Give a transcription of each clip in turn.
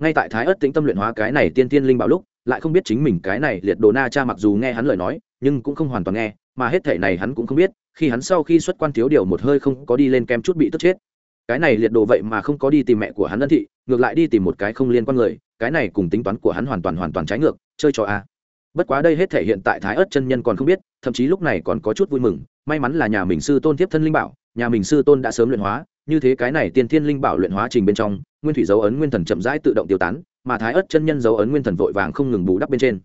ngay tại thái ất tĩnh tâm luyện hóa cái này tiên tiên linh bảo lúc, lại không biết chính mình cái này liệt đồ na cha mặc dù nghe hắn lời nói, nhưng cũng không hoàn toàn nghe, mà hết thể này hắn cũng không biết, khi hắn sau khi xuất quan thiếu điều một hơi không có đi lên kem chút bị tức chết. Cái này liệt đồ vậy mà không có đi tìm mẹ của hắn ân thị, ngược lại đi tìm một cái không liên quan người, cái này cùng tính toán của hắn hoàn toàn hoàn toàn trái ngược, chơi cho a. Bất quá đây hết thể hiện tại thái ớt chân nhân còn không biết, thậm chí lúc này còn có chút vui mừng, may mắn là nhà mình sư tôn tiếp thân linh bảo, nhà mình sư tôn đã sớm luyện hóa, như thế cái này tiên thiên linh bảo luyện hóa trình bên trong nguyên thủy dấu ấn nguyên thần chậm rãi tự động tiêu tán, mà thái ớt chân nhân dấu ấn nguyên thần vội vàng không ngừng bù đắp bên trên.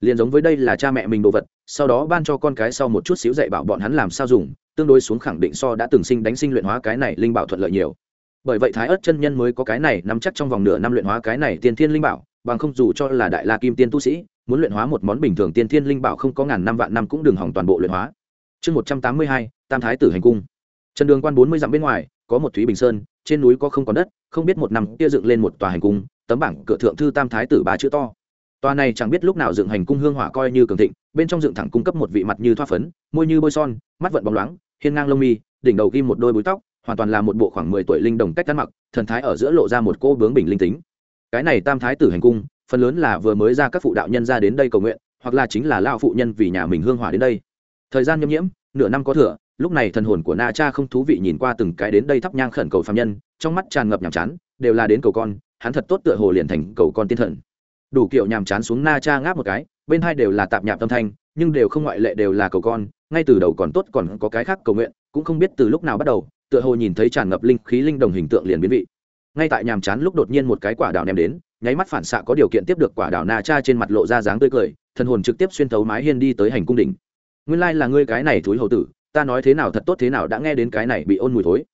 Liền giống với đây là cha mẹ mình đồ vật, sau đó ban cho con cái sau một chút xíu dạy bảo bọn hắn làm sao dùng, tương đối xuống khẳng định so đã từng sinh đánh sinh luyện hóa cái này linh bảo thuận lợi nhiều. Bởi vậy thái ớt chân nhân mới có cái này nắm chắc trong vòng nửa năm luyện hóa cái này tiên thiên linh bảo, bằng không dù cho là đại la kim tiên tu sĩ, muốn luyện hóa một món bình thường tiên thiên linh bảo không có ngàn năm vạn năm cũng đừng hỏng toàn bộ luyện hóa. Chương một trăm tám mươi hai, tam thái tử hành cung. Trần đường quan bốn mươi dặm bên ngoài, có một thúy bình sơn trên núi có không còn đất, không biết một năm kia dựng lên một tòa hành cung, tấm bảng cửa thượng thư tam thái tử bá chữ to. Tòa này chẳng biết lúc nào dựng hành cung hương hỏa coi như cường thịnh, bên trong dựng thẳng cung cấp một vị mặt như thoa phấn, môi như bôi son, mắt vận bóng loáng, hiên ngang lông mi, đỉnh đầu ghim một đôi búi tóc, hoàn toàn là một bộ khoảng mười tuổi linh đồng cách ăn mặc, thần thái ở giữa lộ ra một cô bướng bình linh tính. Cái này tam thái tử hành cung, phần lớn là vừa mới ra các phụ đạo nhân ra đến đây cầu nguyện, hoặc là chính là lao phụ nhân vì nhà mình hương hỏa đến đây. Thời gian nhâm nhiễm nửa năm có thừa, lúc này thần hồn của na cha không thú vị nhìn qua từng cái đến đây thắp nhang khẩn cầu phạm nhân, trong mắt tràn ngập nhàm chán, đều là đến cầu con, hắn thật tốt tựa hồ liền thành cầu con tiên thần. Đủ kiểu nhàm chán xuống na cha ngáp một cái, bên hai đều là tạp nhạp tâm thanh, nhưng đều không ngoại lệ đều là cầu con, ngay từ đầu còn tốt còn có cái khác cầu nguyện, cũng không biết từ lúc nào bắt đầu, tựa hồ nhìn thấy tràn ngập linh khí linh đồng hình tượng liền biến vị. Ngay tại nhàm chán lúc đột nhiên một cái quả đào ném đến, nháy mắt phản xạ có điều kiện tiếp được quả đào na cha trên mặt lộ ra dáng tươi cười, thần hồn trực tiếp xuyên thấu mái hiên đi tới hành cung đỉnh nguyên lai là ngươi cái này thúi hầu tử, ta nói thế nào thật tốt thế nào đã nghe đến cái này bị ôn mùi thối.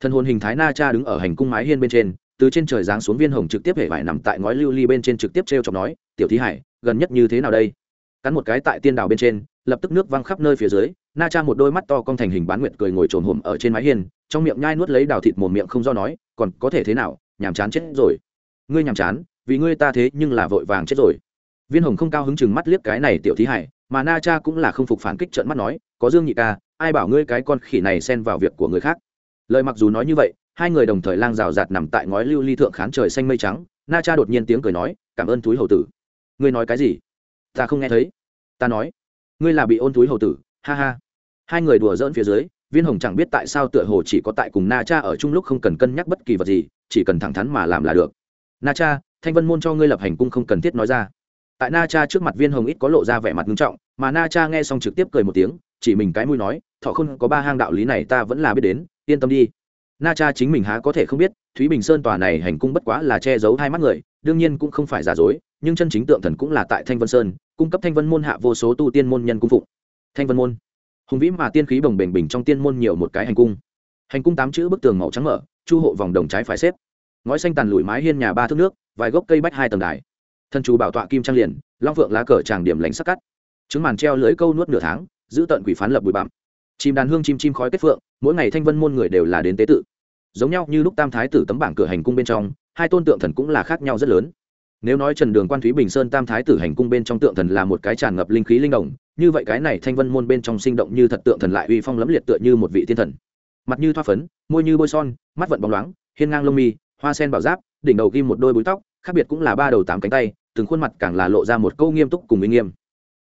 Thần hồn hình thái na cha đứng ở hành cung mái hiên bên trên, từ trên trời giáng xuống viên hồng trực tiếp hệ vải nằm tại ngói lưu ly bên trên trực tiếp t r e o chọc nói, tiểu thí hải, gần nhất như thế nào đây? Cắn một cái tại tiên đảo bên trên, lập tức nước văng khắp nơi phía dưới, na cha một đôi mắt to cong thành hình bán nguyệt cười ngồi trồn hùm ở trên mái hiên, trong miệng nhai nuốt lấy đào thịt mồm miệng không do nói, còn có thể thế nào, nhàm chán chết rồi. Ngươi nhàm chán, vì ngươi ta thế nhưng là vội vàng chết rồi. Viên hồng không cao hứng chừng mắt liếc cái này tiểu thí hải mà na cha cũng là không phục phản kích trợn mắt nói, có dương nhị ca, ai bảo ngươi cái con khỉ này xen vào việc của người khác? Lời mặc dù nói như vậy, hai người đồng thời lang rào rạt nằm tại ngói lưu ly thượng khán trời xanh mây trắng, na cha đột nhiên tiếng cười nói, cảm ơn túi hầu tử. Ngươi nói cái gì? Ta không nghe thấy. Ta nói, ngươi là bị ôn túi hầu tử, ha ha. Hai người đùa dỡn phía dưới, viên hồng chẳng biết tại sao tựa hồ chỉ có tại cùng na cha ở chung lúc không cần cân nhắc bất kỳ vật gì, chỉ cần thẳng thắn mà làm là được. Na cha, thanh vân môn cho ngươi lập hành cung không cần thiết nói ra. Tại na cha trước mặt viên hồng ít có lộ ra vẻ mặt nghiêm trọng mà na cha nghe xong trực tiếp cười một tiếng, chỉ mình cái mũi nói, thọ không có ba hang đạo lý này ta vẫn là biết đến, yên tâm đi. Na cha chính mình há có thể không biết, thúy bình sơn tòa này hành cung bất quá là che giấu hai mắt người, đương nhiên cũng không phải giả dối, nhưng chân chính tượng thần cũng là tại thanh vân sơn, cung cấp thanh vân môn hạ vô số tu tiên môn nhân cung phụng. Thanh vân môn. Hùng vĩ mà tiên khí bồng bềnh bình trong tiên môn nhiều một cái hành cung. Hành cung tám chữ bức tường màu trắng mở, chu hộ vòng đồng trái phải xếp. Ngói xanh tàn lùi mái hiên nhà ba thước nước, vài gốc cây bách hai tầng đài. Thân chú bảo tọa kim trang liền, long phượng lá cờ tràng điểm lánh sắc cắt trứng màn treo lưới câu nuốt nửa tháng, giữ tận quỷ phán lập bụi bặm. Chim đàn hương chim chim khói kết phượng, mỗi ngày thanh vân môn người đều là đến tế tự. Giống nhau như lúc tam thái tử tấm bảng cửa hành cung bên trong, hai tôn tượng thần cũng là khác nhau rất lớn. Nếu nói trần đường quan thúy bình sơn tam thái tử hành cung bên trong tượng thần là một cái tràn ngập linh khí linh động, như vậy cái này thanh vân môn bên trong sinh động như thật tượng thần lại uy phong lẫm liệt tựa như một vị thiên thần. Mặt như thoa phấn, môi như bôi son, mắt vận bóng loáng, hiên ngang lông mi, hoa sen bảo giáp, đỉnh đầu ghim một đôi búi tóc, khác biệt cũng là ba đầu tám cánh tay, từng khuôn mặt càng là lộ ra một câu nghiêm túc cùng uy nghiêm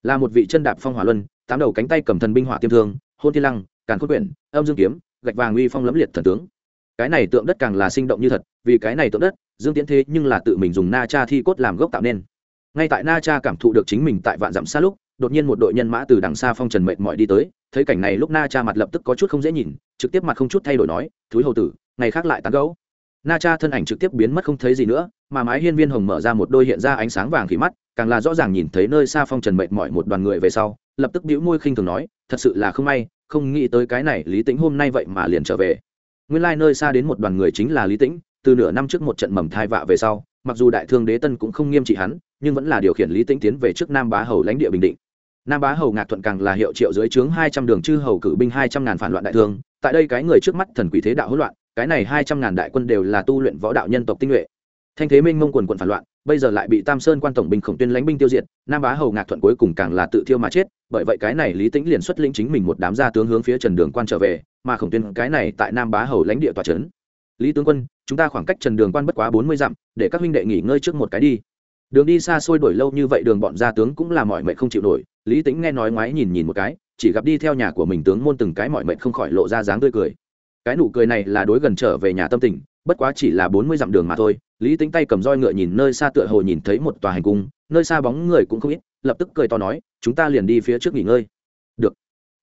là một vị chân đạp phong hỏa luân, tám đầu cánh tay cầm thần binh hỏa tiêm thương, hôn thiên lăng, càn khôn quyển, âm dương kiếm, gạch vàng uy phong lẫm liệt thần tướng. Cái này tượng đất càng là sinh động như thật, vì cái này tượng đất, dương tiễn thế nhưng là tự mình dùng na cha thi cốt làm gốc tạo nên. Ngay tại na cha cảm thụ được chính mình tại vạn dặm xa lúc, đột nhiên một đội nhân mã từ đằng xa phong trần mệt mỏi đi tới, thấy cảnh này lúc na cha mặt lập tức có chút không dễ nhìn, trực tiếp mặt không chút thay đổi nói, thúi hầu tử, ngày khác lại tán gấu na cha thân ảnh trực tiếp biến mất không thấy gì nữa, mà mái hiên viên hồng mở ra một đôi hiện ra ánh sáng vàng khỉ mắt càng là rõ ràng nhìn thấy nơi xa phong trần mệt mỏi một đoàn người về sau, lập tức bĩu môi khinh thường nói, thật sự là không may, không nghĩ tới cái này lý tĩnh hôm nay vậy mà liền trở về. Nguyên lai nơi xa đến một đoàn người chính là lý tĩnh, từ nửa năm trước một trận mầm thai vạ về sau, mặc dù đại thương đế tân cũng không nghiêm trị hắn, nhưng vẫn là điều khiển lý tĩnh tiến về trước nam bá hầu lãnh địa bình định. Nam bá hầu ngạc thuận càng là hiệu triệu dưới trướng hai trăm đường chư hầu cử binh hai trăm ngàn phản loạn đại thương. Tại đây cái người trước mắt thần quỷ thế đạo hỗn loạn, cái này hai trăm ngàn đại quân đều là tu luyện võ đạo nhân tộc tinh nhuệ. Thanh thế minh mông quần quận phản loạn bây giờ lại bị tam sơn quan tổng binh khổng tuyên lãnh binh tiêu diệt, nam bá hầu ngạc thuận cuối cùng càng là tự thiêu mà chết, bởi vậy cái này lý tĩnh liền xuất lĩnh chính mình một đám gia tướng hướng phía trần đường quan trở về, mà khổng tuyên cái này tại nam bá hầu lãnh địa tòa trấn. Lý tướng quân, chúng ta khoảng cách trần đường quan bất quá bốn mươi dặm, để các huynh đệ nghỉ ngơi trước một cái đi. Đường đi xa xôi đổi lâu như vậy đường bọn gia tướng cũng là mọi mệnh không chịu nổi, lý Tĩnh nghe nói ngoái nhìn nhìn một cái, chỉ gặp đi theo nhà của mình tướng môn từng cái mọi mệnh không khỏi lộ ra dáng tươi cười. Cái nụ cười này là đối gần trở về nhà tâm tình bất quá chỉ là bốn mươi dặm đường mà thôi, lý tính tay cầm roi ngựa nhìn nơi xa tựa hồ nhìn thấy một tòa hành cung, nơi xa bóng người cũng không ít, lập tức cười to nói, chúng ta liền đi phía trước nghỉ ngơi. Được.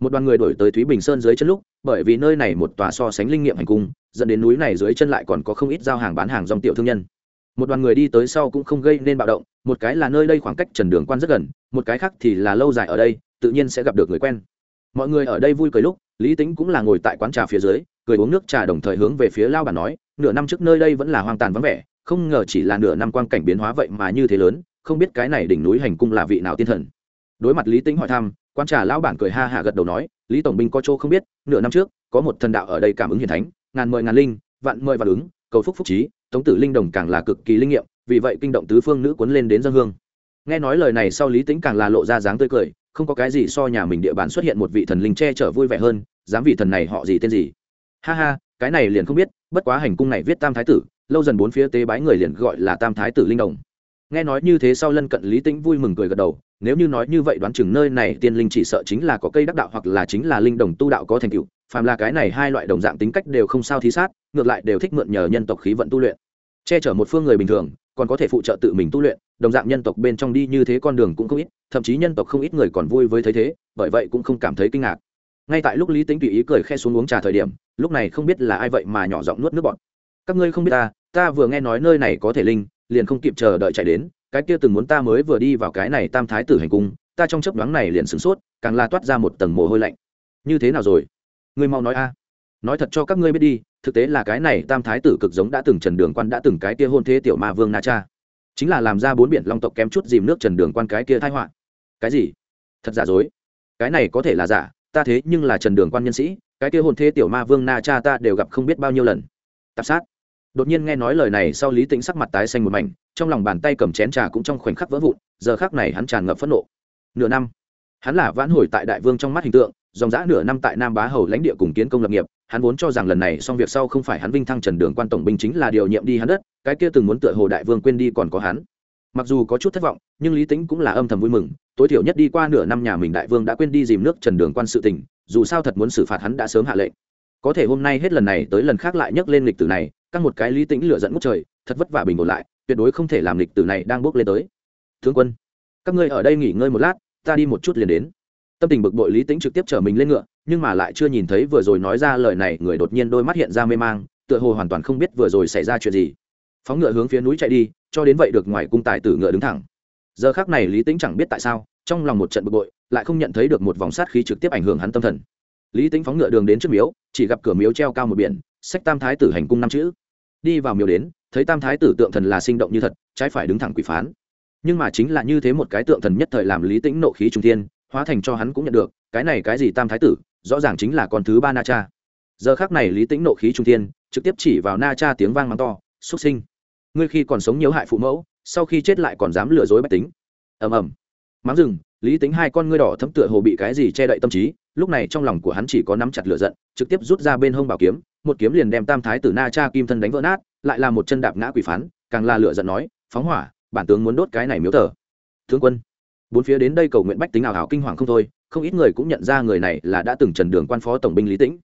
Một đoàn người đổi tới thúy bình sơn dưới chân lúc, bởi vì nơi này một tòa so sánh linh nghiệm hành cung, dẫn đến núi này dưới chân lại còn có không ít giao hàng bán hàng dòng tiểu thương nhân. Một đoàn người đi tới sau cũng không gây nên bạo động, một cái là nơi đây khoảng cách trần đường quan rất gần, một cái khác thì là lâu dài ở đây, tự nhiên sẽ gặp được người quen. Mọi người ở đây vui cười lúc, lý tính cũng là ngồi tại quán trà phía dưới, cười uống nước trà đồng thời hướng về phía lao bản nói nửa năm trước nơi đây vẫn là hoang tàn vắng vẻ, không ngờ chỉ là nửa năm quang cảnh biến hóa vậy mà như thế lớn, không biết cái này đỉnh núi hành cung là vị nào tiên thần. Đối mặt lý tính hỏi thăm, quan trà lão bản cười ha hạ gật đầu nói, lý tổng binh có chỗ không biết, nửa năm trước, có một thần đạo ở đây cảm ứng hiền thánh, ngàn mời ngàn linh, vạn mời vạn ứng, cầu phúc phúc trí, tống tử linh đồng càng là cực kỳ linh nghiệm, vì vậy kinh động tứ phương nữ cuốn lên đến dân hương. Nghe nói lời này sau lý tính càng là lộ ra dáng tươi cười, không có cái gì so nhà mình địa bàn xuất hiện một vị thần linh che chở vui vẻ hơn, dám vị thần này họ gì tên gì? Ha ha cái này liền không biết, bất quá hành cung này viết tam thái tử, lâu dần bốn phía tế bái người liền gọi là tam thái tử linh đồng. Nghe nói như thế sau lân cận lý tĩnh vui mừng cười gật đầu, nếu như nói như vậy đoán chừng nơi này tiên linh chỉ sợ chính là có cây đắc đạo hoặc là chính là linh đồng tu đạo có thành tựu, phàm là cái này hai loại đồng dạng tính cách đều không sao thí sát, ngược lại đều thích mượn nhờ nhân tộc khí vận tu luyện. Che chở một phương người bình thường, còn có thể phụ trợ tự mình tu luyện, đồng dạng nhân tộc bên trong đi như thế con đường cũng không ít, thậm chí nhân tộc không ít người còn vui với thấy thế, bởi vậy cũng không cảm thấy kinh ngạc ngay tại lúc lý tính tùy ý cười khe xuống uống trà thời điểm, lúc này không biết là ai vậy mà nhỏ giọng nuốt nước bọt. Các ngươi không biết ta ta vừa nghe nói nơi này có thể linh, liền không kịp chờ đợi chạy đến, cái kia từng muốn ta mới vừa đi vào cái này tam thái tử hành cung, ta trong chấp đoán này liền sửng sốt, càng la toát ra một tầng mồ hôi lạnh. Như thế nào rồi? Ngươi mau nói a. Nói thật cho các ngươi biết đi, thực tế là cái này tam thái tử cực giống đã từng trần đường quan đã từng cái kia hôn thế tiểu ma vương na cha. Chính là làm ra bốn biển long tộc kém chút dìm nước trần đường quan cái kia thai họa. Cái gì? Thật giả dối? Cái này có thể là giả ta thế nhưng là trần đường quan nhân sĩ, cái kia hồn thế tiểu ma vương na cha ta đều gặp không biết bao nhiêu lần. Tạp sát. Đột nhiên nghe nói lời này, sau lý tĩnh sắc mặt tái xanh một mảnh, trong lòng bàn tay cầm chén trà cũng trong khoảnh khắc vỡ vụn, giờ khác này hắn tràn ngập phẫn nộ. Nửa năm, hắn là vãn hồi tại đại vương trong mắt hình tượng, dòng dã nửa năm tại nam bá hầu lãnh địa cùng kiến công lập nghiệp, hắn vốn cho rằng lần này xong việc sau không phải hắn vinh thăng trần đường quan tổng binh chính là điều nhiệm đi hắn đất, cái kia từng muốn tựa hồ đại vương quên đi còn có hắn. Mặc dù có chút thất vọng nhưng lý tính cũng là âm thầm vui mừng tối thiểu nhất đi qua nửa năm nhà mình đại vương đã quên đi dìm nước trần đường quan sự tình dù sao thật muốn xử phạt hắn đã sớm hạ lệnh có thể hôm nay hết lần này tới lần khác lại nhấc lên lịch tử này căng một cái lý tính lửa dẫn ngút trời thật vất vả bình ổn lại tuyệt đối không thể làm lịch tử này đang bước lên tới thương quân các ngươi ở đây nghỉ ngơi một lát ta đi một chút liền đến tâm tình bực bội lý tính trực tiếp chở mình lên ngựa nhưng mà lại chưa nhìn thấy vừa rồi nói ra lời này người đột nhiên đôi mắt hiện ra mê mang tựa hồ hoàn toàn không biết vừa rồi xảy ra chuyện gì phóng ngựa hướng phía núi chạy đi cho đến vậy được ngoài cung tài tử ngựa đứng thẳng giờ khác này lý tính chẳng biết tại sao, trong lòng một trận bực bội, lại không nhận thấy được một vòng sát khí trực tiếp ảnh hưởng hắn tâm thần. Lý tính phóng ngựa đường đến trước miếu, chỉ gặp cửa miếu treo cao một biển, sách tam thái tử hành cung năm chữ. Đi vào miếu đến, thấy tam thái tử tượng thần là sinh động như thật, trái phải đứng thẳng quỷ phán. Nhưng mà chính là như thế một cái tượng thần nhất thời làm lý tĩnh nộ khí trung thiên, hóa thành cho hắn cũng nhận được, cái này cái gì tam thái tử, rõ ràng chính là con thứ ba na cha. Giờ khác này lý tĩnh nộ khí trung thiên, trực tiếp chỉ vào na cha tiếng vang mắng to, xuất sinh! Ngươi khi còn sống nhiễu hại phụ mẫu sau khi chết lại còn dám lừa dối bách tính. Ầm ầm. Mắng rừng, lý tính hai con ngươi đỏ thấm tựa hồ bị cái gì che đậy tâm trí, lúc này trong lòng của hắn chỉ có nắm chặt lửa giận, trực tiếp rút ra bên hông bảo kiếm, một kiếm liền đem tam thái tử na cha kim thân đánh vỡ nát, lại là một chân đạp ngã quỷ phán, càng là lửa giận nói, phóng hỏa, bản tướng muốn đốt cái này miếu thờ tướng quân. Bốn phía đến đây cầu nguyện bách tính ảo hảo kinh hoàng không thôi, không ít người cũng nhận ra người này là đã từng trần đường quan phó tổng binh lý tĩnh.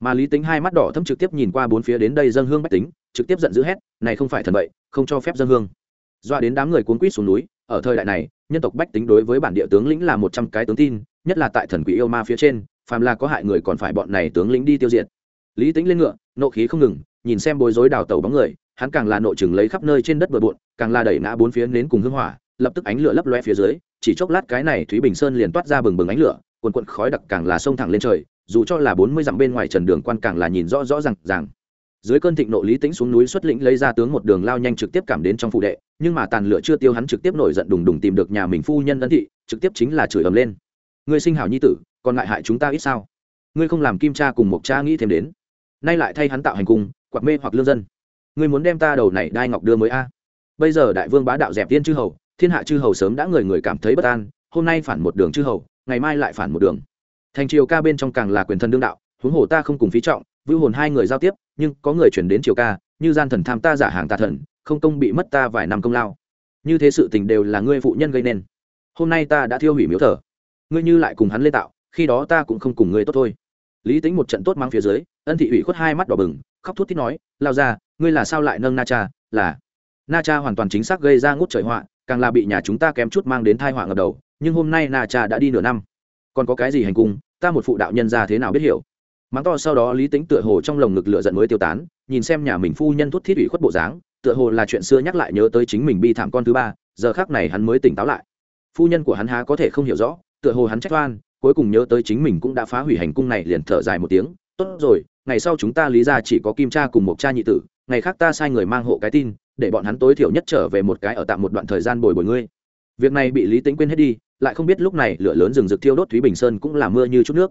Mà lý tính hai mắt đỏ thâm trực tiếp nhìn qua bốn phía đến đây dân hương bách tính, trực tiếp giận dữ hét, này không phải thần vậy không cho phép dân hương doa đến đám người cuốn quýt xuống núi. Ở thời đại này, nhân tộc bách tính đối với bản địa tướng lĩnh là một trăm cái tướng tin, nhất là tại thần quỷ yêu ma phía trên, phàm là có hại người còn phải bọn này tướng lĩnh đi tiêu diệt. Lý tính lên ngựa, nộ khí không ngừng, nhìn xem bối rối đào tàu bóng người, hắn càng là nội chừng lấy khắp nơi trên đất bừa bộn, càng là đẩy ngã bốn phía nến cùng hưng hỏa, lập tức ánh lửa lấp loe phía dưới, chỉ chốc lát cái này thúy bình sơn liền toát ra bừng bừng ánh lửa quần quận khói đặc càng là sông thẳng lên trời, dù cho là bốn mươi dặm bên ngoài trần đường quan càng là nhìn rõ rõ rằng rằng dưới cơn thịnh nộ lý tĩnh xuống núi xuất lĩnh lấy ra tướng một đường lao nhanh trực tiếp cảm đến trong phụ đệ, nhưng mà tàn lửa chưa tiêu hắn trực tiếp nổi giận đùng đùng tìm được nhà mình phu nhân ấn thị, trực tiếp chính là chửi ầm lên. Ngươi sinh hảo nhi tử, còn lại hại chúng ta ít sao? Ngươi không làm kim cha cùng một cha nghĩ thêm đến. Nay lại thay hắn tạo hành cung quạt mê hoặc lương dân. Ngươi muốn đem ta đầu này đai ngọc đưa mới a? Bây giờ đại vương bá đạo dẹp tiên chư hầu, thiên hạ chư hầu sớm đã người người cảm thấy bất an, hôm nay phản một đường chư hầu, ngày mai lại phản một đường. Thành triều ca bên trong càng là quyền thân đương đạo, huống hồ ta không cùng phí trọng vưu hồn hai người giao tiếp, nhưng có người chuyển đến triều ca, như gian thần tham ta giả hàng tà thần, không công bị mất ta vài năm công lao. Như thế sự tình đều là ngươi phụ nhân gây nên. Hôm nay ta đã thiêu hủy miếu thờ. Ngươi như lại cùng hắn lên tạo, khi đó ta cũng không cùng ngươi tốt thôi. Lý tính một trận tốt mang phía dưới, ân thị ủy khuất hai mắt đỏ bừng, khóc thút thít nói, lao ra ngươi là sao lại nâng na cha? Là na cha hoàn toàn chính xác gây ra ngút trời họa, càng là bị nhà chúng ta kém chút mang đến thai họa ngập đầu, nhưng hôm nay na cha đã đi nửa năm. Còn có cái gì hành cung, ta một phụ đạo nhân ra thế nào biết hiểu? Mắng to sau đó lý tính tựa hồ trong lồng ngực lửa giận mới tiêu tán, nhìn xem nhà mình phu nhân thút thiết ủy khuất bộ dáng, tựa hồ là chuyện xưa nhắc lại nhớ tới chính mình bi thảm con thứ ba, giờ khác này hắn mới tỉnh táo lại. Phu nhân của hắn há có thể không hiểu rõ, tựa hồ hắn trách oan, cuối cùng nhớ tới chính mình cũng đã phá hủy hành cung này liền thở dài một tiếng, tốt rồi, ngày sau chúng ta lý ra chỉ có kim cha cùng một cha nhị tử, ngày khác ta sai người mang hộ cái tin, để bọn hắn tối thiểu nhất trở về một cái ở tạm một đoạn thời gian bồi bồi ngươi. Việc này bị lý tính quên hết đi, lại không biết lúc này lửa lớn rừng rực thiêu đốt thúy bình sơn cũng là mưa như chút nước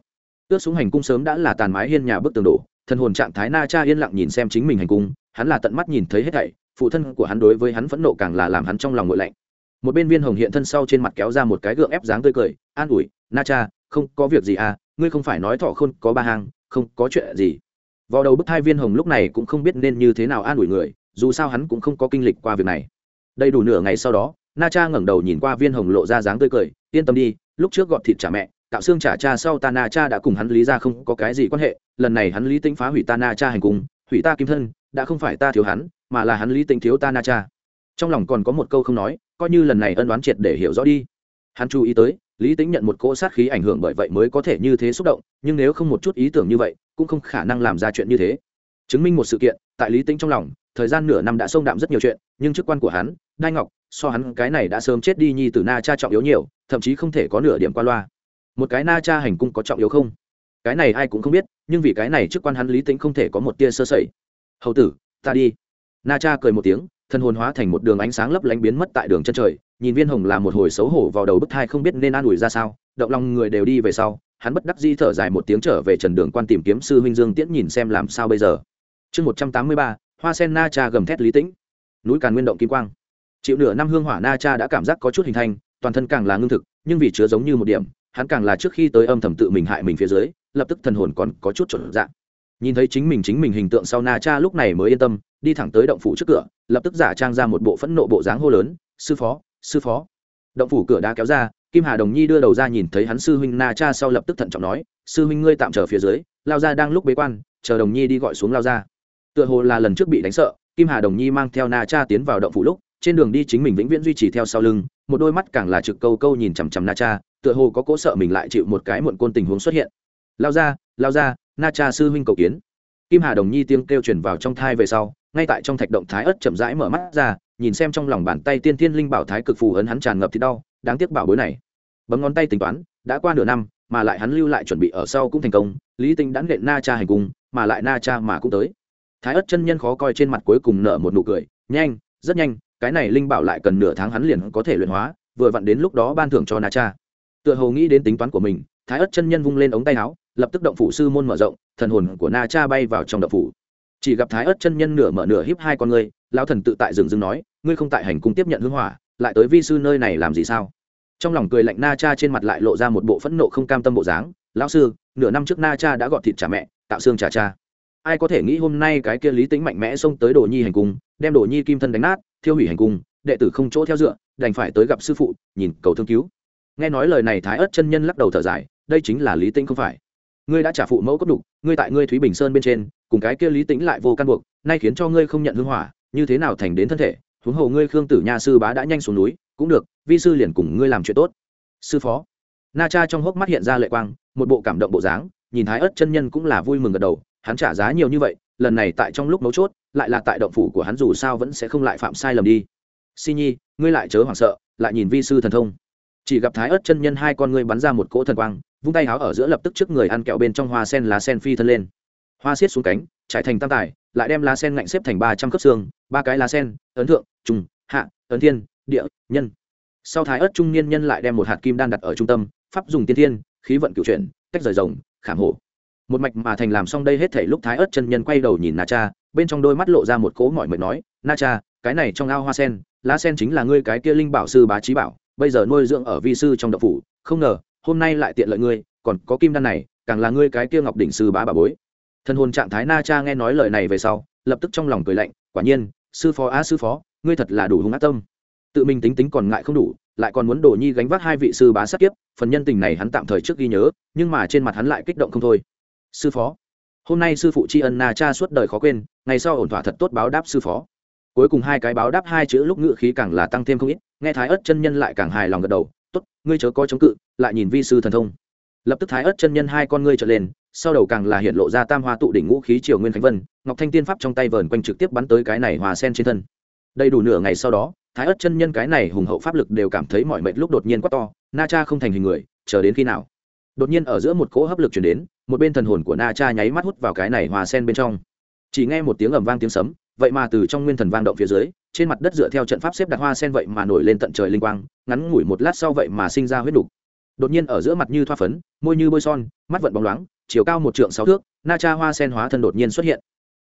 ước xuống hành cung sớm đã là tàn mái hiên nhà bức tường đổ, thần hồn trạng thái na cha yên lặng nhìn xem chính mình hành cung, hắn là tận mắt nhìn thấy hết thảy, phụ thân của hắn đối với hắn phẫn nộ càng là làm hắn trong lòng ngội lạnh. Một bên viên hồng hiện thân sau trên mặt kéo ra một cái gượng ép dáng tươi cười, an ủi, na cha, không có việc gì à ngươi không phải nói thọ khôn có ba hàng không có chuyện gì. Vào đầu bức thai viên hồng lúc này cũng không biết nên như thế nào an ủi người, dù sao hắn cũng không có kinh lịch qua việc này. Đầy đủ nửa ngày sau đó, na cha ngẩng đầu nhìn qua viên hồng lộ ra dáng tươi cười, yên tâm đi, lúc trước gọt thịt trả mẹ tạo xương trả cha sau ta na cha đã cùng hắn lý ra không có cái gì quan hệ, lần này hắn lý tính phá hủy ta na cha hành cung, hủy ta kim thân, đã không phải ta thiếu hắn, mà là hắn lý tính thiếu ta na cha trong lòng còn có một câu không nói, coi như lần này ân đoán triệt để hiểu rõ đi. Hắn chú ý tới, lý tính nhận một cỗ sát khí ảnh hưởng bởi vậy mới có thể như thế xúc động, nhưng nếu không một chút ý tưởng như vậy, cũng không khả năng làm ra chuyện như thế. Chứng minh một sự kiện, tại lý tính trong lòng, thời gian nửa năm đã xông đạm rất nhiều chuyện, nhưng chức quan của hắn, đai ngọc, so hắn cái này đã sớm chết đi nhi từ na cha trọng yếu nhiều, thậm chí không thể có nửa điểm qua loa một cái na cha hành cung có trọng yếu không? Cái này ai cũng không biết, nhưng vì cái này chức quan hắn lý tính không thể có một tia sơ sẩy. Hầu tử, ta đi. Na cha cười một tiếng, thân hồn hóa thành một đường ánh sáng lấp lánh biến mất tại đường chân trời, nhìn viên hồng là một hồi xấu hổ vào đầu bức thai không biết nên an ủi ra sao, động lòng người đều đi về sau, hắn bất đắc di thở dài một tiếng trở về trần đường quan tìm kiếm sư huynh dương tiễn nhìn xem làm sao bây giờ. Chương một trăm tám mươi ba, hoa sen na cha gầm thét lý tĩnh núi càn nguyên động kim quang. Chịu nửa năm hương hỏa na cha đã cảm giác có chút hình thành, toàn thân càng là ngưng thực, nhưng vì chứa giống như một điểm hắn càng là trước khi tới âm thầm tự mình hại mình phía dưới, lập tức thần hồn còn có chút chuẩn dạng. Nhìn thấy chính mình chính mình hình tượng sau na cha lúc này mới yên tâm, đi thẳng tới động phủ trước cửa, lập tức giả trang ra một bộ phẫn nộ bộ dáng hô lớn, sư phó sư phó. Động phủ cửa đã kéo ra, kim hà đồng nhi đưa đầu ra nhìn thấy hắn sư huynh na cha sau lập tức thận trọng nói, sư huynh ngươi tạm chờ phía dưới, lao ra đang lúc bế quan, chờ đồng nhi đi gọi xuống lao ra. Tựa hồ là lần trước bị đánh sợ, kim hà đồng nhi mang theo na cha tiến vào động phủ lúc, trên đường đi chính mình vĩnh viễn duy trì theo sau lưng, một đôi mắt càng là trực câu câu nhìn chằm chằm na cha tựa hồ có cố sợ mình lại chịu một cái muộn côn tình huống xuất hiện. Lao ra lao ra na cha sư huynh cầu kiến. Kim hà đồng nhi tiếng kêu truyền vào trong thai về sau ngay tại trong thạch động thái ớt chậm rãi mở mắt ra nhìn xem trong lòng bàn tay tiên thiên linh bảo thái cực phù ấn hắn tràn ngập thì đau đáng tiếc bảo bối này. Bấm ngón tay tính toán đã qua nửa năm mà lại hắn lưu lại chuẩn bị ở sau cũng thành công lý tinh đã nện na cha hành cùng, mà lại na cha mà cũng tới. Thái ớt chân nhân khó coi trên mặt cuối cùng nở một nụ cười nhanh rất nhanh cái này linh bảo lại cần nửa tháng hắn liền có thể luyện hóa vừa vặn đến lúc đó ban thưởng cho na cha tựa hồ nghĩ đến tính toán của mình, thái ớt chân nhân vung lên ống tay áo, lập tức động phủ sư môn mở rộng, thần hồn của na cha bay vào trong động phủ. Chỉ gặp thái ớt chân nhân nửa mở nửa híp hai con ngươi, lão thần tự tại dừng dừng nói, ngươi không tại hành cung tiếp nhận hương hỏa, lại tới vi sư nơi này làm gì sao? Trong lòng cười lạnh na cha trên mặt lại lộ ra một bộ phẫn nộ không cam tâm bộ dáng, lão sư, nửa năm trước na cha đã gọt thịt trả mẹ, tạo xương trả cha. Ai có thể nghĩ hôm nay cái kia lý tính mạnh mẽ xông tới đồ nhi hành cung, đem đồ nhi kim thân đánh nát, thiêu hủy hành cung, đệ tử không chỗ theo dựa, đành phải tới gặp sư phụ, nhìn cầu thương cứu nghe nói lời này thái ớt chân nhân lắc đầu thở dài, đây chính là lý tĩnh không phải. Ngươi đã trả phụ mẫu cốt đục ngươi tại ngươi thúy bình sơn bên trên, cùng cái kia lý tĩnh lại vô căn buộc, nay khiến cho ngươi không nhận hưng hỏa, như thế nào thành đến thân thể? Huống hồ ngươi khương tử nha sư bá đã nhanh xuống núi, cũng được, vi sư liền cùng ngươi làm chuyện tốt. Sư phó. Na cha trong hốc mắt hiện ra lệ quang, một bộ cảm động bộ dáng, nhìn thái ớt chân nhân cũng là vui mừng gật đầu, hắn trả giá nhiều như vậy, lần này tại trong lúc mấu chốt, lại là tại động phủ của hắn dù sao vẫn sẽ không lại phạm sai lầm đi. Si nhi, ngươi lại chớ hoảng sợ, lại nhìn vi sư thần thông chỉ gặp thái ớt chân nhân hai con ngươi bắn ra một cỗ thần quang, vung tay háo ở giữa lập tức trước người ăn kẹo bên trong hoa sen lá sen phi thân lên. Hoa xiết xuống cánh, trải thành tam tài, lại đem lá sen ngạnh xếp thành ba trăm cấp xương, ba cái lá sen, ấn thượng trung hạ, ấn thiên, địa, nhân. Sau thái ớt trung niên nhân lại đem một hạt kim đan đặt ở trung tâm, pháp dùng tiên thiên, khí vận cựu chuyển, tách rời rồng, khảm hổ. Một mạch mà thành làm xong đây hết thể lúc thái ớt chân nhân quay đầu nhìn na cha, bên trong đôi mắt lộ ra một cỗ mọi mệt nói, na cha, cái này trong ao hoa sen, lá sen chính là ngươi cái kia linh bảo sư bá trí bảo bây giờ nuôi dưỡng ở vi sư trong đậu phủ, không ngờ, hôm nay lại tiện lợi ngươi, còn có kim đan này, càng là ngươi cái kia ngọc đỉnh sư bá bà bối. Thân hồn trạng thái na cha nghe nói lời này về sau, lập tức trong lòng cười lạnh, quả nhiên, sư phó a sư phó, ngươi thật là đủ hung ác tâm. Tự mình tính tính còn ngại không đủ, lại còn muốn đổ nhi gánh vác hai vị sư bá sát kiếp, phần nhân tình này hắn tạm thời trước ghi nhớ, nhưng mà trên mặt hắn lại kích động không thôi. Sư phó, hôm nay sư phụ tri ân na cha suốt đời khó quên, ngày sau ổn thỏa thật tốt báo đáp sư phó. Cuối cùng hai cái báo đáp hai chữ lúc ngự khí càng là tăng thêm không ít nghe thái ớt chân nhân lại càng hài lòng gật đầu, tốt, ngươi chớ có chống cự, lại nhìn vi sư thần thông. Lập tức thái ớt chân nhân hai con ngươi trở lên, sau đầu càng là hiện lộ ra tam hoa tụ đỉnh ngũ khí triều nguyên khánh vân, ngọc thanh tiên pháp trong tay vờn quanh trực tiếp bắn tới cái này hòa sen trên thân. Đầy đủ nửa ngày sau đó, thái ớt chân nhân cái này hùng hậu pháp lực đều cảm thấy mọi mệt lúc đột nhiên quá to, na cha không thành hình người, chờ đến khi nào? Đột nhiên ở giữa một cỗ hấp lực chuyển đến, một bên thần hồn của na cha nháy mắt hút vào cái này hòa sen bên trong. Chỉ nghe một tiếng ầm vang tiếng sấm vậy mà từ trong nguyên thần vang động phía dưới, trên mặt đất dựa theo trận pháp xếp đặt hoa sen vậy mà nổi lên tận trời linh quang, ngắn ngủi một lát sau vậy mà sinh ra huyết đục đột nhiên ở giữa mặt như thoa phấn, môi như bôi son, mắt vận bóng loáng, chiều cao một trượng sáu thước, na cha hoa sen hóa thân đột nhiên xuất hiện.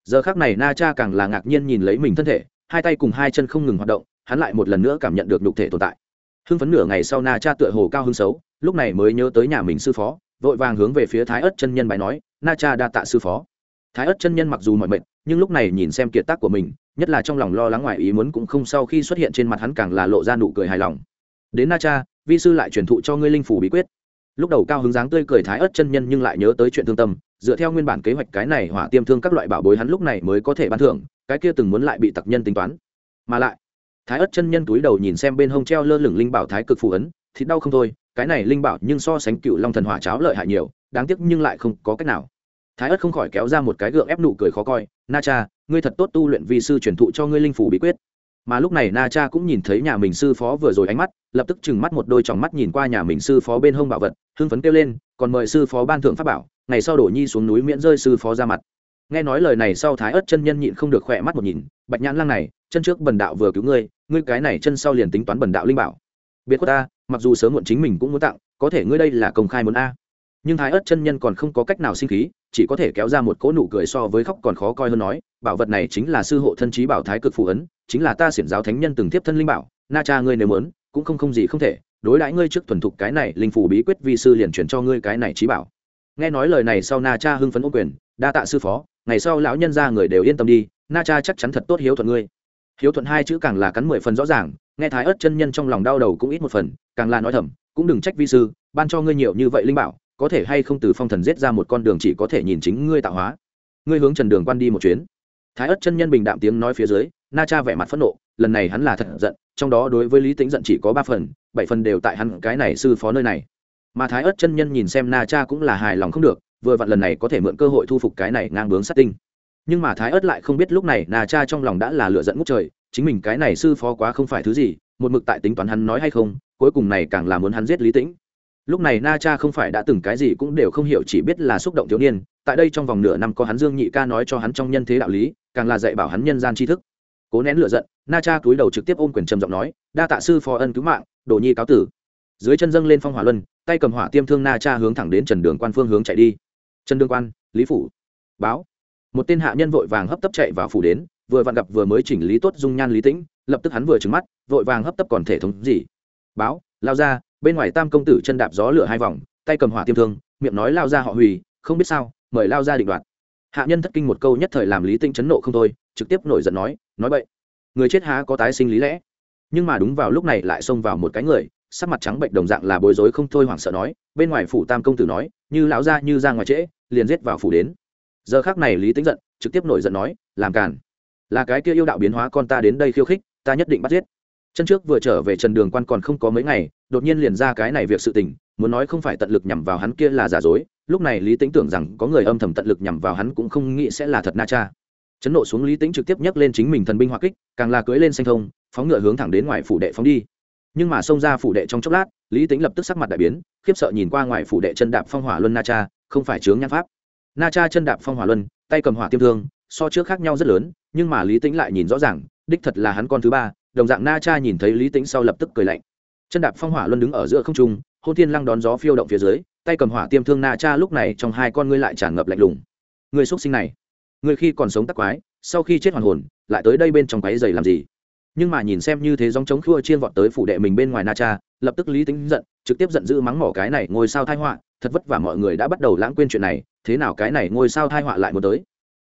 Giờ khác này na cha càng là ngạc nhiên nhìn lấy mình thân thể, hai tay cùng hai chân không ngừng hoạt động, hắn lại một lần nữa cảm nhận được nhục thể tồn tại. Hưng phấn nửa ngày sau na cha tựa hồ cao hưng xấu, lúc này mới nhớ tới nhà mình sư phó, vội vàng hướng về phía thái ất chân nhân bài nói, na cha đa tạ sư phó thái ất chân nhân mặc dù mọi mệt, nhưng lúc này nhìn xem kiệt tác của mình, nhất là trong lòng lo lắng ngoài ý muốn cũng không sau khi xuất hiện trên mặt hắn càng là lộ ra nụ cười hài lòng. Đến na cha, vi sư lại truyền thụ cho ngươi linh phủ bí quyết. Lúc đầu cao hứng dáng tươi cười thái ớt chân nhân nhưng lại nhớ tới chuyện thương tâm, dựa theo nguyên bản kế hoạch cái này hỏa tiêm thương các loại bảo bối hắn lúc này mới có thể ban thưởng, cái kia từng muốn lại bị tặc nhân tính toán. Mà lại, thái ớt chân nhân túi đầu nhìn xem bên hông treo lơ lửng linh bảo thái cực phù ấn thịt đau không thôi, cái này linh bảo nhưng so sánh cựu long thần hỏa cháo lợi hại nhiều, đáng tiếc nhưng lại không có cách nào thái ớt không khỏi kéo ra một cái gượng ép nụ cười khó coi, na cha, ngươi thật tốt tu luyện vì sư truyền thụ cho ngươi linh phủ bí quyết. Mà lúc này na cha cũng nhìn thấy nhà mình sư phó vừa rồi ánh mắt, lập tức chừng mắt một đôi tròng mắt nhìn qua nhà mình sư phó bên hông bảo vật, hưng phấn kêu lên, còn mời sư phó ban thượng pháp bảo, ngày sau đổ nhi xuống núi miễn rơi sư phó ra mặt. Nghe nói lời này sau thái ớt chân nhân nhịn không được khỏe mắt một nhìn, bạch nhãn lăng này, chân trước bần đạo vừa cứu ngươi ngươi cái này chân sau liền tính toán bần đạo linh bảo. Biệt của ta, mặc dù sớm muộn chính mình cũng muốn tặng, có thể ngươi đây là công khai muốn a. Nhưng thái ớt chân nhân còn không có cách nào sinh khí chỉ có thể kéo ra một cỗ nụ cười so với khóc còn khó coi hơn nói, bảo vật này chính là sư hộ thân trí bảo thái cực phù ấn, chính là ta xiển giáo thánh nhân từng tiếp thân linh bảo, na cha ngươi nếu muốn, cũng không không gì không thể, đối đãi ngươi trước thuần thục cái này linh phù bí quyết vi sư liền chuyển cho ngươi cái này trí bảo. Nghe nói lời này sau na cha hưng phấn ô quyền, đa tạ sư phó, ngày sau lão nhân ra người đều yên tâm đi, na cha chắc chắn thật tốt hiếu thuận ngươi. Hiếu thuận hai chữ càng là cắn mười phần rõ ràng, nghe thái ớt chân nhân trong lòng đau đầu cũng ít một phần, càng là nói thầm, cũng đừng trách vi sư, ban cho ngươi nhiều như vậy linh bảo có thể hay không từ phong thần giết ra một con đường chỉ có thể nhìn chính ngươi tạo hóa. Ngươi hướng trần đường quan đi một chuyến. Thái ất chân nhân bình đạm tiếng nói phía dưới, na cha vẻ mặt phẫn nộ, lần này hắn là thật giận, trong đó đối với lý tính giận chỉ có ba phần, bảy phần đều tại hắn, cái này sư phó nơi này. Mà thái ất chân nhân nhìn xem na cha cũng là hài lòng không được, vừa vặn lần này có thể mượn cơ hội thu phục cái này ngang bướng sát tinh. Nhưng mà thái ất lại không biết lúc này na cha trong lòng đã là lựa giận ngút trời, chính mình cái này sư phó quá không phải thứ gì, một mực tại tính toán hắn nói hay không, cuối cùng này càng là muốn hắn giết lý tĩnh lúc này na cha không phải đã từng cái gì cũng đều không hiểu chỉ biết là xúc động thiếu niên, tại đây trong vòng nửa năm có hắn dương nhị ca nói cho hắn trong nhân thế đạo lý, càng là dạy bảo hắn nhân gian tri thức. Cố nén lựa giận, na cha cúi đầu trực tiếp ôm quyền trầm giọng nói, đa tạ sư phó ân cứu mạng, đồ nhi cáo tử. Dưới chân dâng lên phong hỏa luân, tay cầm hỏa tiêm thương na cha hướng thẳng đến trần đường quan phương hướng chạy đi. Trần đường quan, lý phủ. Báo. Một tên hạ nhân vội vàng hấp tấp chạy vào phủ đến, vừa vặn gặp vừa mới chỉnh lý tốt dung nhan lý tĩnh, lập tức hắn vừa trứng mắt, vội vàng hấp tấp còn thể thống gì. Báo, lao ra bên ngoài tam công tử chân đạp gió lửa hai vòng, tay cầm hỏa tiêm thương, miệng nói lao ra họ hủy, không biết sao, mời lao ra định đoạt. Hạ nhân thất kinh một câu nhất thời làm lý tinh chấn nộ không thôi, trực tiếp nổi giận nói nói vậy người chết há có tái sinh lý lẽ. Nhưng mà đúng vào lúc này lại xông vào một cái người, sắc mặt trắng bệnh đồng dạng là bối rối không thôi hoảng sợ nói, bên ngoài phủ tam công tử nói, như lão ra như ra ngoài trễ, liền giết vào phủ đến. Giờ khác này lý tính giận, trực tiếp nổi giận nói, làm càn. Là cái kia yêu đạo biến hóa con ta đến đây khiêu khích, ta nhất định bắt giết chân trước vừa trở về trần đường quan còn không có mấy ngày, đột nhiên liền ra cái này việc sự tình, muốn nói không phải tận lực nhằm vào hắn kia là giả dối, lúc này lý tính tưởng rằng có người âm thầm tận lực nhằm vào hắn cũng không nghĩ sẽ là thật na cha. Chấn nộ xuống lý tính trực tiếp nhấc lên chính mình thần binh hoa kích, càng là cưới lên xanh thông, phóng ngựa hướng thẳng đến ngoài phủ đệ phóng đi. Nhưng mà xông ra phủ đệ trong chốc lát, lý tính lập tức sắc mặt đại biến, khiếp sợ nhìn qua ngoài phủ đệ chân đạp phong hỏa luân na cha, không phải chướng nhan pháp. Na cha chân đạp phong hỏa luân, tay cầm hỏa tiêm thương, so trước khác nhau rất lớn, nhưng mà lý tính lại nhìn rõ ràng, đích thật là hắn con thứ ba đồng dạng na cha nhìn thấy lý tính sau lập tức cười lạnh. Chân đạp phong hỏa luân đứng ở giữa không trung, hôn thiên lăng đón gió phiêu động phía dưới, tay cầm hỏa tiêm thương na cha lúc này trong hai con ngươi lại tràn ngập lạnh lùng. Người xuất sinh này, người khi còn sống tắc quái, sau khi chết hoàn hồn, lại tới đây bên trong quái dày làm gì? Nhưng mà nhìn xem như thế dòng chống khua chiên vọt tới phủ đệ mình bên ngoài na cha, lập tức lý tính giận, trực tiếp giận dữ mắng mỏ cái này ngôi sao thai họa, thật vất vả mọi người đã bắt đầu lãng quên chuyện này, thế nào cái này ngôi sao thai họa lại muốn tới?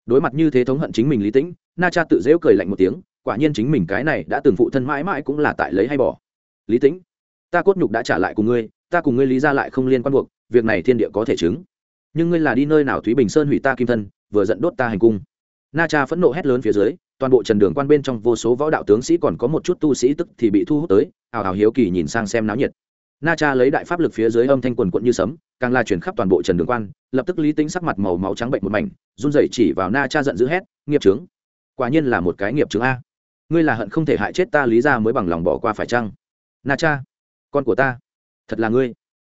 Đối mặt như thế thống hận chính mình lý tĩnh, na cha tự dễu cười lạnh một tiếng quả nhiên chính mình cái này đã từng phụ thân mãi mãi cũng là tại lấy hay bỏ. Lý tĩnh, ta cốt nhục đã trả lại cùng ngươi, ta cùng ngươi lý ra lại không liên quan buộc, việc này thiên địa có thể chứng. Nhưng ngươi là đi nơi nào thúy bình sơn hủy ta kim thân, vừa dẫn đốt ta hành cung. Na cha phẫn nộ hét lớn phía dưới, toàn bộ trần đường quan bên trong vô số võ đạo tướng sĩ còn có một chút tu sĩ tức thì bị thu hút tới, ào ào hiếu kỳ nhìn sang xem náo nhiệt. Na cha lấy đại pháp lực phía dưới âm thanh quần quận như sấm, càng la chuyển khắp toàn bộ trần đường quan, lập tức lý tính sắc mặt màu máu trắng bệnh một mảnh, run rẩy chỉ vào na cha giận dữ hét, nghiệp trướng quả nhiên là một cái nghiệp trướng a ngươi là hận không thể hại chết ta lý ra mới bằng lòng bỏ qua phải chăng? Na cha, con của ta, thật là ngươi.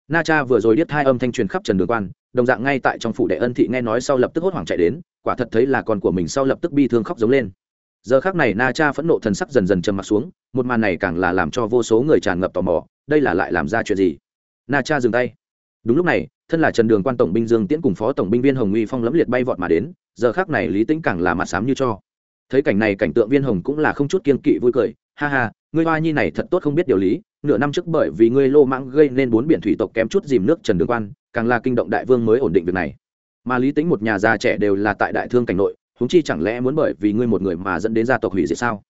Na cha vừa rồi biết hai âm thanh truyền khắp trần đường quan, đồng dạng ngay tại trong phủ đệ ân thị nghe nói sau lập tức hốt hoảng chạy đến, quả thật thấy là con của mình sau lập tức bi thương khóc giống lên. Giờ khác này na cha phẫn nộ thần sắc dần dần trầm mặt xuống, một màn này càng là làm cho vô số người tràn ngập tò mò, đây là lại làm ra chuyện gì? Na cha dừng tay. Đúng lúc này, thân là trần đường quan tổng binh dương tiễn cùng phó tổng binh viên hồng uy phong lẫm liệt bay vọt mà đến, giờ khác này lý tĩnh càng là mặt sám như cho thấy cảnh này cảnh tượng viên hồng cũng là không chút kiên kỵ vui cười. Ha ha, ngươi hoa nhi này thật tốt không biết điều lý, nửa năm trước bởi vì ngươi lô mãng gây nên bốn biển thủy tộc kém chút dìm nước trần đường quan, càng là kinh động đại vương mới ổn định việc này. Mà lý tính một nhà già trẻ đều là tại đại thương cảnh nội húng chi chẳng lẽ muốn bởi vì ngươi một người mà dẫn đến gia tộc hủy diệt sao?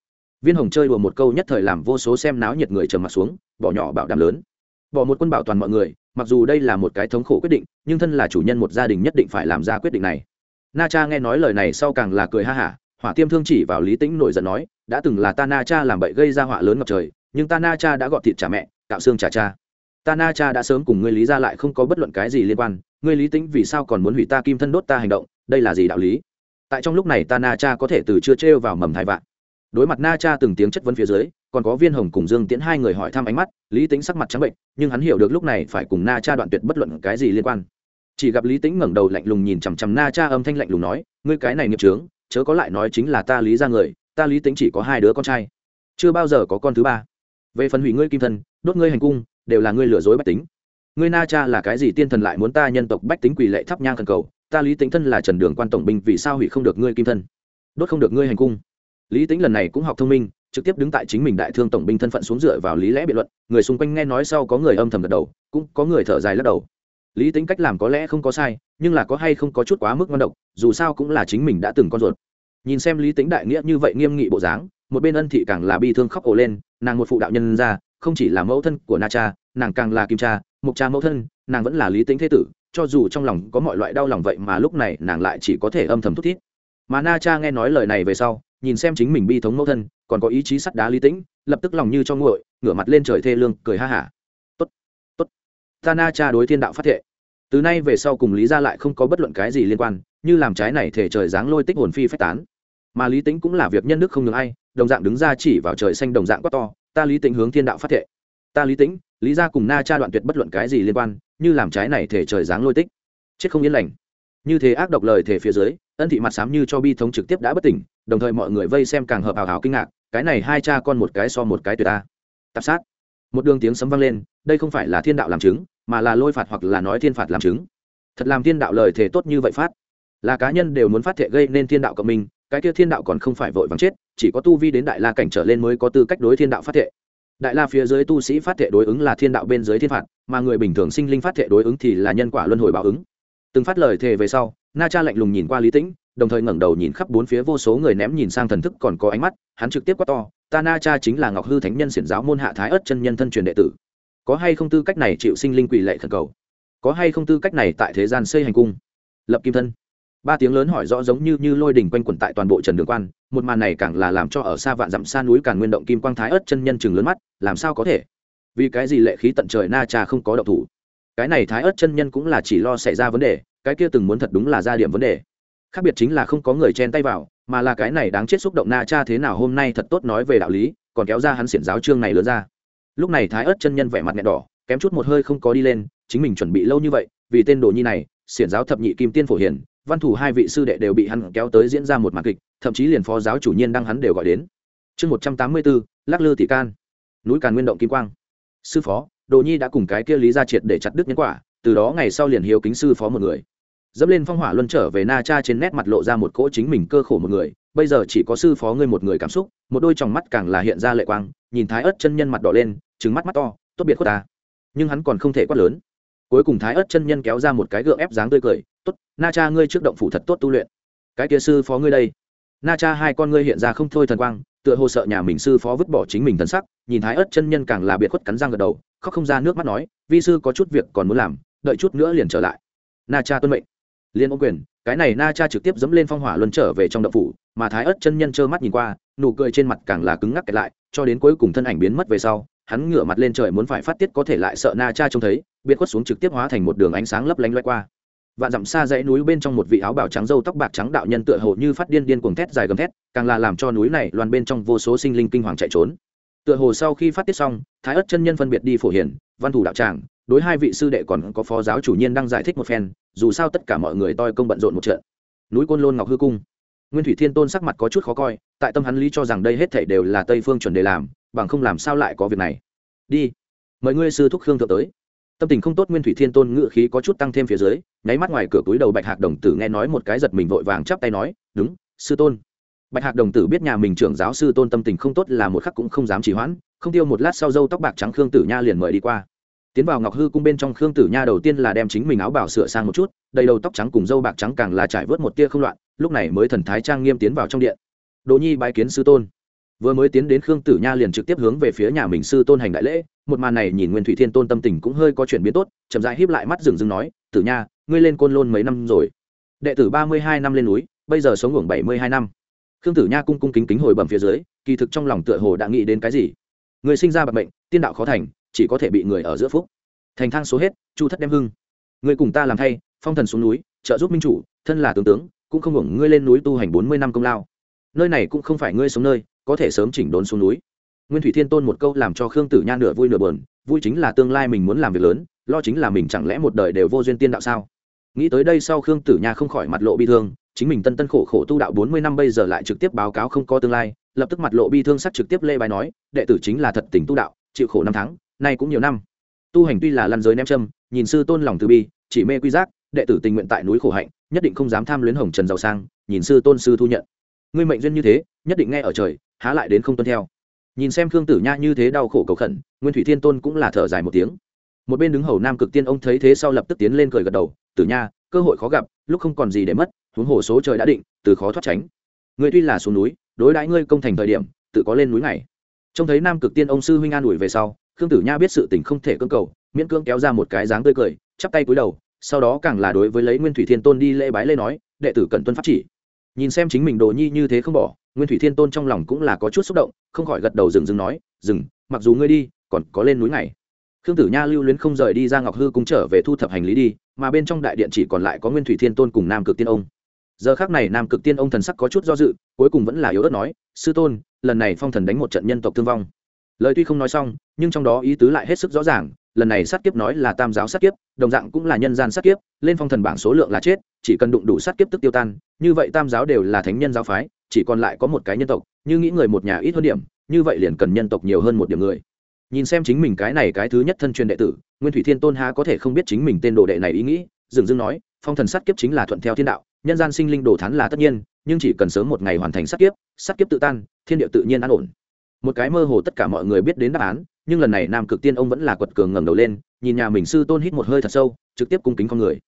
Viên hồng chơi đùa một câu nhất thời làm vô số xem náo nhiệt người trầm mặt xuống, bỏ nhỏ bảo đảm lớn. Bỏ một quân bảo toàn mọi người, mặc dù đây là một cái thống khổ quyết định, nhưng thân là chủ nhân một gia đình nhất định phải làm ra quyết định này. Na cha nghe nói lời này sau càng là cười ha hả hỏa tiêm thương chỉ vào lý tĩnh nổi giận nói, đã từng là ta na cha làm bậy gây ra họa lớn ngập trời, nhưng ta na cha đã gọt thịt trả mẹ, cạo xương trả cha. Ta na cha đã sớm cùng ngươi lý ra lại không có bất luận cái gì liên quan, ngươi lý tĩnh vì sao còn muốn hủy ta kim thân đốt ta hành động, đây là gì đạo lý? Tại trong lúc này ta na cha có thể từ chưa trêu vào mầm thai vạn. Đối mặt na cha từng tiếng chất vấn phía dưới, còn có viên hồng cùng dương tiễn hai người hỏi thăm ánh mắt, lý tính sắc mặt trắng bệnh, nhưng hắn hiểu được lúc này phải cùng na cha đoạn tuyệt bất luận cái gì liên quan. Chỉ gặp lý tính ngẩng đầu lạnh lùng nhìn chằm chằm na cha âm thanh lạnh lùng nói, ngươi cái này nghiệp trướng chớ có lại nói chính là ta lý ra người, ta lý tính chỉ có hai đứa con trai. Chưa bao giờ có con thứ ba. Về phần hủy ngươi kim thân, đốt ngươi hành cung, đều là ngươi lừa dối bách tính. Ngươi na cha là cái gì tiên thần lại muốn ta nhân tộc bách tính quỳ lệ thắp nhang thần cầu, ta lý tính thân là trần đường quan tổng binh vì sao hủy không được ngươi kim thân? Đốt không được ngươi hành cung. Lý tính lần này cũng học thông minh, trực tiếp đứng tại chính mình đại thương tổng binh thân phận xuống dựa vào lý lẽ biện luận, người xung quanh nghe nói sau có người âm thầm gật đầu, cũng có người thở dài lắc đầu lý tính cách làm có lẽ không có sai, nhưng là có hay không có chút quá mức ngon độc, dù sao cũng là chính mình đã từng con ruột. Nhìn xem lý tính đại nghĩa như vậy nghiêm nghị bộ dáng, một bên ân thị càng là bi thương khóc ổ lên, nàng một phụ đạo nhân ra, không chỉ là mẫu thân của na cha, nàng càng là kim cha mục cha mẫu thân, nàng vẫn là lý tính thế tử, cho dù trong lòng có mọi loại đau lòng vậy mà lúc này nàng lại chỉ có thể âm thầm thút thít. Mà na cha nghe nói lời này về sau, nhìn xem chính mình bi thống mẫu thân, còn có ý chí sắt đá lý tĩnh, lập tức lòng như cho nguội, ngửa mặt lên trời thê lương, cười ha hả ta na cha đối thiên đạo phát thệ. Từ nay về sau cùng lý ra lại không có bất luận cái gì liên quan, như làm trái này thể trời giáng lôi tích hồn phi phách tán. Mà lý tính cũng là việc nhân đức không ngừng ai, đồng dạng đứng ra chỉ vào trời xanh đồng dạng quá to, ta lý tính hướng thiên đạo phát thệ. Ta lý tính lý ra cùng na cha đoạn tuyệt bất luận cái gì liên quan, như làm trái này thể trời giáng lôi tích. Chết không yên lành. Như thế ác độc lời thể phía dưới, ân thị mặt sám như cho bi thống trực tiếp đã bất tỉnh, đồng thời mọi người vây xem càng hợp hào hào kinh ngạc, cái này hai cha con một cái so một cái tuyệt ta. Tạp sát. Một đường tiếng sấm vang lên, đây không phải là thiên đạo làm chứng mà là lôi phạt hoặc là nói thiên phạt làm chứng. Thật làm thiên đạo lời thể tốt như vậy phát. Là cá nhân đều muốn phát thệ gây nên thiên đạo cộng minh, cái kia thiên đạo còn không phải vội vàng chết, chỉ có tu vi đến đại la cảnh trở lên mới có tư cách đối thiên đạo phát thệ. Đại la phía dưới tu sĩ phát thệ đối ứng là thiên đạo bên dưới thiên phạt, mà người bình thường sinh linh phát thệ đối ứng thì là nhân quả luân hồi báo ứng. Từng phát lời thề về sau, na cha lạnh lùng nhìn qua lý tĩnh, đồng thời ngẩng đầu nhìn khắp bốn phía vô số người ném nhìn sang thần thức còn có ánh mắt, hắn trực tiếp quát to, ta na cha chính là ngọc hư thánh nhân xiển giáo môn hạ thái ất chân nhân thân truyền đệ tử có hay không tư cách này chịu sinh linh quỷ lệ thần cầu? Có hay không tư cách này tại thế gian xây hành cung? Lập kim thân. Ba tiếng lớn hỏi rõ giống như như lôi đỉnh quanh quẩn tại toàn bộ trần đường quan, một màn này càng là làm cho ở xa vạn dặm xa núi càng nguyên động kim quang thái ớt chân nhân chừng lớn mắt, làm sao có thể? Vì cái gì lệ khí tận trời na cha không có động thủ? Cái này thái ớt chân nhân cũng là chỉ lo xảy ra vấn đề, cái kia từng muốn thật đúng là ra điểm vấn đề. Khác biệt chính là không có người chen tay vào, mà là cái này đáng chết xúc động na cha thế nào hôm nay thật tốt nói về đạo lý, còn kéo ra hắn xiển giáo trương này lớn ra lúc này thái ớt chân nhân vẻ mặt nghẹn đỏ, kém chút một hơi không có đi lên, chính mình chuẩn bị lâu như vậy, vì tên đồ nhi này, xiển giáo thập nhị kim tiên phổ hiển văn thủ hai vị sư đệ đều bị hắn kéo tới diễn ra một màn kịch, thậm chí liền phó giáo chủ nhiên đăng hắn đều gọi đến. Chương một trăm tám mươi bốn, lắc lư tỷ can. Núi càn nguyên động kim quang. Sư phó, đồ nhi đã cùng cái kia lý ra triệt để chặt đứt nhân quả, từ đó ngày sau liền hiếu kính sư phó một người. Dẫm lên phong hỏa luân trở về na cha trên nét mặt lộ ra một cỗ chính mình cơ khổ một người, bây giờ chỉ có sư phó ngươi một người cảm xúc, một đôi tròng mắt càng là hiện ra lệ quang nhìn thái ớt chân nhân mặt đỏ lên trứng mắt mắt to, tốt biệt khuất ta. Nhưng hắn còn không thể quát lớn. Cuối cùng thái ớt chân nhân kéo ra một cái gượng ép dáng tươi cười, tốt, na cha ngươi trước động phủ thật tốt tu luyện. Cái kia sư phó ngươi đây. Na cha hai con ngươi hiện ra không thôi thần quang, tựa hồ sợ nhà mình sư phó vứt bỏ chính mình thần sắc, nhìn thái ớt chân nhân càng là biệt khuất cắn răng gật đầu, khóc không ra nước mắt nói, vi sư có chút việc còn muốn làm, đợi chút nữa liền trở lại. Na cha tuân mệnh. Liên ô quyền, cái này na cha trực tiếp dẫm lên phong hỏa luân trở về trong đậu phủ, mà thái ớt chân nhân trơ mắt nhìn qua, nụ cười trên mặt càng là cứng ngắc kẹt lại cho đến cuối cùng thân ảnh biến mất về sau, hắn ngửa mặt lên trời muốn phải phát tiết có thể lại sợ na cha trông thấy, biệt khuất xuống trực tiếp hóa thành một đường ánh sáng lấp lánh loay qua. Vạn dặm xa dãy núi bên trong một vị áo bào trắng râu tóc bạc trắng đạo nhân tựa hồ như phát điên điên cuồng thét dài gầm thét, càng là làm cho núi này loan bên trong vô số sinh linh kinh hoàng chạy trốn. Tựa hồ sau khi phát tiết xong, thái ất chân nhân phân biệt đi phổ hiển văn thủ đạo tràng, đối hai vị sư đệ còn có phó giáo chủ nhiên đang giải thích một phen, dù sao tất cả mọi người toi công bận rộn một trận. Núi côn lôn ngọc hư cung nguyên thủy thiên tôn sắc mặt có chút khó coi, tại tâm hắn lý cho rằng đây hết thảy đều là tây phương chuẩn đề làm, bằng không làm sao lại có việc này. Đi, mời ngươi sư thúc khương thượng tới. Tâm tình không tốt, nguyên thủy thiên tôn ngự khí có chút tăng thêm phía dưới, nháy mắt ngoài cửa túi đầu bạch hạc đồng tử nghe nói một cái giật mình vội vàng chắp tay nói, đúng, sư tôn. Bạch hạc đồng tử biết nhà mình trưởng giáo sư tôn tâm tình không tốt là một khắc cũng không dám trì hoãn, không tiêu một lát sau dâu tóc bạc trắng khương tử nha liền mời đi qua tiến vào ngọc hư cung bên trong khương tử nha đầu tiên là đem chính mình áo bảo sửa sang một chút, đầy đầu tóc trắng cùng dâu bạc trắng càng là trải vớt một tia không loạn, lúc này mới thần thái trang nghiêm tiến vào trong điện. Đỗ nhi bái kiến sư tôn. Vừa mới tiến đến khương tử nha liền trực tiếp hướng về phía nhà mình sư tôn hành đại lễ, một màn này nhìn nguyên thủy thiên tôn tâm tình cũng hơi có chuyển biến tốt, chậm rãi híp lại mắt dừng dừng nói, tử nha, ngươi lên côn lôn mấy năm rồi? Đệ tử ba mươi hai năm lên núi, bây giờ sống ngưỡng bảy mươi hai năm. Khương tử nha cung cung kính kính hồi bẩm phía dưới, kỳ thực trong lòng tựa hồ đã nghĩ đến cái gì. Người sinh ra bậc bệnh tiên đạo khó thành chỉ có thể bị người ở giữa phúc. Thành thang số hết, chu thất đem hưng. Người cùng ta làm thay, phong thần xuống núi, trợ giúp minh chủ, thân là tướng tướng, cũng không hưởng ngươi lên núi tu hành bốn mươi năm công lao. Nơi này cũng không phải ngươi sống nơi, có thể sớm chỉnh đốn xuống núi. Nguyên thủy thiên tôn một câu làm cho khương tử nha nửa vui nửa bờn vui chính là tương lai mình muốn làm việc lớn, lo chính là mình chẳng lẽ một đời đều vô duyên tiên đạo sao? Nghĩ tới đây sau khương tử nha không khỏi mặt lộ bi thương, chính mình tân tân khổ khổ tu đạo bốn mươi năm bây giờ lại trực tiếp báo cáo không có tương lai, lập tức mặt lộ bi thương sắc trực tiếp lê bài nói, đệ tử chính là thật tình tu đạo, chịu khổ năm tháng nay cũng nhiều năm. Tu hành tuy là lăn giới nem châm, nhìn sư tôn lòng từ bi, chỉ mê quy giác, đệ tử tình nguyện tại núi khổ hạnh, nhất định không dám tham luyến hồng trần giàu sang, nhìn sư tôn sư thu nhận. Ngươi mệnh duyên như thế, nhất định nghe ở trời, há lại đến không tuân theo. Nhìn xem khương tử nha như thế đau khổ cầu khẩn, nguyên thủy thiên tôn cũng là thở dài một tiếng. Một bên đứng hầu nam cực tiên ông thấy thế sau lập tức tiến lên cười gật đầu, tử nha, cơ hội khó gặp, lúc không còn gì để mất, huống hồ số trời đã định, từ khó thoát tránh. Ngươi tuy là xuống núi, đối đãi ngươi công thành thời điểm, tự có lên núi này trông thấy nam cực tiên ông sư huynh an ủi về sau khương tử nha biết sự tình không thể cưỡng cầu, miễn cưỡng kéo ra một cái dáng tươi cười, chắp tay cúi đầu, sau đó càng là đối với lấy nguyên thủy thiên tôn đi lễ bái lễ nói, đệ tử cần tuân pháp chỉ. Nhìn xem chính mình đồ nhi như thế không bỏ, nguyên thủy thiên tôn trong lòng cũng là có chút xúc động, không khỏi gật đầu dừng dừng nói, dừng, mặc dù ngươi đi, còn có lên núi này khương tử nha lưu luyến không rời đi ra ngọc hư cung trở về thu thập hành lý đi, mà bên trong đại điện chỉ còn lại có nguyên thủy thiên tôn cùng nam cực tiên ông. Giờ khác này nam cực tiên ông thần sắc có chút do dự, cuối cùng vẫn là yếu ớt nói, sư tôn, lần này phong thần đánh một trận nhân tộc thương vong lời tuy không nói xong, nhưng trong đó ý tứ lại hết sức rõ ràng, lần này sát kiếp nói là tam giáo sát kiếp, đồng dạng cũng là nhân gian sát kiếp, lên phong thần bảng số lượng là chết, chỉ cần đụng đủ sát kiếp tức tiêu tan, như vậy tam giáo đều là thánh nhân giáo phái, chỉ còn lại có một cái nhân tộc, như nghĩ người một nhà ít hơn điểm, như vậy liền cần nhân tộc nhiều hơn một điểm người. Nhìn xem chính mình cái này cái thứ nhất thân truyền đệ tử, nguyên thủy thiên tôn há có thể không biết chính mình tên đồ đệ này ý nghĩ, dừng dưng nói, phong thần sát kiếp chính là thuận theo thiên đạo, nhân gian sinh linh đồ thán là tất nhiên, nhưng chỉ cần sớm một ngày hoàn thành sát kiếp sát kiếp tự tan, thiên địa tự nhiên an ổn một cái mơ hồ tất cả mọi người biết đến đáp án, nhưng lần này nam cực tiên ông vẫn là quật cường ngẩng đầu lên, nhìn nhà mình sư tôn hít một hơi thật sâu, trực tiếp cung kính con người.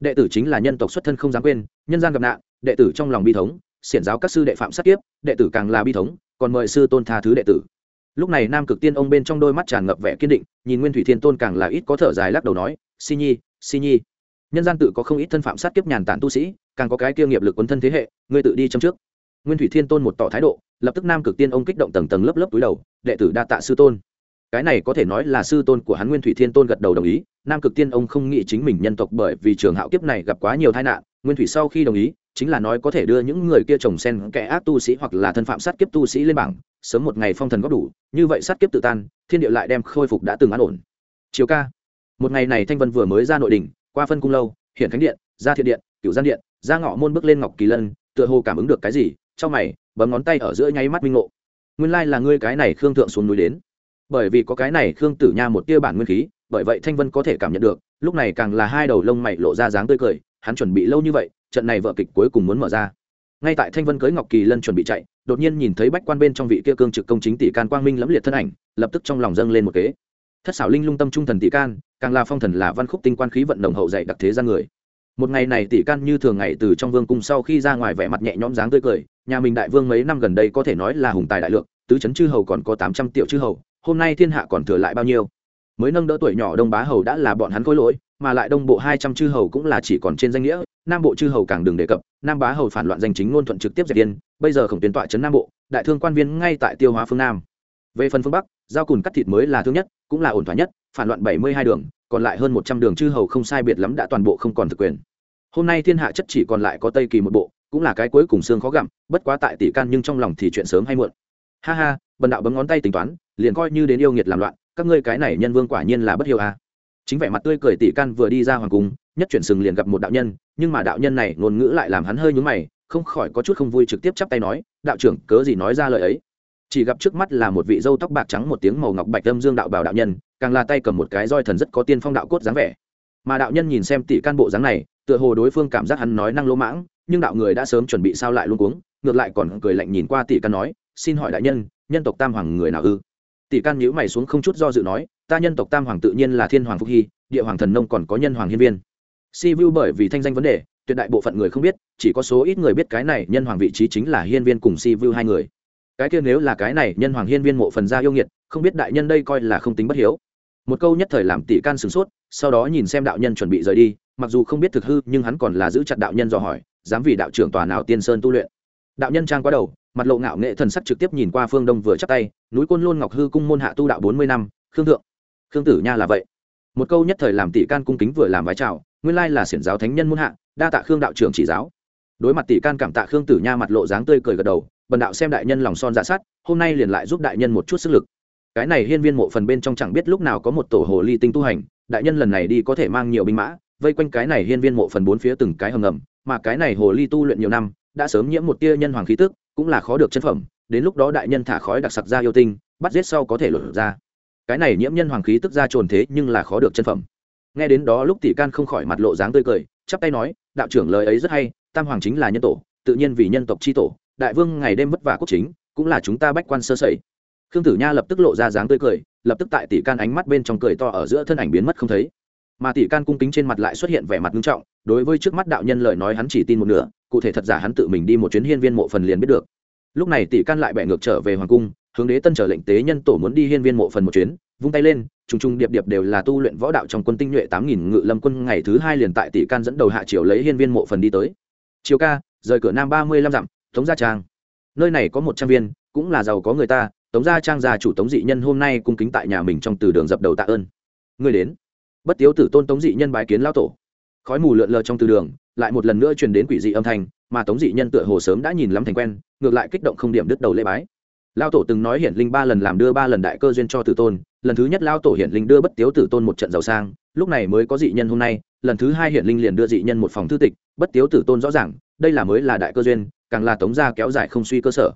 Đệ tử chính là nhân tộc xuất thân không dám quên, nhân gian gặp nạn, đệ tử trong lòng bi thống, xiển giáo các sư đệ phạm sát kiếp, đệ tử càng là bi thống, còn mời sư tôn tha thứ đệ tử. Lúc này nam cực tiên ông bên trong đôi mắt tràn ngập vẻ kiên định, nhìn nguyên thủy thiên tôn càng là ít có thở dài lắc đầu nói si nhi si nhi. Nhân gian tự có không ít thân phạm sát kiếp nhàn tản tu sĩ, càng có cái kia nghiệp lực quấn thân thế hệ, ngươi tự đi trong trước nguyên thủy thiên tôn một tỏ thái độ, lập tức nam cực tiên ông kích động tầng tầng lớp lớp túi đầu, đệ tử đa tạ sư tôn. Cái này có thể nói là sư tôn của hắn nguyên thủy thiên tôn gật đầu đồng ý, nam cực tiên ông không nghĩ chính mình nhân tộc bởi vì trường hạo kiếp này gặp quá nhiều tai nạn, nguyên thủy sau khi đồng ý, chính là nói có thể đưa những người kia trồng sen kẻ ác tu sĩ hoặc là thân phạm sát kiếp tu sĩ lên bảng, sớm một ngày phong thần góp đủ, như vậy sát kiếp tự tan, thiên địa lại đem khôi phục đã từng an ổn. Chiều ca, một ngày này thanh vân vừa mới ra nội đình qua phân cung lâu, hiện khánh điện, ra thiện điện, cửu gian điện, ra ngọ môn bước lên ngọc kỳ lân, tựa hồ cảm ứng được cái gì trong mày, bấm ngón tay ở giữa nháy mắt minh ngộ. Nguyên lai là ngươi cái này khương thượng xuống núi đến. Bởi vì có cái này khương tử nha một tia bản nguyên khí, bởi vậy thanh vân có thể cảm nhận được, lúc này càng là hai đầu lông mày lộ ra dáng tươi cười, hắn chuẩn bị lâu như vậy, trận này vợ kịch cuối cùng muốn mở ra. Ngay tại thanh vân cưới ngọc kỳ lân chuẩn bị chạy, đột nhiên nhìn thấy bách quan bên trong vị kia cương trực công chính tỷ can quang minh lẫm liệt thân ảnh, lập tức trong lòng dâng lên một kế. Thất xảo linh lung tâm trung thần tỷ can, càng là phong thần là văn khúc tinh quan khí vận động hậu dạy đặc thế gian người một ngày này tỷ can như thường ngày từ trong vương cung sau khi ra ngoài vẻ mặt nhẹ nhõm dáng tươi cười, nhà mình đại vương mấy năm gần đây có thể nói là hùng tài đại lượng, tứ chấn chư hầu còn có tám trăm triệu chư hầu, hôm nay thiên hạ còn thừa lại bao nhiêu? Mới nâng đỡ tuổi nhỏ đông bá hầu đã là bọn hắn khối lỗi, mà lại đông bộ hai trăm chư hầu cũng là chỉ còn trên danh nghĩa, nam bộ chư hầu càng đừng đề cập, nam bá hầu phản loạn danh chính ngôn thuận trực tiếp dẹp yên, bây giờ khổng tuyến tọa trấn nam bộ, đại thương quan viên ngay tại tiêu hóa phương nam. Về phần phương bắc, giao cùn cắt thịt mới là thương nhất, cũng là ổn thỏa nhất, phản loạn bảy mươi hai đường còn lại hơn một trăm đường chư hầu không sai biệt lắm đã toàn bộ không còn thực quyền. Hôm nay thiên hạ chất chỉ còn lại có tây kỳ một bộ, cũng là cái cuối cùng xương khó gặm, bất quá tại tỷ can nhưng trong lòng thì chuyện sớm hay muộn. Ha ha, bần đạo bấm ngón tay tính toán, liền coi như đến yêu nghiệt làm loạn, các ngươi cái này nhân vương quả nhiên là bất hiếu à. chính vẻ mặt tươi cười tỷ can vừa đi ra hoàng cung, nhất chuyển sừng liền gặp một đạo nhân, nhưng mà đạo nhân này ngôn ngữ lại làm hắn hơi nhướng mày, không khỏi có chút không vui trực tiếp chắp tay nói, đạo trưởng, cớ gì nói ra lời ấy? Chỉ gặp trước mắt là một vị dâu tóc bạc trắng một tiếng màu ngọc bạch âm dương đạo bảo đạo nhân càng là tay cầm một cái roi thần rất có tiên phong đạo cốt dáng vẻ. Mà đạo nhân nhìn xem tỷ can bộ dáng này, tựa hồ đối phương cảm giác hắn nói năng lỗ mãng, nhưng đạo người đã sớm chuẩn bị sao lại luôn cuống, ngược lại còn cười lạnh nhìn qua tỷ can nói, xin hỏi đại nhân nhân tộc tam hoàng người nào ư? Tỷ can nhíu mày xuống không chút do dự nói, ta nhân tộc tam hoàng tự nhiên là thiên hoàng phúc hy, địa hoàng thần nông còn có nhân hoàng hiên viên. Si vu bởi vì thanh danh vấn đề, tuyệt đại bộ phận người không biết, chỉ có số ít người biết cái này nhân hoàng vị trí chính là hiên viên cùng si vu hai người. Cái kia nếu là cái này nhân hoàng hiên viên mộ phần gia yêu nghiệt, không biết đại nhân đây coi là không tính bất hiếu một câu nhất thời làm tỷ can sửng sốt, sau đó nhìn xem đạo nhân chuẩn bị rời đi, mặc dù không biết thực hư, nhưng hắn còn là giữ chặt đạo nhân dò hỏi, dám vì đạo trưởng tòa nào tiên sơn tu luyện? Đạo nhân trang qua đầu, mặt lộ ngạo nghệ thần sắc trực tiếp nhìn qua phương đông vừa chắc tay, núi côn lôn ngọc hư cung môn hạ tu đạo bốn mươi năm, khương thượng. Khương tử nha là vậy. Một câu nhất thời làm tỷ can cung kính vừa làm vái chào, nguyên lai là xiển giáo thánh nhân môn hạ, đa tạ khương đạo trưởng chỉ giáo. Đối mặt tỷ can cảm tạ khương tử nha mặt lộ dáng tươi cười gật đầu, bần đạo xem đại nhân lòng son dạ sát hôm nay liền lại giúp đại nhân một chút sức lực cái này hiên viên mộ phần bên trong chẳng biết lúc nào có một tổ hồ ly tinh tu hành, đại nhân lần này đi có thể mang nhiều binh mã, vây quanh cái này hiên viên mộ phần bốn phía từng cái hầm ngầm, mà cái này hồ ly tu luyện nhiều năm, đã sớm nhiễm một tia nhân hoàng khí tức, cũng là khó được chân phẩm, đến lúc đó đại nhân thả khói đặc sặc ra yêu tinh, bắt giết sau có thể lột ra. Cái này nhiễm nhân hoàng khí tức ra trồn thế nhưng là khó được chân phẩm. Nghe đến đó lúc tỷ can không khỏi mặt lộ dáng tươi cười, chắp tay nói, đạo trưởng lời ấy rất hay, tam hoàng chính là nhân tổ, tự nhiên vì nhân tộc c h i tổ, đại vương ngày đêm vất vả quốc chính, cũng là chúng ta bách quan sơ sẩy khương tử nha lập tức lộ ra dáng tươi cười, lập tức tại tỷ can ánh mắt bên trong cười to ở giữa thân ảnh biến mất không thấy. Mà tỷ can cung kính trên mặt lại xuất hiện vẻ mặt nghiêm trọng, đối với trước mắt đạo nhân lời nói hắn chỉ tin một nửa, cụ thể thật giả hắn tự mình đi một chuyến hiên viên mộ phần liền biết được. Lúc này tỷ can lại bẻ ngược trở về hoàng cung, hướng đế tân trở lệnh tế nhân tổ muốn đi hiên viên mộ phần một chuyến, vung tay lên, trùng trùng điệp điệp đều là tu luyện võ đạo trong quân tinh nhuệ tám nghìn ngự lâm quân ngày thứ hai liền tại tỷ can dẫn đầu hạ triều lấy hiên viên mộ phần đi tới. Chiều ca, rời cửa nam ba mươi lăm dặm, tống gia trang. Nơi này có một trăm viên, cũng là giàu có người ta tống gia trang gia chủ tống dị nhân hôm nay cung kính tại nhà mình trong từ đường dập đầu tạ ơn. Người đến. Bất tiếu tử tôn tống dị nhân bái kiến lão tổ. Khói mù lượn lờ trong từ đường, lại một lần nữa truyền đến quỷ dị âm thanh, mà tống dị nhân tựa hồ sớm đã nhìn lắm thành quen, ngược lại kích động không điểm đứt đầu lễ bái. Lao tổ từng nói hiển linh ba lần làm đưa ba lần đại cơ duyên cho tử tôn, lần thứ nhất lao tổ hiển linh đưa bất tiếu tử tôn một trận giàu sang, lúc này mới có dị nhân hôm nay, lần thứ hai hiển linh liền đưa dị nhân một phòng thư tịch, bất tiếu tử tôn rõ ràng, đây là mới là đại cơ duyên, càng là tống gia kéo dài không suy cơ sở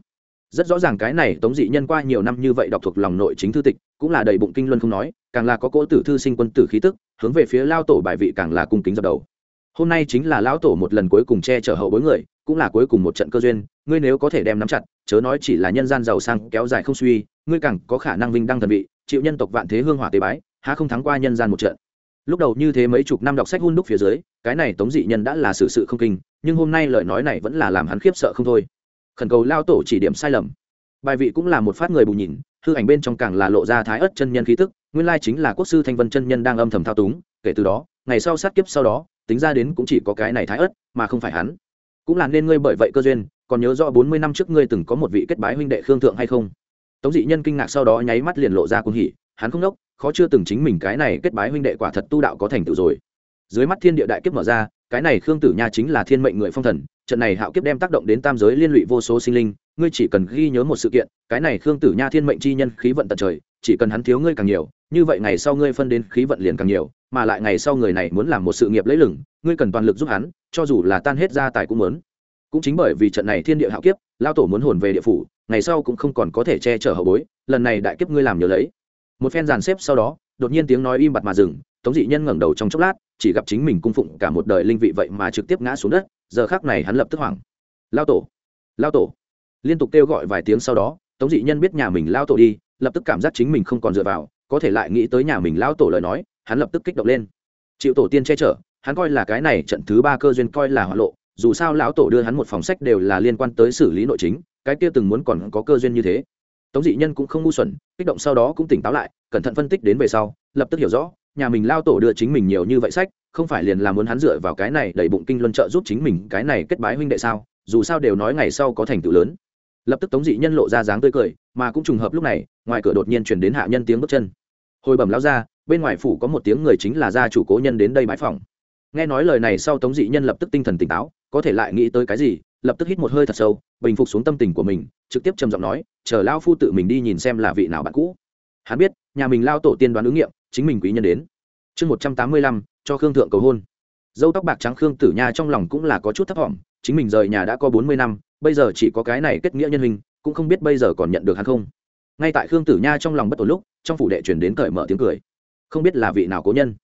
rất rõ ràng cái này tống dị nhân qua nhiều năm như vậy đọc thuộc lòng nội chính thư tịch, cũng là đầy bụng kinh luân không nói, càng là có cỗ tử thư sinh quân tử khí tức, hướng về phía lao tổ bài vị càng là cung kính dập đầu. Hôm nay chính là lão tổ một lần cuối cùng che chở hậu bối người, cũng là cuối cùng một trận cơ duyên, ngươi nếu có thể đem nắm chặt, chớ nói chỉ là nhân gian giàu sang kéo dài không suy, ngươi càng có khả năng vinh đăng thần vị, chịu nhân tộc vạn thế hương hỏa tế bái, há không thắng qua nhân gian một trận. Lúc đầu như thế mấy chục năm đọc sách hun đúc phía dưới, cái này tống dị nhân đã là sự sự không kinh, nhưng hôm nay lời nói này vẫn là làm hắn khiếp sợ không thôi khẩn cầu lao tổ chỉ điểm sai lầm. Bài vị cũng là một phát người bù nhìn, hư ảnh bên trong càng là lộ ra thái ất chân nhân khí tức, nguyên lai chính là quốc sư thanh vân chân nhân đang âm thầm thao túng, kể từ đó, ngày sau sát kiếp sau đó, tính ra đến cũng chỉ có cái này thái ất mà không phải hắn. Cũng là nên ngươi bởi vậy cơ duyên, còn nhớ rõ bốn mươi năm trước ngươi từng có một vị kết bái huynh đệ khương thượng hay không? Tống dị nhân kinh ngạc sau đó nháy mắt liền lộ ra cung hỉ, hắn không đốc, khó chưa từng chính mình cái này kết bái huynh đệ quả thật tu đạo có thành tựu rồi. Dưới mắt thiên địa đại kiếp mở ra cái này khương tử nha chính là thiên mệnh người phong thần, trận này hạo kiếp đem tác động đến tam giới liên lụy vô số sinh linh, ngươi chỉ cần ghi nhớ một sự kiện, cái này khương tử nha thiên mệnh chi nhân khí vận tận trời, chỉ cần hắn thiếu ngươi càng nhiều, như vậy ngày sau ngươi phân đến khí vận liền càng nhiều, mà lại ngày sau người này muốn làm một sự nghiệp lấy lửng ngươi cần toàn lực giúp hắn, cho dù là tan hết gia tài cũng muốn. Cũng chính bởi vì trận này thiên địa hạo kiếp lao tổ muốn hồn về địa phủ, ngày sau cũng không còn có thể che chở hậu bối, lần này đại kiếp ngươi làm nhớ lấy. Một phen dàn xếp sau đó, đột nhiên tiếng nói im bặt mà dừng, tống dị nhân ngẩng đầu trong chốc lát chỉ gặp chính mình cung phụng cả một đời linh vị vậy mà trực tiếp ngã xuống đất, giờ khác này hắn lập tức hoảng. Lao tổ lao tổ. Liên tục kêu gọi vài tiếng sau đó, tống dị nhân biết nhà mình lao tổ đi, lập tức cảm giác chính mình không còn dựa vào, có thể lại nghĩ tới nhà mình lao tổ lời nói, hắn lập tức kích động lên. Chịu tổ tiên che chở, hắn coi là cái này trận thứ ba cơ duyên coi là hỏa lộ, dù sao lão tổ đưa hắn một phòng sách đều là liên quan tới xử lý nội chính, cái kia từng muốn còn có cơ duyên như thế. Tống dị nhân cũng không ngu xuẩn, kích động sau đó cũng tỉnh táo lại, cẩn thận phân tích đến về sau, lập tức hiểu rõ nhà mình lao tổ đưa chính mình nhiều như vậy sách, không phải liền là muốn hắn dựa vào cái này đẩy bụng kinh luân trợ giúp chính mình cái này kết bái huynh đệ sao? Dù sao đều nói ngày sau có thành tựu lớn. Lập tức tống dị nhân lộ ra dáng tươi cười, mà cũng trùng hợp lúc này, ngoài cửa đột nhiên chuyển đến hạ nhân tiếng bước chân. Hồi bẩm lao ra bên ngoài phủ có một tiếng người chính là gia chủ cố nhân đến đây bãi phòng. Nghe nói lời này sau tống dị nhân lập tức tinh thần tỉnh táo, có thể lại nghĩ tới cái gì, lập tức hít một hơi thật sâu, bình phục xuống tâm tình của mình, trực tiếp trầm giọng nói, chờ lao phu tự mình đi nhìn xem là vị nào bạn cũ. Hắn biết, nhà mình lao tổ tiên đoán ứng nghiệm chính mình quý nhân đến. Chương một trăm tám mươi lăm, cho khương thượng cầu hôn. Dâu tóc bạc trắng khương tử nha trong lòng cũng là có chút thấp t chính mình rời nhà đã có bốn mươi năm, bây giờ chỉ có cái này kết nghĩa nhân hình, cũng không biết bây giờ còn nhận được hắn không. Ngay tại khương tử nha trong lòng bất ổn lúc, trong phủ đệ chuyển đến cởi mở tiếng cười. Không biết là vị nào cố nhân.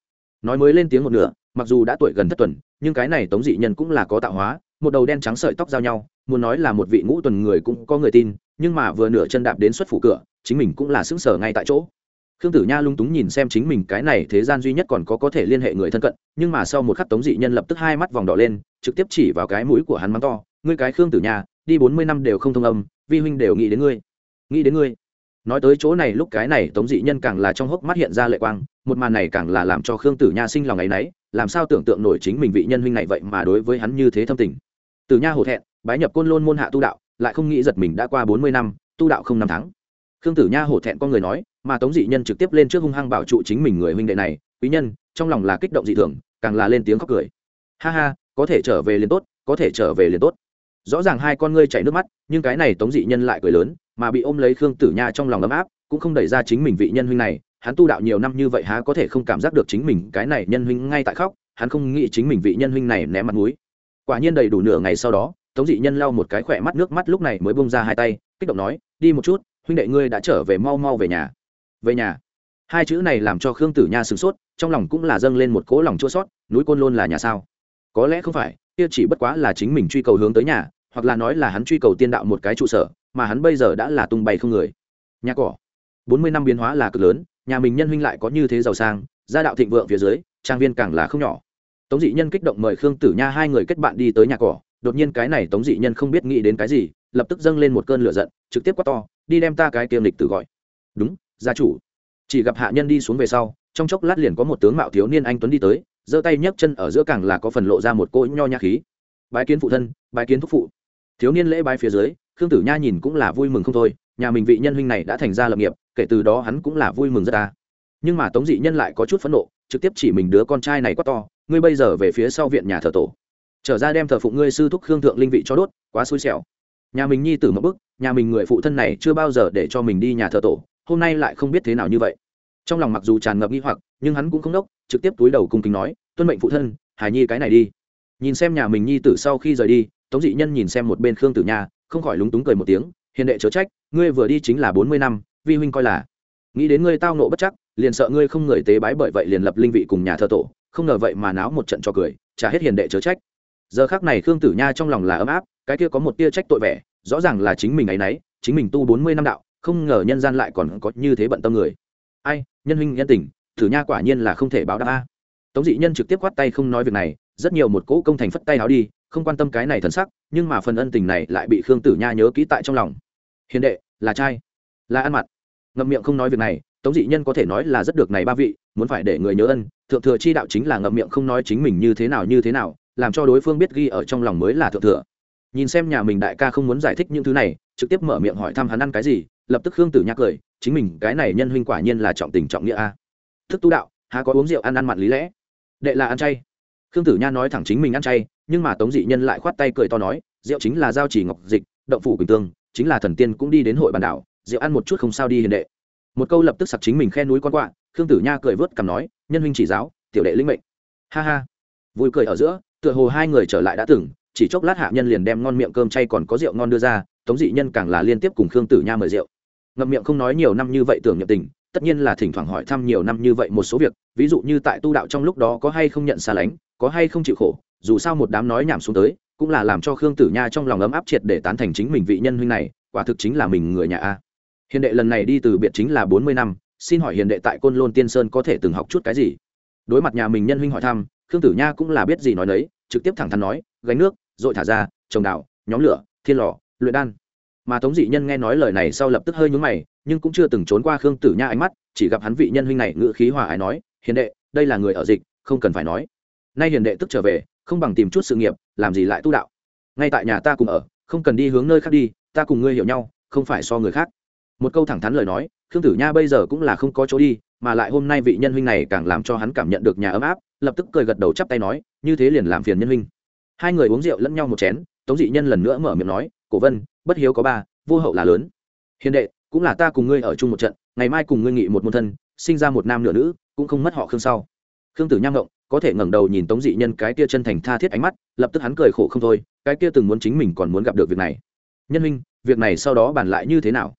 Nói mới lên tiếng một nửa, mặc dù đã tuổi gần thất tuần, nhưng cái này tống dị nhân cũng là có tạo hóa, một đầu đen trắng sợi tóc giao nhau, muốn nói là một vị ngũ tuần người cũng có người tin, nhưng mà vừa nửa chân đạp đến xuất phủ cửa, chính mình cũng là xứng sở ngay tại chỗ khương tử nha lung túng nhìn xem chính mình cái này thế gian duy nhất còn có có thể liên hệ người thân cận, nhưng mà sau một khắc tống dị nhân lập tức hai mắt vòng đỏ lên, trực tiếp chỉ vào cái mũi của hắn mắng to, ngươi cái khương tử nha, đi bốn mươi năm đều không thông âm, vi huynh đều nghĩ đến ngươi, nghĩ đến ngươi. Nói tới chỗ này lúc cái này tống dị nhân càng là trong hốc mắt hiện ra lệ quang, một màn này càng là làm cho khương tử nha sinh lòng ngày náy làm sao tưởng tượng nổi chính mình vị nhân huynh này vậy mà đối với hắn như thế thâm tình. Tử nha hổ thẹn, bái nhập côn lôn môn hạ tu đạo, lại không nghĩ giật mình đã qua bốn mươi năm, tu đạo không năm tháng khương tử nha hổ thẹn con người nói, mà tống dị nhân trực tiếp lên trước hung hăng bảo trụ chính mình người huynh đệ này, quý nhân, trong lòng là kích động dị thường, càng là lên tiếng khóc cười. Ha ha, có thể trở về liền tốt, có thể trở về liền tốt. Rõ ràng hai con ngươi chảy nước mắt, nhưng cái này tống dị nhân lại cười lớn, mà bị ôm lấy khương tử nha trong lòng ấm áp, cũng không đẩy ra chính mình vị nhân huynh này, hắn tu đạo nhiều năm như vậy há có thể không cảm giác được chính mình cái này nhân huynh ngay tại khóc, hắn không nghĩ chính mình vị nhân huynh này ném mặt mũi. Quả nhiên đầy đủ nửa ngày sau đó, tống dị nhân lau một cái khỏe mắt, nước mắt lúc này mới bông ra hai tay, kích động nói, đi một chút huynh đệ ngươi đã trở về mau mau về nhà. Về nhà? Hai chữ này làm cho khương tử nha sửng sốt, trong lòng cũng là dâng lên một cỗ lòng chua sót núi côn lôn là nhà sao? Có lẽ không phải, kia chỉ bất quá là chính mình truy cầu hướng tới nhà, hoặc là nói là hắn truy cầu tiên đạo một cái trụ sở, mà hắn bây giờ đã là tung bay không người. Nhà cỏ. Bốn mươi năm biến hóa là cực lớn, nhà mình nhân huynh lại có như thế giàu sang, gia đạo thịnh vượng phía dưới, trang viên càng là không nhỏ. Tống dị nhân kích động mời khương tử nha hai người kết bạn đi tới nhà cỏ đột nhiên cái này tống dị nhân không biết nghĩ đến cái gì, lập tức dâng lên một cơn lửa giận, trực tiếp quát to, đi đem ta cái tiêm lịch tử gọi. Đúng, gia chủ. Chỉ gặp hạ nhân đi xuống về sau, trong chốc lát liền có một tướng mạo thiếu niên anh tuấn đi tới, giơ tay nhấc chân ở giữa càng là có phần lộ ra một cỗ nho nhã khí. Bái kiến phụ thân, bái kiến thúc phụ. Thiếu niên lễ bái phía dưới, khương tử nha nhìn cũng là vui mừng không thôi, nhà mình vị nhân huynh này đã thành ra lập nghiệp, kể từ đó hắn cũng là vui mừng rất ta. Nhưng mà tống dị nhân lại có chút phẫn nộ, trực tiếp chỉ mình đứa con trai này quá to, ngươi bây giờ về phía sau viện nhà thờ tổ trở ra đem thờ phụng ngươi sư thúc khương thượng linh vị cho đốt, quá xui xẻo. Nhà mình nhi tử một bức, nhà mình người phụ thân này chưa bao giờ để cho mình đi nhà thờ tổ, hôm nay lại không biết thế nào như vậy. Trong lòng mặc dù tràn ngập nghi hoặc, nhưng hắn cũng không đốc, trực tiếp túi đầu cung kính nói, tuân mệnh phụ thân hải nhi cái này đi. Nhìn xem nhà mình nhi tử sau khi rời đi, tống dị nhân nhìn xem một bên khương tử nha, không khỏi lúng túng cười một tiếng, hiền đệ chớ trách, ngươi vừa đi chính là bốn mươi năm, vi huynh coi là. Nghĩ đến ngươi tao nộ bất chắc, liền sợ ngươi không người tế bái bởi vậy liền lập linh vị cùng nhà thờ tổ, không ngờ vậy mà náo một trận cho cười trả hết hiền đệ chớ trách giờ khác này khương tử nha trong lòng là ấm áp, cái kia có một tia trách tội vẻ, rõ ràng là chính mình ấ y n ấ y chính mình tu bốn mươi năm đạo, không ngờ nhân gian lại còn có như thế bận tâm người. Ai, nhân huynh nhân tình thử nha quả nhiên là không thể báo đáp a. Tống dị nhân trực tiếp quát tay không nói việc này, rất nhiều một cỗ công thành phất tay áo đi, không quan tâm cái này thân sắc, nhưng mà phần ân tình này lại bị khương tử nha nhớ kỹ tại trong lòng. Hiền đệ, là trai, là ăn mặn. Ngậm miệng không nói việc này, tống dị nhân có thể nói là rất được này ba vị, muốn phải để người nhớ ân, thượng thừa chi đạo chính là ngậm miệng không nói chính mình như thế nào như thế nào làm cho đối phương biết ghi ở trong lòng mới là thượng thừa. Nhìn xem nhà mình đại ca không muốn giải thích những thứ này, trực tiếp mở miệng hỏi thăm hắn ăn cái gì, lập tức khương tử nhắc cười, chính mình, cái này nhân huynh quả nhiên là trọng tình trọng nghĩa a. Thức tu đạo, há có uống rượu ăn ăn mặn lý lẽ? Đệ là ăn chay. Khương tử nha nói thẳng chính mình ăn chay, nhưng mà tống dị nhân lại khoát tay cười to nói, rượu chính là giao chỉ ngọc dịch, động phủ quỳnh tương, chính là thần tiên cũng đi đến hội bàn đảo, rượu ăn một chút không sao đi hiền đệ. Một câu lập tức sặc chính mình khen núi con quạ, khương tử nha cười vớt cằm nói, nhân huynh chỉ giáo, tiểu đệ linh mệnh. Ha ha. Vui cười ở giữa tựa hồ hai người trở lại đã từng, chỉ chốc lát hạ nhân liền đem ngon miệng cơm chay còn có rượu ngon đưa ra, tống dị nhân càng là liên tiếp cùng khương tử nha mời rượu. Ngậm miệng không nói nhiều năm như vậy tưởng nhập tình, tất nhiên là thỉnh thoảng hỏi thăm nhiều năm như vậy một số việc, ví dụ như tại tu đạo trong lúc đó có hay không nhận xa lánh, có hay không chịu khổ, dù sao một đám nói nhảm xuống tới, cũng là làm cho khương tử nha trong lòng ấm áp triệt để tán thành chính mình vị nhân huynh này, quả thực chính là mình người nhà a. Hiền đệ lần này đi từ biệt chính là bốn mươi năm, xin hỏi hiền đệ tại côn lôn tiên sơn có thể từng học chút cái gì? Đối mặt nhà mình nhân huynh hỏi thăm khương tử nha cũng là biết gì nói đấy trực tiếp thẳng thắn nói, gánh nước, dội thả ra, trồng đào, nhóm lửa, thiên lò, luyện đan. Mà tống dị nhân nghe nói lời này sau lập tức hơi nhúng mày, nhưng cũng chưa từng trốn qua khương tử nha ánh mắt, chỉ gặp hắn vị nhân huynh này ngữ khí hòa ái nói, hiền đệ, đây là người ở dịch, không cần phải nói. Nay hiền đệ tức trở về, không bằng tìm chút sự nghiệp, làm gì lại tu đạo. Ngay tại nhà ta cùng ở, không cần đi hướng nơi khác đi, ta cùng ngươi hiểu nhau, không phải so người khác. Một câu thẳng thắn lời nói, khương tử nha bây giờ cũng là không có chỗ đi, mà lại hôm nay vị nhân huynh này càng làm cho hắn cảm nhận được nhà ấm áp lập tức cười gật đầu chắp tay nói, như thế liền làm phiền nhân huynh. Hai người uống rượu lẫn nhau một chén, tống dị nhân lần nữa mở miệng nói, cổ vân, bất hiếu có ba, vô hậu là lớn. Hiền đệ, cũng là ta cùng ngươi ở chung một trận, ngày mai cùng ngươi nghị một môn thân, sinh ra một nam nửa nữ, cũng không mất họ khương sau. Khương tử nham ngộng, có thể ngẩng đầu nhìn tống dị nhân cái kia chân thành tha thiết ánh mắt, lập tức hắn cười khổ không thôi, cái kia từng muốn chính mình còn muốn gặp được việc này. Nhân huynh, việc này sau đó bàn lại như thế nào?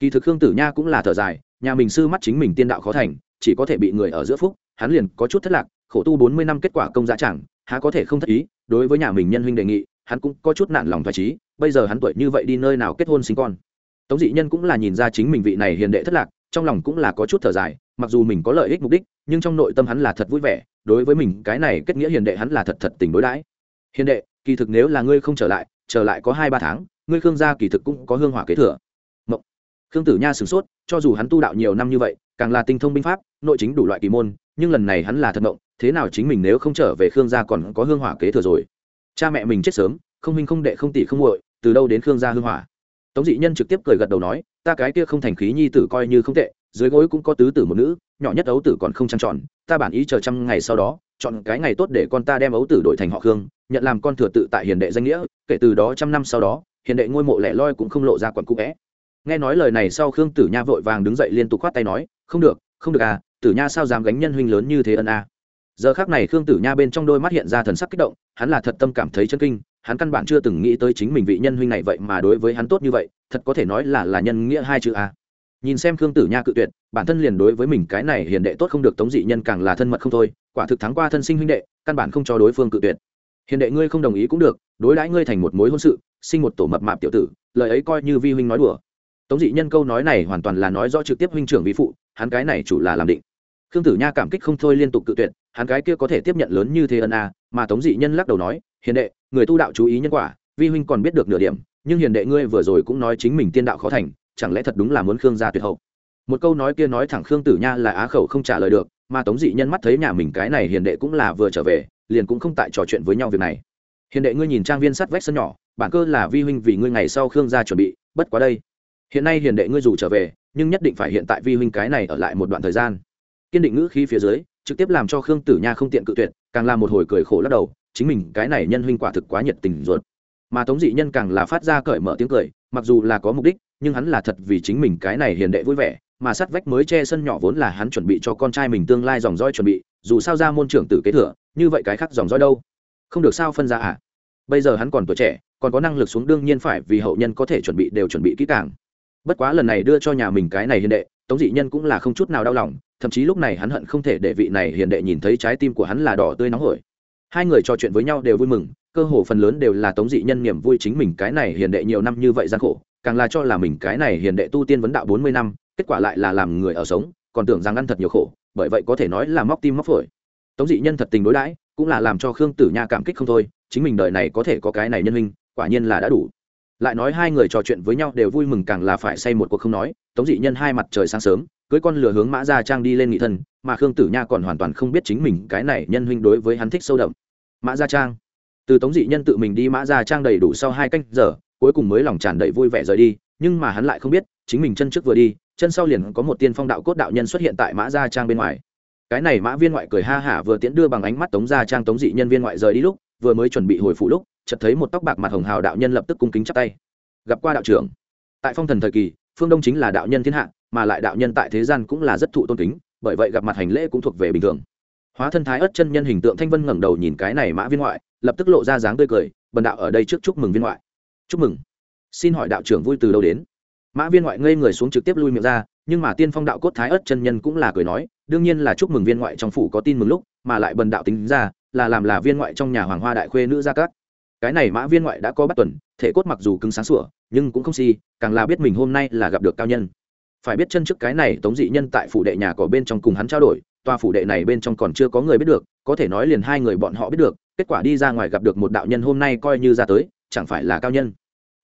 Kỳ thực khương tử nha cũng là thở dài, nhà mình sư mắt chính mình tiên đạo khó thành, chỉ có thể bị người ở giữa phúc, hắn liền có chút thất lạc khổ tu bốn mươi năm kết quả công giá chẳng, há có thể không thất ý, đối với nhà mình nhân huynh đề nghị, hắn cũng có chút nản lòng thoải trí, bây giờ hắn tuổi như vậy đi nơi nào kết hôn sinh con. Tống dị nhân cũng là nhìn ra chính mình vị này hiền đệ thất lạc, trong lòng cũng là có chút thở dài, mặc dù mình có lợi ích mục đích, nhưng trong nội tâm hắn là thật vui vẻ, đối với mình, cái này kết nghĩa hiền đệ hắn là thật thật tình đối đãi. Hiền đệ, kỳ thực nếu là ngươi không trở lại trở lại có hai ba tháng, ngươi khương gia kỳ thực cũng có hương hỏa kế thừa. Mộng. Khương tử nha sửng sốt, cho dù hắn tu đạo nhiều năm như vậy, càng là tinh thông binh pháp, nội chính đủ loại kỳ môn nhưng lần này hắn là thật mộng, thế nào chính mình nếu không trở về khương gia còn có hương hỏa kế thừa rồi? Cha mẹ mình chết sớm, không minh không đệ không tỷ không muội, từ đâu đến khương gia hương hỏa? Tống dị nhân trực tiếp cười gật đầu nói, ta cái kia không thành khí nhi tử coi như không tệ, dưới gối cũng có tứ tử một nữ, nhỏ nhất ấu tử còn không trăng tròn, ta bản ý chờ trăm ngày sau đó, chọn cái ngày tốt để con ta đem ấu tử đổi thành họ khương, nhận làm con thừa tự tại hiền đệ danh nghĩa, kể từ đó trăm năm sau đó, hiền đệ ngôi mộ lẻ loi cũng không lộ ra quận cũ vẽ. Nghe nói lời này sau khương tử nha vội vàng đứng dậy liên tục khoát tay nói, không được không được à tử nha sao dám gánh nhân huynh lớn như thế ân à. giờ khác này khương tử nha bên trong đôi mắt hiện ra thần sắc kích động, hắn là thật tâm cảm thấy chân kinh, hắn căn bản chưa từng nghĩ tới chính mình vị nhân huynh này vậy mà đối với hắn tốt như vậy, thật có thể nói là là nhân nghĩa hai chữ a. Nhìn xem khương tử nha cự tuyệt, bản thân liền đối với mình cái này hiền đệ tốt không được tống dị nhân càng là thân mật không thôi, quả thực thắng qua thân sinh huynh đệ, căn bản không cho đối phương cự tuyệt. Hiền đệ ngươi không đồng ý cũng được, đối đãi ngươi thành một mối hôn sự, sinh một tổ mập mạp tiểu tử, lời ấy coi như vi huynh nói đùa. Tống dị nhân câu nói này hoàn toàn là nói rõ trực tiếp huynh trưởng vi phụ, hắn cái này chủ là làm định khương tử nha cảm kích không thôi liên tục cự tuyệt, hắn cái kia có thể tiếp nhận lớn như thế ân a mà tống dị nhân lắc đầu nói, hiền đệ, người tu đạo chú ý nhân quả, vi huynh còn biết được nửa điểm, nhưng hiền đệ ngươi vừa rồi cũng nói chính mình tiên đạo khó thành, chẳng lẽ thật đúng là muốn khương gia tuyệt hậu? Một câu nói kia nói thẳng khương tử nha là á khẩu không trả lời được, mà tống dị nhân mắt thấy nhà mình cái này hiền đệ cũng là vừa trở về, liền cũng không tại trò chuyện với nhau việc này. Hiền đệ ngươi nhìn trang viên sắt vách sân nhỏ, bản cơ là vi huynh vì ngươi ngày sau khương gia chuẩn bị, bất quá đây. Hiện nay hiền đệ ngươi dù trở về, nhưng nhất định phải hiện tại vi huynh cái này ở lại một đoạn thời gian kiên định ngữ khí phía dưới, trực tiếp làm cho khương tử nha không tiện cự tuyệt, càng là một hồi cười khổ lắc đầu, chính mình, cái này nhân huynh quả thực quá nhiệt tình ruột. Mà tống dị nhân càng là phát ra cởi mở tiếng cười, mặc dù là có mục đích, nhưng hắn là thật vì chính mình cái này hiền đệ vui vẻ, mà sắt vách mới che sân nhỏ vốn là hắn chuẩn bị cho con trai mình tương lai dòng roi chuẩn bị, dù sao ra môn trưởng tử kế thừa, như vậy cái khác dòng roi đâu? Không được sao phân ra à? Bây giờ hắn còn tuổi trẻ, còn có năng lực xuống đương nhiên phải vì hậu nhân có thể chuẩn bị đều chuẩn bị kỹ càng. Bất quá lần này đưa cho nhà mình cái này hiền đệ, tống dị nhân cũng là không chút nào đau lòng thậm chí lúc này hắn hận không thể để vị này hiền đệ nhìn thấy trái tim của hắn là đỏ tươi nóng hổi. Hai người trò chuyện với nhau đều vui mừng, cơ hồ phần lớn đều là tống dị nhân niềm vui chính mình cái này hiền đệ nhiều năm như vậy gian khổ, càng là cho là mình cái này hiền đệ tu tiên vấn đạo bốn mươi năm, kết quả lại là làm người ở sống, còn tưởng rằng ăn thật nhiều khổ, bởi vậy có thể nói là móc tim móc phổi. Tống dị nhân thật tình đối đãi, cũng là làm cho khương tử nha cảm kích không thôi, chính mình đời này có thể có cái này nhân hình quả nhiên là đã đủ. Lại nói hai người trò chuyện với nhau đều vui mừng càng là phải say một cuộc không nói, tống dị nhân hai mặt trời sáng sớm cưới con lửa hướng mã gia trang đi lên nghị thân, mà khương tử nha còn hoàn toàn không biết chính mình cái này nhân huynh đối với hắn thích sâu đậm. Mã gia trang. Từ tống dị nhân tự mình đi mã gia trang đầy đủ sau hai canh giờ, cuối cùng mới lòng tràn đầy vui vẻ rời đi, nhưng mà hắn lại không biết, chính mình chân trước vừa đi, chân sau liền có một tiên phong đạo cốt đạo nhân xuất hiện tại mã gia trang bên ngoài. Cái này mã viên ngoại cười ha hả vừa tiễn đưa bằng ánh mắt tống gia trang tống dị nhân viên ngoại rời đi lúc, vừa mới chuẩn bị hồi phụ lúc, chợt thấy một tóc bạc mặt hồng hào đạo nhân lập tức cung kính chắp tay. Gặp qua đạo trưởng. Tại phong thần thời kỳ phương đông chính là đạo nhân thiên hạ, mà lại đạo nhân tại thế gian cũng là rất thụ tôn kính, bởi vậy gặp mặt hành lễ cũng thuộc về bình thường. Hóa thân thái ất chân nhân hình tượng thanh vân ngẩng đầu nhìn cái này mã viên ngoại, lập tức lộ ra dáng tươi cười, bần đạo ở đây trước chúc mừng viên ngoại. Chúc mừng? Xin hỏi đạo trưởng vui từ đâu đến? Mã viên ngoại ngây người xuống trực tiếp lui miệng ra, nhưng mà tiên phong đạo cốt thái ất chân nhân cũng là cười nói, đương nhiên là chúc mừng viên ngoại trong phủ có tin mừng lúc, mà lại bần đạo tính ra, là làm là viên ngoại trong nhà hoàng hoa đại khuê nữ gia cát cái này mã viên ngoại đã có bắt tuần, thể cốt mặc dù cứng sáng sủa, nhưng cũng không si, càng là biết mình hôm nay là gặp được cao nhân. Phải biết chân trước cái này tống dị nhân tại phủ đệ nhà cỏ bên trong cùng hắn trao đổi, tòa phủ đệ này bên trong còn chưa có người biết được, có thể nói liền hai người bọn họ biết được, kết quả đi ra ngoài gặp được một đạo nhân hôm nay coi như ra tới, chẳng phải là cao nhân.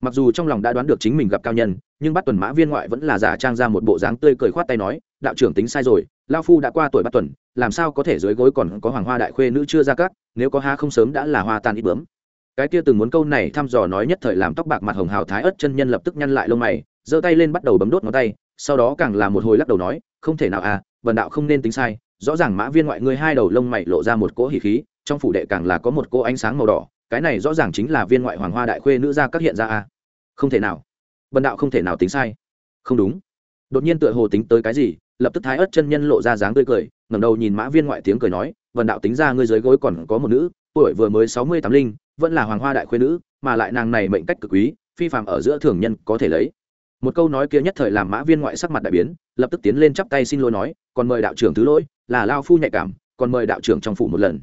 Mặc dù trong lòng đã đoán được chính mình gặp cao nhân, nhưng bắt tuần mã viên ngoại vẫn là giả trang ra một bộ dáng tươi cười khoát tay nói, đạo trưởng tính sai rồi lao phu đã qua tuổi bắt tuần, làm sao có thể dưới gối còn có hoàng hoa đại khuê nữ chưa ra cắt nếu có ha không sớm đã là hoa tan ít bướm cái kia từng muốn câu này thăm dò nói nhất thời làm tóc bạc mặt hồng hào thái ớt chân nhân lập tức nhăn lại lông mày, giơ tay lên bắt đầu bấm đốt ngón tay, sau đó càng là một hồi lắc đầu nói, không thể nào à vần đạo không nên tính sai, rõ ràng mã viên ngoại ngươi hai đầu lông mày lộ ra một cỗ hỉ khí, trong phủ đệ càng là có một cỗ ánh sáng màu đỏ, cái này rõ ràng chính là viên ngoại hoàng hoa đại khuê nữ gia các hiện ra à. Không thể nào. Vần đạo không thể nào tính sai. Không đúng. Đột nhiên tựa hồ tính tới cái gì, lập tức thái ớt chân nhân lộ ra dáng tươi cười, ngẩng đầu nhìn mã viên ngoại tiếng cười nói, vần đạo tính ra ngươi dưới gối còn có một nữ, tuổi vừa mới sáu mươi tám linh vẫn là hoàng hoa đại khuê nữ, mà lại nàng này mệnh cách cực quý, phi phàm ở giữa thường nhân có thể lấy. Một câu nói kia nhất thời làm mã viên ngoại sắc mặt đại biến, lập tức tiến lên chắp tay xin lỗi nói, còn mời đạo trưởng thứ lỗi, là lao phu nhạy cảm, còn mời đạo trưởng trong phủ một lần.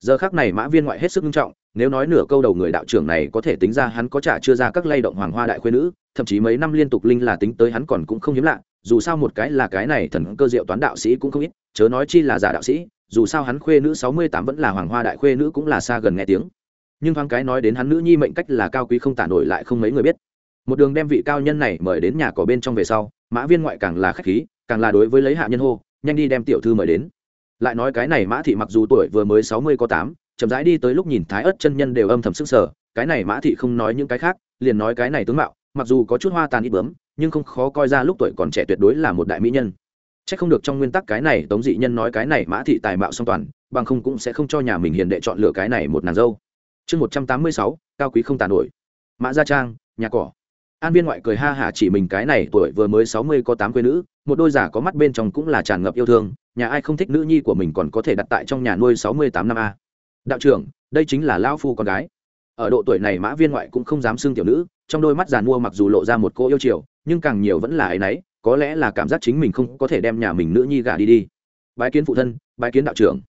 Giờ khác này mã viên ngoại hết sức nghiêm trọng, nếu nói nửa câu đầu người đạo trưởng này có thể tính ra hắn có trả chưa ra các lay động hoàng hoa đại khuê nữ, thậm chí mấy năm liên tục linh là tính tới hắn còn cũng không hiếm lạ, dù sao một cái là cái này thần cơ diệu toán đạo sĩ cũng không ít, chớ nói chi là giả đạo sĩ, dù sao hắn khuê nữ sáu mươi tám vẫn là hoàng hoa đại khuê nữ cũng là xa gần nghe tiếng nhưng thoáng cái nói đến hắn nữ nhi mệnh cách là cao quý không tả nổi lại không mấy người biết. Một đường đem vị cao nhân này mời đến nhà cỏ bên trong về sau, mã viên ngoại càng là khách khí, càng là đối với lấy hạ nhân hô, nhanh đi đem tiểu thư mời đến. Lại nói cái này mã thị mặc dù tuổi vừa mới sáu mươi có tám, chậm rãi đi tới lúc nhìn thái ớt chân nhân đều âm thầm sức sở, cái này mã thị không nói những cái khác, liền nói cái này tướng mạo, mặc dù có chút hoa tàn ít bướm, nhưng không khó coi ra lúc tuổi còn trẻ tuyệt đối là một đại mỹ nhân. C h ắ c không được trong nguyên tắc cái này, tống dị nhân nói cái này mã thị tài mạo song toàn, bằng không cũng sẽ không cho nhà mình hiền đệ chọn lựa cái này một nàng dâu chương một trăm tám mươi sáu, cao quý không tàn nổi. Mã gia trang, nhà cỏ. An viên ngoại cười ha hả chỉ mình cái này tuổi vừa mới sáu mươi có tám quê nữ, một đôi giả có mắt bên trong cũng là tràn ngập yêu thương, nhà ai không thích nữ nhi của mình còn có thể đặt tại trong nhà nuôi sáu mươi tám năm a. Đạo trưởng, đây chính là lao phu con gái. Ở độ tuổi này mã viên ngoại cũng không dám xưng tiểu nữ, trong đôi mắt giàn mua mặc dù lộ ra một cô yêu chiều, nhưng càng nhiều vẫn là ấ y n ấ y có lẽ là cảm giác chính mình không có thể đem nhà mình nữ nhi gả đi đi. Bái kiến phụ thân, bái kiến đạo trưởng.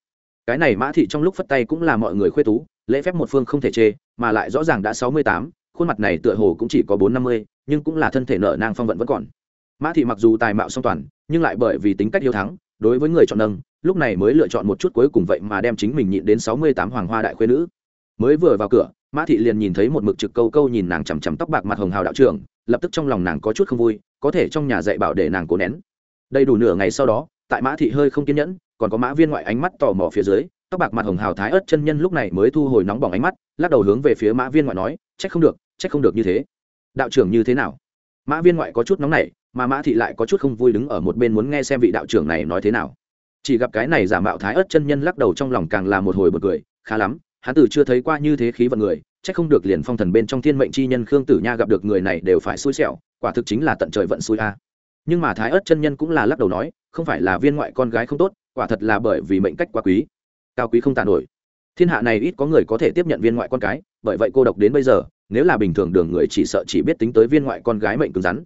Cái này mã thị trong lúc phất tay cũng là mọi người khuê tú lễ phép một phương không thể chê, mà lại rõ ràng đã sáu mươi tám, khuôn mặt này tựa hồ cũng chỉ có bốn năm mươi, nhưng cũng là thân thể nợ nang phong vận vẫn còn. Mã thị mặc dù tài mạo song toàn, nhưng lại bởi vì tính cách hiếu thắng, đối với người chọn nâng, lúc này mới lựa chọn một chút cuối cùng vậy mà đem chính mình nhịn đến sáu mươi tám hoàng hoa đại khuyên nữ. Mới vừa vào cửa, mã thị liền nhìn thấy một mực trực câu câu nhìn nàng chằm chằm tóc bạc mặt hồng hào đạo trưởng, lập tức trong lòng nàng có chút không vui, có thể trong nhà dạy bảo để nàng cố nén. Đầy đủ nửa ngày sau đó, tại mã thị hơi không kiên nhẫn, còn có mã viên ngoại ánh mắt tò mò phía dưới tóc bạc mặt hồng hào thái ớt chân nhân lúc này mới thu hồi nóng bỏng ánh mắt, lắc đầu hướng về phía mã viên ngoại nói, trách không được, trách không được như thế. Đạo trưởng như thế nào? Mã viên ngoại có chút nóng nảy, mà mã thị lại có chút không vui đứng ở một bên muốn nghe xem vị đạo trưởng này nói thế nào. Chỉ gặp cái này giả mạo thái ớt chân nhân lắc đầu trong lòng càng là một hồi bật cười, khá lắm, hắn tử chưa thấy qua như thế khí vận người, trách không được liền phong thần bên trong thiên mệnh chi nhân khương tử nha gặp được người này đều phải xui xẻo, quả thực chính là tận trời vận xui a. Nhưng mà thái ớt chân nhân cũng là lắc đầu nói, không phải là viên ngoại con gái không tốt, quả thật là bởi vì mệnh cách quá quý cao quý không tàn nổi. Thiên hạ này ít có người có thể tiếp nhận viên ngoại con cái, bởi vậy cô độc đến bây giờ, nếu là bình thường đường người chỉ sợ chỉ biết tính tới viên ngoại con gái mệnh cứng rắn.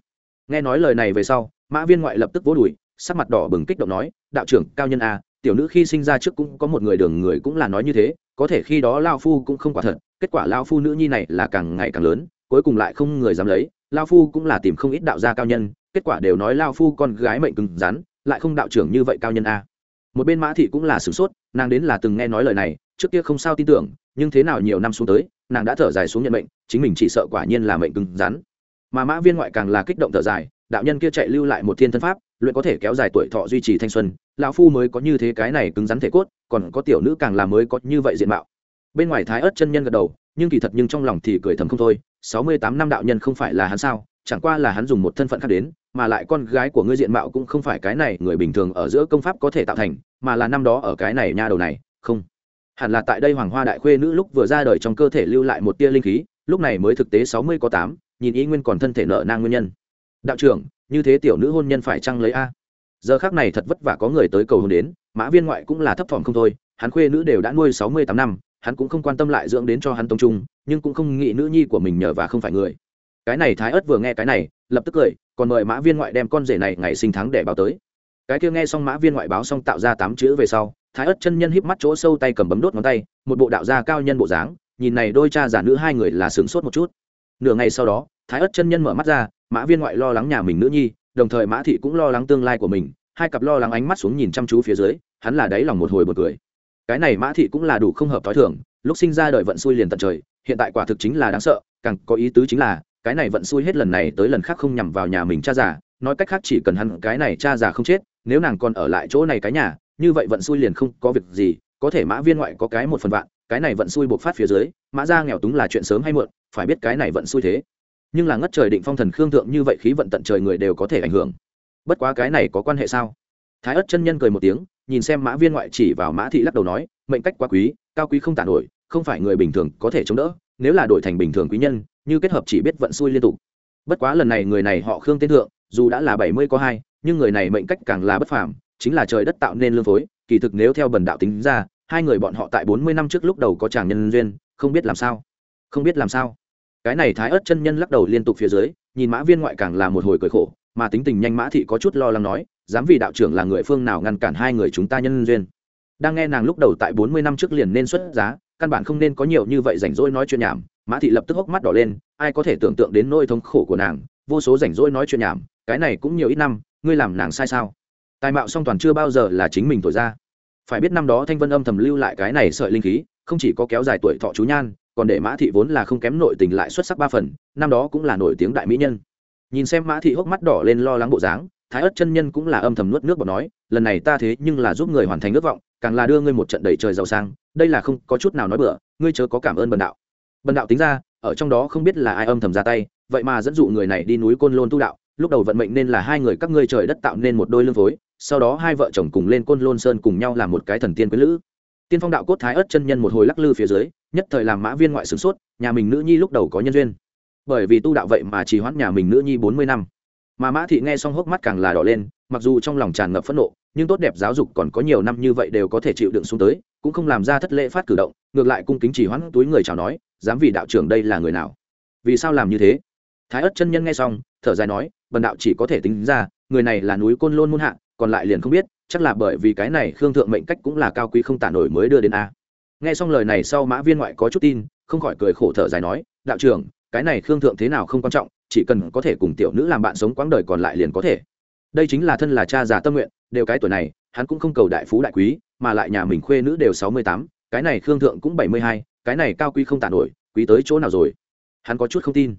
Nghe nói lời này về sau, mã viên ngoại lập tức vỗ đùi, sắc mặt đỏ bừng kích động nói, đạo trưởng, cao nhân a, tiểu nữ khi sinh ra trước cũng có một người đường người cũng là nói như thế, có thể khi đó lao phu cũng không quả thật, kết quả lao phu nữ nhi này là càng ngày càng lớn, cuối cùng lại không người dám lấy, lao phu cũng là tìm không ít đạo gia cao nhân, kết quả đều nói lao phu con gái mệnh cứng rắn, lại không đạo trưởng như vậy cao nhân a một bên mã thị cũng là sửng sốt, nàng đến là từng nghe nói lời này, trước kia không sao tin tưởng, nhưng thế nào nhiều năm xuống tới, nàng đã thở dài xuống nhận mệnh, chính mình chỉ sợ quả nhiên là mệnh cứng rắn. Mà mã viên ngoại càng là kích động thở dài, đạo nhân kia chạy lưu lại một thiên thân pháp, luyện có thể kéo dài tuổi thọ duy trì thanh xuân, lão phu mới có như thế cái này cứng rắn thể cốt, còn có tiểu nữ càng là mới có như vậy diện mạo. Bên ngoài thái ớt chân nhân gật đầu, nhưng kỳ thật nhưng trong lòng thì cười thầm không thôi, sáu mươi tám năm đạo nhân không phải là hắn sao, chẳng qua là hắn dùng một thân phận khác đến mà lại con gái của ngươi diện mạo cũng không phải cái này, người bình thường ở giữa công pháp có thể tạo thành, mà là năm đó ở cái này nha đầu này, không. Hẳn là tại đây hoàng hoa đại khuê nữ lúc vừa ra đời trong cơ thể lưu lại một tia linh khí, lúc này mới thực tế sáu mươi có tám, nhìn ý nguyên còn thân thể nợ nang nguyên nhân. Đạo trưởng, như thế tiểu nữ hôn nhân phải chăng lấy a? Giờ khác này thật vất vả có người tới cầu hôn đến, mã viên ngoại cũng là thấp thỏm không thôi, hắn khuê nữ đều đã nuôi sáu mươi tám năm, hắn cũng không quan tâm lại dưỡng đến cho hắn tông trung, nhưng cũng không nghĩ nữ nhi của mình nhờ và không phải người. Cái này thái ớt vừa nghe cái này, lập tức cười còn mời mã viên ngoại đem con rể này ngày sinh tháng để báo tới. Cái kia nghe xong mã viên ngoại báo xong tạo ra tám chữ về sau, thái ớt chân nhân híp mắt chỗ sâu tay cầm bấm đốt ngón tay, một bộ đạo gia cao nhân bộ dáng, nhìn này đôi cha giả nữ hai người là sướng sốt một chút. Nửa ngày sau đó, thái ớt chân nhân mở mắt ra, mã viên ngoại lo lắng nhà mình nữ nhi, đồng thời mã thị cũng lo lắng tương lai của mình, hai cặp lo lắng ánh mắt xuống nhìn chăm chú phía dưới, hắn là đáy lòng một hồi bật cười. Cái này mã thị cũng là đủ không hợp t h o i thường, lúc sinh ra đời vận xui liền tận trời, hiện tại quả thực chính là đáng sợ, càng có ý tứ chính là cái này vận xui hết lần này tới lần khác không nhằm vào nhà mình cha già, nói cách khác chỉ cần hắn cái này cha già không chết, nếu nàng còn ở lại chỗ này cái nhà, như vậy vận xui liền không có việc gì, có thể mã viên ngoại có cái một phần vạn, cái này vận xui buộc phát phía dưới, mã ra nghèo túng là chuyện sớm hay muộn, phải biết cái này vận xui thế. Nhưng là ngất trời định phong thần khương thượng như vậy khí vận tận trời người đều có thể ảnh hưởng. Bất quá cái này có quan hệ sao? Thái ất chân nhân cười một tiếng, nhìn xem mã viên ngoại chỉ vào mã thị lắc đầu nói, mệnh cách quá quý, cao quý không tàn nổi, không phải người bình thường có thể chống đỡ nếu là đổi thành bình thường quý nhân, như kết hợp chỉ biết vận xui liên tục. Bất quá lần này người này họ khương tên thượng, dù đã là bảy mươi có hai, nhưng người này mệnh cách càng là bất phàm, chính là trời đất tạo nên lương phối, kỳ thực nếu theo bần đạo tính ra, hai người bọn họ tại bốn mươi năm trước lúc đầu có chàng nhân duyên, không biết làm sao. Không biết làm sao. Cái này thái ớt chân nhân lắc đầu liên tục phía dưới, nhìn mã viên ngoại càng là một hồi cười khổ, mà tính tình nhanh mã thị có chút lo lắng nói, dám vì đạo trưởng là người phương nào ngăn cản hai người chúng ta nhân duyên? Đang nghe nàng lúc đầu tại bốn mươi năm trước liền nên xuất giá, căn bản không nên có nhiều như vậy rảnh rỗi nói chuyện nhảm. Mã thị lập tức hốc mắt đỏ lên, ai có thể tưởng tượng đến nỗi thống khổ của nàng. Vô số rảnh rỗi nói chuyện nhảm, cái này cũng nhiều ít năm, ngươi làm nàng sai sao? Tài mạo song toàn chưa bao giờ là chính mình thổi ra. Phải biết năm đó thanh vân âm thầm lưu lại cái này sợi linh khí, không chỉ có kéo dài tuổi thọ chú nhan, còn để mã thị vốn là không kém nội tình lại xuất sắc ba phần, năm đó cũng là nổi tiếng đại mỹ nhân. Nhìn xem mã thị hốc mắt đỏ lên lo lắng bộ dáng, thái ất chân nhân cũng là âm thầm nuốt nước bọt nói, lần này ta thế nhưng là giúp người hoàn thành ước vọng càng là đưa ngươi một trận đầy trời giàu sang, đây là không có chút nào nói bừa, ngươi chớ có cảm ơn bần đạo. Bần đạo tính ra, ở trong đó không biết là ai âm thầm ra tay, vậy mà dẫn dụ người này đi núi côn lôn tu đạo, lúc đầu vận mệnh nên là hai người các ngươi trời đất tạo nên một đôi lương phối, sau đó hai vợ chồng cùng lên côn lôn sơn cùng nhau làm một cái thần tiên quý lữ. Tiên phong đạo cốt thái ớt chân nhân một hồi lắc lư phía dưới, nhất thời làm mã viên ngoại sửng sốt, nhà mình nữ nhi lúc đầu có nhân duyên. Bởi vì tu đạo vậy mà chỉ hoãn nhà mình nữ nhi bốn mươi năm. Mà mã thị nghe xong hốc mắt càng là đỏ lên, mặc dù trong lòng tràn ngập phẫn nộ nhưng tốt đẹp giáo dục còn có nhiều năm như vậy đều có thể chịu đựng xuống tới, cũng không làm ra thất lễ phát cử động, ngược lại cung kính chỉ hoãn túi người chào nói, dám vì đạo trưởng đây là người nào? Vì sao làm như thế? Thái ất chân nhân nghe xong, thở dài nói, bần đạo chỉ có thể tính ra, người này là núi côn lôn muôn hạ, còn lại liền không biết, chắc là bởi vì cái này khương thượng mệnh cách cũng là cao quý không tả nổi mới đưa đến a. Nghe xong lời này sau mã viên ngoại có chút tin, không khỏi cười khổ thở dài nói, đạo trưởng, cái này khương thượng thế nào không quan trọng, chỉ cần có thể cùng tiểu nữ làm bạn sống quãng đời còn lại liền có thể đây chính là thân là cha già tâm nguyện, đều cái tuổi này, hắn cũng không cầu đại phú đại quý, mà lại nhà mình khuê nữ đều sáu mươi tám, cái này khương thượng cũng bảy mươi hai, cái này cao quý không tàn nổi, quý tới chỗ nào rồi? Hắn có chút không tin.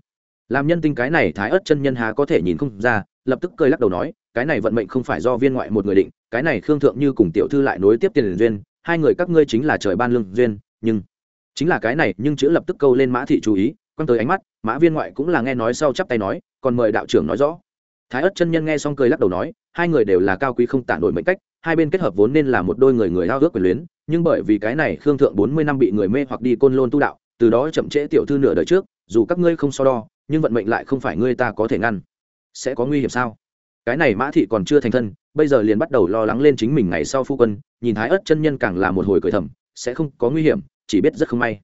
Làm nhân tinh cái này thái ớt chân nhân há có thể nhìn không ra, lập tức cười lắc đầu nói, cái này vận mệnh không phải do viên ngoại một người định, cái này khương thượng như cùng tiểu thư lại nối tiếp tiền duyên, hai người các ngươi chính là trời ban lương duyên, nhưng chính là cái này, nhưng chữ lập tức câu lên mã thị chú ý, quăng tới ánh mắt, mã viên ngoại cũng là nghe nói sau chắp tay nói, còn mời đạo trưởng nói rõ thái ất chân nhân nghe xong cười lắc đầu nói, hai người đều là cao quý không tản nổi mệnh cách, hai bên kết hợp vốn nên là một đôi người người lao ước quyền luyến, nhưng bởi vì cái này khương thượng bốn mươi năm bị người mê hoặc đi côn lôn tu đạo, từ đó chậm trễ tiểu thư nửa đời trước, dù các ngươi không so đo, nhưng vận mệnh lại không phải ngươi ta có thể ngăn. Sẽ có nguy hiểm sao? Cái này mã thị còn chưa thành thân, bây giờ liền bắt đầu lo lắng lên chính mình ngày sau phu quân, nhìn thái ớt chân nhân càng là một hồi cười thầm, sẽ không có nguy hiểm, chỉ biết rất không may.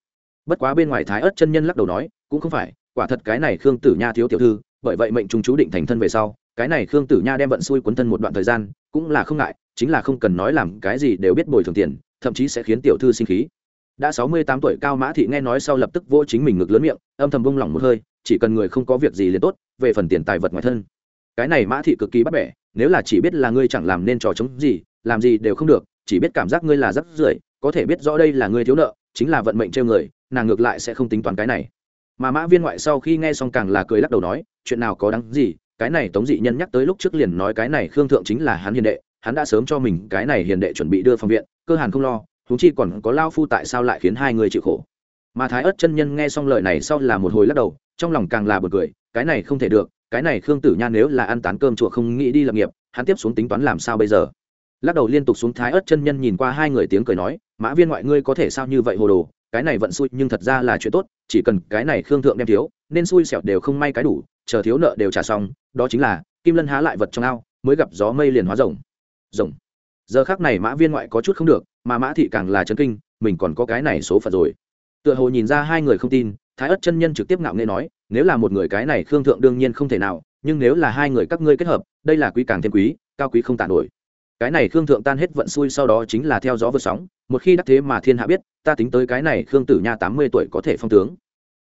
Bất quá bên ngoài thái ớt chân nhân lắc đầu nói, cũng không phải, quả thật cái này khương tử nha thiếu tiểu thư bởi vậy mệnh chúng chú định thành thân về sau, cái này khương tử nha đem vận xui cuốn thân một đoạn thời gian, cũng là không ngại, chính là không cần nói làm cái gì đều biết bồi thường tiền, thậm chí sẽ khiến tiểu thư sinh khí. Đã sáu mươi tám tuổi cao mã thị nghe nói sau lập tức vô chính mình ngực lớn miệng, âm thầm bông lỏng một hơi, chỉ cần người không có việc gì liền tốt, về phần tiền tài vật ngoài thân. Cái này mã thị cực kỳ bắt bẻ, nếu là chỉ biết là ngươi chẳng làm nên trò chống gì, làm gì đều không được, chỉ biết cảm giác ngươi là rắc rưởi, có thể biết rõ đây là ngươi thiếu nợ, chính là vận mệnh trêu người, nàng ngược lại sẽ không tính toán cái này mà mã viên ngoại sau khi nghe xong càng là cười lắc đầu nói, chuyện nào có đáng gì, cái này tống dị nhân nhắc tới lúc trước liền nói cái này khương thượng chính là hắn hiền đệ, hắn đã sớm cho mình cái này hiền đệ chuẩn bị đưa phòng viện, cơ hàn không lo thú chi còn có lao phu tại sao lại khiến hai người chịu khổ. Mà thái ớt chân nhân nghe xong lời này sau là một hồi lắc đầu, trong lòng càng là bật cười, cái này không thể được, cái này khương tử nha nếu là ăn tán cơm chùa không nghĩ đi lập nghiệp, hắn tiếp xuống tính toán làm sao bây giờ? Lắc đầu liên tục xuống thái ớt chân nhân nhìn qua hai người tiếng cười nói, mã viên ngoại ngươi có thể sao như vậy hồ đồ cái này vận xui nhưng thật ra là chuyện tốt, chỉ cần cái này khương thượng đem thiếu, nên xui xẻo đều không may cái đủ, chờ thiếu nợ đều trả xong, đó chính là, kim lân há lại vật trong ao, mới gặp gió mây liền hóa rồng. Rồng. Giờ khác này mã viên ngoại có chút không được, mà mã thị càng là chấn kinh, mình còn có cái này số phận rồi. Tựa hồ nhìn ra hai người không tin, thái ất chân nhân trực tiếp ngạo nghê nói, nếu là một người cái này khương thượng đương nhiên không thể nào, nhưng nếu là hai người các ngươi kết hợp, đây là quý càng thêm quý, cao quý không tàn nổi. Cái này khương thượng tan hết vận xui sau đó chính là theo gió vượt sóng một khi đắc thế mà thiên hạ biết, ta tính tới cái này khương tử nha tám mươi tuổi có thể phong tướng.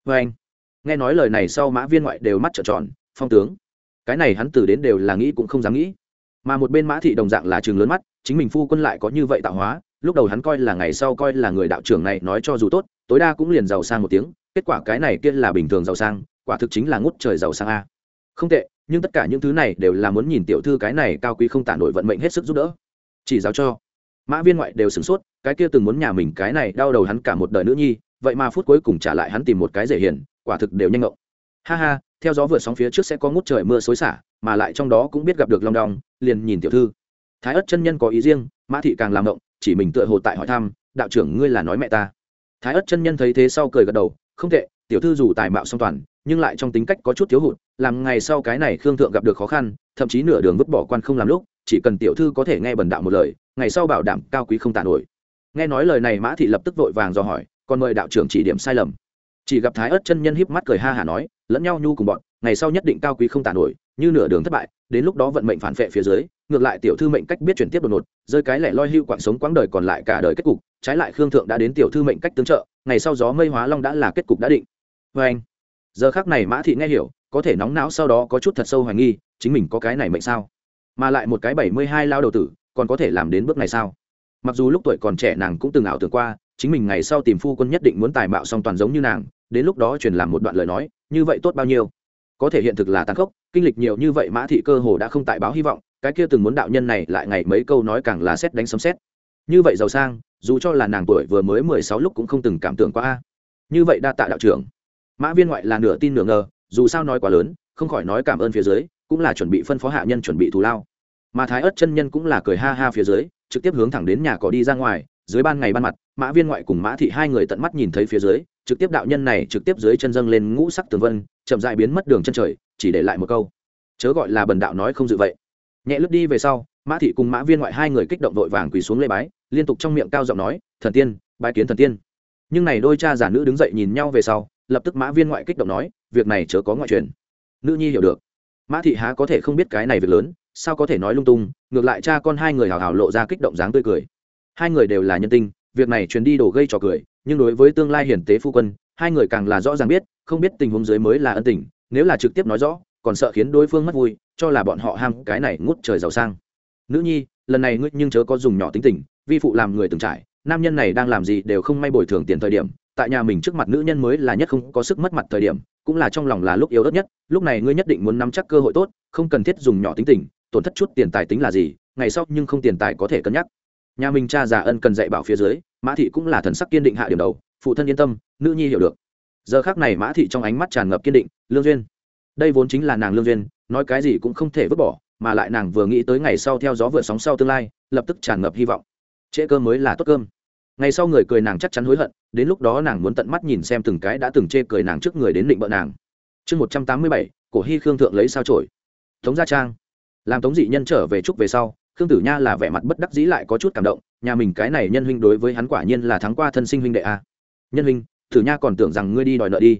Vê anh, nghe nói lời này sau mã viên ngoại đều mắt trợn tròn, phong tướng. Cái này hắn từ đến đều là nghĩ cũng không dám nghĩ. Mà một bên mã thị đồng dạng là trường lớn mắt, chính mình phu quân lại có như vậy tạo hóa, lúc đầu hắn coi là ngày sau coi là người đạo trưởng này nói cho dù tốt, tối đa cũng liền giàu sang một tiếng, kết quả cái này kia là bình thường giàu sang, quả thực chính là ngút trời giàu sang a. Không tệ, nhưng tất cả những thứ này đều là muốn nhìn tiểu thư cái này cao quý không tả nổi vận mệnh hết sức giúp đỡ. Chỉ giáo cho mã viên ngoại đều sửng sốt, cái kia từng muốn nhà mình cái này đau đầu hắn cả một đời nữ nhi, vậy mà phút cuối cùng trả lại hắn tìm một cái dễ hiền, quả thực đều nhanh ngộng. Ha ha, theo gió vượt sóng phía trước sẽ có ngút trời mưa xối xả, mà lại trong đó cũng biết gặp được long đong, liền nhìn tiểu thư. Thái ất chân nhân có ý riêng, mã thị càng làm ngộng, chỉ mình tựa hồ tại hỏi thăm, đạo trưởng, ngươi là nói mẹ ta? Thái ất chân nhân thấy thế sau cười gật đầu, không tệ, tiểu thư dù tài mạo song toàn, nhưng lại trong tính cách có chút thiếu hụt, làm ngày sau cái này khương thượng gặp được khó khăn, thậm chí nửa đường vứt bỏ quan không làm lúc, chỉ cần tiểu thư có thể nghe bần đạo một lời ngày sau bảo đảm cao quý không tàn nổi. Nghe nói lời này, mã thị lập tức vội vàng dò hỏi, còn mời đạo trưởng chỉ điểm sai lầm. Chỉ gặp thái ớt chân nhân híp mắt cười ha hả nói, lẫn nhau nhu cùng bọn, ngày sau nhất định cao quý không tàn nổi, như nửa đường thất bại, đến lúc đó vận mệnh phản vệ phía dưới, ngược lại tiểu thư mệnh cách biết chuyển tiếp đột ngột, rơi cái lẻ loi hưu quãng sống quãng đời còn lại cả đời kết cục, trái lại khương thượng đã đến tiểu thư mệnh cách tương trợ, ngày sau gió mây hóa long đã là kết cục đã định. Vê anh, giờ khác này mã thị nghe hiểu, có thể nóng não sau đó có chút thật sâu hoài nghi, chính mình có cái này mệnh sao? Mà lại một cái bảy mươi hai lao đầu tử còn có thể làm đến bước này sao? Mặc dù lúc tuổi còn trẻ nàng cũng từng ảo tưởng qua, chính mình ngày sau tìm phu quân nhất định muốn tài mạo song toàn giống như nàng, đến lúc đó truyền làm một đoạn lời nói, như vậy tốt bao nhiêu? Có thể hiện thực là tàn khốc, kinh lịch nhiều như vậy mã thị cơ hồ đã không tại báo hy vọng, cái kia từng muốn đạo nhân này lại ngày mấy câu nói càng là xét đánh sấm xét như vậy giàu sang, dù cho là nàng tuổi vừa mới mười sáu lúc cũng không từng cảm tưởng qua a. Như vậy đa tạ đạo trưởng. Mã viên ngoại là nửa tin nửa ngờ, dù sao nói quá lớn, không khỏi nói cảm ơn phía dưới, cũng là chuẩn bị phân phó hạ nhân chuẩn bị thù lao mà thái ớt chân nhân cũng là cười ha ha phía dưới, trực tiếp hướng thẳng đến nhà cỏ đi ra ngoài, dưới ban ngày ban mặt, mã viên ngoại cùng mã thị hai người tận mắt nhìn thấy phía dưới, trực tiếp đạo nhân này trực tiếp dưới chân dâng lên ngũ sắc tường vân, chậm dại biến mất đường chân trời, chỉ để lại một câu. Chớ gọi là bần đạo nói không dự vậy. Nhẹ lướt đi về sau, mã thị cùng mã viên ngoại hai người kích động vội vàng quỳ xuống lê bái, liên tục trong miệng cao giọng nói, thần tiên, bái kiến thần tiên. Nhưng này đôi cha giả nữ đứng dậy nhìn nhau về sau, lập tức mã viên ngoại kích động nói, việc này chớ có ngoại truyền. Nữ nhi hiểu được. Mã thị há có thể không biết cái này việc lớn sao có thể nói lung tung, ngược lại cha con hai người hào hào lộ ra kích động dáng tươi cười. Hai người đều là nhân tinh, việc này truyền đi đổ gây trò cười, nhưng đối với tương lai hiển tế phu quân, hai người càng là rõ ràng biết, không biết tình huống dưới mới là ân tình, nếu là trực tiếp nói rõ, còn sợ khiến đối phương mất vui, cho là bọn họ ham cái này ngút trời giàu sang. Nữ nhi, lần này ngươi nhưng chớ có dùng nhỏ tính tình, vi phụ làm người từng trải, nam nhân này đang làm gì đều không may bồi thường tiền thời điểm, tại nhà mình trước mặt nữ nhân mới là nhất không có sức mất mặt thời điểm, cũng là trong lòng là lúc yếu ớt nhất, lúc này ngươi nhất định muốn nắm chắc cơ hội tốt, không cần thiết dùng nhỏ tính tình tổn thất chút tiền tài tính là gì, ngày sau nhưng không tiền tài có thể cân nhắc. Nhà mình cha già ân cần dạy bảo phía dưới, mã thị cũng là thần sắc kiên định hạ điểm đầu, phụ thân yên tâm, nữ nhi hiểu được. Giờ khác này mã thị trong ánh mắt tràn ngập kiên định, lương duyên. Đây vốn chính là nàng lương duyên, nói cái gì cũng không thể vứt bỏ, mà lại nàng vừa nghĩ tới ngày sau theo gió vượt sóng sau tương lai, lập tức tràn ngập hy vọng. Trễ cơm mới là tốt cơm. Ngày sau người cười nàng chắc chắn hối hận, đến lúc đó nàng muốn tận mắt nhìn xem từng cái đã từng chê cười nàng trước người đến định bợ nàng. Chương một trăm tám mươi bảy, cổ hy khương thượng lấy sao trổi. Tống gia trang làm tống dị nhân trở về trúc về sau, khương tử nha là vẻ mặt bất đắc dĩ lại có chút cảm động, nhà mình cái này nhân huynh đối với hắn quả nhiên là thắng qua thân sinh huynh đệ a. Nhân huynh, tử nha còn tưởng rằng ngươi đi đòi nợ đi.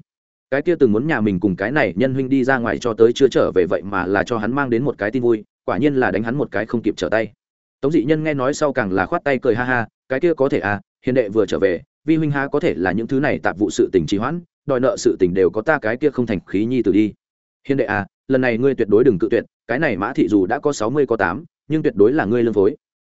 Cái kia từng muốn nhà mình cùng cái này nhân huynh đi ra ngoài cho tới chưa trở về vậy mà là cho hắn mang đến một cái tin vui, quả nhiên là đánh hắn một cái không kịp trở tay. Tống dị nhân nghe nói sau càng là khoát tay cười ha ha, cái kia có thể à hiền đệ vừa trở về, vi huynh ha có thể là những thứ này tạp vụ sự tình trì hoãn, đòi nợ sự tình đều có ta cái kia không thành khí nhi từ đi. Hiền đệ à lần này ngươi tuyệt đối đừng cự tuyệt cái này mã thị dù đã có sáu mươi có tám, nhưng tuyệt đối là ngươi lương phối.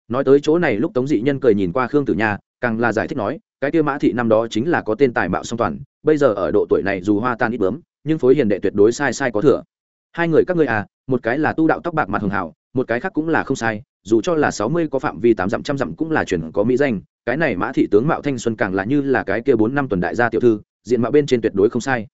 Nói tới chỗ này lúc tống dị nhân cười nhìn qua khương tử nha, càng là giải thích nói, cái kia mã thị năm đó chính là có tên tài mạo song toàn, bây giờ ở độ tuổi này dù hoa tan ít bướm, nhưng phối hiền đệ tuyệt đối sai sai có thừa. Hai người các ngươi à một cái là tu đạo tóc bạc mặt hường hảo, một cái khác cũng là không sai, dù cho là sáu mươi có phạm vi tám dặm trăm dặm cũng là chuyển có mỹ danh, cái này mã thị tướng mạo thanh xuân càng là như là cái kia bốn năm tuần đại gia tiểu thư, diện mạo bên trên tuyệt đối không sai.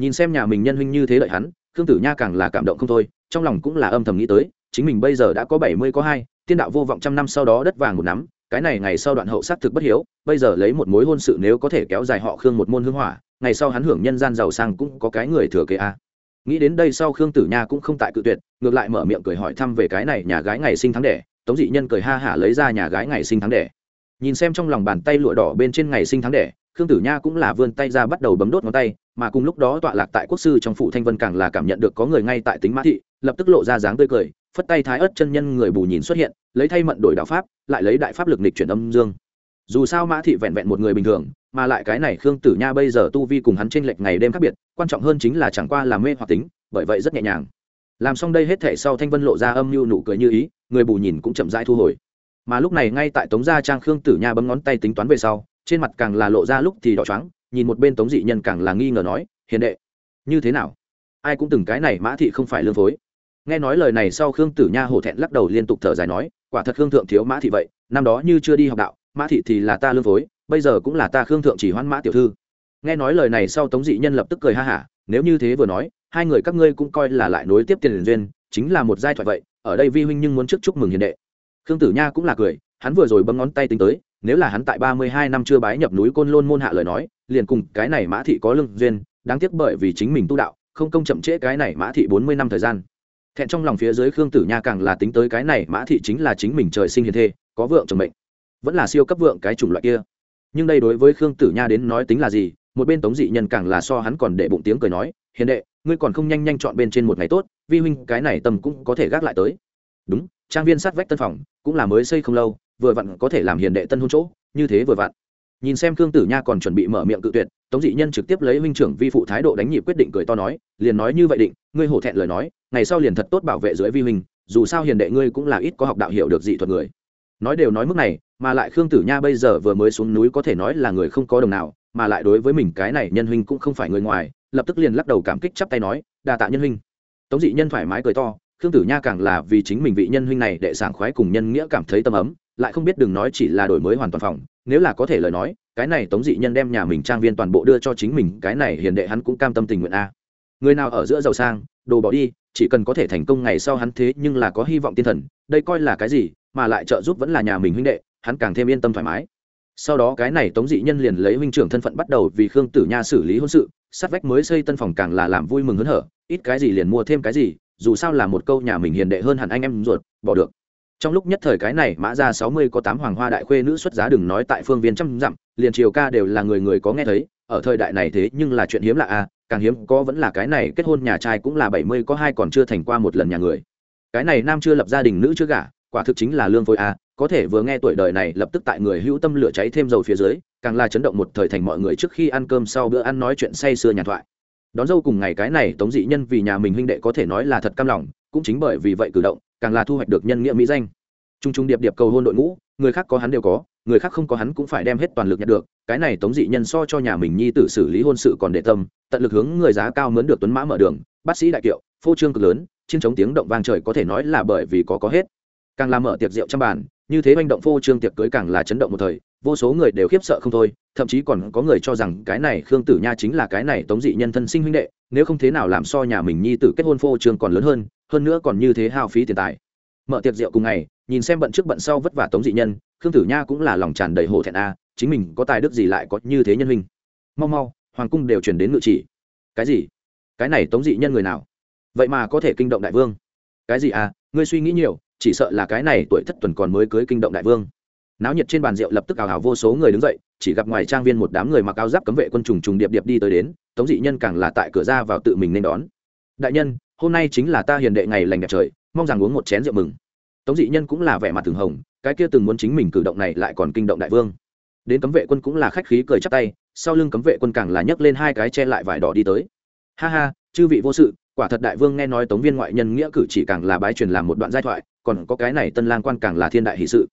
Nhìn xem nhà mình nhân huynh như thế lợi hắn khương tử nha càng là cảm động không thôi, trong lòng cũng là âm thầm nghĩ tới, chính mình bây giờ đã có bảy mươi có hai, tiên đạo vô vọng trăm năm sau đó đất vàng một nắm, cái này ngày sau đoạn hậu xác thực bất hiếu, bây giờ lấy một mối hôn sự nếu có thể kéo dài họ khương một môn hương hỏa, ngày sau hắn hưởng nhân gian giàu sang cũng có cái người thừa kế a. Nghĩ đến đây sau khương tử nha cũng không tại cự tuyệt, ngược lại mở miệng cười hỏi thăm về cái này nhà gái ngày sinh tháng đẻ, tống dị nhân cười ha hả lấy ra nhà gái ngày sinh tháng đẻ. Nhìn xem trong lòng bàn tay lụa đỏ bên trên ngày sinh tháng đẻ khương tử nha cũng là vươn tay ra bắt đầu bấm đốt ngón tay, mà cùng lúc đó tọa lạc tại quốc sư trong phủ thanh vân càng là cảm nhận được có người ngay tại tính mã thị, lập tức lộ ra dáng tươi cười, phất tay thái ớt chân nhân người bù nhìn xuất hiện, lấy thay mận đổi đạo pháp, lại lấy đại pháp lực nịch chuyển âm dương. Dù sao mã thị vẹn vẹn một người bình thường, mà lại cái này khương tử nha bây giờ tu vi cùng hắn tranh lệch ngày đêm khác biệt, quan trọng hơn chính là chẳng qua là mê hoặc tính, bởi vậy rất nhẹ nhàng. Làm xong đây hết thể sau thanh vân lộ ra âm mưu nụ cười như ý, người bù nhìn cũng chậm rãi thu hồi. Mà lúc này ngay tại tống gia trang khương tử nha bấm ngón tay tính toán về sau trên mặt càng là lộ ra lúc thì đỏ trắng nhìn một bên tống dị nhân càng là nghi ngờ nói, hiền đệ, như thế nào? Ai cũng từng cái này mã thị không phải lương phối. Nghe nói lời này sau khương tử nha hổ thẹn lắc đầu liên tục thở dài nói, quả thật khương thượng thiếu mã thị vậy, năm đó như chưa đi học đạo, mã thị thì là ta lương phối, bây giờ cũng là ta khương thượng chỉ hoan mã tiểu thư. Nghe nói lời này sau tống dị nhân lập tức cười ha hả, nếu như thế vừa nói, hai người các ngươi cũng coi là lại nối tiếp tiền liền duyên, chính là một giai thoại vậy, ở đây vi huynh nhưng muốn trước chúc mừng hiền đệ. Khương tử nha cũng là cười, hắn vừa rồi bấm ngón tay tính tới nếu là hắn tại ba mươi hai năm chưa bái nhập núi côn lôn môn hạ lời nói, liền cùng cái này mã thị có lương duyên, đáng tiếc bởi vì chính mình tu đạo, không công chậm trễ cái này mã thị bốn mươi năm thời gian. Thẹn trong lòng phía dưới khương tử nha càng là tính tới cái này mã thị chính là chính mình trời sinh hiền thê, có vượng chồng mệnh, vẫn là siêu cấp vượng cái chủng loại kia. Nhưng đây đối với khương tử nha đến nói tính là gì, một bên tống dị nhân càng là so hắn còn để bụng tiếng cười nói, hiền đệ, ngươi còn không nhanh nhanh chọn bên trên một ngày tốt, vi huynh cái này tầm cũng có thể gác lại tới. Đúng, trang viên sát vách tân phòng, cũng là mới xây không lâu vừa vặn có thể làm hiền đệ tân hôn chỗ, như thế vừa vặn. Nhìn xem khương tử nha còn chuẩn bị mở miệng cự tuyệt, tống dị nhân trực tiếp lấy huynh trưởng vi phụ thái độ đánh nhịp quyết định cười to nói, liền nói như vậy định, ngươi hổ thẹn lời nói, ngày sau liền thật tốt bảo vệ dưới vi huynh, dù sao hiền đệ ngươi cũng là ít có học đạo hiểu được dị thuật người. Nói đều nói mức này, mà lại khương tử nha bây giờ vừa mới xuống núi có thể nói là người không có đồng nào, mà lại đối với mình cái này nhân huynh cũng không phải người ngoài, lập tức liền lắc đầu cảm kích chắp tay nói, đa tạ nhân huynh. Tống dị nhân thoải mái cười to, khương tử nha càng là vì chính mình vị nhân huynh này để sảng khoái cùng nhân nghĩa cảm thấy tâm ấm lại không biết đừng nói chỉ là đổi mới hoàn toàn phòng, nếu là có thể lời nói, cái này tống dị nhân đem nhà mình trang viên toàn bộ đưa cho chính mình, cái này hiền đệ hắn cũng cam tâm tình nguyện a. Người nào ở giữa giàu sang, đồ bỏ đi, chỉ cần có thể thành công ngày sau hắn thế nhưng là có hy vọng tiên thần, đây coi là cái gì, mà lại trợ giúp vẫn là nhà mình huynh đệ, hắn càng thêm yên tâm thoải mái. Sau đó cái này tống dị nhân liền lấy huynh trưởng thân phận bắt đầu vì khương tử nha xử lý hôn sự, sát vách mới xây tân phòng càng là làm vui mừng hớn hở, ít cái gì liền mua thêm cái gì, dù sao là một câu nhà mình hiền đệ hơn hẳn anh em ruột, bỏ được trong lúc nhất thời cái này, mã ra sáu mươi có tám hoàng hoa đại khuê nữ xuất giá đừng nói tại phương viên trăm dặm, liền triều ca đều là người người có nghe thấy, ở thời đại này thế nhưng là chuyện hiếm lạ a càng hiếm có vẫn là cái này, kết hôn nhà trai cũng là bảy mươi, có hai còn chưa thành qua một lần nhà người. Cái này nam chưa lập gia đình, nữ chưa gả, quả thực chính là lương phối a à, có thể vừa nghe tuổi đời này lập tức tại người hữu tâm lửa cháy thêm dầu phía dưới, càng là chấn động một thời thành mọi người trước khi ăn cơm sau bữa ăn nói chuyện say sưa nhàn thoại. Đón dâu cùng ngày cái này, tống dị nhân vì nhà mình huynh đệ có thể nói là thật cam lòng, cũng chính bởi vì vậy cử động càng là thu hoạch được nhân nghĩa mỹ danh. T r u n g t r u n g điệp điệp cầu hôn đội ngũ, người khác có hắn đều có, người khác không có hắn cũng phải đem hết toàn lực nhận được. Cái này tống dị nhân so cho nhà mình nhi tử xử lý hôn sự còn để tâm, tận lực hướng người giá cao mướn được tuấn mã mở đường. Bác sĩ đại kiệu, phô trương cực lớn, chiến chống tiếng động vang trời có thể nói là bởi vì có có hết. Càng làm mở tiệc rượu trăm bàn, như thế manh động phô trương tiệc cưới càng là chấn động một thời, vô số người đều khiếp sợ không thôi, thậm chí còn có người cho rằng cái này khương tử nha chính là cái này tống dị nhân thân sinh huynh đệ, nếu không thế nào làm so nhà mình nhi tử kết hôn phô trương còn lớn hơn hơn nữa còn như thế hao phí tiền tài. Mở tiệc rượu cùng ngày, nhìn xem bận trước bận sau vất vả tống dị nhân, khương tử nha cũng là lòng tràn đầy hổ thẹn a, chính mình có tài đức gì lại có như thế nhân huynh. Mau mau, hoàng cung đều chuyển đến ngự chỉ. Cái gì? Cái này tống dị nhân người nào? Vậy mà có thể kinh động đại vương. Cái gì à ngươi suy nghĩ nhiều, chỉ sợ là cái này tuổi thất tuần còn mới cưới kinh động đại vương. Náo nhiệt trên bàn rượu lập tức ảo ảo vô số người đứng dậy, chỉ gặp ngoài trang viên một đám người mặc áo giáp cấm vệ quân trùng trùng điệp điệp đi tới đến, tống dị nhân càng là tại cửa ra vào tự mình nên đón. Đại nhân hôm nay chính là ta hiền đệ ngày lành đẹp trời, mong rằng uống một chén rượu mừng. Tống dị nhân cũng là vẻ mặt thường hồng, cái kia từng muốn chính mình cử động này lại còn kinh động đại vương. Đến cấm vệ quân cũng là khách khí cười chắp tay, sau lưng cấm vệ quân càng là nhấc lên hai cái che lại vải đỏ đi tới. Ha ha, chư vị vô sự, quả thật đại vương nghe nói tống viên ngoại nhân nghĩa cử chỉ càng là bái truyền làm một đoạn giai thoại, còn có cái này tân lang quan càng là thiên đại hỷ sự.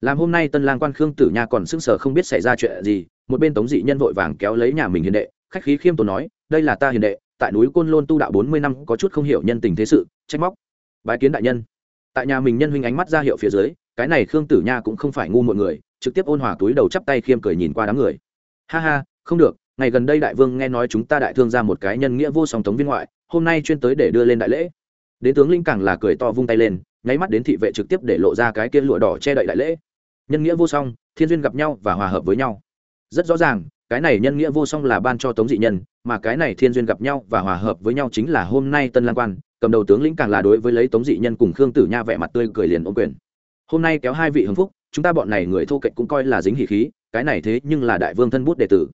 Làm hôm nay tân lang quan khương tử nha còn sững sờ không biết xảy ra chuyện gì, một bên tống dị nhân vội vàng kéo lấy nhà mình hiền đệ, khách khí khiêm tốn nói, đây là ta hiền đệ tại núi côn lôn tu đạo bốn mươi năm có chút không hiểu nhân tình thế sự, trách móc. Bái kiến đại nhân. Tại nhà mình nhân huynh ánh mắt ra hiệu phía dưới, cái này khương tử nha cũng không phải ngu mọi người, trực tiếp ôn hòa túi đầu chắp tay khiêm cười nhìn qua đám người. Ha ha, không được, ngày gần đây đại vương nghe nói chúng ta đại thương ra một cái nhân nghĩa vô song tống viên ngoại, hôm nay chuyên tới để đưa lên đại lễ. Đến tướng linh càng là cười to vung tay lên, nháy mắt đến thị vệ trực tiếp để lộ ra cái kia lụa đỏ che đậy đại lễ. Nhân nghĩa vô song, thiên duyên gặp nhau và hòa hợp với nhau. Rất rõ ràng cái này nhân nghĩa vô song là ban cho tống dị nhân, mà cái này thiên duyên gặp nhau và hòa hợp với nhau chính là hôm nay tân lan quan, cầm đầu tướng lĩnh càng là đối với lấy tống dị nhân cùng khương tử nha vẻ mặt tươi cười liền ôm quyền. Hôm nay kéo hai vị hưng phúc, chúng ta bọn này người thô kệch cũng coi là dính hỉ khí, cái này thế nhưng là đại vương thân bút đệ tử.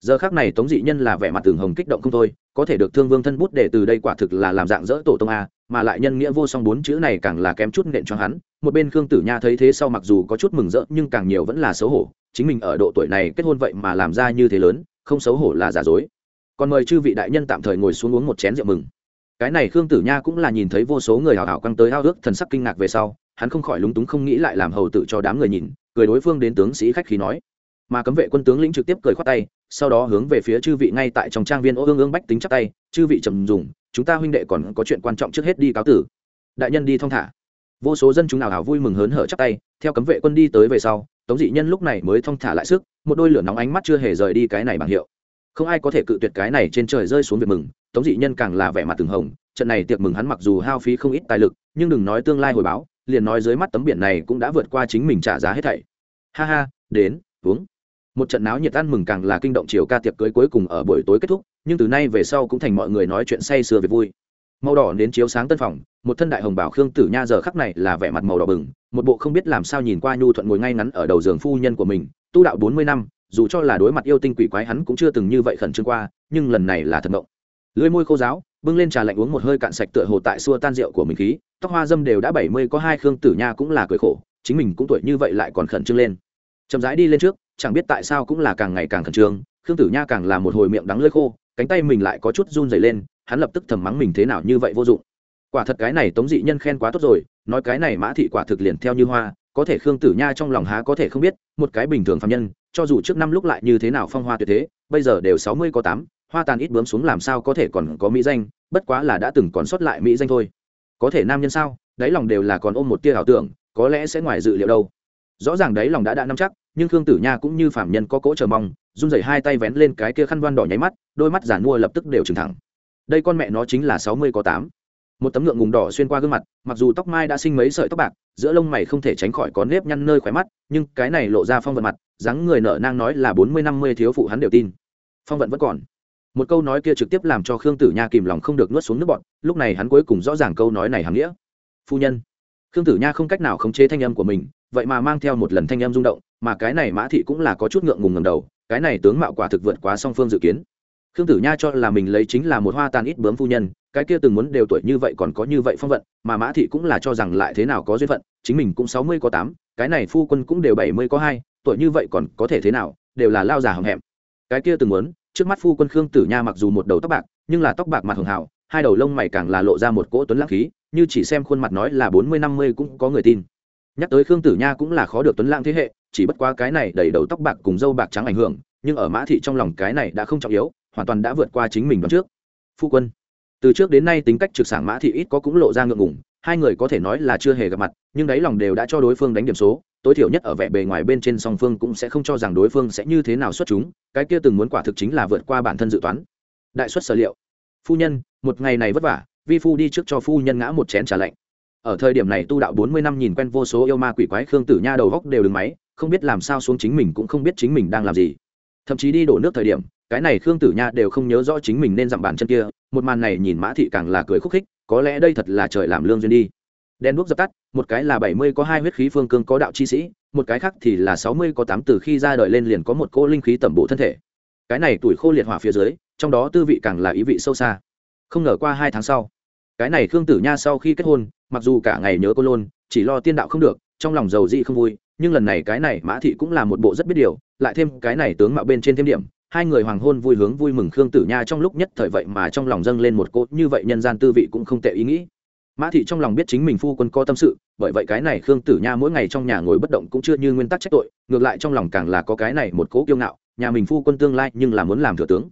Giờ khác này tống dị nhân là vẻ mặt tường hồng kích động không thôi, có thể được thương vương thân bút đệ từ đây quả thực là làm dạng dỡ tổ tông a, mà lại nhân nghĩa vô song bốn chữ này càng là kém chút nện cho hắn, một bên khương tử nha thấy thế sau mặc dù có chút mừng rỡ nhưng càng nhiều vẫn là xấu hổ chính mình ở độ tuổi này kết hôn vậy mà làm ra như thế lớn, không xấu hổ là giả dối. Còn mời chư vị đại nhân tạm thời ngồi xuống uống một chén rượu mừng. Cái này khương tử nha cũng là nhìn thấy vô số người hào hào căng tới ao ước thần sắc kinh ngạc về sau, hắn không khỏi lúng túng không nghĩ lại làm hầu tử cho đám người nhìn, cười đối phương đến tướng sĩ khách khí nói. Mà cấm vệ quân tướng lĩnh trực tiếp cười khoát tay, sau đó hướng về phía chư vị ngay tại trong trang viên ô ương ương bách tính chắc tay, chư vị trầm dùng, chúng ta huynh đệ còn có chuyện quan trọng trước hết đi cáo tử. Đại nhân đi thong thả. Vô số dân chúng nào hào vui mừng hớn hở chắc tay, theo cấm vệ quân đi tới về sau tống dị nhân lúc này mới thong thả lại sức, một đôi lửa nóng ánh mắt chưa hề rời đi cái này bằng hiệu. Không ai có thể cự tuyệt cái này trên trời rơi xuống việc mừng, tống dị nhân càng là vẻ mặt từng hồng, trận này tiệc mừng hắn mặc dù hao phí không ít tài lực, nhưng đừng nói tương lai hồi báo, liền nói dưới mắt tấm biển này cũng đã vượt qua chính mình trả giá hết thảy. Ha ha, đến, uống. Một trận náo nhiệt ăn mừng càng là kinh động chiều ca tiệc cưới cuối cùng ở buổi tối kết thúc, nhưng từ nay về sau cũng thành mọi người nói chuyện say sưa về vui màu đỏ đến chiếu sáng tân phòng, một thân đại hồng bảo khương tử nha giờ khắc này là vẻ mặt màu đỏ bừng, một bộ không biết làm sao nhìn qua nhu thuận ngồi ngay ngắn ở đầu giường phu nhân của mình, tu đạo bốn mươi năm, dù cho là đối mặt yêu tinh quỷ quái hắn cũng chưa từng như vậy khẩn trương qua, nhưng lần này là thật mộng. Lưỡi môi khô giáo, bưng lên trà lạnh uống một hơi cạn sạch tựa hồ tại xua tan rượu của mình khí, tóc hoa dâm đều đã bảy mươi, có hai khương tử nha cũng là cười khổ, chính mình cũng tuổi như vậy lại còn khẩn trương lên. Chậm rãi đi lên trước, chẳng biết tại sao cũng là càng ngày càng khẩn trương, khương tử nha càng là một hồi miệng đắng lơi khô, cánh tay mình lại có chút run dày lên hắn lập tức thầm mắng mình thế nào như vậy vô dụng. Quả thật cái này tống dị nhân khen quá tốt rồi, nói cái này mã thị quả thực liền theo như hoa, có thể khương tử nha trong lòng há có thể không biết, một cái bình thường phạm nhân, cho dù trước năm lúc lại như thế nào phong hoa tuyệt thế, bây giờ đều sáu mươi có tám, hoa tàn ít bướm xuống làm sao có thể còn có mỹ danh, bất quá là đã từng còn sót lại mỹ danh thôi. Có thể nam nhân sao? Đáy lòng đều là còn ôm một tia ảo tưởng, có lẽ sẽ ngoài dự liệu đâu. Rõ ràng đấy lòng đã đã nắm chắc, nhưng khương tử nha cũng như phạm nhân có cỗ chờ mong, run rẩy hai tay vén lên cái kia khăn đoan đỏ nháy mắt, đôi mắt giản mua lập tức đều trừng thẳng đây con mẹ nó chính là sáu mươi có tám. Một tấm ngượng ngùng đỏ xuyên qua gương mặt, mặc dù tóc mai đã sinh mấy sợi tóc bạc, giữa lông mày không thể tránh khỏi có nếp nhăn nơi khóe mắt, nhưng cái này lộ ra phong vận mặt, dáng người nở nang nói là bốn mươi, năm mươi thiếu phụ hắn đều tin. Phong vận vẫn còn. Một câu nói kia trực tiếp làm cho khương tử nha kìm lòng không được nuốt xuống nước bọn lúc này hắn cuối cùng rõ ràng câu nói này hàm nghĩa. Phu nhân. Khương tử nha không cách nào khống chế thanh âm của mình, vậy mà mang theo một lần thanh âm rung động, mà cái này mã thị cũng là có chút ngượng ngùng ngầm đầu, cái này tướng mạo quả thực vượt quá song phương dự kiến khương tử nha cho là mình lấy chính là một hoa tàn ít bướm phu nhân, cái kia từng muốn đều tuổi như vậy còn có như vậy phong vận, mà mã thị cũng là cho rằng lại thế nào có duyên phận, chính mình cũng sáu mươi có tám, cái này phu quân cũng đều bảy mươi có hai, tuổi như vậy còn có thể thế nào, đều là lao già hầm hẹm. Cái kia từng muốn, trước mắt phu quân khương tử nha mặc dù một đầu tóc bạc, nhưng là tóc bạc mặt hưởng hảo hai đầu lông mày càng là lộ ra một cỗ tuấn lãng khí, như chỉ xem khuôn mặt nói là bốn mươi, năm mươi cũng có người tin. Nhắc tới khương tử nha cũng là khó được tuấn lãng thế hệ, chỉ bất quá cái này đầy đầu tóc bạc cùng dâu bạc trắng ảnh hưởng, nhưng ở mã thị trong lòng cái này đã không trọng yếu hoàn toàn đã vượt qua chính mình đoạn trước. Phu quân, từ trước đến nay tính cách trực sảng mã thị ít có cũng lộ ra ngượng ngùng, hai người có thể nói là chưa hề gặp mặt, nhưng đáy lòng đều đã cho đối phương đánh điểm số, tối thiểu nhất ở vẻ bề ngoài bên trên song phương cũng sẽ không cho rằng đối phương sẽ như thế nào xuất chúng, cái kia từng muốn quả thực chính là vượt qua bản thân dự toán. Đại xuất sở liệu. Phu nhân, một ngày này vất vả, vi phu đi trước cho phu nhân ngã một chén trà lạnh. Ở thời điểm này tu đạo bốn mươi năm nhìn quen vô số yêu ma quỷ quái, khương tử nha đầu góc đều đứng máy, không biết làm sao xuống chính mình cũng không biết chính mình đang làm gì. Thậm chí đi đổ nước thời điểm cái này khương tử nha đều không nhớ rõ chính mình nên dặm bàn chân kia, một màn này nhìn mã thị càng là cười khúc khích, có lẽ đây thật là trời làm lương duyên đi. Đen đuốc dập tắt, một cái là bảy mươi có hai huyết khí phương cương có đạo chi sĩ, một cái khác thì là sáu mươi có tám từ khi ra đời lên liền có một cô linh khí tẩm bộ thân thể. Cái này tuổi khô liệt hỏa phía dưới, trong đó tư vị càng là ý vị sâu xa. Không ngờ qua hai tháng sau, cái này khương tử nha sau khi kết hôn, mặc dù cả ngày nhớ cô lôn, chỉ lo tiên đạo không được, trong lòng giàu dị không vui, nhưng lần này cái này mã thị cũng là một bộ rất biết điều, lại thêm cái này tướng mạo bên trên thêm điểm hai người hoàng hôn vui hướng vui mừng khương tử nha trong lúc nhất thời vậy mà trong lòng dâng lên một cốt như vậy nhân gian tư vị cũng không tệ ý nghĩ. Mã thị trong lòng biết chính mình phu quân có tâm sự, bởi vậy cái này khương tử nha mỗi ngày trong nhà ngồi bất động cũng chưa như nguyên tắc trách tội, ngược lại trong lòng càng là có cái này một cố kiêu ngạo, nhà mình phu quân tương lai nhưng là muốn làm thừa tướng.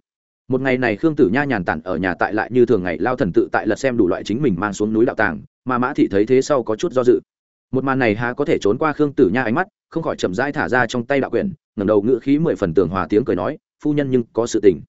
Một ngày này khương tử nha nhàn tản ở nhà tại lại như thường ngày lao thần tự tại lật xem đủ loại chính mình mang xuống núi đạo tàng, mà mã thị thấy thế sau có chút do dự. Một màn này há có thể trốn qua khương tử nha ánh mắt, không khỏi chậm rãi thả ra trong tay đạo quyển, ngẩng đầu ngữ khí mười phần tường hòa tiếng cười nói phu nhân nhưng có sự tình.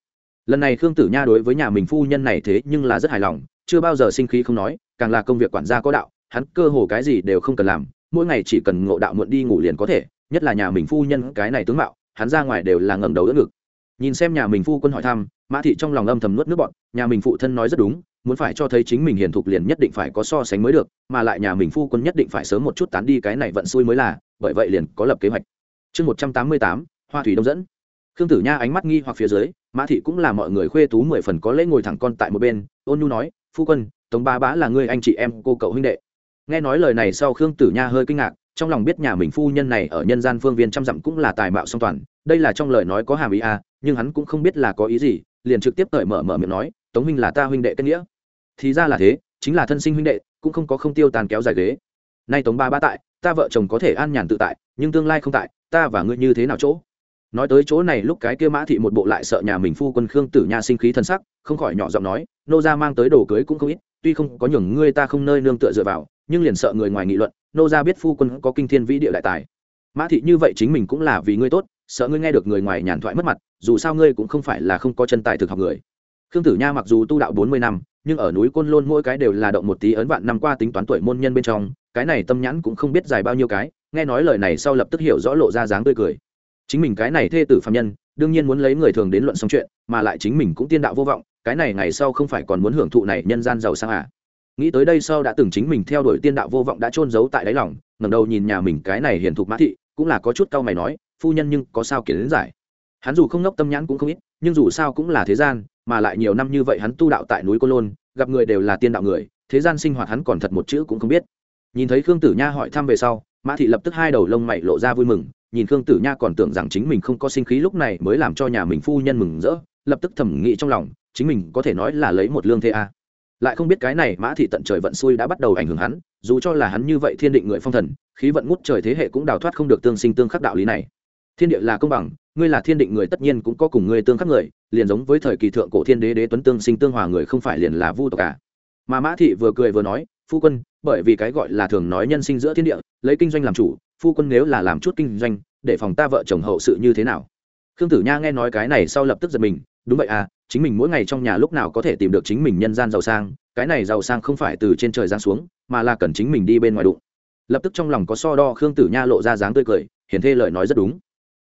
Lần này khương tử nha đối với nhà mình phu nhân này thế nhưng là rất hài lòng, chưa bao giờ sinh khí không nói, càng là công việc quản gia có đạo, hắn cơ hồ cái gì đều không cần làm, mỗi ngày chỉ cần ngộ đạo muộn đi ngủ liền có thể, nhất là nhà mình phu nhân cái này tướng mạo, hắn ra ngoài đều là ngẩng đầu đỡ ngực. Nhìn xem nhà mình phu quân hỏi thăm, mã thị trong lòng âm thầm nuốt nước bọn nhà mình phụ thân nói rất đúng, muốn phải cho thấy chính mình hiền thục liền nhất định phải có so sánh mới được, mà lại nhà mình phu quân nhất định phải sớm một chút tán đi cái này vận xui mới là, bởi vậy liền có lập kế hoạch. Chương một trăm tám mươi tám, hoa thủy đông dẫn khương tử nha ánh mắt nghi hoặc phía dưới, mã thị cũng là mọi người khuê tú mười phần có lễ ngồi thẳng con tại một bên, ôn nhu nói, phu quân, tống ba bá là người anh chị em cô cậu huynh đệ. Nghe nói lời này sau khương tử nha hơi kinh ngạc, trong lòng biết nhà mình phu nhân này ở nhân gian phương viên trăm dặm cũng là tài mạo song toàn, đây là trong lời nói có hàm ý à nhưng hắn cũng không biết là có ý gì, liền trực tiếp cởi mở mở miệng nói, tống huynh là ta huynh đệ kết nghĩa. Thì ra là thế, chính là thân sinh huynh đệ, cũng không có không tiêu tàn kéo dài ghế. Nay tống ba ba tại, ta vợ chồng có thể an nhàn tự tại, nhưng tương lai không tại, ta và ngươi như thế nào chỗ? Nói tới chỗ này lúc cái kia mã thị một bộ lại sợ nhà mình phu quân khương tử nha sinh khí thân sắc, không khỏi nhỏ giọng nói, nô ra mang tới đồ cưới cũng không ít, tuy không có nhường ngươi ta không nơi nương tựa dựa vào, nhưng liền sợ người ngoài nghị luận, nô ra biết phu quân có kinh thiên vĩ địa đại tài. Mã thị như vậy chính mình cũng là vì ngươi tốt, sợ ngươi nghe được người ngoài nhàn thoại mất mặt, dù sao ngươi cũng không phải là không có chân tài thực học người. Khương tử nha mặc dù tu đạo bốn mươi năm, nhưng ở núi côn lôn mỗi cái đều là động một tí ấn vạn năm qua tính toán tuổi môn nhân bên trong, cái này tâm nhãn cũng không biết dài bao nhiêu cái, nghe nói lời này sau lập tức hiểu rõ lộ ra dáng tươi cười chính mình cái này thê tử phạm nhân, đương nhiên muốn lấy người thường đến luận xong chuyện, mà lại chính mình cũng tiên đạo vô vọng, cái này ngày sau không phải còn muốn hưởng thụ này nhân gian giàu sang à? Nghĩ tới đây sau đã từng chính mình theo đuổi tiên đạo vô vọng đã trôn giấu tại đáy lòng, ngẩng đầu nhìn nhà mình cái này hiền thục mã thị, cũng là có chút cau mày nói, phu nhân nhưng có sao kiến giải? Hắn dù không ngốc tâm nhãn cũng không ít, nhưng dù sao cũng là thế gian, mà lại nhiều năm như vậy hắn tu đạo tại núi cô lôn, gặp người đều là tiên đạo người, thế gian sinh hoạt hắn còn thật một chữ cũng không biết. Nhìn thấy khương tử nha hỏi thăm về sau, mã thị lập tức hai đầu lông mày lộ ra vui mừng nhìn khương tử nha còn tưởng rằng chính mình không có sinh khí lúc này mới làm cho nhà mình phu nhân mừng rỡ, lập tức thẩm nghĩ trong lòng, chính mình có thể nói là lấy một lương thế a. Lại không biết cái này mã thị tận trời vận xui đã bắt đầu ảnh hưởng hắn, dù cho là hắn như vậy thiên định người phong thần, khí vận ngút trời thế hệ cũng đào thoát không được tương sinh tương khắc đạo lý này. Thiên địa là công bằng, ngươi là thiên định người tất nhiên cũng có cùng ngươi tương khắc người, liền giống với thời kỳ thượng cổ thiên đế đế tuấn tương sinh tương hòa người không phải liền là vu tộc cả mà mã thị vừa cười vừa nói, phu quân, bởi vì cái gọi là thường nói nhân sinh giữa thiên địa, lấy kinh doanh làm chủ phu quân nếu là làm chút kinh doanh, để phòng ta vợ chồng hậu sự như thế nào? Khương tử nha nghe nói cái này sau lập tức giật mình, đúng vậy à chính mình mỗi ngày trong nhà lúc nào có thể tìm được chính mình nhân gian giàu sang, cái này giàu sang không phải từ trên trời giáng xuống, mà là cần chính mình đi bên ngoài đụng. Lập tức trong lòng có so đo khương tử nha lộ ra dáng tươi cười, hiển thê lời nói rất đúng.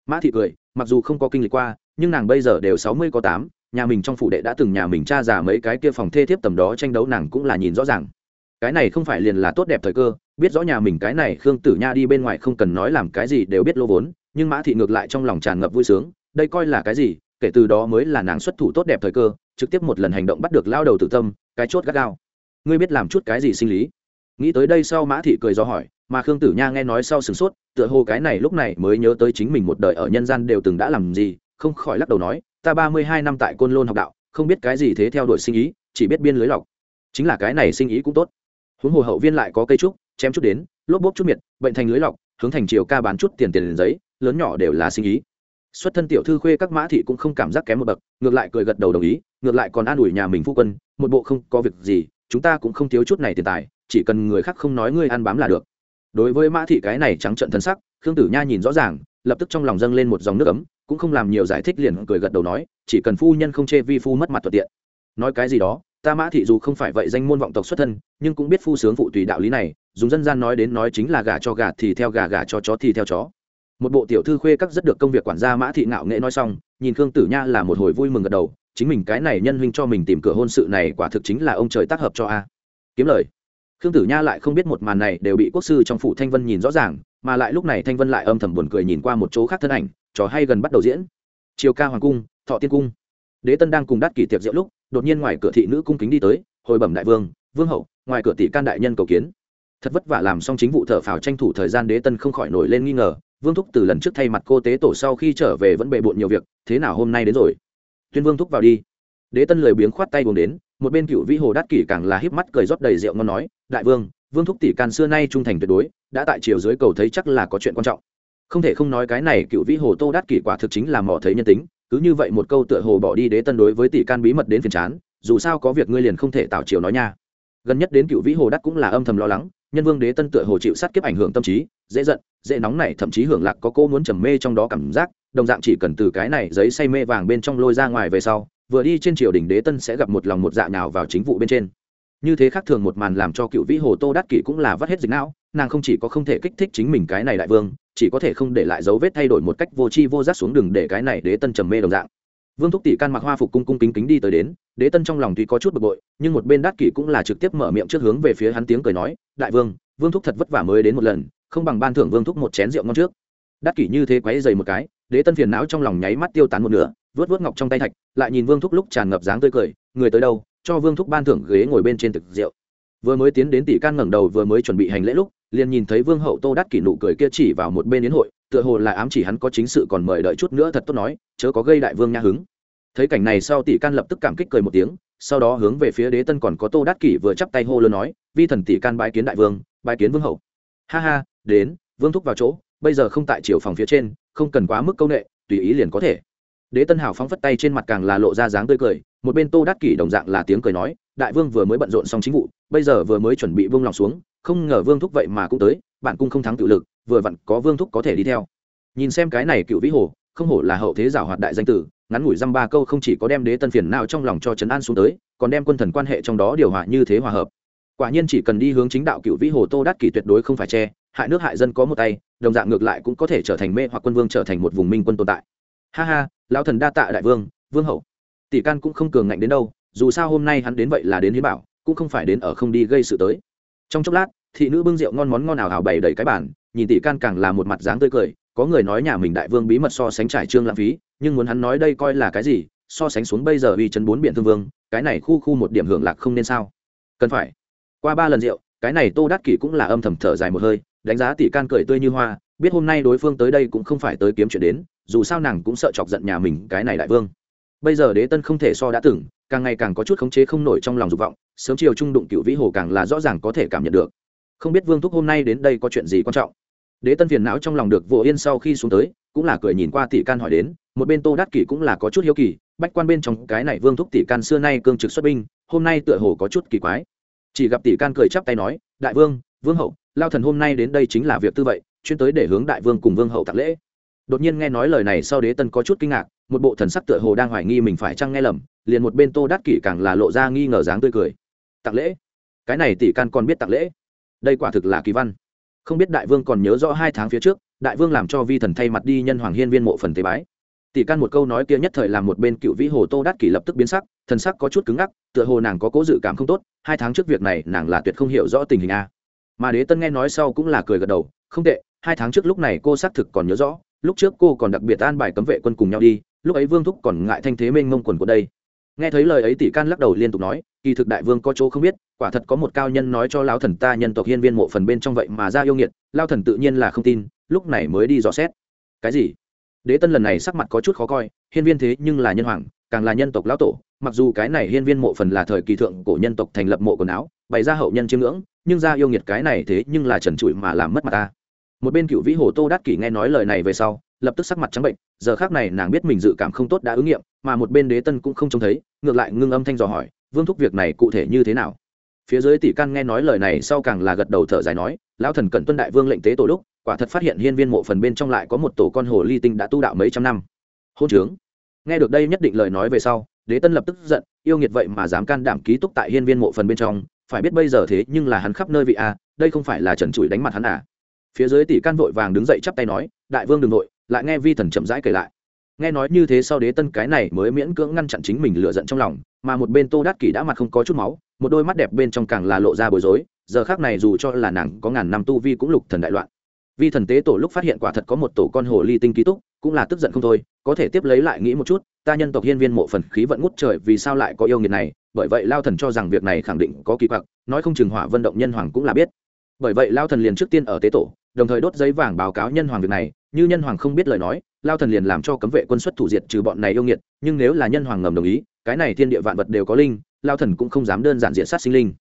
Mã thị cười, mặc dù không có kinh lịch qua, nhưng nàng bây giờ đều sáu mươi có tám, nhà mình trong phủ đệ đã từng nhà mình cha già mấy cái kia phòng thê thiếp tầm đó tranh đấu nàng cũng là nhìn rõ ràng. Cái này không phải liền là tốt đẹp thời cơ biết rõ nhà mình cái này khương tử nha đi bên ngoài không cần nói làm cái gì đều biết lô vốn, nhưng mã thị ngược lại trong lòng tràn ngập vui sướng, đây coi là cái gì, kể từ đó mới là nàng xuất thủ tốt đẹp thời cơ, trực tiếp một lần hành động bắt được lao đầu tự tâm, cái chốt gắt gao. Ngươi biết làm chút cái gì sinh lý? Nghĩ tới đây sau mã thị cười do hỏi, mà khương tử nha nghe nói sau sửng sốt, tựa hồ cái này lúc này mới nhớ tới chính mình một đời ở nhân gian đều từng đã làm gì, không khỏi lắc đầu nói, ta ba mươi hai năm tại côn lôn học đạo, không biết cái gì thế theo đuổi sinh ý, chỉ biết biên lưới lọc. Chính là cái này sinh ý cũng tốt. Huống hồ hậu viên lại có cây trúc chém chút đến, lốp bốp chút miệt, bệnh thành lưới lọc, hướng thành chiều ca bán chút tiền tiền giấy, lớn nhỏ đều là sinh ý. Xuất thân tiểu thư khuê các mã thị cũng không cảm giác kém một bậc, ngược lại cười gật đầu đồng ý, ngược lại còn an ủi nhà mình phu quân, một bộ không có việc gì, chúng ta cũng không thiếu chút này tiền tài, chỉ cần người khác không nói ngươi ăn bám là được. Đối với mã thị cái này trắng trận thân sắc, khương tử nha nhìn rõ ràng, lập tức trong lòng dâng lên một dòng nước ấm, cũng không làm nhiều giải thích liền cười gật đầu nói, chỉ cần phu nhân không chê vi phu mất mặt thuận tiện. Nói cái gì đó, ta mã thị dù không phải vậy danh môn vọng tộc xuất thân, nhưng cũng biết phu sướng phụ tùy đạo lý này dùng dân gian nói đến nói chính là gà cho gà thì theo gà gà cho chó thì theo chó. Một bộ tiểu thư khuê các rất được công việc quản gia mã thị ngạo nghệ nói xong, nhìn khương tử nha là một hồi vui mừng gật đầu, chính mình cái này nhân huynh cho mình tìm cửa hôn sự này quả thực chính là ông trời tác hợp cho a. Kiếm lời. Khương tử nha lại không biết một màn này đều bị quốc sư trong phủ thanh vân nhìn rõ ràng, mà lại lúc này thanh vân lại âm thầm buồn cười nhìn qua một chỗ khác thân ảnh, trò hay gần bắt đầu diễn. Chiều ca hoàng cung, thọ tiên cung. Đế tân đang cùng đắt kỷ tiệc rượu lúc, đột nhiên ngoài cửa thị nữ cung kính đi tới, hồi bẩm đại vương vương hậu, ngoài cửa tỷ can đại nhân cầu kiến thật vất vả làm xong chính vụ thở phào tranh thủ thời gian đế tân không khỏi nổi lên nghi ngờ, vương thúc từ lần trước thay mặt cô tế tổ sau khi trở về vẫn bề bộn nhiều việc, thế nào hôm nay đến rồi? Tuyên vương thúc vào đi. Đế tân lười biếng khoát tay buông đến, một bên cựu vĩ hồ đát kỷ càng là híp mắt cười rót đầy rượu ngon nói, đại vương vương thúc tỷ can xưa nay trung thành tuyệt đối, đã tại chiều dưới cầu thấy chắc là có chuyện quan trọng. Không thể không nói cái này cựu vĩ hồ tô đát kỷ quả thực chính là mò thấy nhân tính, cứ như vậy một câu tựa hồ bỏ đi đế tân đối với tỷ can bí mật đến phiền chán, dù sao có việc ngươi liền không thể tạo chiều nói nha gần nhất đến cựu vĩ hồ đắc cũng là âm thầm lo lắng, nhân vương đế tân tựa hồ chịu sát kiếp ảnh hưởng tâm trí, dễ giận, dễ nóng này, thậm chí hưởng lạc có cô muốn trầm mê trong đó cảm giác, đồng dạng chỉ cần từ cái này giấy say mê vàng bên trong lôi ra ngoài về sau, vừa đi trên triều đình đế tân sẽ gặp một lòng một dạ nào vào chính vụ bên trên. Như thế khác thường một màn làm cho cựu vĩ hồ tô đắc kỷ cũng là vắt hết dịch não, nàng không chỉ có không thể kích thích chính mình cái này đại vương, chỉ có thể không để lại dấu vết thay đổi một cách vô tri vô giác xuống đường để cái này đế tân trầm mê đồng dạng vương thúc tỷ can mặc hoa phục cung cung kính kính đi tới đến, đế tân trong lòng tuy có chút bực bội, nhưng một bên Đát kỷ cũng là trực tiếp mở miệng trước hướng về phía hắn tiếng cười nói, đại vương vương thúc thật vất vả mới đến một lần, không bằng ban thưởng vương thúc một chén rượu ngon trước. Đát kỷ như thế quấy dày một cái, đế tân phiền não trong lòng nháy mắt tiêu tán một nửa, vớt vớt ngọc trong tay thạch, lại nhìn vương thúc lúc tràn ngập dáng tươi cười, người tới đâu, cho vương thúc ban thưởng ghế ngồi bên trên thực rượu. Vừa mới tiến đến tỷ can ngẩng đầu vừa mới chuẩn bị hành lễ lúc, liền nhìn thấy vương hậu tô đắc kỷ nụ cười kia chỉ vào một bên yến hội tựa hồ là ám chỉ hắn có chính sự còn mời đợi chút nữa thật tốt nói, chớ có gây đại vương nha hứng. Thấy cảnh này sau tỷ can lập tức cảm kích cười một tiếng, sau đó hướng về phía đế tân còn có tô đát kỷ vừa chắp tay hô lớn nói, vi thần tỷ can bái kiến đại vương, bái kiến vương hậu. Ha ha, đến, vương thúc vào chỗ, bây giờ không tại chiều phòng phía trên, không cần quá mức công nghệ tùy ý liền có thể. Đế tân hào phóng phất tay trên mặt càng là lộ ra dáng tươi cười, một bên tô đát kỷ đồng dạng là tiếng cười nói, đại vương vừa mới bận rộn xong chính vụ, bây giờ vừa mới chuẩn bị vương lòng xuống, không ngờ vương thúc vậy mà cũng tới, bạn cung không thắng tự lực vừa vặn có vương thúc có thể đi theo. Nhìn xem cái này cựu vĩ hồ, không hổ là hậu thế giảo hoạt đại danh tử, ngắn ngủi dăm ba câu không chỉ có đem đế tân phiền nào trong lòng cho trấn an xuống tới, còn đem quân thần quan hệ trong đó điều hòa như thế hòa hợp. Quả nhiên chỉ cần đi hướng chính đạo cựu vĩ hồ tô đát kỷ tuyệt đối không phải che, hại nước hại dân có một tay, đồng dạng ngược lại cũng có thể trở thành mê hoặc quân vương trở thành một vùng minh quân tồn tại. Ha ha, lão thần đa tạ đại vương vương hậu. Tỷ can cũng không cường ngạnh đến đâu, dù sao hôm nay hắn đến vậy là đến hiến bảo, cũng không phải đến ở không đi gây sự tới. Trong chốc lát, thị nữ bưng rượu ngon món ngon nào hào bày đầy cái bản nhìn tỷ can càng là một mặt dáng tươi cười, có người nói nhà mình đại vương bí mật so sánh trải trương lãng phí, nhưng muốn hắn nói đây coi là cái gì, so sánh xuống bây giờ uy chân bốn biển thương vương, cái này khu khu một điểm hưởng lạc không nên sao? Cần phải. Qua ba lần rượu, cái này tô đắc kỷ cũng là âm thầm thở dài một hơi, đánh giá tỷ can cười tươi như hoa, biết hôm nay đối phương tới đây cũng không phải tới kiếm chuyện đến, dù sao nàng cũng sợ chọc giận nhà mình cái này đại vương. Bây giờ đế tân không thể so đã từng càng ngày càng có chút khống chế không nổi trong lòng dục vọng, sớm chiều trung đụng cựu vĩ hồ càng là rõ ràng có thể cảm nhận được không biết vương thúc hôm nay đến đây có chuyện gì quan trọng đế tân phiền não trong lòng được vô yên sau khi xuống tới cũng là cười nhìn qua tỷ can hỏi đến một bên tô đắc kỷ cũng là có chút hiếu kỳ bách quan bên trong cái này vương thúc tỷ can xưa nay cương trực xuất binh hôm nay tựa hồ có chút kỳ quái chỉ gặp tỷ can cười chắp tay nói đại vương vương hậu lao thần hôm nay đến đây chính là việc tư vậy chuyên tới để hướng đại vương cùng vương hậu tạc lễ đột nhiên nghe nói lời này sau đế tân có chút kinh ngạc một bộ thần sắc tựa hồ đang hoài nghi mình phải chăng nghe lầm liền một bên tô đắc kỷ càng là lộ ra nghi ngờ dáng tươi cười tạc lễ cái này tỷ can còn biết tạc lễ đây quả thực là kỳ văn. Không biết đại vương còn nhớ rõ hai tháng phía trước, đại vương làm cho vi thần thay mặt đi nhân hoàng hiên viên mộ phần tế bái. Tỷ can một câu nói kia nhất thời làm một bên cựu vĩ hồ tô Đát kỷ lập tức biến sắc, thần sắc có chút cứng ngắc, tựa hồ nàng có cố dự cảm không tốt, hai tháng trước việc này nàng là tuyệt không hiểu rõ tình hình a. Mà đế tân nghe nói sau cũng là cười gật đầu, không tệ, hai tháng trước lúc này cô xác thực còn nhớ rõ, lúc trước cô còn đặc biệt an bài cấm vệ quân cùng nhau đi, lúc ấy vương thúc còn ngại thanh thế mênh mông quần của đây. Nghe thấy lời ấy tỷ can lắc đầu liên tục nói kỳ thực đại vương có chỗ không biết, quả thật có một cao nhân nói cho lão thần ta nhân tộc hiên viên mộ phần bên trong vậy mà ra yêu nghiệt lao thần tự nhiên là không tin, lúc này mới đi dò xét. Cái gì? Đế tân lần này sắc mặt có chút khó coi, hiên viên thế nhưng là nhân hoàng, càng là nhân tộc lão tổ, mặc dù cái này hiên viên mộ phần là thời kỳ thượng cổ nhân tộc thành lập mộ quần áo, bày ra hậu nhân chiêm ngưỡng, nhưng ra yêu nghiệt cái này thế nhưng là trần trụi mà làm mất mặt ta. Một bên cựu vĩ hồ tô đát kỷ nghe nói lời này về sau, lập tức sắc mặt trắng bệnh, giờ khác này nàng biết mình dự cảm không tốt đã ứng nghiệm, mà một bên đế tân cũng không trông thấy, ngược lại ngưng âm thanh dò hỏi vương thúc việc này cụ thể như thế nào? Phía dưới tỷ căn nghe nói lời này sau càng là gật đầu thở dài nói, lão thần cận tuân đại vương lệnh tế tổ đúc quả thật phát hiện hiên viên mộ phần bên trong lại có một tổ con hồ ly tinh đã tu đạo mấy trăm năm. Hôn trướng. Nghe được đây nhất định lời nói về sau, đế tân lập tức giận, yêu nghiệt vậy mà dám can đảm ký túc tại hiên viên mộ phần bên trong, phải biết bây giờ thế nhưng là hắn khắp nơi vị a, đây không phải là trần trụi đánh mặt hắn à. Phía dưới tỷ can vội vàng đứng dậy chắp tay nói, đại vương đừng nội lại nghe vi thần chậm rãi kể lại. Nghe nói như thế sau đế tân cái này mới miễn cưỡng ngăn chặn chính mình lựa giận trong lòng mà một bên tô đát kỷ đã mặt không có chút máu, một đôi mắt đẹp bên trong càng là lộ ra bối rối, giờ khác này dù cho là nàng có ngàn năm tu vi cũng lục thần đại loạn. Vi thần tế tổ lúc phát hiện quả thật có một tổ con hồ ly tinh ký túc, cũng là tức giận không thôi, có thể tiếp lấy lại nghĩ một chút, ta nhân tộc hiên viên mộ phần khí vận ngút trời vì sao lại có yêu nghiệt này, bởi vậy lao thần cho rằng việc này khẳng định có kỳ quặc, nói không chừng hỏa vận động nhân hoàng cũng là biết. Bởi vậy lao thần liền trước tiên ở tế tổ, đồng thời đốt giấy vàng báo cáo nhân hoàng việc này, như nhân hoàng không biết lời nói, lao thần liền làm cho cấm vệ quân xuất thủ diệt trừ bọn này yêu nghiệt, nhưng nếu là nhân hoàng ngầm đồng ý cái này thiên địa vạn vật đều có linh, lao thần cũng không dám đơn giản diện sát sinh linh.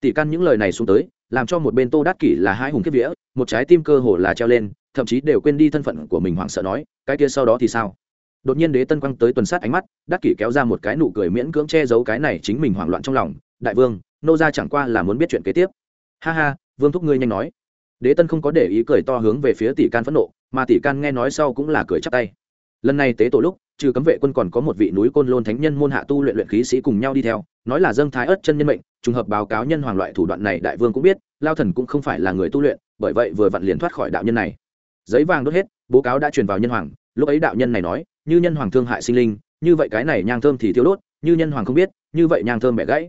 Tỷ căn những lời này xuống tới, làm cho một bên tô đát kỷ là hai hùng kiếp vía, một trái tim cơ hồ là treo lên, thậm chí đều quên đi thân phận của mình hoảng sợ nói, cái kia sau đó thì sao? Đột nhiên đế tân quăng tới tuần sát ánh mắt đắc kỷ kéo ra một cái nụ cười miễn cưỡng che giấu cái này chính mình hoảng loạn trong lòng, đại vương, nô ra chẳng qua là muốn biết chuyện kế tiếp. Ha ha, vương thúc ngươi nhanh nói. Đế tân không có để ý cười to hướng về phía tỷ can phẫn nộ, mà tỷ can nghe nói sau cũng là cười chắp tay. Lần này tế tổ lúc trừ cấm vệ quân còn có một vị núi côn lôn thánh nhân môn hạ tu luyện luyện khí sĩ cùng nhau đi theo, nói là dâng thái ớt chân nhân mệnh, trùng hợp báo cáo nhân hoàng loại thủ đoạn này đại vương cũng biết, lao thần cũng không phải là người tu luyện, bởi vậy vừa vặn liền thoát khỏi đạo nhân này. Giấy vàng đốt hết, bố cáo đã truyền vào nhân hoàng, lúc ấy đạo nhân này nói, như nhân hoàng thương hại sinh linh, như vậy cái này nhang thơm thì thiếu đốt, như nhân hoàng không biết, như vậy nhang thơm bẻ gãy.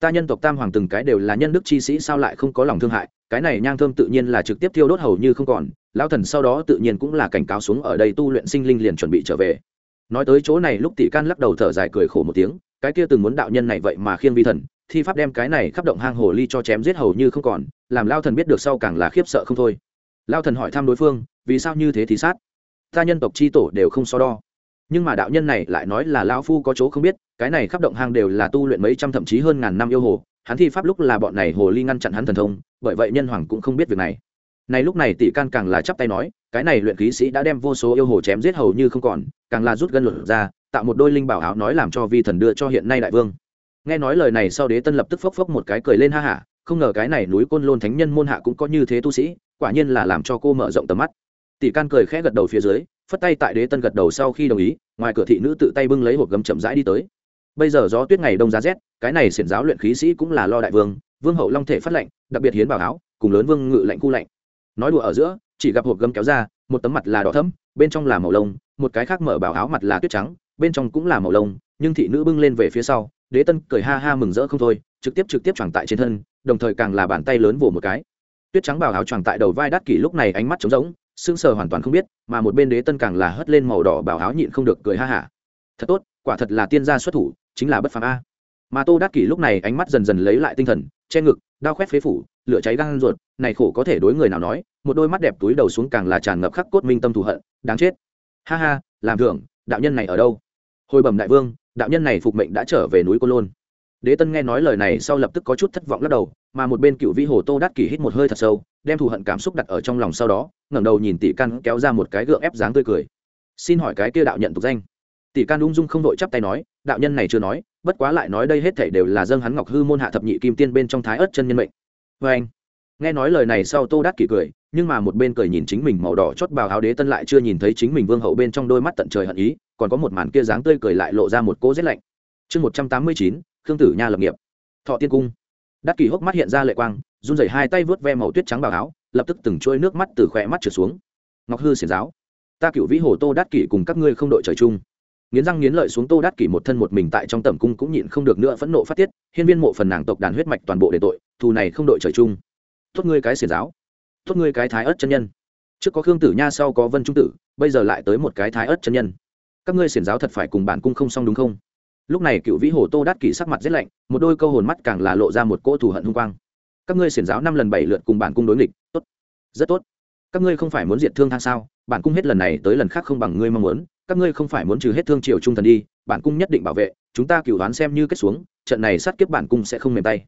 Ta nhân tộc tam hoàng từng cái đều là nhân đức chi sĩ sao lại không có lòng thương hại, cái này nhang thơm tự nhiên là trực tiếp thiêu đốt hầu như không còn lão thần sau đó tự nhiên cũng là cảnh cáo xuống ở đây tu luyện sinh linh liền chuẩn bị trở về nói tới chỗ này lúc tỷ can lắc đầu thở dài cười khổ một tiếng, cái kia từng muốn đạo nhân này vậy mà khiêng vi thần, thi pháp đem cái này khắp động hang hồ ly cho chém giết hầu như không còn, làm lao thần biết được sau càng là khiếp sợ không thôi. Lao thần hỏi thăm đối phương, vì sao như thế thì sát? Ta nhân tộc c h i tổ đều không so đo. Nhưng mà đạo nhân này lại nói là lão phu có chỗ không biết, cái này khắp động hang đều là tu luyện mấy trăm thậm chí hơn ngàn năm yêu hồ, hắn thi pháp lúc là bọn này hồ ly ngăn chặn hắn thần thông, bởi vậy nhân hoàng cũng không biết việc này này lúc này tỷ can càng là chắp tay nói, cái này luyện khí sĩ đã đem vô số yêu hồ chém giết hầu như không còn, càng là rút gân luật ra, tạo một đôi linh bảo áo nói làm cho vi thần đưa cho hiện nay đại vương. Nghe nói lời này sau đế tân lập tức phốc phốc một cái cười lên ha hả, không ngờ cái này núi côn lôn thánh nhân môn hạ cũng có như thế tu sĩ, quả nhiên là làm cho cô mở rộng tầm mắt. Tỷ can cười khẽ gật đầu phía dưới, phất tay tại đế tân gật đầu sau khi đồng ý, ngoài cửa thị nữ tự tay bưng lấy hộp gấm chậm rãi đi tới. Bây giờ gió tuyết ngày đông giá rét, cái này xiển giáo luyện khí sĩ cũng là lo đại vương vương hậu long thể phát lệnh, đặc biệt hiến bảo áo, cùng lớn vương ngự lệnh khu lệnh nói đùa ở giữa, chỉ gặp hộp gấm kéo ra, một tấm mặt là đỏ thẫm, bên trong là màu lông, một cái khác mở bảo áo mặt là tuyết trắng, bên trong cũng là màu lông, nhưng thị nữ bưng lên về phía sau, đế tân cười ha ha mừng rỡ không thôi, trực tiếp trực tiếp choàng tại trên thân, đồng thời càng là bàn tay lớn vỗ một cái. Tuyết trắng bảo áo choàng tại đầu vai đắt kỷ lúc này ánh mắt trống rỗng, sững sờ hoàn toàn không biết, mà một bên đế tân càng là hất lên màu đỏ bảo áo nhịn không được cười ha hả thật tốt, quả thật là tiên gia xuất thủ, chính là bất phàm a. Mà tô đắc kỷ lúc này ánh mắt dần dần lấy lại tinh thần, che ngực, đao khoét phế phủ lửa cháy gan ruột, này khổ có thể đối người nào nói, một đôi mắt đẹp túi đầu xuống càng là tràn ngập khắc cốt minh tâm thù hận, đáng chết. Ha ha, làm thưởng, đạo nhân này ở đâu? Hồi bẩm đại vương, đạo nhân này phục mệnh đã trở về núi cô lôn. Đế tân nghe nói lời này sau lập tức có chút thất vọng lắc đầu, mà một bên cựu vĩ hồ tô đắc kỷ hít một hơi thật sâu, đem thù hận cảm xúc đặt ở trong lòng sau đó, ngẩng đầu nhìn tỷ căn kéo ra một cái gượng ép dáng tươi cười. Xin hỏi cái kia đạo nhận tục danh. Tỷ can ung dung không đội chắp tay nói, đạo nhân này chưa nói, bất quá lại nói đây hết thảy đều là dâng hắn ngọc hư môn hạ thập nhị kim tiên bên trong thái ớt chân nhân mệnh vê anh. Nghe nói lời này sau tô đát kỷ cười, nhưng mà một bên cười nhìn chính mình màu đỏ chót bào áo đế tân lại chưa nhìn thấy chính mình vương hậu bên trong đôi mắt tận trời hận ý, còn có một màn kia dáng tươi cười lại lộ ra một cỗ rét lạnh. Chương một trăm tám mươi chín, khương tử nha lập nghiệp. Thọ tiên cung. Đắc kỷ hốc mắt hiện ra lệ quang, run rẩy hai tay vớt ve màu tuyết trắng bào áo, lập tức từng trôi nước mắt từ khỏe mắt trượt xuống. Ngọc hư xiển giáo, ta cựu vĩ hồ tô đắc kỷ cùng các ngươi không đội trời chung. Nghiến răng nghiến lợi xuống tô đắc kỷ một thân một mình tại trong tẩm cung cũng nhịn không được nữa phẫn nộ phát tiết hiên viên mộ phần nàng tộc đàn huyết mạch toàn bộ để tội, thù này không đội trời chung. Tốt ngươi cái xiển giáo. Tốt ngươi cái thái ớt chân nhân. Trước có khương tử nha, sau có vân trung tử, bây giờ lại tới một cái thái ớt chân nhân. Các ngươi xiển giáo thật phải cùng bản cung không xong đúng không? Lúc này cựu vĩ hồ tô đát kỷ sắc mặt rét lạnh, một đôi câu hồn mắt càng là lộ ra một cỗ thù hận hung quang. Các ngươi xiển giáo năm lần bảy lượt cùng bản cung đối nghịch, tốt. Rất tốt. Các ngươi không phải muốn diệt thương thang sao? Bản cung hết lần này tới lần khác không bằng ngươi mong muốn các ngươi không phải muốn trừ hết thương triều trung thần đi, bản cung nhất định bảo vệ, chúng ta cửu đoán xem như kết xuống, trận này sát kiếp bản cung sẽ không mềm tay.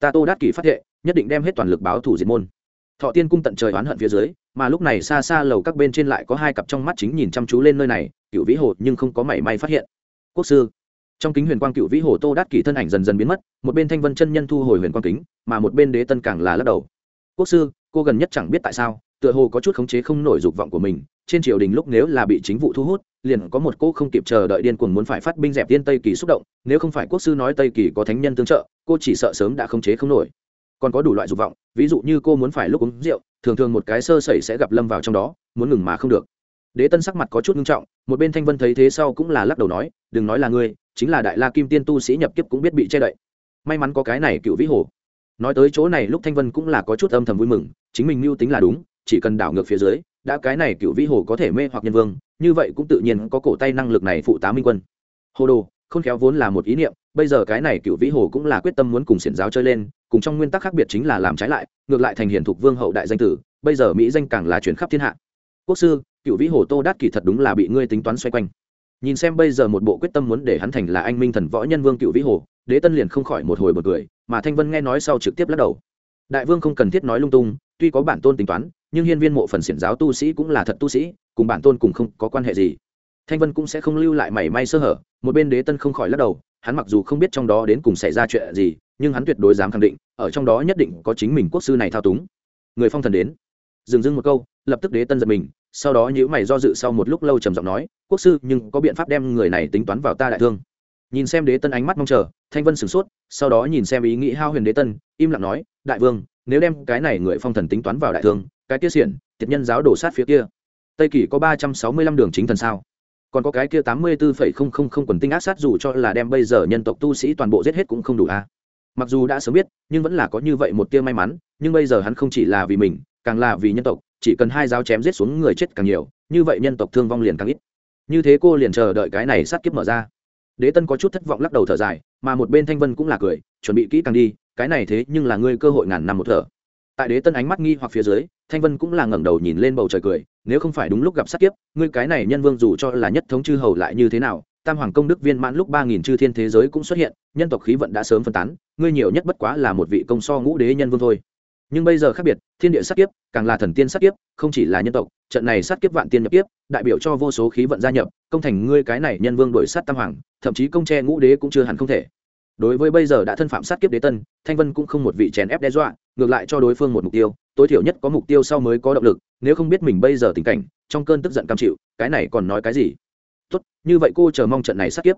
Ta tô đát kỷ phát hệ nhất định đem hết toàn lực báo thủ diệt môn. Thọ tiên cung tận trời oán hận phía dưới, mà lúc này xa xa lầu các bên trên lại có hai cặp trong mắt chính nhìn chăm chú lên nơi này, cựu vĩ hồ nhưng không có mảy may phát hiện. Quốc sư, trong kính huyền quang cựu vĩ hồ tô đát kỷ thân ảnh dần dần biến mất, một bên thanh vân chân nhân thu hồi huyền quang kính, mà một bên đế tân càng là lắc đầu. Quốc sư, cô gần nhất chẳng biết tại sao tựa hồ có chút khống chế không nổi dục vọng của mình, trên triều đình lúc nếu là bị chính vụ thu hút, liền có một cô không kịp chờ đợi điên cuồng muốn phải phát binh dẹp tiên tây kỳ xúc động, nếu không phải quốc sư nói tây kỳ có thánh nhân tương trợ, cô chỉ sợ sớm đã khống chế không nổi. Còn có đủ loại dục vọng, ví dụ như cô muốn phải lúc uống rượu, thường thường một cái sơ sẩy sẽ gặp lâm vào trong đó, muốn ngừng mà không được. Đế tân sắc mặt có chút nghiêm trọng, một bên thanh vân thấy thế sau cũng là lắc đầu nói, đừng nói là ngươi, chính là đại la kim tiên tu sĩ nhập kiếp cũng biết bị che đậy. May mắn có cái này cựu vĩ hồ. Nói tới chỗ này lúc thanh vân cũng là có chút âm thầm vui mừng, chính mình mưu tính là đúng chỉ cần đảo ngược phía dưới, đã cái này cựu vĩ hồ có thể mê hoặc nhân vương, như vậy cũng tự nhiên có cổ tay năng lực này phụ tá minh quân. Hồ đồ, khôn khéo vốn là một ý niệm, bây giờ cái này cựu vĩ hồ cũng là quyết tâm muốn cùng xiển giáo chơi lên, cùng trong nguyên tắc khác biệt chính là làm trái lại, ngược lại thành hiển thục vương hậu đại danh tử, bây giờ mỹ danh càng là chuyển khắp thiên hạ. Quốc sư, cựu vĩ hồ tô đát kỳ thật đúng là bị ngươi tính toán xoay quanh. Nhìn xem bây giờ một bộ quyết tâm muốn để hắn thành là anh minh thần võ nhân vương cựu vĩ hồ, đế tân liền không khỏi một hồi một cười, mà thanh vân nghe nói sau trực tiếp lắc đầu. Đại vương không cần thiết nói lung tung, tuy có bản tôn tính toán nhưng hiên viên mộ phần xiển giáo tu sĩ cũng là thật tu sĩ, cùng bản tôn cùng không có quan hệ gì. Thanh vân cũng sẽ không lưu lại mảy may sơ hở, một bên đế tân không khỏi lắc đầu, hắn mặc dù không biết trong đó đến cùng xảy ra chuyện gì, nhưng hắn tuyệt đối dám khẳng định, ở trong đó nhất định có chính mình quốc sư này thao túng. Người phong thần đến. Dừng dưng một câu, lập tức đế tân giật mình, sau đó nhữ mày do dự sau một lúc lâu trầm giọng nói, quốc sư, nhưng có biện pháp đem người này tính toán vào ta đại thương. Nhìn xem đế tân ánh mắt mong chờ, thanh vân sửng sốt, sau đó nhìn xem ý nghĩ hao huyền đế tân, im lặng nói, đại vương, nếu đem cái này người phong thần tính toán vào đại thương cái kia xiển, tiệt nhân giáo đổ sát phía kia. Tây kỳ có ba trăm sáu mươi lăm đường chính thần sao? Còn có cái kia tám mươi bốn phẩy không không không quần tinh ác sát dù cho là đem bây giờ nhân tộc tu sĩ toàn bộ giết hết cũng không đủ a à. mặc dù đã sớm biết, nhưng vẫn là có như vậy một tia may mắn, nhưng bây giờ hắn không chỉ là vì mình, càng là vì nhân tộc, chỉ cần hai giáo chém giết xuống người chết càng nhiều, như vậy nhân tộc thương vong liền càng ít. Như thế cô liền chờ đợi cái này sát kiếp mở ra. Đế tân có chút thất vọng lắc đầu thở dài, mà một bên thanh vân cũng là cười, chuẩn bị kỹ càng đi, cái này thế nhưng là ngươi cơ hội ngàn năm một thở tại đế tân ánh mắt nghi hoặc phía dưới, thanh vân cũng là ngẩng đầu nhìn lên bầu trời cười, nếu không phải đúng lúc gặp sát kiếp, ngươi cái này nhân vương dù cho là nhất thống chư hầu lại như thế nào, tam hoàng công đức viên mãn lúc ba nghìn chư thiên thế giới cũng xuất hiện, nhân tộc khí vận đã sớm phân tán, ngươi nhiều nhất bất quá là một vị công so ngũ đế nhân vương thôi. Nhưng bây giờ khác biệt, thiên địa sát kiếp, càng là thần tiên sát kiếp, không chỉ là nhân tộc, trận này sát kiếp vạn tiên nhập kiếp, đại biểu cho vô số khí vận gia nhập, công thành ngươi cái này nhân vương đổi sát tam hoàng, thậm chí công tre ngũ đế cũng chưa hẳn không thể đối với bây giờ đã thân phạm sát kiếp đế tân, thanh vân cũng không một vị chèn ép đe dọa, ngược lại cho đối phương một mục tiêu, tối thiểu nhất có mục tiêu sau mới có động lực, nếu không biết mình bây giờ tình cảnh, trong cơn tức giận cam chịu, cái này còn nói cái gì? Tốt, như vậy cô chờ mong trận này sát kiếp.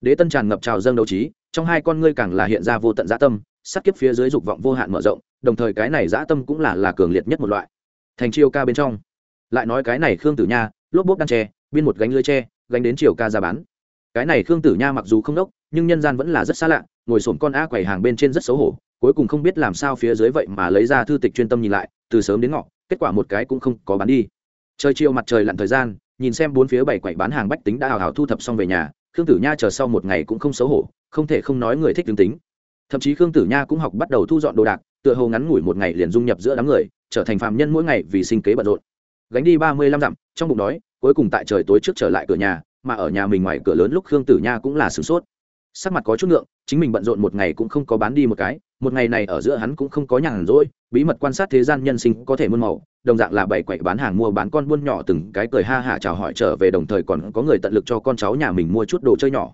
Đế tân tràn ngập trào dâng đấu trí, trong hai con ngươi càng là hiện ra vô tận dã tâm, sát kiếp phía dưới dục vọng vô hạn mở rộng, đồng thời cái này dã tâm cũng là là cường liệt nhất một loại. Thành chiêu ca bên trong. Lại nói cái này khương tử nha, lốp bốp đan tre, biên một gánh lưới tre, gánh đến chiều ca ra bán. Cái này khương tử nha mặc dù không đốc nhưng nhân gian vẫn là rất xa lạ, ngồi sổm con a quầy hàng bên trên rất xấu hổ, cuối cùng không biết làm sao phía dưới vậy mà lấy ra thư tịch chuyên tâm nhìn lại, từ sớm đến ngọ, kết quả một cái cũng không có bán đi. Trời chiều mặt trời lặn thời gian, nhìn xem bốn phía bảy quầy bán hàng bách tính đã hào hào thu thập xong về nhà, khương tử nha chờ sau một ngày cũng không xấu hổ, không thể không nói người thích tướng tính. Thậm chí khương tử nha cũng học bắt đầu thu dọn đồ đạc, tựa hồ ngắn ngủi một ngày liền dung nhập giữa đám người, trở thành phạm nhân mỗi ngày vì sinh kế bận rộn. Gánh đi ba mươi lăm dặm, trong bụng đói, cuối cùng tại trời tối trước trở lại cửa nhà, mà ở nhà mình ngoài cửa lớn lúc khương tử nha cũng là sửng sốt sắc mặt có chút ngượng, chính mình bận rộn một ngày cũng không có bán đi một cái, một ngày này ở giữa hắn cũng không có nhàn rỗi, bí mật quan sát thế gian nhân sinh có thể muôn màu, đồng dạng là bảy quậy bán hàng mua bán con buôn nhỏ từng cái cười ha hả chào hỏi trở về đồng thời còn có người tận lực cho con cháu nhà mình mua chút đồ chơi nhỏ.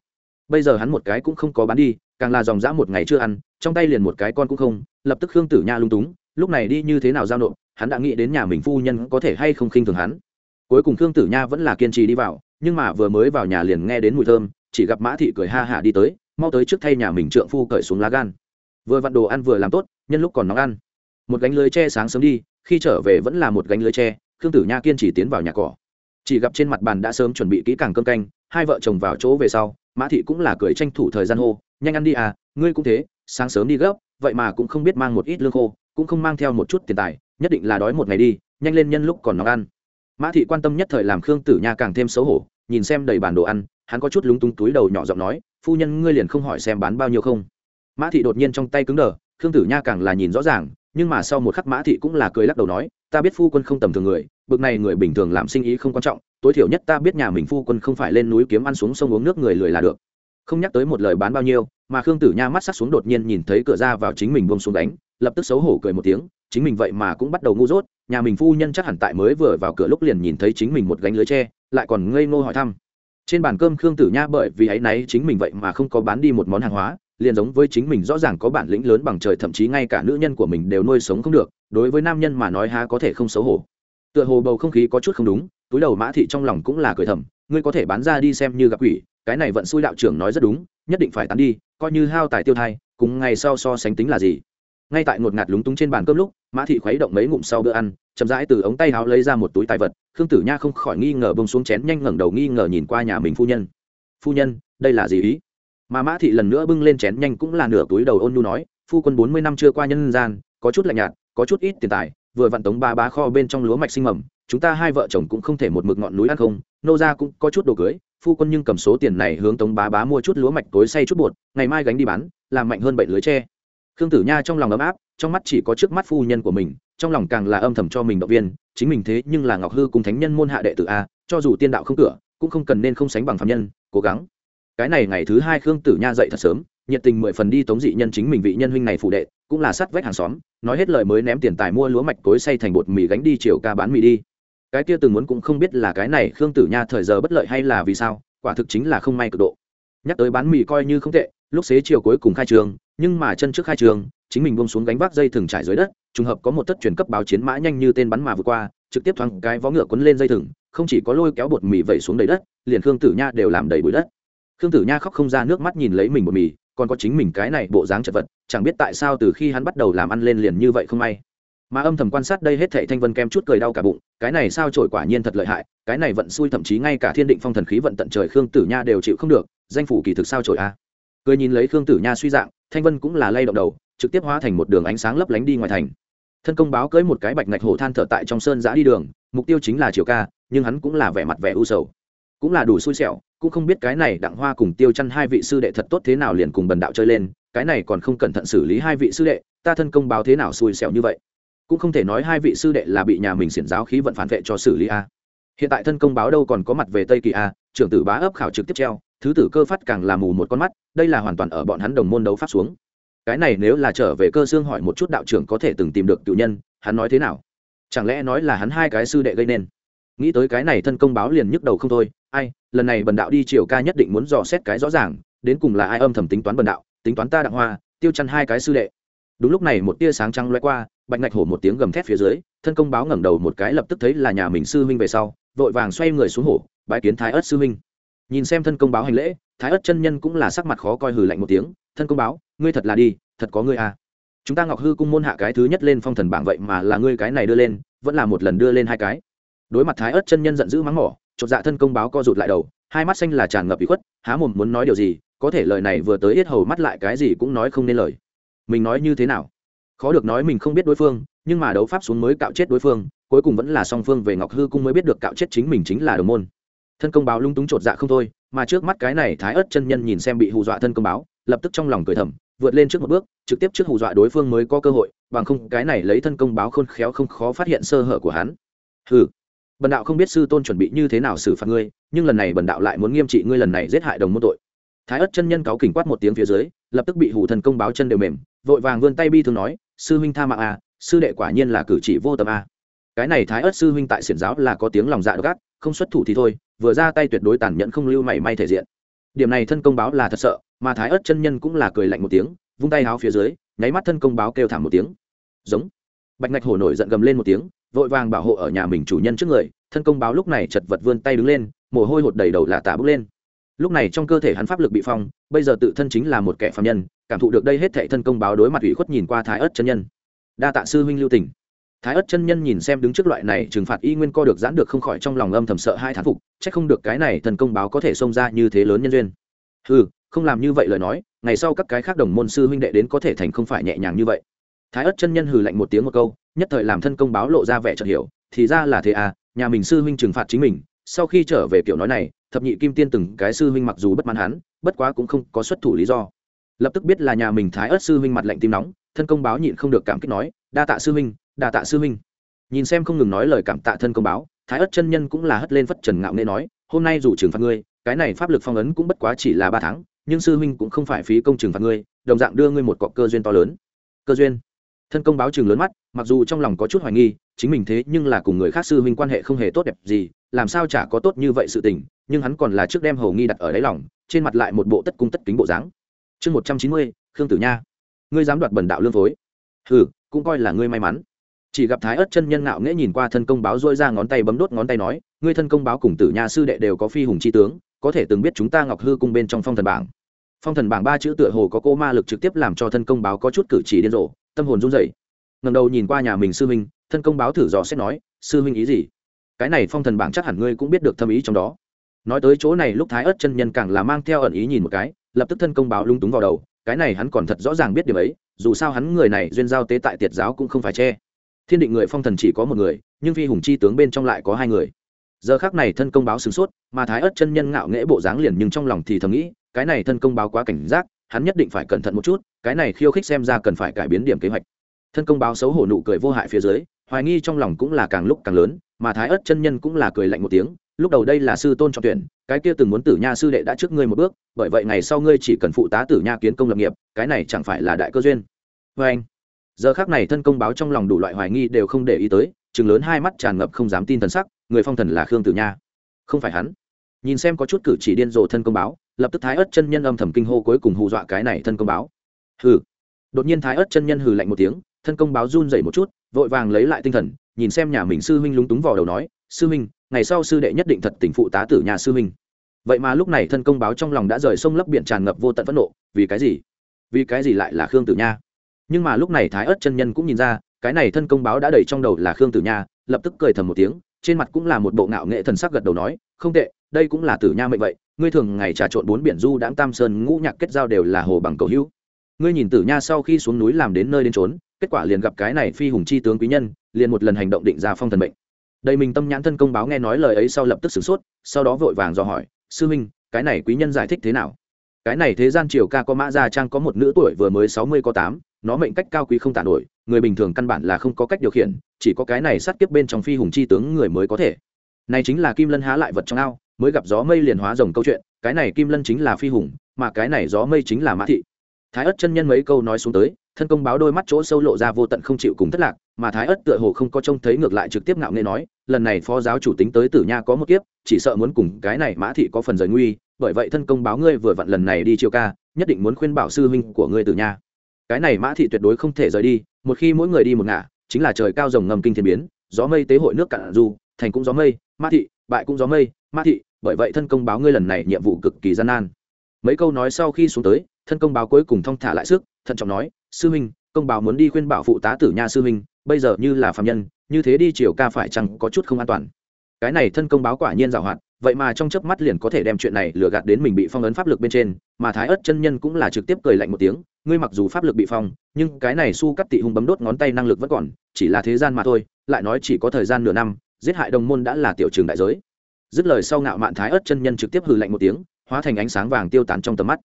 Bây giờ hắn một cái cũng không có bán đi, càng là dòng dã một ngày chưa ăn, trong tay liền một cái con cũng không, lập tức khương tử nha lung túng, lúc này đi như thế nào giao nộp, hắn đã nghĩ đến nhà mình phu nhân có thể hay không khinh thường hắn. Cuối cùng khương tử nha vẫn là kiên trì đi vào, nhưng mà vừa mới vào nhà liền nghe đến mùi thơm chỉ gặp mã thị cười ha hả đi tới, mau tới trước thay nhà mình trượng phu cởi xuống lá gan. Vừa vặn đồ ăn vừa làm tốt, nhân lúc còn nóng ăn. Một gánh lưới tre sáng sớm đi, khi trở về vẫn là một gánh lưới tre khương tử nha kiên chỉ tiến vào nhà cỏ. Chỉ gặp trên mặt bàn đã sớm chuẩn bị kỹ càng cơm canh, hai vợ chồng vào chỗ về sau, mã thị cũng là cười tranh thủ thời gian hô, nhanh ăn đi à ngươi cũng thế, sáng sớm đi gấp, vậy mà cũng không biết mang một ít lương khô, cũng không mang theo một chút tiền tài, nhất định là đói một ngày đi, nhanh lên nhân lúc còn nóng ăn. Mã thị quan tâm nhất thời làm khương tử nha càng thêm xấu hổ, nhìn xem đầy bàn đồ ăn hắn có chút lúng túng túi đầu nhỏ giọng nói, phu nhân, ngươi liền không hỏi xem bán bao nhiêu không? Mã thị đột nhiên trong tay cứng đờ, khương tử nha càng là nhìn rõ ràng, nhưng mà sau một khắc mã thị cũng là cười lắc đầu nói, ta biết phu quân không tầm thường người, bực này người bình thường làm sinh ý không quan trọng, tối thiểu nhất ta biết nhà mình phu quân không phải lên núi kiếm ăn xuống sông uống nước người lười là được. Không nhắc tới một lời bán bao nhiêu, mà khương tử nha mắt sắc xuống đột nhiên nhìn thấy cửa ra vào chính mình buông xuống đánh, lập tức xấu hổ cười một tiếng, chính mình vậy mà cũng bắt đầu ngu dốt, nhà mình phu nhân chắc hẳn tại mới vừa vào cửa lúc liền nhìn thấy chính mình một gánh lưới tre, lại còn ngây ngô hỏi thăm trên bàn cơm khương tử nha bởi vì ấ y náy chính mình vậy mà không có bán đi một món hàng hóa, liền giống với chính mình rõ ràng có bản lĩnh lớn bằng trời, thậm chí ngay cả nữ nhân của mình đều nuôi sống không được, đối với nam nhân mà nói há có thể không xấu hổ. Tựa hồ bầu không khí có chút không đúng, túi đầu mã thị trong lòng cũng là cười thầm, ngươi có thể bán ra đi xem như gặp quỷ, cái này vận xui đạo trưởng nói rất đúng, nhất định phải tán đi, coi như hao tài tiêu thai, cùng ngày sau so sánh tính là gì? Ngay tại ngột ngạt lúng túng trên bàn cơm lúc mã thị khuấy động mấy ngụm sau bữa ăn, chậm rãi từ ống tay áo lấy ra một túi tài vật, khương tử nha không khỏi nghi ngờ bông xuống chén nhanh ngẩng đầu nghi ngờ nhìn qua nhà mình phu nhân. Phu nhân, đây là gì ý? Mà mã thị lần nữa bưng lên chén nhanh cũng là nửa túi đầu ôn nhu nói, phu quân bốn mươi năm chưa qua nhân gian, có chút lạnh nhạt, có chút ít tiền tài, vừa vặn tống ba bá kho bên trong lúa mạch sinh mầm, chúng ta hai vợ chồng cũng không thể một mực ngọn núi ăn không, nô ra cũng có chút đồ cưới, phu quân nhưng cầm số tiền này hướng tống bá bá mua chút lúa mạch tối say chút bột, ngày mai gánh đi bán, làm mạnh hơn bệnh lưới tre khương tử nha trong lòng ấm áp, trong mắt chỉ có trước mắt phu nhân của mình, trong lòng càng là âm thầm cho mình động viên, chính mình thế nhưng là ngọc hư cùng thánh nhân môn hạ đệ tử a, cho dù tiên đạo không cửa, cũng không cần nên không sánh bằng phạm nhân, cố gắng. Cái này ngày thứ hai khương tử nha dậy thật sớm, nhiệt tình mười phần đi tống dị nhân chính mình vị nhân huynh này phụ đệ, cũng là sắt vách hàng xóm, nói hết lời mới ném tiền tài mua lúa mạch cối xay thành bột mì gánh đi chiều ca bán mì đi. Cái kia từng muốn cũng không biết là cái này khương tử nha thời giờ bất lợi hay là vì sao, quả thực chính là không may cực độ. Nhắc tới bán mì coi như không tệ, lúc xế chiều cuối cùng khai trường nhưng mà chân trước khai trường, chính mình buông xuống gánh vác dây thừng trải dưới đất, trùng hợp có một tất truyền cấp báo chiến mã nhanh như tên bắn mà vượt qua, trực tiếp thoáng cái vó ngựa quấn lên dây thừng, không chỉ có lôi kéo bột mì vẩy xuống đầy đất, liền khương tử nha đều làm đầy bụi đất. Khương tử nha khóc không ra nước mắt nhìn lấy mình bột mì, còn có chính mình cái này bộ dáng chật vật, chẳng biết tại sao từ khi hắn bắt đầu làm ăn lên liền như vậy không may. Mà âm thầm quan sát đây hết thệ thanh vân kem chút cười đau cả bụng, cái này sao trổi quả nhiên thật lợi hại, cái này vận xui thậm chí ngay cả thiên định phong thần khí vận tận trời khương tử nha đều chịu không được, danh phủ kỳ thực sao trổi a à? Cười nhìn lấy khương tử nha suy dạng, thanh vân cũng là lay động đầu, trực tiếp hóa thành một đường ánh sáng lấp lánh đi ngoài thành. Thân công báo cưới một cái bạch ngạch hổ than thở tại trong sơn giã đi đường, mục tiêu chính là triều ca, nhưng hắn cũng là vẻ mặt vẻ u sầu. Cũng là đủ xui xẻo, cũng không biết cái này đặng hoa cùng tiêu chăn hai vị sư đệ thật tốt thế nào liền cùng bần đạo chơi lên, cái này còn không cẩn thận xử lý hai vị sư đệ, ta thân công báo thế nào xui xẻo như vậy? Cũng không thể nói hai vị sư đệ là bị nhà mình xiển giáo khí vận phản vệ cho xử lý a. Hiện tại thân công báo đâu còn có mặt về tây kỳ a, trưởng tử bá ấp khảo trực tiếp treo thứ tử cơ phát càng là mù một con mắt, đây là hoàn toàn ở bọn hắn đồng môn đấu pháp xuống. Cái này nếu là trở về cơ xương hỏi một chút đạo trưởng có thể từng tìm được cựu nhân, hắn nói thế nào? Chẳng lẽ nói là hắn hai cái sư đệ gây nên? Nghĩ tới cái này thân công báo liền nhức đầu không thôi, ai, lần này bần đạo đi triều ca nhất định muốn dò xét cái rõ ràng, đến cùng là ai âm thầm tính toán bần đạo, tính toán ta đặng hoa, tiêu chăn hai cái sư đệ. Đúng lúc này một tia sáng trăng loay qua, bạch ngạch hổ một tiếng gầm thét phía dưới, thân công báo ngẩng đầu một cái lập tức thấy là nhà mình sư huynh về sau, vội vàng xoay người xuống hổ bãi kiến thái ớt sư huynh nhìn xem thân công báo hành lễ, thái ớt chân nhân cũng là sắc mặt khó coi hừ lạnh một tiếng, thân công báo, ngươi thật là đi, thật có ngươi à. Chúng ta ngọc hư cung môn hạ cái thứ nhất lên phong thần bảng vậy mà là ngươi cái này đưa lên, vẫn là một lần đưa lên hai cái. Đối mặt thái ớt chân nhân giận dữ mắng mỏ, chột dạ thân công báo co rụt lại đầu, hai mắt xanh là tràn ngập bị khuất, há mồm muốn nói điều gì, có thể lời này vừa tới hết hầu mắt lại cái gì cũng nói không nên lời. Mình nói như thế nào? Khó được nói mình không biết đối phương, nhưng mà đấu pháp xuống mới cạo chết đối phương, cuối cùng vẫn là song phương về ngọc hư cung mới biết được cạo chết chính mình chính là đồng môn thân công báo lung túng chột dạ không thôi, mà trước mắt cái này thái ớt chân nhân nhìn xem bị hù dọa thân công báo, lập tức trong lòng cười thầm, vượt lên trước một bước, trực tiếp trước hù dọa đối phương mới có cơ hội, bằng không cái này lấy thân công báo khôn khéo không khó phát hiện sơ hở của hắn ừ bần đạo không biết sư tôn chuẩn bị như thế nào xử phạt ngươi, nhưng lần này bần đạo lại muốn nghiêm trị ngươi lần này giết hại đồng môn tội thái ớt chân nhân cáo kỉnh quát một tiếng phía dưới, lập tức bị hủ thần công báo chân đều mềm, vội vàng vươn tay bi thường nói, sư huynh tha mạng à? sư đệ quả nhiên là cử chỉ vô tâm à? cái này thái ớt sư huynh tại xiển giáo là có tiếng lòng dạ gắt không xuất thủ thì thôi, vừa ra tay tuyệt đối tàn nhẫn không lưu mảy may thể diện. Điểm này thân công báo là thật sợ, mà thái ất chân nhân cũng là cười lạnh một tiếng, vung tay háo phía dưới, nháy mắt thân công báo kêu thảm một tiếng. Giống. Bạch ngạch hổ nổi giận gầm lên một tiếng, vội vàng bảo hộ ở nhà mình chủ nhân trước người, thân công báo lúc này chật vật vươn tay đứng lên, mồ hôi hột đầy đầu là tả bước lên. Lúc này trong cơ thể hắn pháp lực bị phong, bây giờ tự thân chính là một kẻ phạm nhân, cảm thụ được đây hết thệ thân công báo đối mặt ủy khuất nhìn qua thái ớt chân nhân. Đa tạ sư huynh lưu tỉnh thái ất chân nhân nhìn xem đứng trước loại này trừng phạt y nguyên co được giãn được không khỏi trong lòng âm thầm sợ hai thán phục c h ắ c không được cái này thần công báo có thể xông ra như thế lớn nhân duyên. Ừ không làm như vậy lời nói, ngày sau các cái khác đồng môn sư huynh đệ đến có thể thành không phải nhẹ nhàng như vậy. Thái ất chân nhân hừ lạnh một tiếng một câu, nhất thời làm thân công báo lộ ra vẻ chợt hiểu, thì ra là thế à nhà mình sư huynh trừng phạt chính mình, sau khi trở về kiểu nói này, thập nhị kim tiên từng cái sư huynh mặc dù bất mãn hắn, bất quá cũng không có xuất thủ lý do. Lập tức biết là nhà mình thái ớt sư huynh mặt lạnh tim nóng, thân công báo nhịn không được cảm kích nói, đa tạ sư huynh đà tạ sư huynh. Nhìn xem không ngừng nói lời cảm tạ thân công báo, thái ớt chân nhân cũng là hất lên phất trần ngạo nghệ nói, hôm nay dù trừng phạt ngươi, cái này pháp lực phong ấn cũng bất quá chỉ là ba tháng, nhưng sư huynh cũng không phải phí công trừng phạt ngươi, đồng dạng đưa ngươi một cọc cơ duyên to lớn. Cơ duyên? Thân công báo chừng lớn mắt, mặc dù trong lòng có chút hoài nghi, chính mình thế nhưng là cùng người khác sư huynh quan hệ không hề tốt đẹp gì, làm sao chả có tốt như vậy sự tình, nhưng hắn còn là trước đem hầu nghi đặt ở đáy lòng, trên mặt lại một bộ tất cung tất kính bộ dáng. Chương một trăm chín mươi, khương tử nha. Ngươi dám đoạt bần đạo lương phối. Ừ cũng coi là ngươi may mắn chỉ gặp thái ớt chân nhân ngạo nghễ nhìn qua thân công báo dôi ra ngón tay bấm đốt ngón tay nói, ngươi thân công báo cùng tử nha sư đệ đều có phi hùng c tướng, có thể từng biết chúng ta ngọc hư cung bên trong phong thần bảng. Phong thần bảng ba chữ tựa hồ có cô ma lực trực tiếp làm cho thân công báo có chút cử chỉ điên rồ, tâm hồn run rẩy. Ngầm đầu nhìn qua nhà mình sư huynh, thân công báo thử dò xét nói, sư huynh ý gì? Cái này phong thần bảng chắc hẳn ngươi cũng biết được thâm ý trong đó. Nói tới chỗ này lúc thái ớt chân nhân càng là mang theo ẩn ý nhìn một cái, lập tức thân công báo lung túng vào đầu, cái này hắn còn thật rõ ràng biết điều ấy, dù sao hắn người này duyên giao tế tại tiệt giáo cũng không phải che thiên định người phong thần chỉ có một người, nhưng phi hùng chi tướng bên trong lại có hai người. Giờ khác này thân công báo sửng sốt, mà thái ớt chân nhân ngạo nghễ bộ dáng liền nhưng trong lòng thì thầm nghĩ, cái này thân công báo quá cảnh giác, hắn nhất định phải cẩn thận một chút, cái này khiêu khích xem ra cần phải cải biến điểm kế hoạch. Thân công báo xấu hổ nụ cười vô hại phía dưới, hoài nghi trong lòng cũng là càng lúc càng lớn, mà thái ớt chân nhân cũng là cười lạnh một tiếng, lúc đầu đây là sư tôn trọng tuyển, cái kia từng muốn tử nha sư đệ đã trước ngươi một bước, bởi vậy ngày sau ngươi chỉ cần phụ tá tử nha kiến công lập nghiệp, cái này chẳng phải là đại cơ duyên. Vê anh giờ khác này thân công báo trong lòng đủ loại hoài nghi đều không để ý tới, chừng lớn hai mắt tràn ngập không dám tin thần sắc, người phong thần là khương tử nha. Không phải hắn. Nhìn xem có chút cử chỉ điên rồ thân công báo, lập tức thái ớt chân nhân âm thầm kinh hô cuối cùng hù dọa cái này thân công báo. Hừ. Đột nhiên thái ớt chân nhân hừ lạnh một tiếng, thân công báo run dậy một chút, vội vàng lấy lại tinh thần, nhìn xem nhà mình sư huynh lúng túng vào đầu nói, sư huynh, ngày sau sư đệ nhất định thật tỉnh phụ tá tử nhà sư huynh. Vậy mà lúc này thân công báo trong lòng đã rời sông lấp biển tràn ngập vô tận phẫn nộ, vì cái gì? Vì cái gì lại là khương tử nha? Nhưng mà lúc này thái ớt chân nhân cũng nhìn ra, cái này thân công báo đã đầy trong đầu là khương tử nha, lập tức cười thầm một tiếng, trên mặt cũng là một bộ ngạo nghệ thần sắc gật đầu nói, không tệ, đây cũng là tử nha mệnh vậy, ngươi thường ngày trà trộn bốn biển du đãng tam sơn ngũ nhạc kết giao đều là hồ bằng cầu hữu. Ngươi nhìn tử nha sau khi xuống núi làm đến nơi đến trốn kết quả liền gặp cái này phi hùng chi tướng quý nhân, liền một lần hành động định ra phong thần mệnh. Đây mình tâm nhãn thân công báo nghe nói lời ấy sau lập tức sửng sốt, sau đó vội vàng dò hỏi, sư minh cái này quý nhân giải thích thế nào? Cái này thế gian triều ca có mã gia trang có một nữ tuổi vừa mới sáu mươi có tám nó mệnh cách cao quý không tàn nổi, người bình thường căn bản là không có cách điều khiển, chỉ có cái này sát kiếp bên trong phi hùng chi tướng người mới có thể. Này chính là kim lân há lại vật trong ao, mới gặp gió mây liền hóa rồng câu chuyện, cái này kim lân chính là phi hùng, mà cái này gió mây chính là mã thị. Thái ất chân nhân mấy câu nói xuống tới, thân công báo đôi mắt chỗ sâu lộ ra vô tận không chịu cùng thất lạc, mà thái ất tựa hồ không có trông thấy ngược lại trực tiếp ngạo nghê nói, lần này phó giáo chủ tính tới tử nha có một kiếp, chỉ sợ muốn cùng cái này mã thị có phần rời nguy, bởi vậy thân công báo ngươi vừa vặn lần này đi chiêu ca, nhất định muốn khuyên bảo sư huynh của ngươi tử nha cái này mã thị tuyệt đối không thể rời đi, một khi mỗi người đi một ngả, chính là trời cao rồng ngầm kinh thiên biến, gió mây tế hội nước cạn du thành cũng gió mây, mã thị, bại cũng gió mây, mã thị, bởi vậy thân công báo ngươi lần này nhiệm vụ cực kỳ gian nan. Mấy câu nói sau khi xuống tới, thân công báo cuối cùng thong thả lại sức, thận trọng nói, sư huynh, công báo muốn đi khuyên bảo phụ tá tử nha sư huynh, bây giờ như là phạm nhân, như thế đi chiều ca phải chăng có chút không an toàn? Cái này thân công báo quả nhiên giàu hoạt vậy mà trong chớp mắt liền có thể đem chuyện này lừa gạt đến mình bị phong ấn pháp lực bên trên, mà thái ớt chân nhân cũng là trực tiếp cười lạnh một tiếng, ngươi mặc dù pháp lực bị phong, nhưng cái này su cắt tị hung bấm đốt ngón tay năng lực vẫn còn, chỉ là thế gian mà thôi, lại nói chỉ có thời gian nửa năm, giết hại đồng môn đã là tiểu trường đại giới. Dứt lời sau ngạo mạn thái ớt chân nhân trực tiếp hừ lạnh một tiếng, hóa thành ánh sáng vàng tiêu tán trong tầm mắt.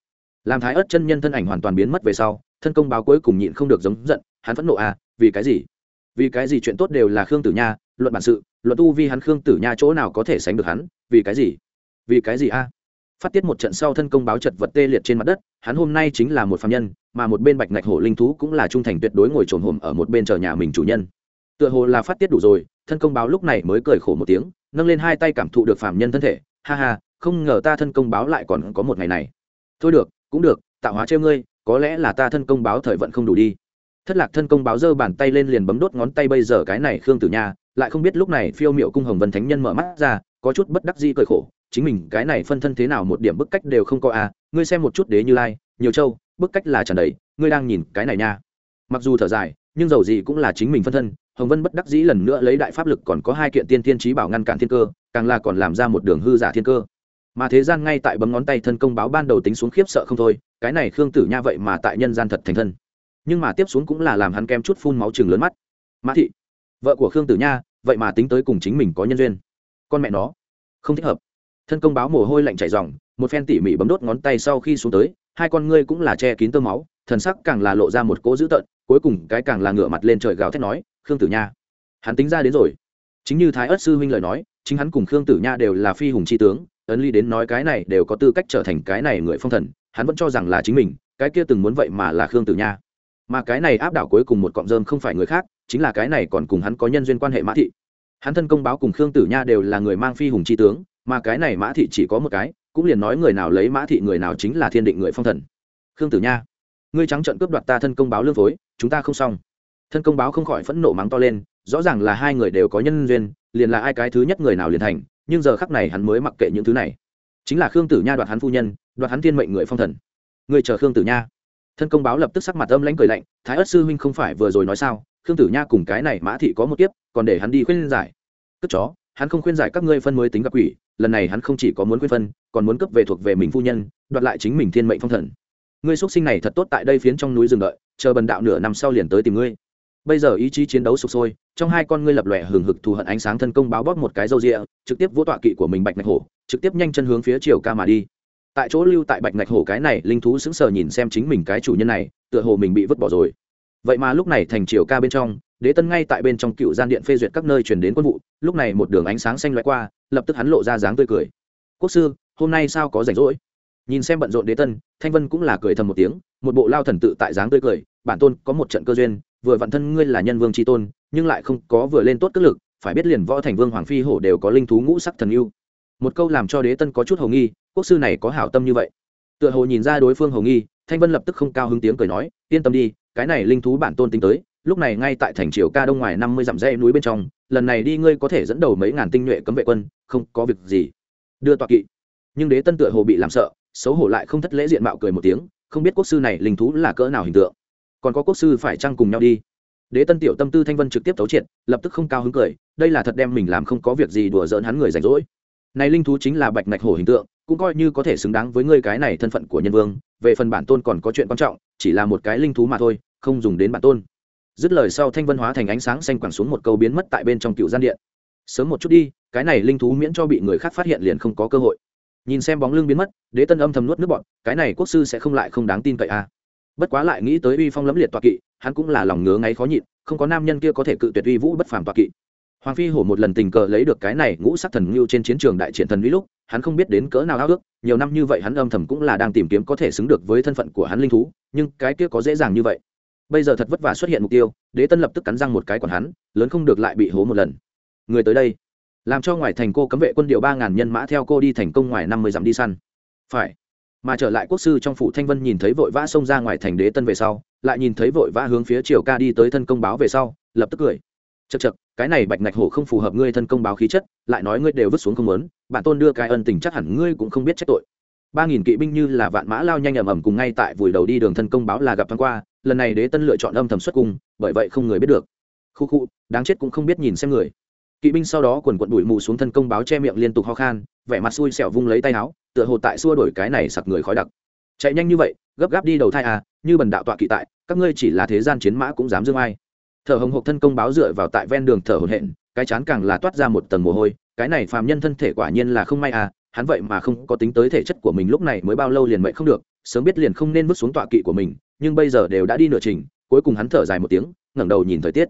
Làm thái ớt chân nhân thân ảnh hoàn toàn biến mất về sau, thân công báo cuối cùng nhịn không được giống giận, hắn phẫn nộ à vì cái gì? Vì cái gì chuyện tốt đều là khương tử nha luận bản sự, luận tu vi hắn khương tử nha chỗ nào có thể sánh được hắn, vì cái gì? Vì cái gì a? Phát tiết một trận sau thân công báo chật vật tê liệt trên mặt đất, hắn hôm nay chính là một phạm nhân, mà một bên bạch ngạch hổ linh thú cũng là trung thành tuyệt đối ngồi trồn hồm ở một bên chờ nhà mình chủ nhân. Tựa hồ là phát tiết đủ rồi, thân công báo lúc này mới cười khổ một tiếng, nâng lên hai tay cảm thụ được phạm nhân thân thể. Ha ha, không ngờ ta thân công báo lại còn có một ngày này. Thôi được, cũng được, tạo hóa trêu ngươi, có lẽ là ta thân công báo thời vận không đủ đi thất lạc thân công báo giơ bàn tay lên liền bấm đốt ngón tay bây giờ cái này khương tử nha, lại không biết lúc này phiêu miệu cung hồng vân thánh nhân mở mắt ra, có chút bất đắc di cười khổ, chính mình cái này phân thân thế nào một điểm bức cách đều không có à ngươi xem một chút đế như lai, nhiều châu, bức cách là tràn đầy, ngươi đang nhìn cái này nha. Mặc dù thở dài, nhưng dầu gì cũng là chính mình phân thân, hồng vân bất đắc dĩ lần nữa lấy đại pháp lực còn có hai kiện tiên tiên trí bảo ngăn cản thiên cơ, càng là còn làm ra một đường hư giả thiên cơ. Mà thế gian ngay tại bấm ngón tay thân công báo ban đầu tính xuống khiếp sợ không thôi, cái này khương tử nha vậy mà tại nhân gian thật thành thân nhưng mà tiếp xuống cũng là làm hắn kem chút phun máu chừng lớn mắt. Mã thị, vợ của khương tử nha, vậy mà tính tới cùng chính mình có nhân duyên. Con mẹ nó, không thích hợp. Thân công báo mồ hôi lạnh chảy dòng một phen tỉ mỉ bấm đốt ngón tay sau khi xuống tới, hai con ngươi cũng là che kín tơ máu, thần sắc càng là lộ ra một cỗ dữ tợn, cuối cùng cái càng là ngửa mặt lên trời gào thét nói, khương tử nha, hắn tính ra đến rồi. Chính như thái ất sư huynh lời nói, chính hắn cùng khương tử nha đều là phi hùng c h i tướng, ấn ly đến nói cái này đều có tư cách trở thành cái này người phong thần, hắn vẫn cho rằng là chính mình, cái kia từng muốn vậy mà là khương tử nha mà cái này áp đảo cuối cùng một cọng rơm không phải người khác, chính là cái này còn cùng hắn có nhân duyên quan hệ mã thị. Hắn thân công báo cùng khương tử nha đều là người mang phi hùng c h i tướng, mà cái này mã thị chỉ có một cái, cũng liền nói người nào lấy mã thị người nào chính là thiên định người phong thần. Khương tử nha, ngươi trắng trận cướp đoạt ta thân công báo lương phối, chúng ta không xong. Thân công báo không khỏi phẫn nộ mắng to lên, rõ ràng là hai người đều có nhân duyên, liền là ai cái thứ nhất người nào liền thành, nhưng giờ khắc này hắn mới mặc kệ những thứ này. Chính là khương tử nha đoạt hắn phu nhân, đoạt hắn thiên mệnh người phong thần. Người chờ khương tử nha thân công báo lập tức sắc mặt âm lãnh cười lạnh, thái ất sư huynh không phải vừa rồi nói sao? Khương tử nha cùng cái này mã thị có một kiếp, còn để hắn đi khuyên giải. Cất chó, hắn không khuyên giải các ngươi phân mới tính gặp quỷ, lần này hắn không chỉ có muốn khuyên phân, còn muốn cấp về thuộc về mình phu nhân, đoạt lại chính mình thiên mệnh phong thần. Ngươi xuất sinh này thật tốt tại đây phiến trong núi rừng đợi, chờ bần đạo nửa năm sau liền tới tìm ngươi. Bây giờ ý chí chiến đấu sụp sôi, trong hai con ngươi lập lòe hừng hực thù hận ánh sáng thân công báo bóp một cái râu rịa, trực tiếp vỗ tọa kỵ của mình bạch mạch hổ, trực tiếp nhanh chân hướng phía chiều ca mà đi tại chỗ lưu tại bạch ngạch hồ cái này linh thú sững sờ nhìn xem chính mình cái chủ nhân này, tựa hồ mình bị vứt bỏ rồi. Vậy mà lúc này thành triều ca bên trong, đế tân ngay tại bên trong cựu gian điện phê duyệt các nơi chuyển đến quân vụ, lúc này một đường ánh sáng xanh loại qua, lập tức hắn lộ ra dáng tươi cười. Quốc sư, hôm nay sao có rảnh rỗi? Nhìn xem bận rộn đế tân, thanh vân cũng là cười thầm một tiếng, một bộ lao thần tự tại dáng tươi cười, bản tôn, có một trận cơ duyên, vừa vạn thân ngươi là nhân vương tri tôn, nhưng lại không có vừa lên tốt cất lực, phải biết liền võ thành vương hoàng phi hổ đều có linh thú ngũ sắc thần yêu một câu làm cho đế tân có chút hầu nghi quốc sư này có hảo tâm như vậy. Tựa hồ nhìn ra đối phương hầu nghi, thanh vân lập tức không cao hứng tiếng cười nói, yên tâm đi, cái này linh thú bản tôn tính tới, lúc này ngay tại thành triều ca đông ngoài năm mươi dặm dây núi bên trong, lần này đi ngươi có thể dẫn đầu mấy ngàn tinh nhuệ cấm vệ quân, không có việc gì. Đưa tọa kỵ. Nhưng đế tân tựa hồ bị làm sợ, xấu hổ lại không thất lễ diện mạo cười một tiếng, không biết quốc sư này linh thú là cỡ nào hình tượng. Còn có quốc sư phải chăng cùng nhau đi? Đế tân tiểu tâm tư thanh vân trực tiếp tấu triệt, lập tức không cao hứng cười, đây là thật đem mình làm không có việc gì đùa giỡn hắn người rảnh rỗi này linh thú chính là bạch ngạch hổ hình tượng, cũng coi như có thể xứng đáng với ngươi cái này thân phận của nhân vương, về phần bản tôn còn có chuyện quan trọng, chỉ là một cái linh thú mà thôi, không dùng đến bản tôn. Dứt lời sau thanh vân hóa thành ánh sáng xanh quẳng xuống một câu biến mất tại bên trong cựu gian điện. Sớm một chút đi, cái này linh thú miễn cho bị người khác phát hiện liền không có cơ hội. Nhìn xem bóng lưng biến mất, đế tân âm thầm nuốt nước bọn cái này quốc sư sẽ không lại không đáng tin cậy à. Bất quá lại nghĩ tới uy phong lẫm liệt toạc kỵ, hắn cũng là lòng ngứa ngáy khó nhịn, không có nam nhân kia có thể cự tuyệt uy vũ bất phàm toạ kỵ hoàng phi hổ một lần tình cờ lấy được cái này ngũ sắc thần ngưu trên chiến trường đại triển thần uy lúc, hắn không biết đến cỡ nào ao ước, nhiều năm như vậy hắn âm thầm cũng là đang tìm kiếm có thể xứng được với thân phận của hắn linh thú, nhưng cái kia có dễ dàng như vậy. Bây giờ thật vất vả xuất hiện mục tiêu, đế tân lập tức cắn răng một cái còn hắn, lớn không được lại bị hố một lần. Người tới đây, làm cho ngoài thành cô cấm vệ quân điều ba ngàn nhân mã theo cô đi thành công ngoài năm mươi dặm đi săn. Phải. Mà trở lại quốc sư trong phủ thanh vân nhìn thấy vội vã xông ra ngoài thành đế tân về sau, lại nhìn thấy vội vã hướng phía triều ca đi tới thân công báo về sau, lập tức cười chật chật, cái này bạch ngạch hổ không phù hợp ngươi thân công báo khí chất, lại nói ngươi đều vứt xuống không muốn, bạn tôn đưa cái ân tình chắc hẳn ngươi cũng không biết trách tội. Ba nghìn kỵ binh như là vạn mã lao nhanh ầm ầm cùng ngay tại vùi đầu đi đường thân công báo là gặp thoáng qua, lần này đế tân lựa chọn âm thầm xuất cung, bởi vậy không người biết được. Khu khu, đáng chết cũng không biết nhìn xem người. Kỵ binh sau đó quần quận đuổi mù xuống thân công báo che miệng liên tục ho khan, vẻ mặt xui xẻo vung lấy tay áo, tựa hồ tại xua đổi cái này sặc người khói đặc. Chạy nhanh như vậy, gấp gáp đi đầu thai à như bần đạo tọa kỵ tại, các ngươi chỉ là thế gian chiến mã cũng dám dương ai thở hồng hộc thân công báo dựa vào tại ven đường thở hổn hển, cái chán càng là toát ra một tầng mồ hôi, cái này phàm nhân thân thể quả nhiên là không may à hắn vậy mà không có tính tới thể chất của mình lúc này mới bao lâu liền mệnh không được, sớm biết liền không nên vứt xuống tọa kỵ của mình, nhưng bây giờ đều đã đi nửa trình, cuối cùng hắn thở dài một tiếng, ngẩng đầu nhìn thời tiết.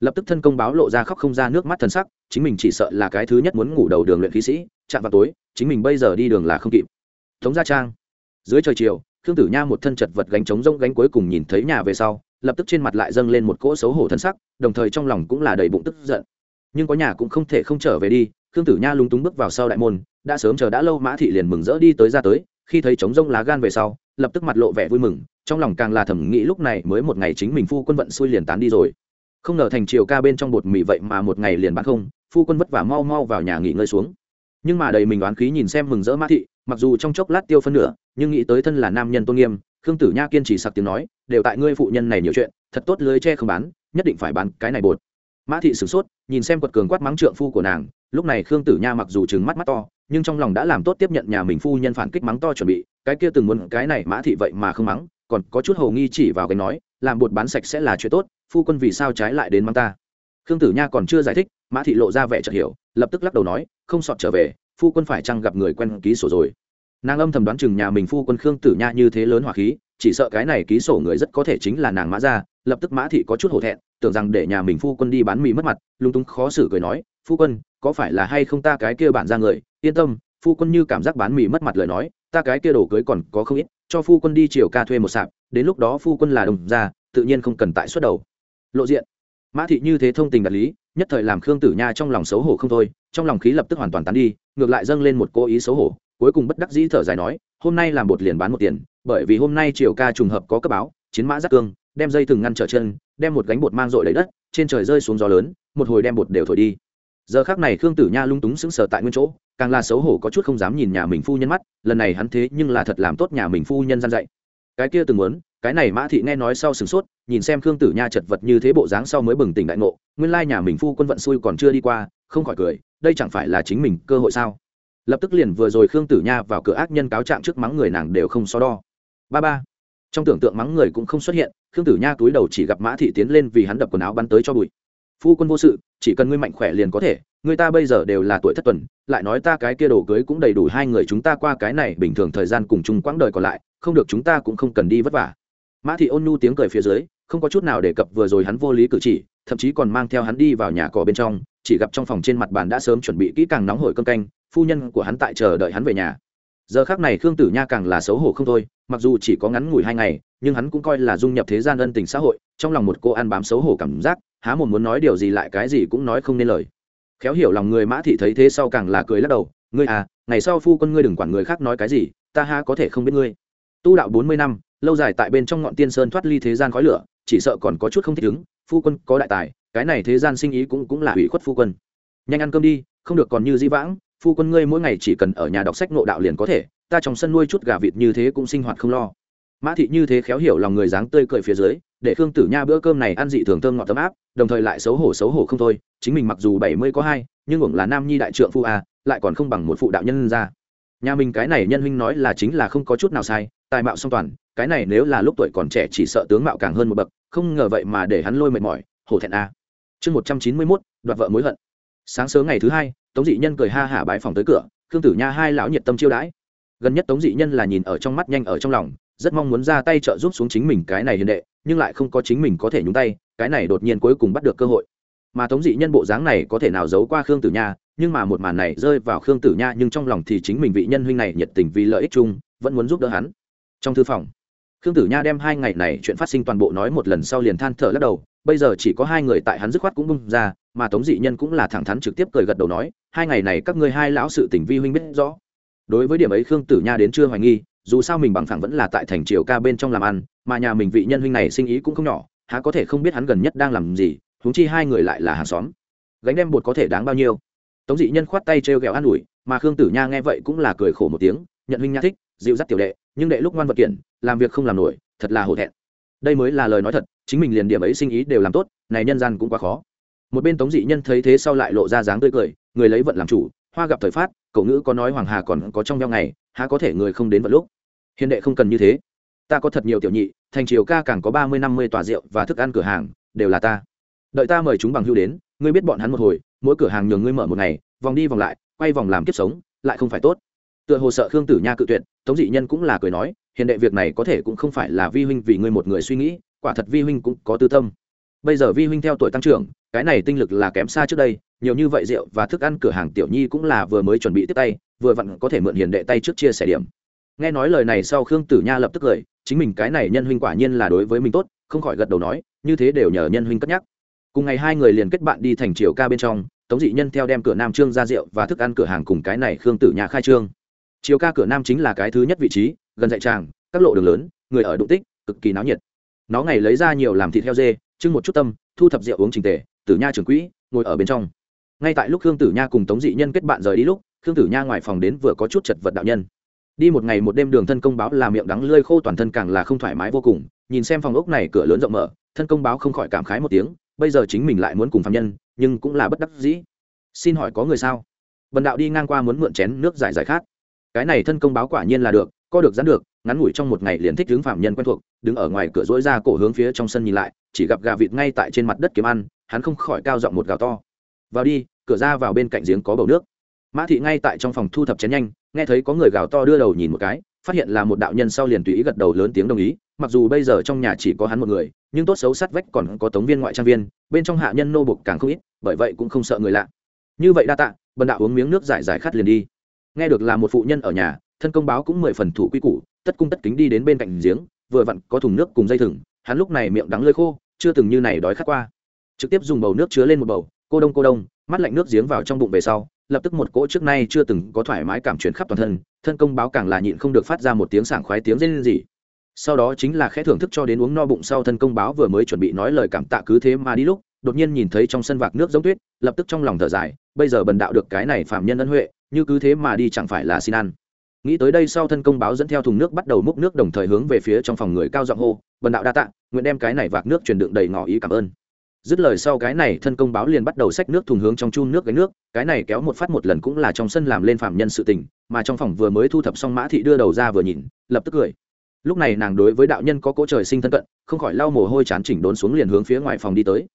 Lập tức thân công báo lộ ra khóc không ra nước mắt thân sắc, chính mình chỉ sợ là cái thứ nhất muốn ngủ đầu đường luyện khí sĩ, chạm vào tối, chính mình bây giờ đi đường là không kịp. Tống gia trang. Dưới trời chiều, khương tử nha một thân chật vật gánh trống rông gánh cuối cùng nhìn thấy nhà về sau lập tức trên mặt lại dâng lên một cỗ xấu hổ thân sắc, đồng thời trong lòng cũng là đầy bụng tức giận. Nhưng có nhà cũng không thể không trở về đi, khương tử nha lúng túng bước vào sau đại môn, đã sớm chờ đã lâu mã thị liền mừng rỡ đi tới ra tới, khi thấy trống rông lá gan về sau, lập tức mặt lộ vẻ vui mừng, trong lòng càng là thầm nghĩ lúc này mới một ngày chính mình phu quân vận xui liền tán đi rồi. Không ngờ thành triều ca bên trong bột mì vậy mà một ngày liền bán không, phu quân vất vả mau mau vào nhà nghỉ ngơi xuống. Nhưng mà đầy mình đoán khí nhìn xem mừng rỡ mã thị, mặc dù trong chốc lát tiêu phân nửa, nhưng nghĩ tới thân là nam nhân tôn nghiêm khương tử nha kiên trì sặc tiếng nói, đều tại ngươi phụ nhân này nhiều chuyện, thật tốt lưới che không bán, nhất định phải bán cái này bột. Mã thị sửng sốt, nhìn xem quật cường quát mắng trượng phu của nàng, lúc này khương tử nha mặc dù trừng mắt mắt to, nhưng trong lòng đã làm tốt tiếp nhận nhà mình phu nhân phản kích mắng to chuẩn bị, cái kia từng muốn cái này mã thị vậy mà không mắng, còn có chút hầu nghi chỉ vào cái nói, làm bột bán sạch sẽ là chuyện tốt, phu quân vì sao trái lại đến mắng ta? Khương tử nha còn chưa giải thích, mã thị lộ ra vẻ chợt hiểu, lập tức lắc đầu nói, không sọt trở về, phu quân phải chăng gặp người quen ký sổ rồi? Nàng âm thầm đoán chừng nhà mình phu quân khương tử nha như thế lớn hỏa khí, chỉ sợ cái này ký sổ người rất có thể chính là nàng mã ra lập tức mã thị có chút hổ thẹn, tưởng rằng để nhà mình phu quân đi bán mì mất mặt, lung tung khó xử cười nói, phu quân, có phải là hay không ta cái kia bản ra người? Yên tâm, phu quân như cảm giác bán mì mất mặt lời nói, ta cái kia đồ cưới còn có không ít, cho phu quân đi chiều ca thuê một sạp, đến lúc đó phu quân là đồng ra tự nhiên không cần tại xuất đầu. Lộ diện. Mã thị như thế thông tình đạt lý, nhất thời làm khương tử nha trong lòng xấu hổ không thôi, trong lòng khí lập tức hoàn toàn tán đi, ngược lại dâng lên một cố ý xấu hổ cuối cùng bất đắc dĩ thở dài nói, hôm nay làm bột liền bán một tiền, bởi vì hôm nay triều ca trùng hợp có cấp báo, chiến mã giác cương, đem dây thừng ngăn trở chân, đem một gánh bột mang dội lấy đất, trên trời rơi xuống gió lớn, một hồi đem bột đều thổi đi. Giờ khác này khương tử nha lung túng sững sờ tại nguyên chỗ, càng là xấu hổ có chút không dám nhìn nhà mình phu nhân mắt, lần này hắn thế nhưng là thật làm tốt nhà mình phu nhân gian dạy. Cái kia từng muốn, cái này mã thị nghe nói sau sửng sốt, nhìn xem khương tử nha chật vật như thế bộ dáng sau mới bừng tỉnh đại ngộ, nguyên lai nhà mình phu quân vận xui còn chưa đi qua, không khỏi cười, đây chẳng phải là chính mình cơ hội sao? Lập tức liền vừa rồi khương tử nha vào cửa ác nhân cáo trạng trước mắng người nàng đều không so đo. Ba ba. Trong tưởng tượng mắng người cũng không xuất hiện, khương tử nha túi đầu chỉ gặp mã thị tiến lên vì hắn đập quần áo bắn tới cho bụi. Phu quân vô sự, chỉ cần ngươi mạnh khỏe liền có thể, người ta bây giờ đều là tuổi thất tuần, lại nói ta cái kia đồ cưới cũng đầy đủ hai người chúng ta qua cái này bình thường thời gian cùng chung quãng đời còn lại, không được chúng ta cũng không cần đi vất vả. Mã thị ôn nhu tiếng cười phía dưới, không có chút nào đề cập vừa rồi hắn vô lý cử chỉ thậm chí còn mang theo hắn đi vào nhà cỏ bên trong, chỉ gặp trong phòng trên mặt bàn đã sớm chuẩn bị kỹ càng nóng hổi cơm canh, phu nhân của hắn tại chờ đợi hắn về nhà. Giờ khác này khương tử nha càng là xấu hổ không thôi, mặc dù chỉ có ngắn ngủi hai ngày, nhưng hắn cũng coi là dung nhập thế gian ân tình xã hội, trong lòng một cô ăn bám xấu hổ cảm giác, há một muốn nói điều gì lại cái gì cũng nói không nên lời. Khéo hiểu lòng người mã thị thấy thế sau càng là cười lắc đầu, ngươi à ngày sau phu quân ngươi đừng quản người khác nói cái gì, ta ha có thể không biết ngươi. Tu đạo bốn mươi năm, lâu dài tại bên trong ngọn tiên sơn thoát ly thế gian khói lửa chỉ sợ còn có chút không thích ứng, phu quân có đại tài, cái này thế gian sinh ý cũng cũng là hủy khuất phu quân. Nhanh ăn cơm đi, không được còn như di vãng, phu quân ngươi mỗi ngày chỉ cần ở nhà đọc sách ngộ đạo liền có thể, ta trong sân nuôi chút gà vịt như thế cũng sinh hoạt không lo. Mã thị như thế khéo hiểu lòng người dáng tươi cười phía dưới, để khương tử nha bữa cơm này ăn dị thường thơm ngọt tấm áp, đồng thời lại xấu hổ xấu hổ không thôi, chính mình mặc dù bảy mươi có hai, nhưng uổng là nam nhi đại trượng phu a lại còn không bằng một phụ đạo nhân ra. Nhà mình cái này nhân huynh nói là chính là không có chút nào sai, tài mạo song toàn, cái này nếu là lúc tuổi còn trẻ chỉ sợ tướng mạo càng hơn một bậc không ngờ vậy mà để hắn lôi mệt mỏi, hổ thẹn a chương một trăm chín mươi mốt, đoạt vợ mối hận. Sáng sớm ngày thứ hai, tống dị nhân cười ha hả bái phòng tới cửa, khương tử nha hai lão nhiệt tâm chiêu đãi. Gần nhất tống dị nhân là nhìn ở trong mắt nhanh ở trong lòng, rất mong muốn ra tay trợ giúp xuống chính mình cái này hiền đệ, nhưng lại không có chính mình có thể nhúng tay, cái này đột nhiên cuối cùng bắt được cơ hội. Mà tống dị nhân bộ dáng này có thể nào giấu qua khương tử nha, nhưng mà một màn này rơi vào khương tử nha nhưng trong lòng thì chính mình vị nhân huynh này nhiệt tình vì lợi ích chung, vẫn muốn giúp đỡ hắn. Trong thư phòng khương tử nha đem hai ngày này chuyện phát sinh toàn bộ nói một lần sau liền than thở lắc đầu, bây giờ chỉ có hai người tại hắn dứt khoát cũng bung ra, mà tống dị nhân cũng là thẳng thắn trực tiếp cười gật đầu nói, hai ngày này các ngươi hai lão sự tình vi huynh biết rõ. Đối với điểm ấy khương tử nha đến chưa hoài nghi, dù sao mình bằng phẳng vẫn là tại thành triều ca bên trong làm ăn, mà nhà mình vị nhân huynh này sinh ý cũng không nhỏ, há có thể không biết hắn gần nhất đang làm gì, huống chi hai người lại là hàng xóm. Gánh đem bột có thể đáng bao nhiêu? Tống dị nhân khoát tay trêu ghẹo an ủi, mà khương tử nha nghe vậy cũng là cười khổ một tiếng, nhận huynh nha thích, dịu dắt tiểu đệ nhưng đệ lúc ngoan vật kiện, làm việc không làm nổi, thật là hổ thẹn. Đây mới là lời nói thật, chính mình liền điểm ấy sinh ý đều làm tốt, này nhân gian cũng quá khó. Một bên tống dị nhân thấy thế sau lại lộ ra dáng tươi cười, người lấy vận làm chủ, hoa gặp thời phát, cậu ngữ có nói hoàng hà còn có trong nhau ngày, há có thể người không đến vận lúc. Hiền đệ không cần như thế. Ta có thật nhiều tiểu nhị, thành triều ca càng có ba mươi năm mươi tòa rượu và thức ăn cửa hàng, đều là ta. Đợi ta mời chúng bằng hưu đến, ngươi biết bọn hắn một hồi, mỗi cửa hàng nhường ngươi mở một ngày, vòng đi vòng lại, quay vòng làm kiếp sống, lại không phải tốt tựa hồ sợ khương tử nha cự tuyệt, tống dị nhân cũng là cười nói hiện đệ việc này có thể cũng không phải là vi huynh vì ngươi một người suy nghĩ, quả thật vi huynh cũng có tư tâm. Bây giờ vi huynh theo tuổi tăng trưởng, cái này tinh lực là kém xa trước đây, nhiều như vậy rượu và thức ăn cửa hàng tiểu nhi cũng là vừa mới chuẩn bị tiếp tay, vừa vặn có thể mượn hiền đệ tay trước chia sẻ điểm. Nghe nói lời này sau khương tử nha lập tức cười, chính mình cái này nhân huynh quả nhiên là đối với mình tốt, không khỏi gật đầu nói, như thế đều nhờ nhân huynh cất nhắc. Cùng ngày hai người liền kết bạn đi thành triều ca bên trong, tống dị nhân theo đem cửa nam trương ra rượu và thức ăn cửa hàng cùng cái này khương tử nhà khai trương chiều ca cửa nam chính là cái thứ nhất vị trí, gần dạy tràng, các lộ đường lớn, người ở đụng tích, cực kỳ náo nhiệt. Nó ngày lấy ra nhiều làm thịt heo dê, trưng một chút tâm, thu thập rượu uống trình tề, tử nha trưởng quỹ, ngồi ở bên trong. Ngay tại lúc khương tử nha cùng tống dị nhân kết bạn rời đi lúc, khương tử nha ngoài phòng đến vừa có chút chật vật đạo nhân. Đi một ngày một đêm đường thân công báo làm miệng đắng lơi khô toàn thân càng là không thoải mái vô cùng, nhìn xem phòng ốc này cửa lớn rộng mở, thân công báo không khỏi cảm khái một tiếng, bây giờ chính mình lại muốn cùng phạm nhân, nhưng cũng là bất đắc dĩ. Xin hỏi có người sao? Bần đạo đi ngang qua muốn mượn chén nước giải giải khát cái này thân công báo quả nhiên là được, co được dán được, ngắn ngủi trong một ngày liền thích hướng phạm nhân quen thuộc, đứng ở ngoài cửa rỗi ra cổ hướng phía trong sân nhìn lại, chỉ gặp gà vịt ngay tại trên mặt đất kiếm ăn, hắn không khỏi cao giọng một gào to. Vào đi, cửa ra vào bên cạnh giếng có bầu nước. Mã thị ngay tại trong phòng thu thập chén nhanh, nghe thấy có người gào to đưa đầu nhìn một cái, phát hiện là một đạo nhân sau liền tùy ý gật đầu lớn tiếng đồng ý, mặc dù bây giờ trong nhà chỉ có hắn một người, nhưng tốt xấu sát vách còn có tống viên ngoại trang viên, bên trong hạ nhân nô bục càng không ít, bởi vậy cũng không sợ người lạ. Như vậy đa tạ, bần đạo uống miếng nước giải giải khát liền đi nghe được là một phụ nhân ở nhà, thân công báo cũng mười phần thủ quy củ, tất cung tất kính đi đến bên cạnh giếng, vừa vặn có thùng nước cùng dây thừng, hắn lúc này miệng đắng lơi khô, chưa từng như này đói khát qua. Trực tiếp dùng bầu nước chứa lên một bầu, cô đông cô đông, mắt lạnh nước giếng vào trong bụng về sau, lập tức một cỗ trước nay chưa từng có thoải mái cảm chuyển khắp toàn thân thân công báo càng là nhịn không được phát ra một tiếng sảng khoái tiếng rên rỉ. Sau đó chính là khẽ thưởng thức cho đến uống no bụng sau thân công báo vừa mới chuẩn bị nói lời cảm tạ cứ thế mà đi lúc, đột nhiên nhìn thấy trong sân vạc nước giống tuyết, lập tức trong lòng thở dài, bây giờ bần đạo được cái này phạm nhân ân huệ như cứ thế mà đi chẳng phải là xin ăn. Nghĩ tới đây sau thân công báo dẫn theo thùng nước bắt đầu múc nước đồng thời hướng về phía trong phòng người cao giọng hô, bần đạo đa tạ, nguyện đem cái này vạc nước truyền đựng đầy ngỏ ý cảm ơn. Dứt lời sau cái này thân công báo liền bắt đầu xách nước thùng hướng trong chun nước gánh nước, cái này kéo một phát một lần cũng là trong sân làm lên phạm nhân sự tình, mà trong phòng vừa mới thu thập xong mã thị đưa đầu ra vừa nhìn, lập tức cười. Lúc này nàng đối với đạo nhân có cỗ trời sinh thân cận, không khỏi lau mồ hôi chán chỉnh đốn xuống liền hướng phía ngoài phòng đi tới.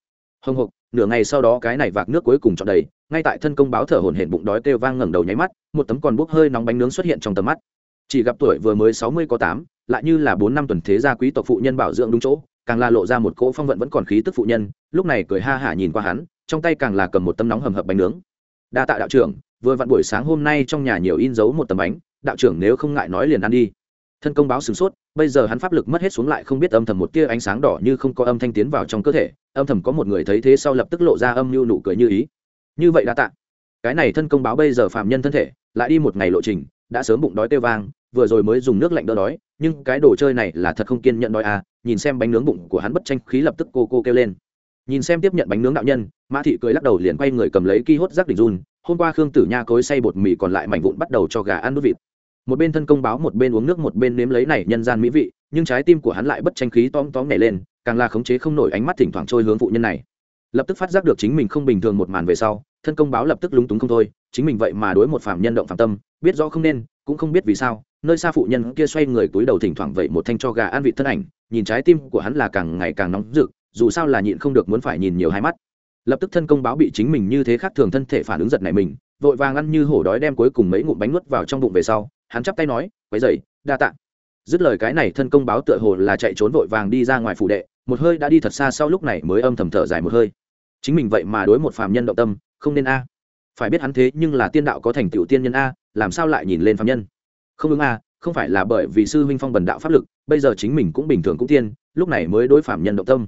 Hồng hộc nửa ngày sau đó cái này vạc nước cuối cùng trọn đầy, ngay tại thân công báo thở hổn hển bụng đói kêu vang ngẩng đầu nháy mắt, một tấm còn bốc hơi nóng bánh nướng xuất hiện trong tầm mắt. Chỉ gặp tuổi vừa mới sáu mươi có tám, lại như là bốn năm tuần thế gia quý tộc phụ nhân bảo dưỡng đúng chỗ, càng là lộ ra một cỗ phong vận vẫn còn khí tức phụ nhân, lúc này cười ha hả nhìn qua hắn, trong tay càng là cầm một tấm nóng hầm hập bánh nướng. Đa tạ đạo trưởng, vừa vặn buổi sáng hôm nay trong nhà nhiều in dấu một tấm bánh, đạo trưởng nếu không ngại nói liền ăn đi thân công báo sửng sốt, bây giờ hắn pháp lực mất hết xuống lại không biết âm thầm một tia ánh sáng đỏ như không có âm thanh tiến vào trong cơ thể, âm thầm có một người thấy thế sau lập tức lộ ra âm mưu nụ cười như ý. Như vậy đã tạ. Cái này thân công báo bây giờ phạm nhân thân thể, lại đi một ngày lộ trình, đã sớm bụng đói tê vang, vừa rồi mới dùng nước lạnh đỡ đói, nhưng cái đồ chơi này là thật không kiên nhận đói à nhìn xem bánh nướng bụng của hắn bất tranh khí lập tức cô cô kêu lên. Nhìn xem tiếp nhận bánh nướng đạo nhân, mã thị cười lắc đầu liền quay người cầm lấy ki hốt rác đỉnh run, hôm qua khương tử nha cối say bột mì còn lại mảnh vụn bắt đầu cho gà ăn nút vịt một bên thân công báo một bên uống nước một bên nếm lấy này nhân gian mỹ vị, nhưng trái tim của hắn lại bất tranh khí tom tom nảy lên, càng là khống chế không nổi ánh mắt thỉnh thoảng trôi hướng phụ nhân này. Lập tức phát giác được chính mình không bình thường một màn về sau, thân công báo lập tức lúng túng không thôi, chính mình vậy mà đối một phạm nhân động phạm tâm, biết rõ không nên, cũng không biết vì sao, nơi xa phụ nhân kia xoay người túi đầu thỉnh thoảng vậy một thanh cho gà ăn vị thân ảnh, nhìn trái tim của hắn là càng ngày càng nóng rực, dù sao là nhịn không được muốn phải nhìn nhiều hai mắt. Lập tức thân công báo bị chính mình như thế khác thường thân thể phản ứng giật này mình, vội vàng ăn như hổ đói đem cuối cùng mấy ngụm bánh nuốt vào trong bụng về sau hắn chắp tay nói, quấy dậy đa tạ. Dứt lời cái này thân công báo tựa hồ là chạy trốn vội vàng đi ra ngoài phủ đệ, một hơi đã đi thật xa sau lúc này mới âm thầm thở dài một hơi. Chính mình vậy mà đối một phàm nhân động tâm, không nên a. Phải biết hắn thế nhưng là tiên đạo có thành tựu tiên nhân a, làm sao lại nhìn lên phàm nhân? Không ứng a, không phải là bởi vì sư huynh phong bần đạo pháp lực, bây giờ chính mình cũng bình thường cũng tiên, lúc này mới đối phạm nhân động tâm.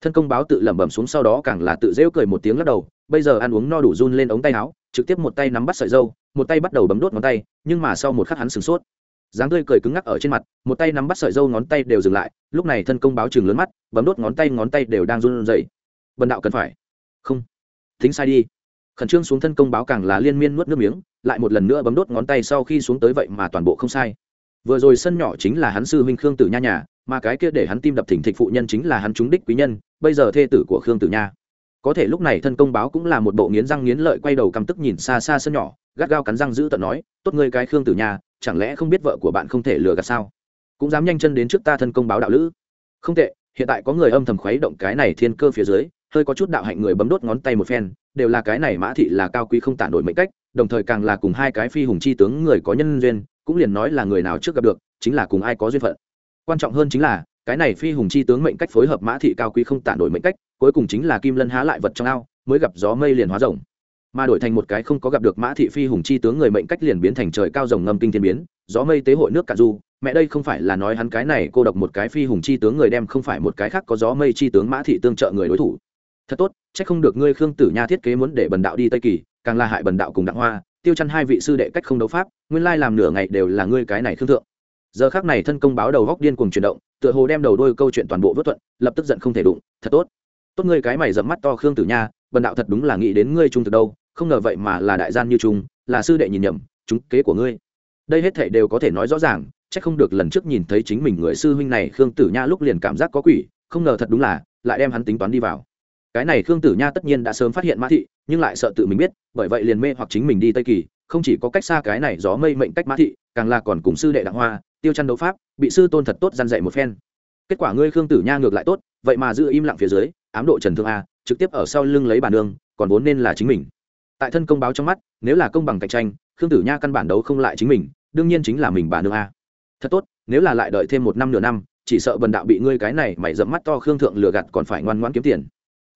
Thân công báo tự lẩm bẩm xuống sau đó càng là tự rêu cười một tiếng lắc đầu, bây giờ ăn uống no đủ run lên ống tay áo trực tiếp một tay nắm bắt sợi dâu, một tay bắt đầu bấm đốt ngón tay, nhưng mà sau một khắc hắn sửng sốt. Dáng tươi cười cứng ngắc ở trên mặt, một tay nắm bắt sợi dâu ngón tay đều dừng lại, lúc này thân công báo chừng lớn mắt, bấm đốt ngón tay ngón tay đều đang run rẩy. Bần đạo cần phải. Không. Thính sai đi. Khẩn trương xuống thân công báo càng là liên miên nuốt nước miếng, lại một lần nữa bấm đốt ngón tay sau khi xuống tới vậy mà toàn bộ không sai. Vừa rồi sân nhỏ chính là hắn sư huynh khương tử nha nhà, mà cái kia để hắn tim đập thỉnh thịch phụ nhân chính là hắn trúng đích quý nhân, bây giờ thê tử của khương tử nha có thể lúc này thân công báo cũng là một bộ nghiến răng nghiến lợi quay đầu căm tức nhìn xa xa sân nhỏ, gắt gao cắn răng giữ tận nói, tốt ngươi cái khương tử nhà chẳng lẽ không biết vợ của bạn không thể lừa gạt sao? Cũng dám nhanh chân đến trước ta thân công báo đạo lữ. Không tệ, hiện tại có người âm thầm khuấy động cái này thiên cơ phía dưới, hơi có chút đạo hạnh người bấm đốt ngón tay một phen, đều là cái này mã thị là cao quý không tản đổi mệnh cách, đồng thời càng là cùng hai cái phi hùng chi tướng người có nhân duyên, cũng liền nói là người nào trước gặp được, chính là cùng ai có duyên phận. Quan trọng hơn chính là cái này phi hùng chi tướng mệnh cách phối hợp mã thị cao quý không tản đổi mệnh cách, cuối cùng chính là kim lân há lại vật trong ao, mới gặp gió mây liền hóa rồng. Mà đổi thành một cái không có gặp được mã thị phi hùng chi tướng người mệnh cách liền biến thành trời cao rồng ngâm kinh thiên biến, gió mây tế hội nước cả du. Mẹ đây không phải là nói hắn cái này cô độc một cái phi hùng chi tướng người đem không phải một cái khác có gió mây chi tướng mã thị tương trợ người đối thủ. Thật tốt, chắc không được ngươi khương tử nha thiết kế muốn để bần đạo đi tây kỳ, càng là hại bần đạo cùng đặng hoa, tiêu chăn hai vị sư đệ cách không đấu pháp, nguyên lai làm nửa ngày đều là ngươi cái này khương thượng giờ khác này thân công báo đầu góc điên cuồng chuyển động, tựa hồ đem đầu đôi câu chuyện toàn bộ vớt thuận, lập tức giận không thể đụng, thật tốt. Tốt ngươi cái mày dẫm mắt to khương tử nha, bần đạo thật đúng là nghĩ đến ngươi trung thực đâu, không ngờ vậy mà là đại gian như trung, là sư đệ nhìn nhầm, chúng kế của ngươi. Đây hết thể đều có thể nói rõ ràng, chắc không được lần trước nhìn thấy chính mình người sư huynh này khương tử nha lúc liền cảm giác có quỷ, không ngờ thật đúng là, lại đem hắn tính toán đi vào. Cái này khương tử nha tất nhiên đã sớm phát hiện mã thị, nhưng lại sợ tự mình biết, bởi vậy liền mê hoặc chính mình đi tây kỳ, không chỉ có cách xa cái này gió mây mệnh cách mã thị, càng là còn cùng sư đệ đặng hoa tiêu chăn đấu pháp bị sư tôn thật tốt gian dạy một phen. Kết quả ngươi khương tử nha ngược lại tốt vậy mà giữ im lặng phía dưới ám độ trần thương a trực tiếp ở sau lưng lấy bản đường, còn vốn nên là chính mình. Tại thân công báo trong mắt nếu là công bằng cạnh tranh khương tử nha căn bản đấu không lại chính mình đương nhiên chính là mình bà nương a. Thật tốt nếu là lại đợi thêm một năm nửa năm chỉ sợ bần đạo bị ngươi cái này mày dẫm mắt to khương thượng lừa gạt còn phải ngoan ngoãn kiếm tiền.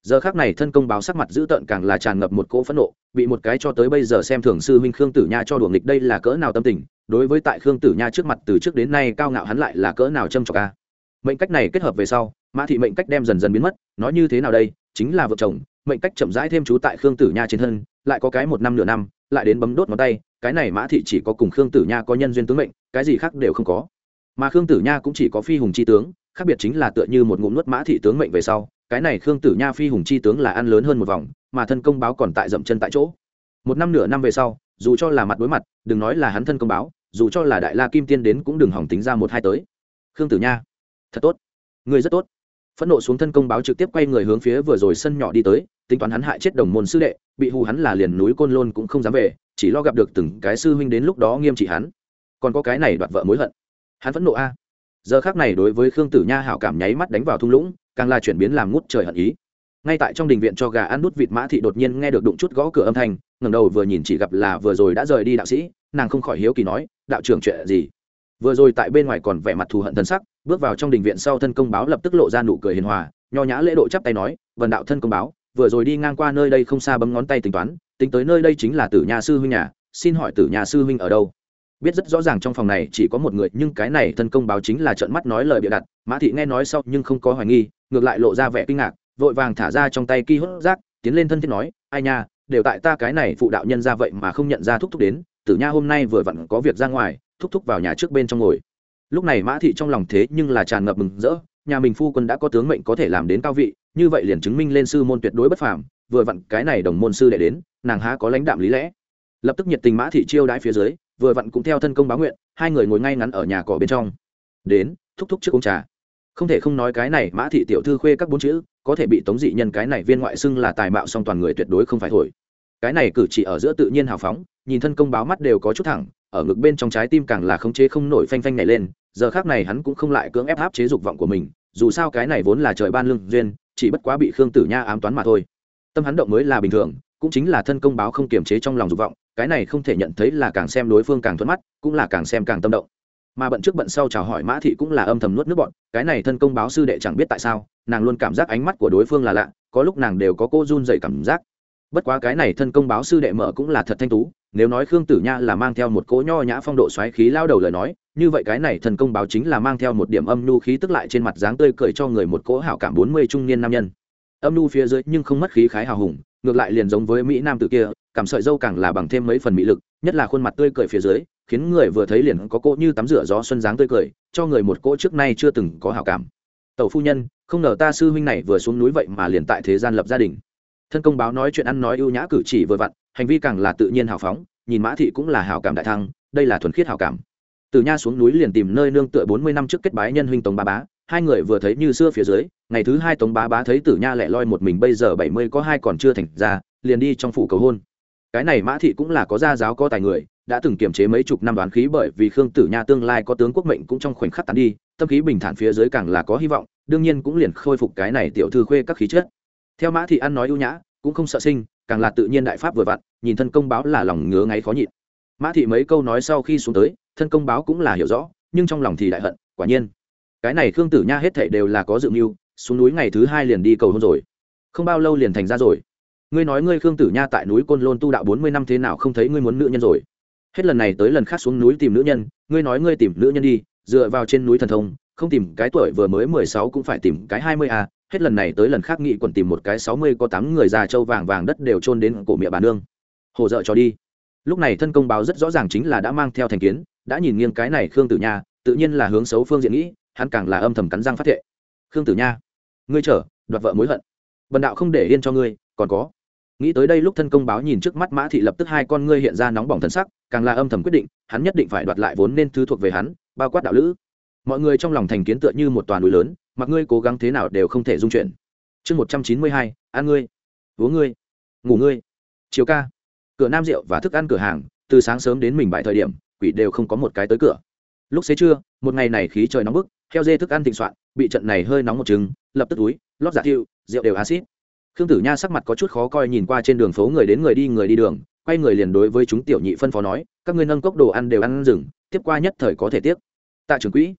Giờ khác này thân công báo sắc mặt dữ tợn càng là tràn ngập một cỗ phẫn nộ bị một cái cho tới bây giờ xem thường sư huynh khương tử nha cho đùa nghịch đây là cỡ nào tâm tình đối với tại khương tử nha trước mặt từ trước đến nay cao ngạo hắn lại là cỡ nào châm trọc ca mệnh cách này kết hợp về sau, mã thị mệnh cách đem dần dần biến mất, nói như thế nào đây? Chính là vợ chồng, mệnh cách chậm rãi thêm chú tại khương tử nha trên thân, lại có cái một năm nửa năm, lại đến bấm đốt ngón tay, cái này mã thị chỉ có cùng khương tử nha có nhân duyên tướng mệnh, cái gì khác đều không có. Mà khương tử nha cũng chỉ có phi hùng chi tướng, khác biệt chính là tựa như một ngụm nuốt mã thị tướng mệnh về sau, cái này khương tử nha phi hùng chi tướng là ăn lớn hơn một vòng, mà thân công báo còn tại dậm chân tại chỗ. Một năm nửa năm về sau, dù cho là mặt đối mặt, đừng nói là hắn thân công báo dù cho là đại la kim tiên đến cũng đừng hỏng tính ra một hai tới. Khương tử nha, thật tốt. Người rất tốt. Phẫn nộ xuống thân công báo trực tiếp quay người hướng phía vừa rồi sân nhỏ đi tới, tính toán hắn hại chết đồng môn sư đệ, bị hù hắn là liền núi côn lôn cũng không dám về, chỉ lo gặp được từng cái sư huynh đến lúc đó nghiêm trị hắn. Còn có cái này đoạt vợ mối hận. Hắn phẫn nộ a. Giờ khác này đối với khương tử nha hảo cảm nháy mắt đánh vào thung lũng, càng là chuyển biến làm ngút trời hận ý. Ngay tại trong đình viện cho gà ăn nút vịt mã thị đột nhiên nghe được đụng chút gõ cửa âm thanh ngẩng đầu vừa nhìn chỉ gặp là vừa rồi đã rời đi đạo sĩ, nàng không khỏi hiếu kỳ nói, đạo trưởng chuyện gì? Vừa rồi tại bên ngoài còn vẻ mặt thù hận thân sắc, bước vào trong đình viện sau thân công báo lập tức lộ ra nụ cười hiền hòa, nho nhã lễ độ chắp tay nói vần đạo thân công báo, vừa rồi đi ngang qua nơi đây không xa bấm ngón tay tính toán, tính tới nơi đây chính là tử nhà sư huynh nhà, xin hỏi tử nhà sư huynh ở đâu? Biết rất rõ ràng trong phòng này chỉ có một người, nhưng cái này thân công báo chính là trợn mắt nói lời bịa đặt, mã thị nghe nói sau nhưng không có hoài nghi, ngược lại lộ ra vẻ kinh ngạc, vội vàng thả ra trong tay ki hốt rác, tiến lên thân thiết nói, ai nha đều tại ta cái này phụ đạo nhân ra vậy mà không nhận ra thúc thúc đến, tử nha hôm nay vừa vặn có việc ra ngoài, thúc thúc vào nhà trước bên trong ngồi. Lúc này mã thị trong lòng thế nhưng là tràn ngập mừng rỡ, nhà mình phu quân đã có tướng mệnh có thể làm đến cao vị, như vậy liền chứng minh lên sư môn tuyệt đối bất phàm, vừa vặn cái này đồng môn sư đệ đến, nàng há có lãnh đạm lý lẽ. Lập tức nhiệt tình mã thị chiêu đãi phía dưới, vừa vặn cũng theo thân công báo nguyện, hai người ngồi ngay ngắn ở nhà cỏ bên trong. Đến, thúc thúc trước ông trà. Không thể không nói cái này mã thị tiểu thư khuê các bốn chữ, có thể bị tống dị nhân cái này viên ngoại xưng là tài mạo song toàn người tuyệt đối không phải thổi cái này cử chỉ ở giữa tự nhiên hào phóng, nhìn thân công báo mắt đều có chút thẳng, ở ngực bên trong trái tim càng là khống chế không nổi phanh phanh nhảy lên, giờ khác này hắn cũng không lại cưỡng ép áp chế dục vọng của mình, dù sao cái này vốn là trời ban lương duyên, chỉ bất quá bị khương tử nha ám toán mà thôi. Tâm hắn động mới là bình thường, cũng chính là thân công báo không kiềm chế trong lòng dục vọng, cái này không thể nhận thấy là càng xem đối phương càng thuận mắt, cũng là càng xem càng tâm động. Mà bận trước bận sau chào hỏi mã thị cũng là âm thầm nuốt nước bọn, cái này thân công báo sư đệ chẳng biết tại sao, nàng luôn cảm giác ánh mắt của đối phương là lạ, có lúc nàng đều có cô run dậy cảm giác bất quá cái này thân công báo sư đệ mở cũng là thật thanh tú, nếu nói khương tử nha là mang theo một cỗ nho nhã phong độ xoáy khí lao đầu lời nói, như vậy cái này thần công báo chính là mang theo một điểm âm nhu khí tức lại trên mặt dáng tươi cười cho người một cỗ hảo cảm bốn mươi trung niên nam nhân. Âm nhu phía dưới nhưng không mất khí khái hào hùng, ngược lại liền giống với mỹ nam tử kia, cảm sợi dâu càng là bằng thêm mấy phần mỹ lực, nhất là khuôn mặt tươi cười phía dưới, khiến người vừa thấy liền có cỗ như tắm rửa gió xuân dáng tươi cười, cho người một cỗ trước nay chưa từng có hảo cảm. Tẩu phu nhân, không ngờ ta sư huynh này vừa xuống núi vậy mà liền tại thế gian lập gia đình thân công báo nói chuyện ăn nói ưu nhã cử chỉ vừa vặn, hành vi càng là tự nhiên hào phóng, nhìn mã thị cũng là hào cảm đại thăng, đây là thuần khiết hào cảm. Từ nha xuống núi liền tìm nơi nương tựa bốn mươi năm trước kết bái nhân huynh tống ba bá, hai người vừa thấy như xưa phía dưới, ngày thứ hai tống bá bá thấy tử nha lẻ loi một mình bây giờ bảy mươi có hai còn chưa thành ra, liền đi trong phủ cầu hôn. Cái này mã thị cũng là có gia giáo có tài người, đã từng kiềm chế mấy chục năm đoán khí bởi vì khương tử nha tương lai có tướng quốc mệnh cũng trong khoảnh khắc tàn đi, tâm khí bình thản phía dưới càng là có hy vọng, đương nhiên cũng liền khôi phục cái này tiểu thư khuê các khí chất theo mã thị ăn nói ưu nhã, cũng không sợ sinh, càng là tự nhiên đại pháp vừa vặn, nhìn thân công báo là lòng ngứa ngáy khó nhịn. Mã thị mấy câu nói sau khi xuống tới, thân công báo cũng là hiểu rõ, nhưng trong lòng thì đại hận, quả nhiên. Cái này khương tử nha hết thảy đều là có dự mưu, xuống núi ngày thứ hai liền đi cầu hôn rồi. Không bao lâu liền thành ra rồi. Ngươi nói ngươi khương tử nha tại núi côn lôn tu đạo bốn mươi năm thế nào không thấy ngươi muốn nữ nhân rồi? Hết lần này tới lần khác xuống núi tìm nữ nhân, ngươi nói ngươi tìm nữ nhân đi, dựa vào trên núi thần thông, không tìm cái tuổi vừa mới mười sáu cũng phải tìm cái hai mươi à hết lần này tới lần khác nghị quần tìm một cái sáu mươi có tám người già trâu vàng vàng đất đều trôn đến cổ miệng bà nương. Hồ dợ cho đi. Lúc này thân công báo rất rõ ràng chính là đã mang theo thành kiến, đã nhìn nghiêng cái này khương tử nha, tự nhiên là hướng xấu phương diện nghĩ, hắn càng là âm thầm cắn răng phát thệ. Khương tử nha, ngươi chở đoạt vợ mối hận. Bần đạo không để yên cho ngươi, còn có. Nghĩ tới đây lúc thân công báo nhìn trước mắt mã thị lập tức hai con ngươi hiện ra nóng bỏng thân sắc, càng là âm thầm quyết định, hắn nhất định phải đoạt lại vốn nên thứ thuộc về hắn, bao quát đạo lữ. Mọi người trong lòng thành kiến tựa như một toàn núi lớn mặc ngươi cố gắng thế nào đều không thể dung chuyển. Chương một trăm chín mươi hai, ăn ngươi. Uống ngươi. Ngủ ngươi. Chiều ca. Cửa nam rượu và thức ăn cửa hàng, từ sáng sớm đến mình bại thời điểm, quỷ đều không có một cái tới cửa. Lúc xế trưa, một ngày này khí trời nóng bức, heo dê thức ăn thịnh soạn, bị trận này hơi nóng một trứng lập tức túi, lót giả thiệu, rượu đều acid khương tử nha sắc mặt có chút khó coi nhìn qua trên đường phố người đến người đi người đi đường, quay người liền đối với chúng tiểu nhị phân phó nói, các ngươi nâng cốc đồ ăn đều ăn rừng, tiếp qua nhất thời có thể tiếp tạ trưởng quỹ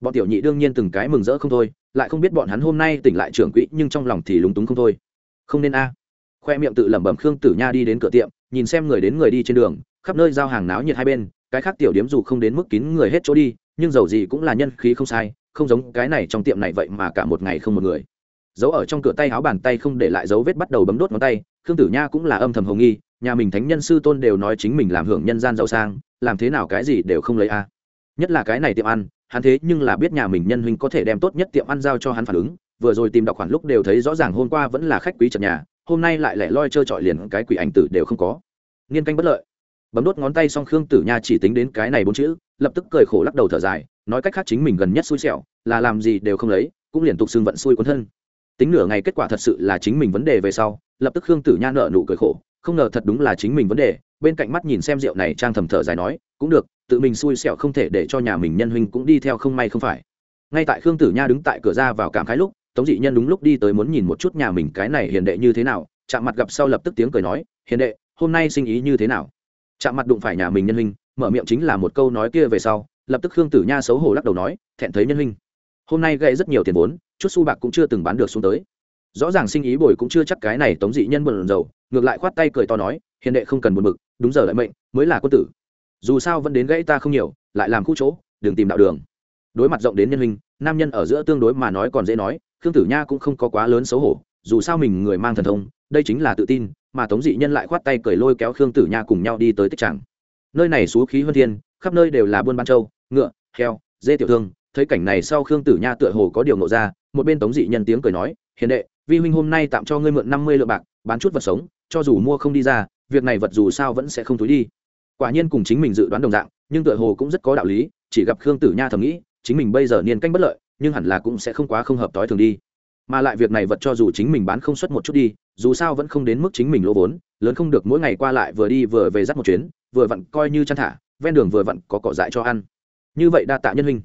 bọn tiểu nhị đương nhiên từng cái mừng rỡ không thôi, lại không biết bọn hắn hôm nay tỉnh lại trưởng quỹ, nhưng trong lòng thì lúng túng không thôi. Không nên a. Khoe miệng tự lẩm bẩm khương tử nha đi đến cửa tiệm, nhìn xem người đến người đi trên đường, khắp nơi giao hàng náo nhiệt hai bên, cái khác tiểu điếm dù không đến mức kín người hết chỗ đi, nhưng dầu gì cũng là nhân khí không sai, không giống cái này trong tiệm này vậy mà cả một ngày không một người. Giấu ở trong cửa tay áo bàn tay không để lại dấu vết bắt đầu bấm đốt ngón tay, khương tử nha cũng là âm thầm hồng nghi, nhà mình thánh nhân sư tôn đều nói chính mình làm hưởng nhân gian giàu sang, làm thế nào cái gì đều không lấy a. Nhất là cái này tiệm ăn hắn thế nhưng là biết nhà mình nhân huynh có thể đem tốt nhất tiệm ăn giao cho hắn phản ứng, vừa rồi tìm đọc khoản lúc đều thấy rõ ràng hôm qua vẫn là khách quý trật nhà, hôm nay lại lẻ loi trơ trọi liền cái quỷ ảnh tử đều không có. Nghiên canh bất lợi. Bấm đốt ngón tay xong khương tử nha chỉ tính đến cái này bốn chữ, lập tức cười khổ lắc đầu thở dài, nói cách khác chính mình gần nhất xui xẻo, là làm gì đều không lấy, cũng liên tục xương vận xui quấn thân. Tính nửa ngày kết quả thật sự là chính mình vấn đề về sau, lập tức khương tử nha nợ nụ cười khổ, không ngờ thật đúng là chính mình vấn đề bên cạnh mắt nhìn xem rượu này, trang thầm thở dài nói, cũng được, tự mình xui xẻo không thể để cho nhà mình nhân huynh cũng đi theo không may không phải. Ngay tại khương tử nha đứng tại cửa ra vào cảm khái lúc, tống dị nhân đúng lúc đi tới muốn nhìn một chút nhà mình cái này hiền đệ như thế nào, chạm mặt gặp sau lập tức tiếng cười nói, hiền đệ, hôm nay sinh ý như thế nào? Chạm mặt đụng phải nhà mình nhân huynh, mở miệng chính là một câu nói kia về sau, lập tức khương tử nha xấu hổ lắc đầu nói, thẹn thấy nhân huynh. Hôm nay gây rất nhiều tiền vốn, chút su bạc cũng chưa từng bán được xuống tới rõ ràng sinh ý bồi cũng chưa chắc cái này tống dị nhân buồn dầu ngược lại khoát tay cười to nói, hiền đệ không cần buồn bực, đúng giờ lại mệnh, mới là quân tử. Dù sao vẫn đến gãy ta không nhiều, lại làm khu chỗ, đừng tìm đạo đường. Đối mặt rộng đến nhân hình, nam nhân ở giữa tương đối mà nói còn dễ nói, khương tử nha cũng không có quá lớn xấu hổ, dù sao mình người mang thần thông, đây chính là tự tin, mà tống dị nhân lại khoát tay cười lôi kéo khương tử nha cùng nhau đi tới tích tràng. Nơi này xú khí hơn thiên, khắp nơi đều là buôn ban châu ngựa, heo, dê tiểu thương, thấy cảnh này sau khương tử nha tựa hồ có điều nộ ra, một bên tống dị nhân tiếng cười nói hiền đệ, vi huynh hôm nay tạm cho ngươi mượn năm mươi lượng bạc, bán chút vật sống, cho dù mua không đi ra, việc này vật dù sao vẫn sẽ không túi đi. Quả nhiên cùng chính mình dự đoán đồng dạng, nhưng tựa hồ cũng rất có đạo lý, chỉ gặp khương tử nha thầm nghĩ, chính mình bây giờ niên canh bất lợi, nhưng hẳn là cũng sẽ không quá không hợp t ố i thường đi. Mà lại việc này vật cho dù chính mình bán không xuất một chút đi, dù sao vẫn không đến mức chính mình lỗ vốn, lớn không được mỗi ngày qua lại vừa đi vừa về dắt một chuyến, vừa vặn coi như chăn thả, ven đường vừa vặn có cỏ dại cho ăn. Như vậy đa tạ nhân huynh.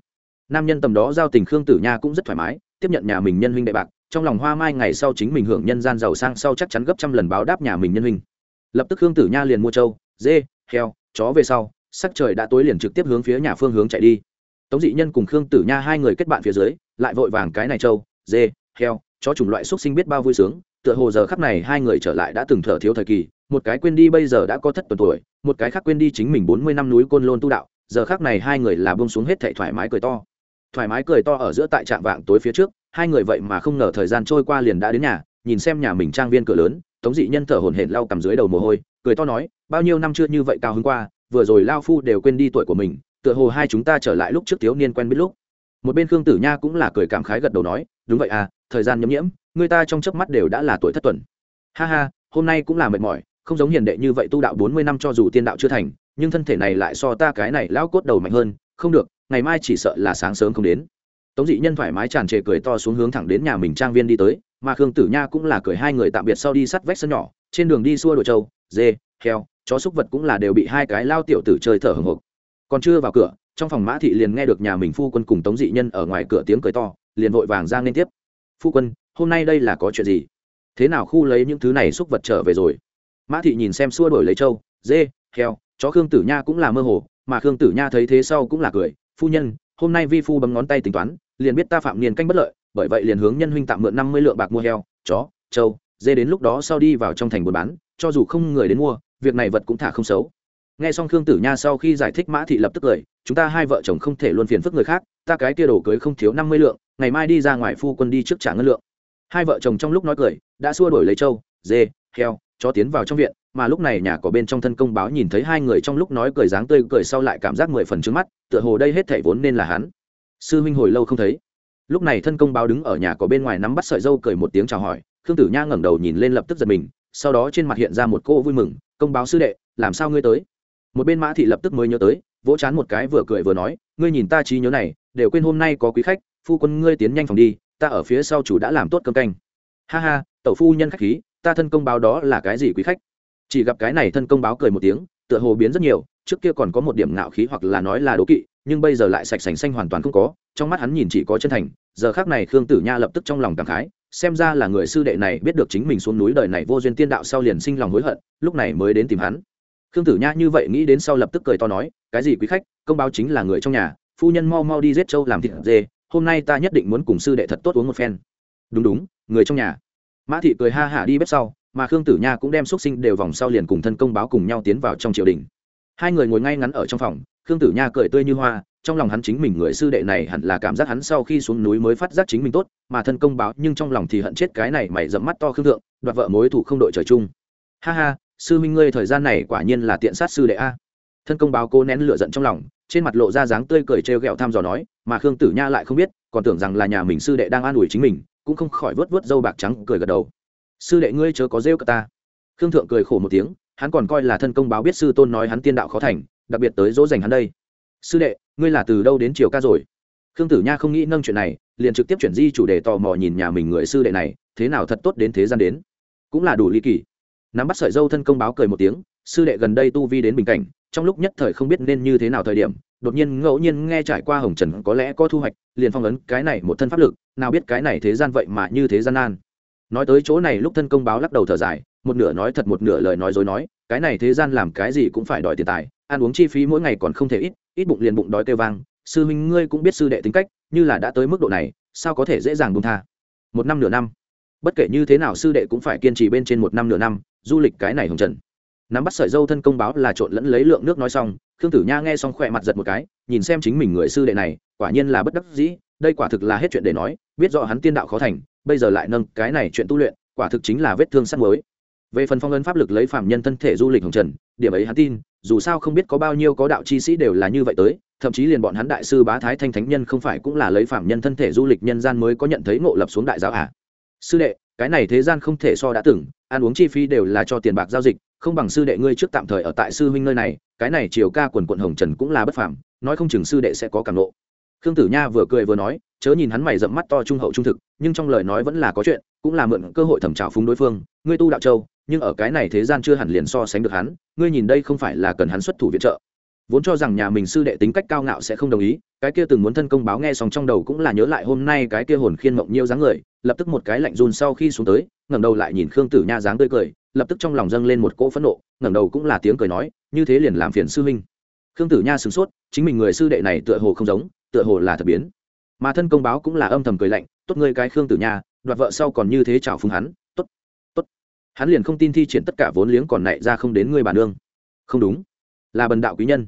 Nam nhân tầm đó giao tình khương tử nha cũng rất thoải mái, tiếp nhận nhà mình nhân huynh đại bạc trong lòng hoa mai ngày sau chính mình hưởng nhân gian giàu sang sau chắc chắn gấp trăm lần báo đáp nhà mình nhân hình lập tức hương tử nha liền mua trâu, dê, heo, chó về sau, sắc trời đã tối liền trực tiếp hướng phía nhà phương hướng chạy đi. Tống dị nhân cùng khương tử nha hai người kết bạn phía dưới, lại vội vàng cái này trâu, dê, heo, chó chủng loại xúc sinh biết bao vui sướng, tựa hồ giờ khắp này hai người trở lại đã từng thở thiếu thời kỳ, một cái quên đi bây giờ đã có thất tuần tuổi, một cái khác quên đi chính mình bốn mươi năm núi côn lôn tu đạo, giờ khác này hai người là bông xuống hết thảy thoải mái cười to. Thoải mái cười to ở giữa tại trạm vạng tối phía trước hai người vậy mà không ngờ thời gian trôi qua liền đã đến nhà, nhìn xem nhà mình trang viên cửa lớn, tống dị nhân thở hổn hển lau cầm dưới đầu mồ hôi, cười to nói, bao nhiêu năm chưa như vậy cao hứng qua, vừa rồi lao phu đều quên đi tuổi của mình, tựa hồ hai chúng ta trở lại lúc trước thiếu niên quen biết lúc. Một bên khương tử nha cũng là cười cảm khái gật đầu nói, đúng vậy à thời gian nhấm nhiễm người ta trong chớp mắt đều đã là tuổi thất tuần. Ha ha, hôm nay cũng là mệt mỏi, không giống hiền đệ như vậy tu đạo bốn mươi năm cho dù tiên đạo chưa thành, nhưng thân thể này lại so ta cái này lão cốt đầu mạnh hơn, không được, ngày mai chỉ sợ là sáng sớm không đến tống dị nhân thoải mái tràn trề cười to xuống hướng thẳng đến nhà mình trang viên đi tới, mà khương tử nha cũng là cười hai người tạm biệt sau đi sắt vách sân nhỏ, trên đường đi xua đồ trâu, dê, heo, chó súc vật cũng là đều bị hai cái lao tiểu tử chơi thở hồng hộc. Còn chưa vào cửa, trong phòng mã thị liền nghe được nhà mình phu quân cùng tống dị nhân ở ngoài cửa tiếng cười to, liền vội vàng ra nên tiếp. Phu quân, hôm nay đây là có chuyện gì? Thế nào khu lấy những thứ này xúc vật trở về rồi? Mã thị nhìn xem xua đổi lấy trâu, dê, heo, chó khương tử nha cũng là mơ hồ, mà khương tử nha thấy thế sau cũng là cười, phu nhân, hôm nay vi phu bấm ngón tay tính toán liền biết ta phạm niên canh bất lợi, bởi vậy liền hướng nhân huynh tạm mượn năm mươi lượng bạc mua heo, chó, trâu, dê đến lúc đó sau đi vào trong thành buôn bán, cho dù không người đến mua, việc này vật cũng thả không xấu. Nghe xong khương tử nha sau khi giải thích mã thị lập tức cười, chúng ta hai vợ chồng không thể luôn phiền phức người khác, ta cái tia đồ cưới không thiếu năm mươi lượng, ngày mai đi ra ngoài phu quân đi trước trả ngân lượng. Hai vợ chồng trong lúc nói cười, đã xua đổi lấy trâu, dê, heo cho tiến vào trong viện, mà lúc này nhà có bên trong thân công báo nhìn thấy hai người trong lúc nói cười dáng tươi cười sau lại cảm giác mười phần trước mắt, tựa hồ đây hết thảy vốn nên là hắn sư huynh hồi lâu không thấy. Lúc này thân công báo đứng ở nhà có bên ngoài nắm bắt sợi dâu cười một tiếng chào hỏi, khương tử nha ngẩng đầu nhìn lên lập tức giật mình, sau đó trên mặt hiện ra một cô vui mừng, công báo sư đệ, làm sao ngươi tới? Một bên mã thị lập tức mới nhớ tới, vỗ chán một cái vừa cười vừa nói, ngươi nhìn ta trí nhớ này, đều quên hôm nay có quý khách, phu quân ngươi tiến nhanh phòng đi, ta ở phía sau chủ đã làm tốt cơm canh. Ha ha, tẩu phu nhân khách khí, ta thân công báo đó là cái gì quý khách? Chỉ gặp cái này thân công báo cười một tiếng, tựa hồ biến rất nhiều, trước kia còn có một điểm ngạo khí hoặc là nói là đố kỵ nhưng bây giờ lại sạch sành xanh hoàn toàn không có, trong mắt hắn nhìn chỉ có chân thành, giờ khác này khương tử nha lập tức trong lòng cảm khái, xem ra là người sư đệ này biết được chính mình xuống núi đời này vô duyên tiên đạo sau liền sinh lòng hối hận, lúc này mới đến tìm hắn. Khương tử nha như vậy nghĩ đến sau lập tức cười to nói, cái gì quý khách, công báo chính là người trong nhà, phu nhân mau mau đi giết châu làm thịt dê, hôm nay ta nhất định muốn cùng sư đệ thật tốt uống một phen. Đúng đúng, người trong nhà. Mã thị cười ha hả đi bếp sau, mà khương tử nha cũng đem x u ấ t sinh đều vòng sau liền cùng thân công báo cùng nhau tiến vào trong triều đình. Hai người ngồi ngay ngắn ở trong phòng khương tử nha cười tươi như hoa, trong lòng hắn chính mình người sư đệ này hẳn là cảm giác hắn sau khi xuống núi mới phát giác chính mình tốt, mà thân công báo nhưng trong lòng thì hận chết cái này mày dẫm mắt to khương thượng, đoạt vợ mối thủ không đội trời chung. Ha ha, sư minh ngươi thời gian này quả nhiên là tiện sát sư đệ a. Thân công báo cố nén lửa giận trong lòng, trên mặt lộ ra dáng tươi cười trêu ghẹo thăm dò nói, mà khương tử nha lại không biết, còn tưởng rằng là nhà mình sư đệ đang an ủi chính mình, cũng không khỏi vớt vớt dâu bạc trắng, cười gật đầu. Sư đệ ngươi chớ có rêu cả ta. Khương thượng cười khổ một tiếng, hắn còn coi là thân công báo biết sư tôn nói hắn tiên đạo khó thành đặc biệt tới dỗ dành hắn đây. Sư đệ, ngươi là từ đâu đến chiều ca rồi? Khương tử nha không nghĩ nâng chuyện này, liền trực tiếp chuyển di chủ đề tò mò nhìn nhà mình người sư đệ này, thế nào thật tốt đến thế gian đến. Cũng là đủ ly kỳ nắm bắt sợi dâu thân công báo cười một tiếng, sư đệ gần đây tu vi đến bình cảnh, trong lúc nhất thời không biết nên như thế nào thời điểm, đột nhiên ngẫu nhiên nghe trải qua hồng trần có lẽ có thu hoạch, liền phong ấn cái này một thân pháp lực, nào biết cái này thế gian vậy mà như thế gian nan. Nói tới chỗ này lúc thân công báo lắc đầu thở dài, một nửa nói thật một nửa lời nói dối nói, cái này thế gian làm cái gì cũng phải đòi tiền tài ăn uống chi phí mỗi ngày còn không thể ít ít bụng liền bụng đói kêu vang. Sư huynh ngươi cũng biết sư đệ tính cách, như là đã tới mức độ này, sao có thể dễ dàng buông tha? Một năm nửa năm. Bất kể như thế nào sư đệ cũng phải kiên trì bên trên một năm nửa năm, du lịch cái này hồng trần. Nắm bắt sợi dâu thân công báo là trộn lẫn lấy lượng nước nói xong, khương tử nha nghe xong khỏe mặt giật một cái, nhìn xem chính mình người sư đệ này, quả nhiên là bất đắc dĩ, đây quả thực là hết chuyện để nói, biết rõ hắn tiên đạo khó thành, bây giờ lại nâng cái này chuyện tu luyện, quả thực chính là vết thương sắt mới về phần phong ấn pháp lực lấy phạm nhân thân thể du lịch hồng trần, điểm ấy hắn tin dù sao không biết có bao nhiêu có đạo chi sĩ đều là như vậy tới, thậm chí liền bọn hắn đại sư bá thái thanh thánh nhân không phải cũng là lấy phạm nhân thân thể du lịch nhân gian mới có nhận thấy ngộ lập xuống đại giáo à. sư đệ, cái này thế gian không thể so đã từng, ăn uống chi phí đều là cho tiền bạc giao dịch, không bằng sư đệ ngươi trước tạm thời ở tại sư huynh nơi này, cái này chiều ca quần quận hồng trần cũng là bất phàm, nói không chừng sư đệ sẽ có cảm nộ khương tử nha vừa cười vừa nói, chớ nhìn hắn mày dậm mắt to trung hậu trung thực, nhưng trong lời nói vẫn là có chuyện, cũng là mượn cơ hội thẩm trào phúng đối phương, ngươi tu đạo châu nhưng ở cái này thế gian chưa hẳn liền so sánh được hắn, ngươi nhìn đây không phải là cần hắn xuất thủ viện trợ. Vốn cho rằng nhà mình sư đệ tính cách cao ngạo sẽ không đồng ý, cái kia từng muốn thân công báo nghe xong trong đầu cũng là nhớ lại hôm nay cái kia hồn khiên mộng nhiêu dáng người, lập tức một cái lạnh run sau khi xuống tới, ngẩng đầu lại nhìn khương tử nha dáng tươi cười, lập tức trong lòng dâng lên một cỗ phẫn nộ, ngẩng đầu cũng là tiếng cười nói, như thế liền làm phiền sư huynh. Khương tử nha sửng sốt, chính mình người sư đệ này tựa hồ không giống, tựa hồ là thật biến. Mà thân công báo cũng là âm thầm cười lạnh, tốt ngươi cái khương tử nha, đoạt vợ sau còn như thế chào phúng hắn hắn liền không tin thi triển tất cả vốn liếng còn nảy ra không đến ngươi bản nương. Không đúng. Là bần đạo quý nhân.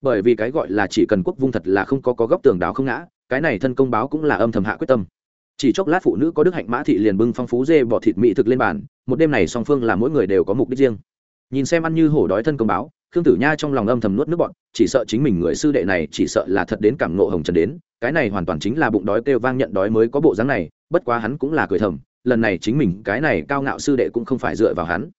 Bởi vì cái gọi là chỉ cần quốc vung thật là không có có góc tường đào không ngã, cái này thân công báo cũng là âm thầm hạ quyết tâm. Chỉ chốc lát phụ nữ có đức hạnh mã thị liền bưng phong phú dê bỏ thịt mỹ thực lên bàn, một đêm này song phương là mỗi người đều có mục đích riêng. Nhìn xem ăn như hổ đói thân công báo, khương tử nha trong lòng âm thầm nuốt nước bọn chỉ sợ chính mình người sư đệ này chỉ sợ là thật đến cảm nộ hồng trần đến, cái này hoàn toàn chính là bụng đói kêu vang nhận đói mới có bộ dáng này, bất quá hắn cũng là cười thầm lần này chính mình cái này cao ngạo sư đệ cũng không phải dựa vào hắn.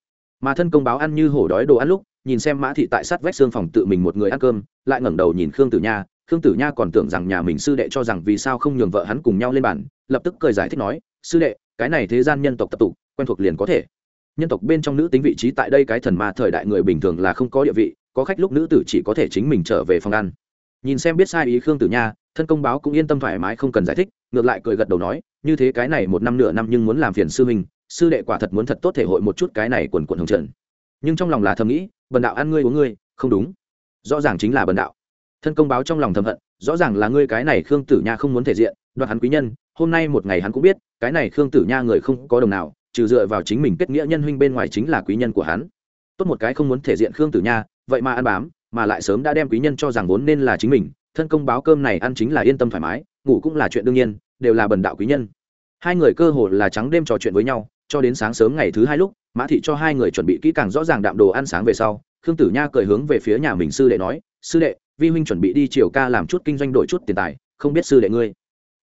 Mà thân công báo ăn như hổ đói đồ ăn lúc, nhìn xem mã thị tại sát vách xương phòng tự mình một người ăn cơm, lại ngẩng đầu nhìn khương tử nha. Khương tử nha còn tưởng rằng nhà mình sư đệ cho rằng vì sao không nhường vợ hắn cùng nhau lên bàn, lập tức cười giải thích nói, sư đệ, cái này thế gian nhân tộc tập tụ, quen thuộc liền có thể. Nhân tộc bên trong nữ tính vị trí tại đây cái thần ma thời đại người bình thường là không có địa vị, có khách lúc nữ tử chỉ có thể chính mình trở về phòng ăn. Nhìn xem biết sai ý khương tử nha, thân công báo cũng yên tâm thoải mái không cần giải thích, ngược lại cười gật đầu nói như thế cái này một năm nửa năm nhưng muốn làm phiền sư huynh, sư đệ quả thật muốn thật tốt thể hội một chút cái này quần quần hồng trần. Nhưng trong lòng là thầm nghĩ, bần đạo ăn ngươi uống ngươi, không đúng. Rõ ràng chính là bần đạo. Thân công báo trong lòng thầm hận, rõ ràng là ngươi cái này khương tử nha không muốn thể diện, đoạt hắn quý nhân, hôm nay một ngày hắn cũng biết, cái này khương tử nha người không có đồng nào, trừ dựa vào chính mình kết nghĩa nhân huynh bên ngoài chính là quý nhân của hắn. Tốt một cái không muốn thể diện khương tử nha, vậy mà ăn bám, mà lại sớm đã đem quý nhân cho rằng vốn nên là chính mình, thân công báo cơm này ăn chính là yên tâm thoải mái, ngủ cũng là chuyện đương nhiên đều là bần đạo quý nhân. Hai người cơ hồ là trắng đêm trò chuyện với nhau, cho đến sáng sớm ngày thứ hai lúc, mã thị cho hai người chuẩn bị kỹ càng rõ ràng đạm đồ ăn sáng về sau, khương tử nha cười hướng về phía nhà mình sư đệ nói, sư đệ, vi huynh chuẩn bị đi chiều ca làm chút kinh doanh đổi chút tiền tài, không biết sư đệ ngươi.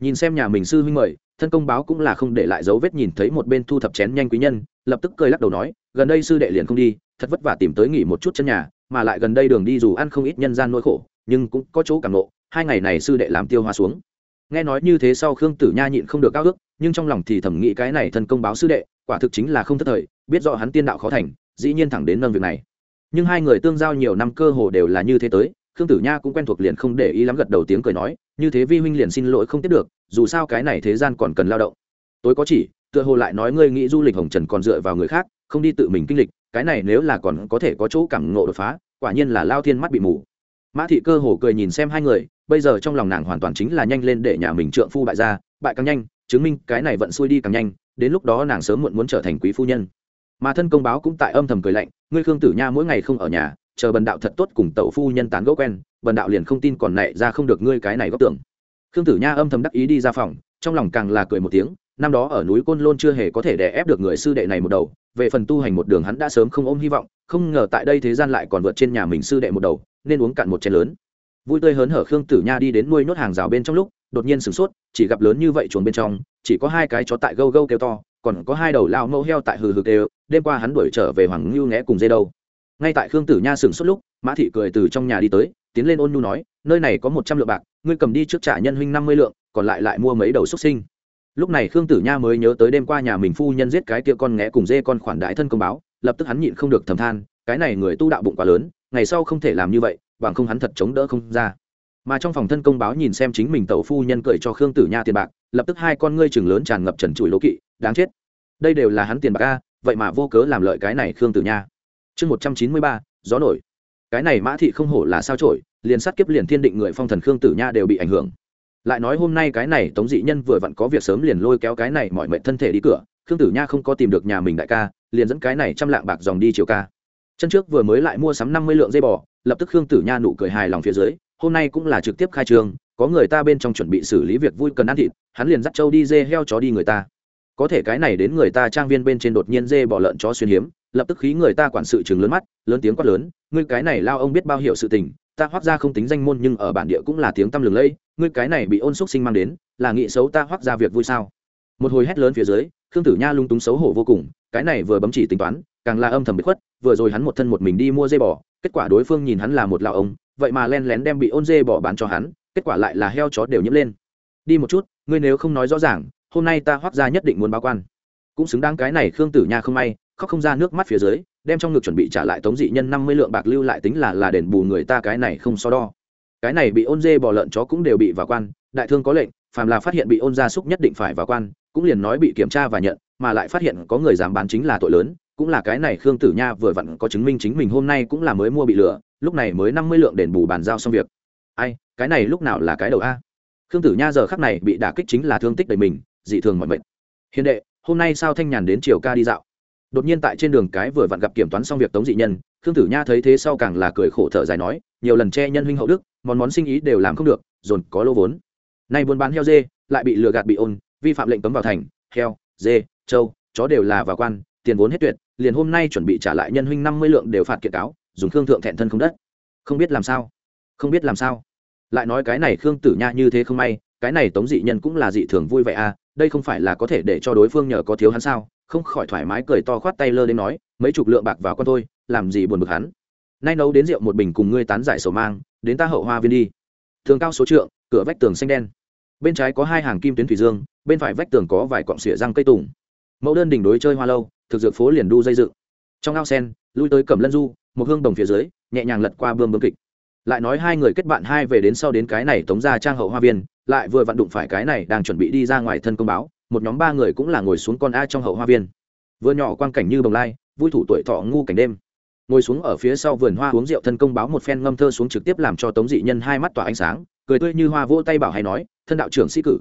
Nhìn xem nhà mình sư huynh mời, thân công báo cũng là không để lại dấu vết nhìn thấy một bên thu thập chén nhanh quý nhân, lập tức cười lắc đầu nói, gần đây sư đệ liền không đi, thật vất vả tìm tới nghỉ một chút chân nhà, mà lại gần đây đường đi dù ăn không ít nhân gian nỗi khổ, nhưng cũng có chỗ cảm nộ hai ngày này sư đệ làm tiêu hoa xuống nghe nói như thế sau khương tử nha nhịn không được cao ước, nhưng trong lòng thì thẩm nghĩ cái này thần công báo sư đệ, quả thực chính là không thất thời, biết rõ hắn tiên đạo khó thành, dĩ nhiên thẳng đến nâng việc này. Nhưng hai người tương giao nhiều năm cơ hồ đều là như thế tới, khương tử nha cũng quen thuộc liền không để ý lắm gật đầu tiếng cười nói, như thế vi huynh liền xin lỗi không tiếp được, dù sao cái này thế gian còn cần lao động. Tối có chỉ, tựa hồ lại nói ngươi nghĩ du lịch hồng trần còn dựa vào người khác, không đi tự mình kinh lịch, cái này nếu là còn có thể có chỗ cảm ngộ đột phá, quả nhiên là lao thiên mắt bị mù mã thị cơ hồ cười nhìn xem hai người, bây giờ trong lòng nàng hoàn toàn chính là nhanh lên để nhà mình trượng phu bại ra, bại càng nhanh, chứng minh cái này vận xuôi đi càng nhanh, đến lúc đó nàng sớm muộn muốn trở thành quý phu nhân. Mà thân công báo cũng tại âm thầm cười lạnh, ngươi khương tử nha mỗi ngày không ở nhà, chờ bần đạo thật tốt cùng tẩu phu nhân tán gẫu quen, bần đạo liền không tin còn nảy ra không được ngươi cái này góp tưởng. Khương tử nha âm thầm đắc ý đi ra phòng, trong lòng càng là cười một tiếng, năm đó ở núi côn lôn chưa hề có thể đè ép được người sư đệ này một đầu, về phần tu hành một đường hắn đã sớm không ôm hy vọng, không ngờ tại đây thế gian lại còn vượt trên nhà mình sư đệ một đầu nên uống cạn một chén lớn. Vui tươi hớn hở khương tử nha đi đến nuôi nốt hàng rào bên trong lúc, đột nhiên sửng sốt, chỉ gặp lớn như vậy chuồng bên trong, chỉ có hai cái chó tại gâu gâu kêu to, còn có hai đầu lao mâu heo tại hừ hừ kêu, đêm qua hắn đuổi trở về hoàng ngưu né cùng dây đâu. Ngay tại khương tử nha sửng sốt lúc, mã thị cười từ trong nhà đi tới, tiến lên ôn nhu nói, nơi này có một trăm lượng bạc, ngươi cầm đi trước trả nhân huynh năm mươi lượng, còn lại lại mua mấy đầu xuất sinh. Lúc này khương tử nha mới nhớ tới đêm qua nhà mình phu nhân giết cái kia con nghé cùng dê con khoản đại thân công báo, lập tức hắn nhịn không được thầm than, cái này người tu đạo bụng quá lớn ngày sau không thể làm như vậy, bằng không hắn thật chống đỡ không ra. Mà trong phòng thân công báo nhìn xem chính mình tẩu phu nhân cười cho khương tử nha tiền bạc, lập tức hai con ngươi chừng lớn tràn ngập trần trụi lỗ kỵ, đáng chết. Đây đều là hắn tiền bạc a, vậy mà vô cớ làm lợi cái này khương tử nha. Chương một trăm chín mươi ba, gió nổi. Cái này mã thị không hổ là sao trổi liền sát kiếp liền thiên định người phong thần khương tử nha đều bị ảnh hưởng. Lại nói hôm nay cái này tống dị nhân vừa vặn có việc sớm liền lôi kéo cái này mọi mệnh thân thể đi cửa, khương tử nha không có tìm được nhà mình đại ca, liền dẫn cái này trăm lạng bạc dòng đi chiều ca chân trước vừa mới lại mua sắm năm mươi lượng dây bò, lập tức khương tử nha nụ cười hài lòng phía dưới, hôm nay cũng là trực tiếp khai trương, có người ta bên trong chuẩn bị xử lý việc vui cần ăn thịt, hắn liền dắt trâu đi dê heo chó đi người ta. Có thể cái này đến người ta trang viên bên trên đột nhiên dê bỏ lợn chó xuyên hiếm, lập tức khí người ta quản sự chừng lớn mắt, lớn tiếng quát lớn, ngươi cái này lao ông biết bao hiệu sự tình, ta hoác ra không tính danh môn nhưng ở bản địa cũng là tiếng tăm lừng lẫy, ngươi cái này bị ôn xúc sinh mang đến, là nghị xấu ta hoác ra việc vui sao? Một hồi hét lớn phía dưới, khương tử nha lung túng xấu hổ vô cùng, cái này vừa bấm chỉ tính toán càng là âm thầm bị khuất, vừa rồi hắn một thân một mình đi mua dê bò, kết quả đối phương nhìn hắn là một lão ông, vậy mà len lén đem bị ôn dê bò bán cho hắn, kết quả lại là heo chó đều nhiễm lên. Đi một chút, ngươi nếu không nói rõ ràng, hôm nay ta hoác ra nhất định muốn báo quan. Cũng xứng đáng cái này khương tử nha không may, khóc không ra nước mắt phía dưới, đem trong ngực chuẩn bị trả lại tống dị nhân năm mươi lượng bạc lưu lại tính là là đền bù người ta cái này không so đo. Cái này bị ôn dê bò lợn chó cũng đều bị vào quan, đại thương có lệnh, phàm là phát hiện bị ôn gia súc nhất định phải vào quan, cũng liền nói bị kiểm tra và nhận, mà lại phát hiện có người dám bán chính là tội lớn cũng là cái này khương tử nha vừa vặn có chứng minh chính mình hôm nay cũng là mới mua bị lừa, lúc này mới năm mươi lượng đền bù bàn giao xong việc. Ai, cái này lúc nào là cái đầu a? Khương tử nha giờ khắc này bị đả kích chính là thương tích đầy mình, dị thường mọi mệnh hiền đệ, hôm nay sao thanh nhàn đến chiều ca đi dạo? Đột nhiên tại trên đường cái vừa vặn gặp kiểm toán xong việc tống dị nhân, khương tử nha thấy thế sau càng là cười khổ thở dài nói, nhiều lần che nhân huynh hậu đức, món món sinh ý đều làm không được, dồn có lô vốn. Nay buôn bán heo dê, lại bị lừa gạt bị ôn, vi phạm lệnh cấm vào thành, heo, dê, trâu, chó đều là vào quan tiền vốn hết tuyệt, liền hôm nay chuẩn bị trả lại nhân huynh năm mươi lượng đều phạt kiện cáo, dùng khương thượng thẹn thân không đất. Không biết làm sao? Không biết làm sao? Lại nói cái này khương tử nha như thế không may, cái này tống dị nhân cũng là dị thường vui vẻ à đây không phải là có thể để cho đối phương nhờ có thiếu hắn sao? Không khỏi thoải mái cười to khoát tay lơ đến nói, mấy chục lượng bạc vào con tôi làm gì buồn bực hắn? Nay nấu đến rượu một bình cùng ngươi tán giải sầu mang, đến ta hậu hoa viên đi. Thường cao số trượng, cửa vách tường xanh đen. Bên trái có hai hàng kim tuyến thủy dương, bên phải vách tường có vài cọng xỉa răng cây tùng mẫu đơn đỉnh đối chơi hoa lâu, thực dược phố liền đu dây dựng. Trong ao sen, lui tới cẩm lân du, một hương đồng phía dưới, nhẹ nhàng lật qua bươm bươm kịch. Lại nói hai người kết bạn hai về đến sau đến cái này tống ra trang hậu hoa viên, lại vừa vặn đụng phải cái này đang chuẩn bị đi ra ngoài thân công báo, một nhóm ba người cũng là ngồi xuống con a trong hậu hoa viên. Vừa nhỏ quang cảnh như bồng lai, vui thủ tuổi thọ ngu cảnh đêm. Ngồi xuống ở phía sau vườn hoa uống rượu thân công báo một phen ngâm thơ xuống trực tiếp làm cho tống dị nhân hai mắt tỏa ánh sáng, cười tươi như hoa vỗ tay bảo hay nói, thân đạo trưởng sĩ cử.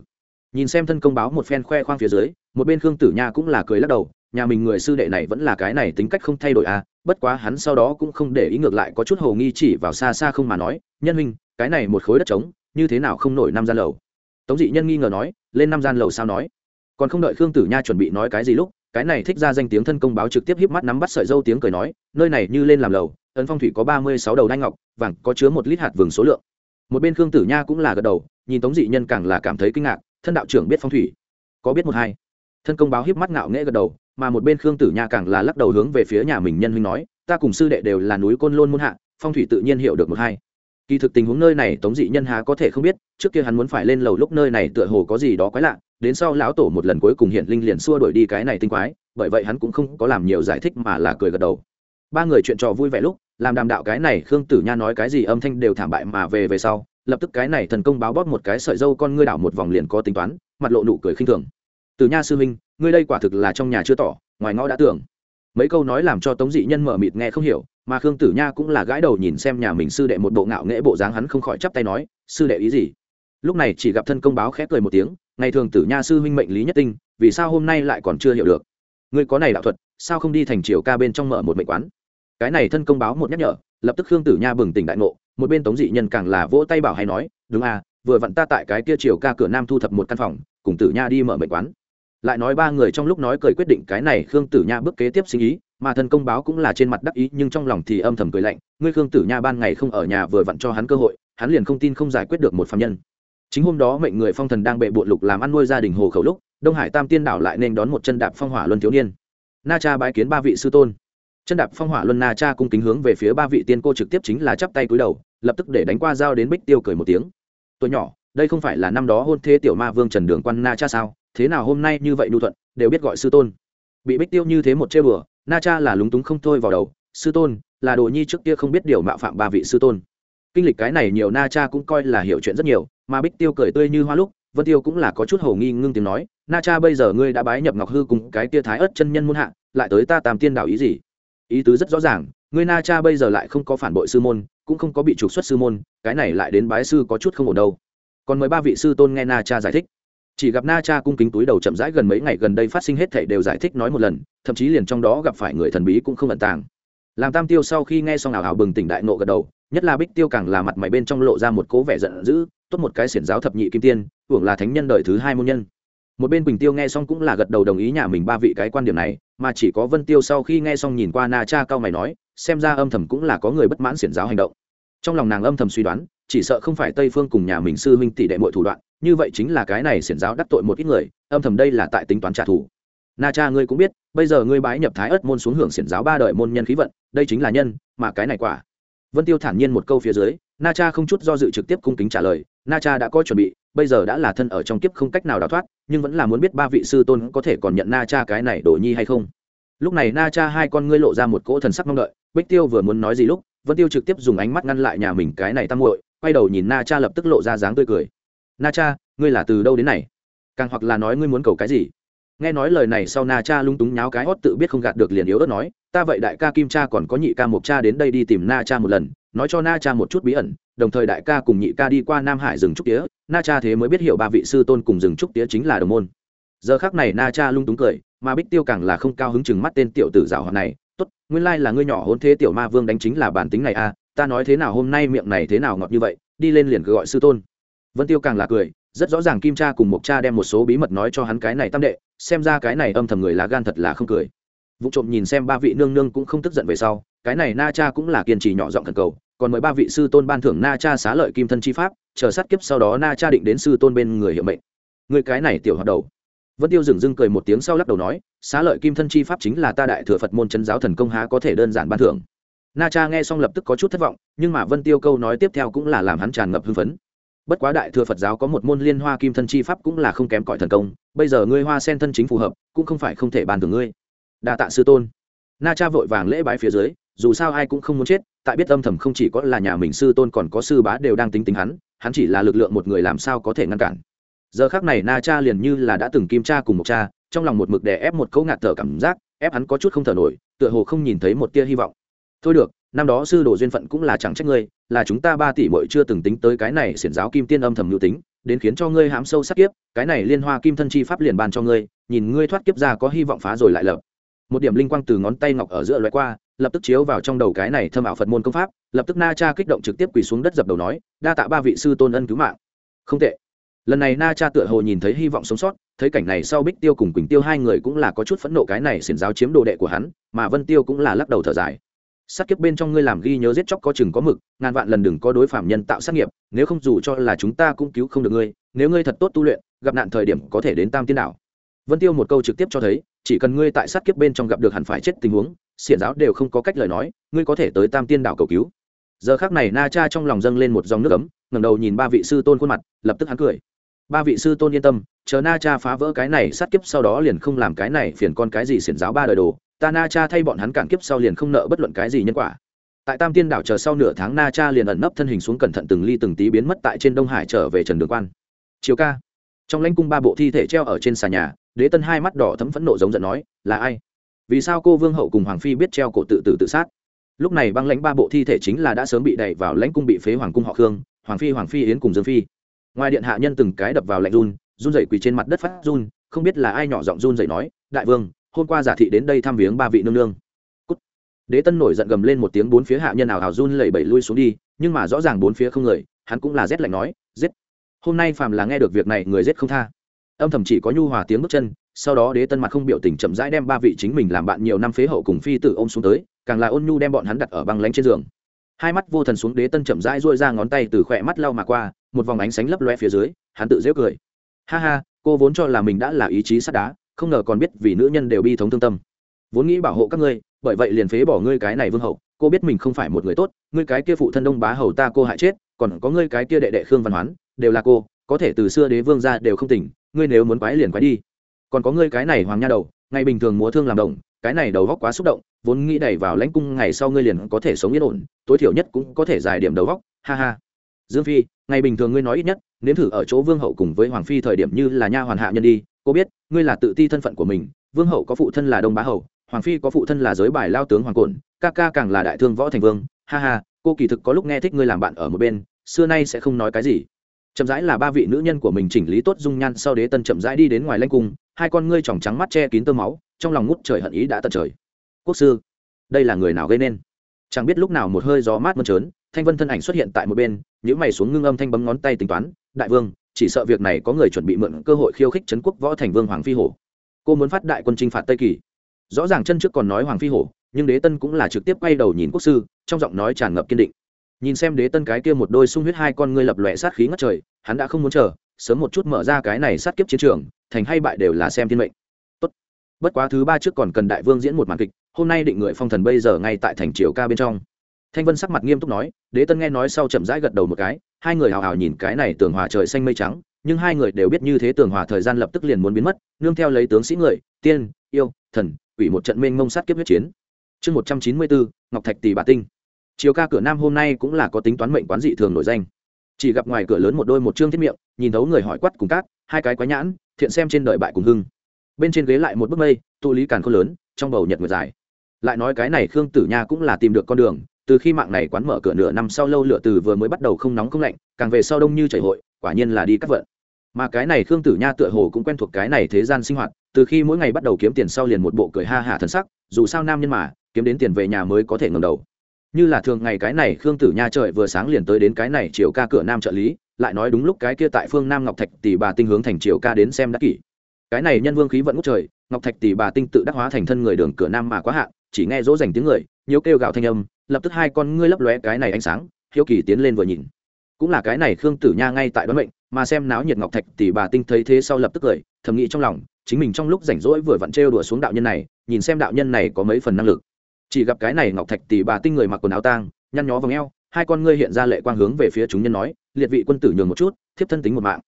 Nhìn xem thân công báo một phen khoe khoang phía dưới một bên khương tử nha cũng là cười lắc đầu, nhà mình người sư đệ này vẫn là cái này tính cách không thay đổi à bất quá hắn sau đó cũng không để ý ngược lại có chút hồ nghi chỉ vào xa xa không mà nói, nhân huynh, cái này một khối đất trống, như thế nào không nổi năm gian lầu? Tống dị nhân nghi ngờ nói, lên năm gian lầu sao nói? Còn không đợi khương tử nha chuẩn bị nói cái gì lúc, cái này thích ra danh tiếng thân công báo trực tiếp híp mắt nắm bắt sợi dâu tiếng cười nói, nơi này như lên làm lầu, ấn phong thủy có ba mươi sáu đầu đai ngọc, vàng có chứa một lít hạt vừng số lượng. Một bên khương tử nha cũng là gật đầu, nhìn tống dị nhân càng là cảm thấy kinh ngạc, thân đạo trưởng biết phong thủy, có biết một hai? Thân công báo híp mắt ngạo nghễ gật đầu, mà một bên khương tử nha càng là lắc đầu hướng về phía nhà mình nhân huynh nói, ta cùng sư đệ đều là núi côn lôn muôn hạ, phong thủy tự nhiên hiểu được một hai. Kỳ thực tình huống nơi này tống dị nhân há có thể không biết, trước kia hắn muốn phải lên lầu lúc nơi này tựa hồ có gì đó quái lạ, đến sau lão tổ một lần cuối cùng hiện linh liền xua đuổi đi cái này tinh quái, bởi vậy hắn cũng không có làm nhiều giải thích mà là cười gật đầu. Ba người chuyện trò vui vẻ lúc, làm đàm đạo cái này khương tử nha nói cái gì âm thanh đều thảm bại mà về về sau, lập tức cái này thần công báo bóp một cái sợi dâu con ngươi đảo một vòng liền có tính toán, mặt lộ nụ cười khinh thường từ nha sư minh ngươi đây quả thực là trong nhà chưa tỏ, ngoài ngõ đã tưởng. Mấy câu nói làm cho tống dị nhân mở mịt nghe không hiểu, mà khương tử nha cũng là gãi đầu nhìn xem nhà mình sư đệ một bộ ngạo nghễ bộ dáng hắn không khỏi chắp tay nói, sư đệ ý gì? Lúc này chỉ gặp thân công báo khép cười một tiếng, ngày thường tử nha sư huynh mệnh lý nhất tinh, vì sao hôm nay lại còn chưa hiểu được? Ngươi có này đạo thuật, sao không đi thành triều ca bên trong mở một mệnh quán? Cái này thân công báo một nhắc nhở, lập tức khương tử nha bừng tỉnh đại ngộ, một bên tống dị nhân càng là vỗ tay bảo hay nói, đúng à vừa vặn ta tại cái kia triều ca cửa nam thu thập một căn phòng, cùng tử nha đi mở mệnh quán lại nói ba người trong lúc nói cười quyết định cái này khương tử nha bước kế tiếp sinh ý, mà thân công báo cũng là trên mặt đắc ý, nhưng trong lòng thì âm thầm cười lạnh, ngươi khương tử nha ban ngày không ở nhà vừa vặn cho hắn cơ hội, hắn liền không tin không giải quyết được một phạm nhân. Chính hôm đó mệnh người phong thần đang bệ bộn lục làm ăn nuôi gia đình hồ khẩu lúc, đông hải tam tiên đảo lại nên đón một chân đạp phong hỏa luân thiếu niên. Na cha bái kiến ba vị sư tôn. Chân đạp phong hỏa luân na cha cung kính hướng về phía ba vị tiên cô trực tiếp chính là chắp tay cúi đầu, lập tức để đánh qua dao đến bích tiêu cười một tiếng. Tuổi nhỏ, đây không phải là năm đó hôn thế tiểu ma vương trần đường quan na cha sao? Thế nào hôm nay như vậy nhu thuận, đều biết gọi sư tôn. Bị bích tiêu như thế một chê bừa, na cha là lúng túng không thôi vào đầu, sư tôn, là đồ nhi trước kia không biết điều mạo phạm ba vị sư tôn. Kinh lịch cái này nhiều na cha cũng coi là hiểu chuyện rất nhiều, mà bích tiêu cười tươi như hoa lúc, vân tiêu cũng là có chút hầu nghi ngưng tiếng nói, na cha bây giờ ngươi đã bái nhập ngọc hư cùng cái tia thái ớt chân nhân muôn hạ, lại tới ta tam tiên đạo ý gì? Ý tứ rất rõ ràng, ngươi na cha bây giờ lại không có phản bội sư môn, cũng không có bị trục xuất sư môn, cái này lại đến bái sư có chút không ổn đâu. Còn mời ba vị sư tôn nghe na cha giải thích chỉ gặp na cha cung kính túi đầu chậm rãi gần mấy ngày gần đây phát sinh hết thảy đều giải thích nói một lần, thậm chí liền trong đó gặp phải người thần bí cũng không ẩn tàng. Làm tam tiêu sau khi nghe xong ảo ảo bừng tỉnh đại nộ gật đầu, nhất là bích tiêu càng là mặt mày bên trong lộ ra một cố vẻ giận dữ, tốt một cái xiển giáo thập nhị kim tiên, hưởng là thánh nhân đời thứ hai môn nhân. Một bên quỳnh tiêu nghe xong cũng là gật đầu đồng ý nhà mình ba vị cái quan điểm này, mà chỉ có vân tiêu sau khi nghe xong nhìn qua na cha cao mày nói, xem ra âm thầm cũng là có người bất mãn xiển giáo hành động. Trong lòng nàng âm thầm suy đoán chỉ sợ không phải tây phương cùng nhà mình sư huynh tỷ đệ mọi thủ đoạn, như vậy chính là cái này xiển giáo đắc tội một ít người, âm thầm đây là tại tính toán trả thù. Na cha ngươi cũng biết, bây giờ ngươi bái nhập thái ất môn xuống hưởng xiển giáo ba đời môn nhân khí vận, đây chính là nhân, mà cái này quả. Vân tiêu thản nhiên một câu phía dưới, na cha không chút do dự trực tiếp cung kính trả lời, na cha đã có chuẩn bị, bây giờ đã là thân ở trong kiếp không cách nào đào thoát, nhưng vẫn là muốn biết ba vị sư tôn có thể còn nhận na cha cái này đổ nhi hay không. Lúc này na cha hai con ngươi lộ ra một cỗ thần sắc mong đợi, bích tiêu vừa muốn nói gì lúc vân tiêu trực tiếp dùng ánh mắt ngăn lại nhà mình cái này tăng muội, quay đầu nhìn na cha lập tức lộ ra dáng tươi cười. Na cha, ngươi là từ đâu đến này? Càng hoặc là nói ngươi muốn cầu cái gì? Nghe nói lời này sau na cha lung túng nháo cái hót tự biết không gạt được liền yếu ớt nói, ta vậy đại ca kim cha còn có nhị ca mộc cha đến đây đi tìm na cha một lần, nói cho na cha một chút bí ẩn, đồng thời đại ca cùng nhị ca đi qua nam hải rừng trúc tía, na cha thế mới biết hiểu ba vị sư tôn cùng rừng trúc tía chính là đồng môn. Giờ khác này na cha lung túng cười, mà bích tiêu càng là không cao hứng chừng mắt tên tiểu tử rào hoạt này tốt, nguyên lai là ngươi nhỏ hôn thế tiểu ma vương đánh chính là bản tính này à ta nói thế nào hôm nay miệng này thế nào ngọt như vậy, đi lên liền cứ gọi sư tôn. Vân tiêu càng là cười, rất rõ ràng kim cha cùng mộc cha đem một số bí mật nói cho hắn cái này tam đệ, xem ra cái này âm thầm người lá gan thật là không cười. Vụ trộm nhìn xem ba vị nương nương cũng không tức giận về sau, cái này na cha cũng là kiên trì nhỏ giọng thần cầu, còn mời ba vị sư tôn ban thưởng na cha xá lợi kim thân chi pháp, chờ sát kiếp sau đó na cha định đến sư tôn bên người hiệu mệnh. Người cái này tiểu hoạt đầu vân tiêu dừng dưng cười một tiếng sau lắc đầu nói, xá lợi kim thân chi pháp chính là ta đại thừa phật môn chân giáo thần công há có thể đơn giản ban thưởng. Na cha nghe xong lập tức có chút thất vọng, nhưng mà vân tiêu câu nói tiếp theo cũng là làm hắn tràn ngập hưng phấn. Bất quá đại thừa phật giáo có một môn liên hoa kim thân chi pháp cũng là không kém cỏi thần công, bây giờ ngươi hoa sen thân chính phù hợp, cũng không phải không thể bàn thưởng ngươi. Đa tạ sư tôn. Na cha vội vàng lễ bái phía dưới, dù sao ai cũng không muốn chết, tại biết âm thầm không chỉ có là nhà mình sư tôn còn có sư bá đều đang tính tính hắn hắn chỉ là lực lượng một người làm sao có thể ngăn cản giờ khác này na cha liền như là đã từng kim cha cùng một cha, trong lòng một mực đè ép một cấu ngạt thở cảm giác, ép hắn có chút không thở nổi, tựa hồ không nhìn thấy một tia hy vọng. Thôi được, năm đó sư đồ duyên phận cũng là chẳng trách ngươi, là chúng ta ba tỷ mội chưa từng tính tới cái này xiển giáo kim tiên âm thầm nhu tính, đến khiến cho ngươi hãm sâu sắc kiếp, cái này liên hoa kim thân chi pháp liền bàn cho ngươi, nhìn ngươi thoát kiếp ra có hy vọng phá rồi lại lập. Một điểm linh quang từ ngón tay ngọc ở giữa loại qua, lập tức chiếu vào trong đầu cái này thâm ảo phật môn công pháp, lập tức na cha kích động trực tiếp quỳ xuống đất dập đầu nói, đa tạ ba vị sư tôn ân cứu mạng. Không tệ lần này na cha tựa hồ nhìn thấy hy vọng sống sót, thấy cảnh này sau bích tiêu cùng quỳnh tiêu hai người cũng là có chút phẫn nộ cái này xiển giáo chiếm đồ đệ của hắn, mà vân tiêu cũng là lắc đầu thở dài. Sát kiếp bên trong ngươi làm ghi nhớ giết chóc có chừng có mực, ngàn vạn lần đừng có đối phạm nhân tạo sát nghiệp, nếu không dù cho là chúng ta cũng cứu không được ngươi, nếu ngươi thật tốt tu luyện, gặp nạn thời điểm có thể đến tam tiên đảo. Vân tiêu một câu trực tiếp cho thấy, chỉ cần ngươi tại sát kiếp bên trong gặp được hẳn phải chết tình huống, xiển giáo đều không có cách lời nói, ngươi có thể tới tam tiên đảo cầu cứu giờ khác này na cha trong lòng dâng lên một dòng nước ấm, ngẩng đầu nhìn ba vị sư tôn khuôn mặt, lập tức hắn cười. Ba vị sư tôn yên tâm, chờ na cha phá vỡ cái này sát kiếp sau đó liền không làm cái này phiền con cái gì xiển giáo ba đời đồ, ta na cha thay bọn hắn cản kiếp sau liền không nợ bất luận cái gì nhân quả. Tại tam tiên đảo chờ sau nửa tháng na cha liền ẩn nấp thân hình xuống cẩn thận từng ly từng tí biến mất tại trên đông hải trở về trần đường quan. Chiều ca. Trong lãnh cung ba bộ thi thể treo ở trên xà nhà, đế tân hai mắt đỏ thấm phẫn nộ giống giận nói, là ai? Vì sao cô vương hậu cùng hoàng phi biết treo cổ tự tử tự sát? Lúc này băng lãnh ba bộ thi thể chính là đã sớm bị đẩy vào lãnh cung bị phế hoàng cung họ khương, hoàng phi hoàng phi, yến cùng dương phi. Ngoài điện hạ nhân từng cái đập vào lạnh run run dậy quỳ trên mặt đất phát run, không biết là ai nhỏ giọng run dậy nói, đại vương, hôm qua giả thị đến đây thăm viếng ba vị nương nương. Cút. đế tân nổi giận gầm lên một tiếng bốn phía hạ nhân ảo hào run lẩy bẩy lui xuống đi, nhưng mà rõ ràng bốn phía không người, hắn cũng là rét lạnh nói, giết. Hôm nay phàm là nghe được việc này, người giết không tha. Âm thầm chỉ có nhu hòa tiếng bước chân sau đó đế tân mặt không biểu tình chậm rãi đem ba vị chính mình làm bạn nhiều năm phế hậu cùng phi tử m xuống tới, càng là ôn nhu đem bọn hắn đặt ở băng lánh trên giường. Hai mắt vô thần xuống đế tân chậm rãi rôi ra ngón tay từ khỏe mắt lau mà qua, một vòng ánh sánh lấp loe phía dưới, hắn tự dễ cười. Ha ha, cô vốn cho là mình đã là ý chí sắt đá, không ngờ còn biết vì nữ nhân đều bi thống thương tâm. Vốn nghĩ bảo hộ các ngươi, bởi vậy liền phế bỏ ngươi cái này vương hậu, cô biết mình không phải một người tốt, ngươi cái kia phụ thân đông bá hầu ta cô hại chết, còn có ngươi cái kia đệ đệ khương văn hoán, đều là cô, có thể từ xưa đế vương ra đều không tỉnh, ngươi nếu muốn quái liền quái đi còn có ngươi cái này hoàng nha đầu, ngày bình thường múa thương làm đồng, cái này đầu góc quá xúc động, vốn nghĩ đẩy vào lãnh cung ngày sau ngươi liền có thể sống yên ổn, tối thiểu nhất cũng có thể giải điểm đầu góc, ha ha. Dương phi, ngày bình thường ngươi nói ít nhất, nếm thử ở chỗ vương hậu cùng với hoàng phi thời điểm như là nha hoàn hạ nhân đi, cô biết, ngươi là tự ti thân phận của mình, vương hậu có phụ thân là đông bá hậu hoàng phi có phụ thân là giới bài lao tướng hoàng cổn, ca ca càng là đại thương võ thành vương, ha ha, cô kỳ thực có lúc nghe thích ngươi làm bạn ở một bên, xưa nay sẽ không nói cái gì. Chậm rãi là ba vị nữ nhân của mình chỉnh lý tốt dung nhan sau đế tân chậm rãi đi đến ngoài lanh cung hai con ngươi tròng trắng mắt che kín tơ máu, trong lòng ngút trời hận ý đã tận trời. Quốc sư, đây là người nào gây nên? Chẳng biết lúc nào một hơi gió mát mơn trớn, thanh vân thân ảnh xuất hiện tại một bên những mày xuống ngưng âm thanh bấm ngón tay tính toán, đại vương, chỉ sợ việc này có người chuẩn bị mượn cơ hội khiêu khích trấn quốc võ thành vương hoàng phi hổ. Cô muốn phát đại quân chinh phạt tây kỳ. Rõ ràng chân trước còn nói hoàng phi hổ, nhưng đế tân cũng là trực tiếp quay đầu nhìn quốc sư, trong giọng nói tràn ngập kiên định. Nhìn xem đế tân cái kia một đôi sung huyết hai con ngươi lập lòe sát khí ngất trời, hắn đã không muốn chờ sớm một chút mở ra cái này sát kiếp chiến trường, thành hay bại đều là xem thiên mệnh. Tốt. bất quá thứ ba trước còn cần đại vương diễn một màn kịch, hôm nay định người phong thần bây giờ ngay tại thành triều ca bên trong. Thanh vân sắc mặt nghiêm túc nói, đế tân nghe nói sau chậm rãi gật đầu một cái, hai người hào hào nhìn cái này tường hòa trời xanh mây trắng, nhưng hai người đều biết như thế tường hòa thời gian lập tức liền muốn biến mất, nương theo lấy tướng sĩ người, tiên, yêu, thần ủy một trận mênh mông sát kiếp huyết chiến. Chương một trăm chín mươi bốn, ngọc thạch tỷ bà tinh. Chiều ca cửa nam hôm nay cũng là có tính toán mệnh quán dị thường nổi danh chỉ gặp ngoài cửa lớn một đôi một chương thiết miệng, nhìn thấu người hỏi quắt cùng cát hai cái quái nhãn, thiện xem trên đời bại cùng hưng. Bên trên ghế lại một bức mây, tụ lý càn khôn lớn, trong bầu nhật nguyệt dài. Lại nói cái này khương tử nha cũng là tìm được con đường, từ khi mạng này quán mở cửa nửa năm sau lâu lửa từ vừa mới bắt đầu không nóng không lạnh, càng về sau đông như chảy hội, quả nhiên là đi cắt vận. Mà cái này khương tử nha tựa hồ cũng quen thuộc cái này thế gian sinh hoạt, từ khi mỗi ngày bắt đầu kiếm tiền sau liền một bộ cười ha hả thân sắc, dù sao nam nhân mà, kiếm đến tiền về nhà mới có thể ngầm đầu như là thường ngày cái này khương tử nha trời vừa sáng liền tới đến cái này chiều ca cửa nam trợ lý, lại nói đúng lúc cái kia tại phương nam ngọc thạch tỷ bà tinh hướng thành chiều ca đến xem đã kỷ. Cái này nhân vương khí vận ngút trời, ngọc thạch tỷ bà tinh tự đắc hóa thành thân người đường cửa nam mà quá hạn, chỉ nghe dỗ dành tiếng người nhớ kêu gạo thanh âm, lập tức hai con ngươi lấp lóe cái này ánh sáng, hiếu kỳ tiến lên vừa nhìn. Cũng là cái này khương tử nha ngay tại đoán mệnh, mà xem náo nhiệt ngọc thạch tỷ bà tinh thấy thế sau lập tức cười, thầm nghĩ trong lòng, chính mình trong lúc rảnh rỗi vừa vặn trêu đùa xuống đạo nhân này, nhìn xem đạo nhân này có mấy phần năng lực chỉ gặp cái này ngọc thạch tỷ bà tinh người mặc quần áo tang, nhăn nhó vòng eo, hai con ngươi hiện ra lệ quang hướng về phía chúng nhân nói, liệt vị quân tử nhường một chút, thiếp thân tính một mạng.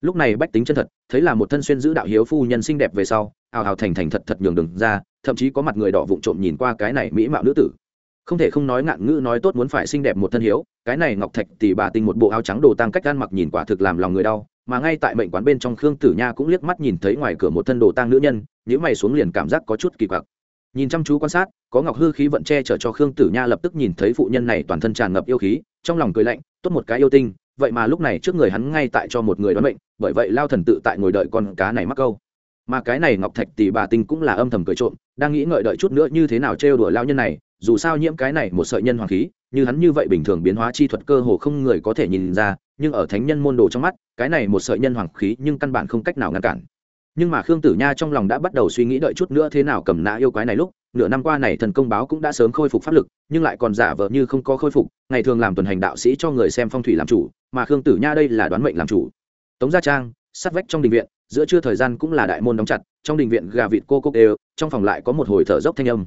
Lúc này bách tính chân thật, thấy là một thân xuyên giữ đạo hiếu phu nhân xinh đẹp về sau ào ào thành thành thật thật nhường đừng ra, thậm chí có mặt người đỏ vụng trộm nhìn qua cái này mỹ mạo nữ tử. Không thể không nói ngạn ngữ nói tốt muốn phải xinh đẹp một thân hiếu, cái này ngọc thạch tỷ bà tinh một bộ áo trắng đồ tăng cách ăn mặc nhìn quả thực làm lòng người đau, mà ngay tại mệnh quán bên trong khương tử nha cũng liếc mắt nhìn thấy ngoài cửa một thân đồ tang nữ nhân nhữ mày xuống liền cảm giác có chút kỳ quặc nhìn chăm chú quan sát có ngọc hư khí vận che chở cho khương tử nha lập tức nhìn thấy phụ nhân này toàn thân tràn ngập yêu khí trong lòng cười lạnh tốt một cái yêu tinh vậy mà lúc này trước người hắn ngay tại cho một người đoán bệnh, bởi vậy lao thần tự tại ngồi đợi con cá này mắc câu. Mà cái này ngọc thạch tỷ bà tinh cũng là âm thầm cười trộm đang nghĩ ngợi đợi chút nữa như thế nào trêu đùa lao nhân này dù sao nhiễm cái này một sợi nhân hoàng khí như hắn như vậy bình thường biến hóa chi thuật cơ hồ không người có thể nhìn ra nhưng ở thánh nhân môn đồ trong mắt cái này một sợi nhân hoàng khí nhưng căn bản không cách nào ngăn cản nhưng mà khương tử nha trong lòng đã bắt đầu suy nghĩ đợi chút nữa thế nào cầm nã yêu quái này lúc, nửa năm qua này thần công báo cũng đã sớm khôi phục pháp lực, nhưng lại còn giả vờ như không có khôi phục, ngày thường làm tuần hành đạo sĩ cho người xem phong thủy làm chủ, mà khương tử nha đây là đoán mệnh làm chủ. Tống gia trang, sát vách trong đình viện, giữa trưa thời gian cũng là đại môn đóng chặt, trong đình viện gà vịt cô cốc đều, trong phòng lại có một hồi thở dốc thanh âm.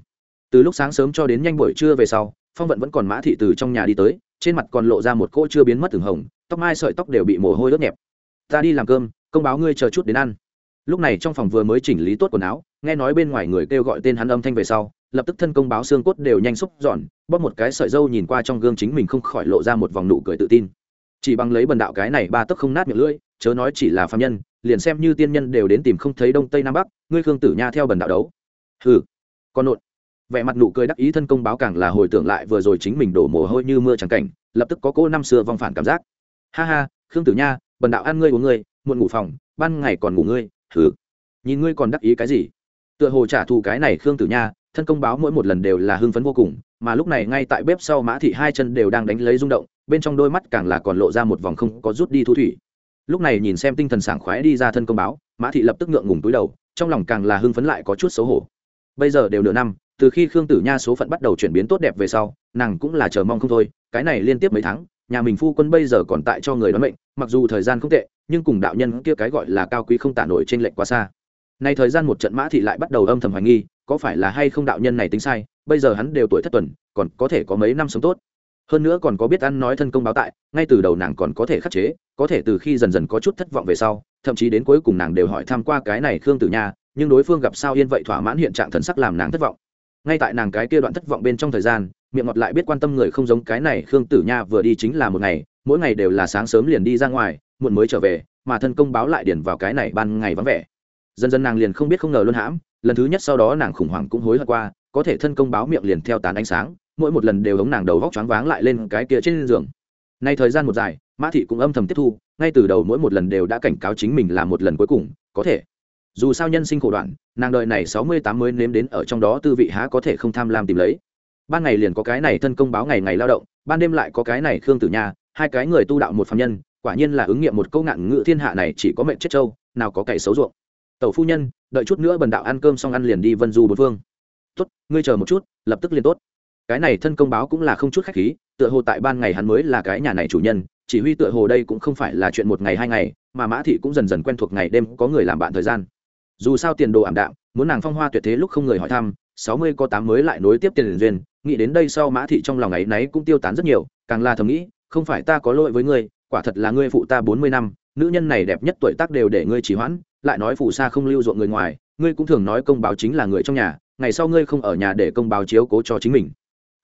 Từ lúc sáng sớm cho đến nhanh buổi trưa về sau, phong vận vẫn còn mã thị từ trong nhà đi tới, trên mặt còn lộ ra một cỗ chưa biến mất từng hồng, tóc mai sợi tóc đều bị mồ hôi đốt nhẹp. Ta đi làm cơm, công báo ngươi chờ chút đến ăn lúc này trong phòng vừa mới chỉnh lý tốt quần áo, nghe nói bên ngoài người kêu gọi tên hắn âm thanh về sau, lập tức thân công báo xương cốt đều nhanh xúc giòn, bóp một cái sợi dâu nhìn qua trong gương chính mình không khỏi lộ ra một vòng nụ cười tự tin. Chỉ bằng lấy bần đạo cái này ba tấc không nát miệng lưỡi, chớ nói chỉ là phạm nhân, liền xem như tiên nhân đều đến tìm không thấy đông tây nam bắc, ngươi khương tử nha theo bần đạo đấu. Hừ, con nộn. Vẻ mặt nụ cười đắc ý thân công báo càng là hồi tưởng lại vừa rồi chính mình đổ mồ hôi như mưa trắng cảnh, lập tức có cô năm xưa vong phản cảm giác. Ha ha, khương tử nha, bần đạo ăn ngươi uống ngươi, muộn ngủ phòng, ban ngày còn ngủ ngươi hừ. Nhìn ngươi còn đắc ý cái gì? Tựa hồ trả thù cái này khương tử nha, thân công báo mỗi một lần đều là hưng phấn vô cùng, mà lúc này ngay tại bếp sau mã thị hai chân đều đang đánh lấy rung động, bên trong đôi mắt càng là còn lộ ra một vòng không có rút đi thu thủy. Lúc này nhìn xem tinh thần sảng khoái đi ra thân công báo, mã thị lập tức ngượng ngùng túi đầu, trong lòng càng là hưng phấn lại có chút xấu hổ. Bây giờ đều nửa năm, từ khi khương tử nha số phận bắt đầu chuyển biến tốt đẹp về sau, nàng cũng là chờ mong không thôi, cái này liên tiếp mấy tháng nhà mình phu quân bây giờ còn tại cho người đoán mệnh, mặc dù thời gian không tệ, nhưng cùng đạo nhân kia cái gọi là cao quý không tả nổi trên lệnh quá xa. Nay thời gian một trận mã thị lại bắt đầu âm thầm hoài nghi, có phải là hay không đạo nhân này tính sai, bây giờ hắn đều tuổi thất tuần, còn có thể có mấy năm sống tốt. Hơn nữa còn có biết ăn nói thân công báo tại, ngay từ đầu nàng còn có thể khắc chế, có thể từ khi dần dần có chút thất vọng về sau, thậm chí đến cuối cùng nàng đều hỏi tham q u a cái này khương tử nha, nhưng đối phương gặp sao yên vậy thỏa mãn hiện trạng thần sắc làm nàng thất vọng ngay tại nàng cái kia đoạn thất vọng bên trong thời gian, miệng ngọt lại biết quan tâm người không giống cái này khương tử nha vừa đi chính là một ngày, mỗi ngày đều là sáng sớm liền đi ra ngoài, muộn mới trở về, mà thân công báo lại điển vào cái này ban ngày vắng vẻ. Dần dần nàng liền không biết không ngờ luôn hãm, lần thứ nhất sau đó nàng khủng hoảng cũng hối hận qua, có thể thân công báo miệng liền theo tán ánh sáng, mỗi một lần đều hống nàng đầu vóc choáng váng lại lên cái kia trên giường. Nay thời gian một dài, mã thị cũng âm thầm tiếp thu, ngay từ đầu mỗi một lần đều đã cảnh cáo chính mình là một lần cuối cùng, có thể dù sao nhân sinh khổ đoạn, nàng đợi này sáu mươi tám mới nếm đến ở trong đó tư vị há có thể không tham lam tìm lấy. Ban ngày liền có cái này thân công báo ngày ngày lao động, ban đêm lại có cái này khương tử nha, hai cái người tu đạo một phạm nhân, quả nhiên là ứng nghiệm một câu ngạn ngữ thiên hạ này chỉ có mệnh chết trâu, nào có cày xấu ruộng. Tẩu phu nhân, đợi chút nữa bần đạo ăn cơm xong ăn liền đi vân du bốn phương tốt, ngươi chờ một chút, lập tức liền tốt. Cái này thân công báo cũng là không chút khách khí, tựa hồ tại ban ngày hắn mới là cái nhà này chủ nhân, chỉ huy tựa hồ đây cũng không phải là chuyện một ngày hai ngày, mà mã thị cũng dần dần quen thuộc ngày đêm, có người làm bạn thời gian dù sao tiền đồ ảm đạm, muốn nàng phong hoa tuyệt thế lúc không người hỏi thăm, sáu mươi có tám mới lại nối tiếp tiền duyên, nghĩ đến đây sau mã thị trong lòng ấy náy cũng tiêu tán rất nhiều, càng là thầm nghĩ, không phải ta có lỗi với ngươi, quả thật là ngươi phụ ta bốn mươi năm, nữ nhân này đẹp nhất tuổi tác đều để ngươi chỉ hoãn, lại nói phụ xa không lưu ruộng người ngoài, ngươi cũng thường nói công báo chính là người trong nhà, ngày sau ngươi không ở nhà để công báo chiếu cố cho chính mình.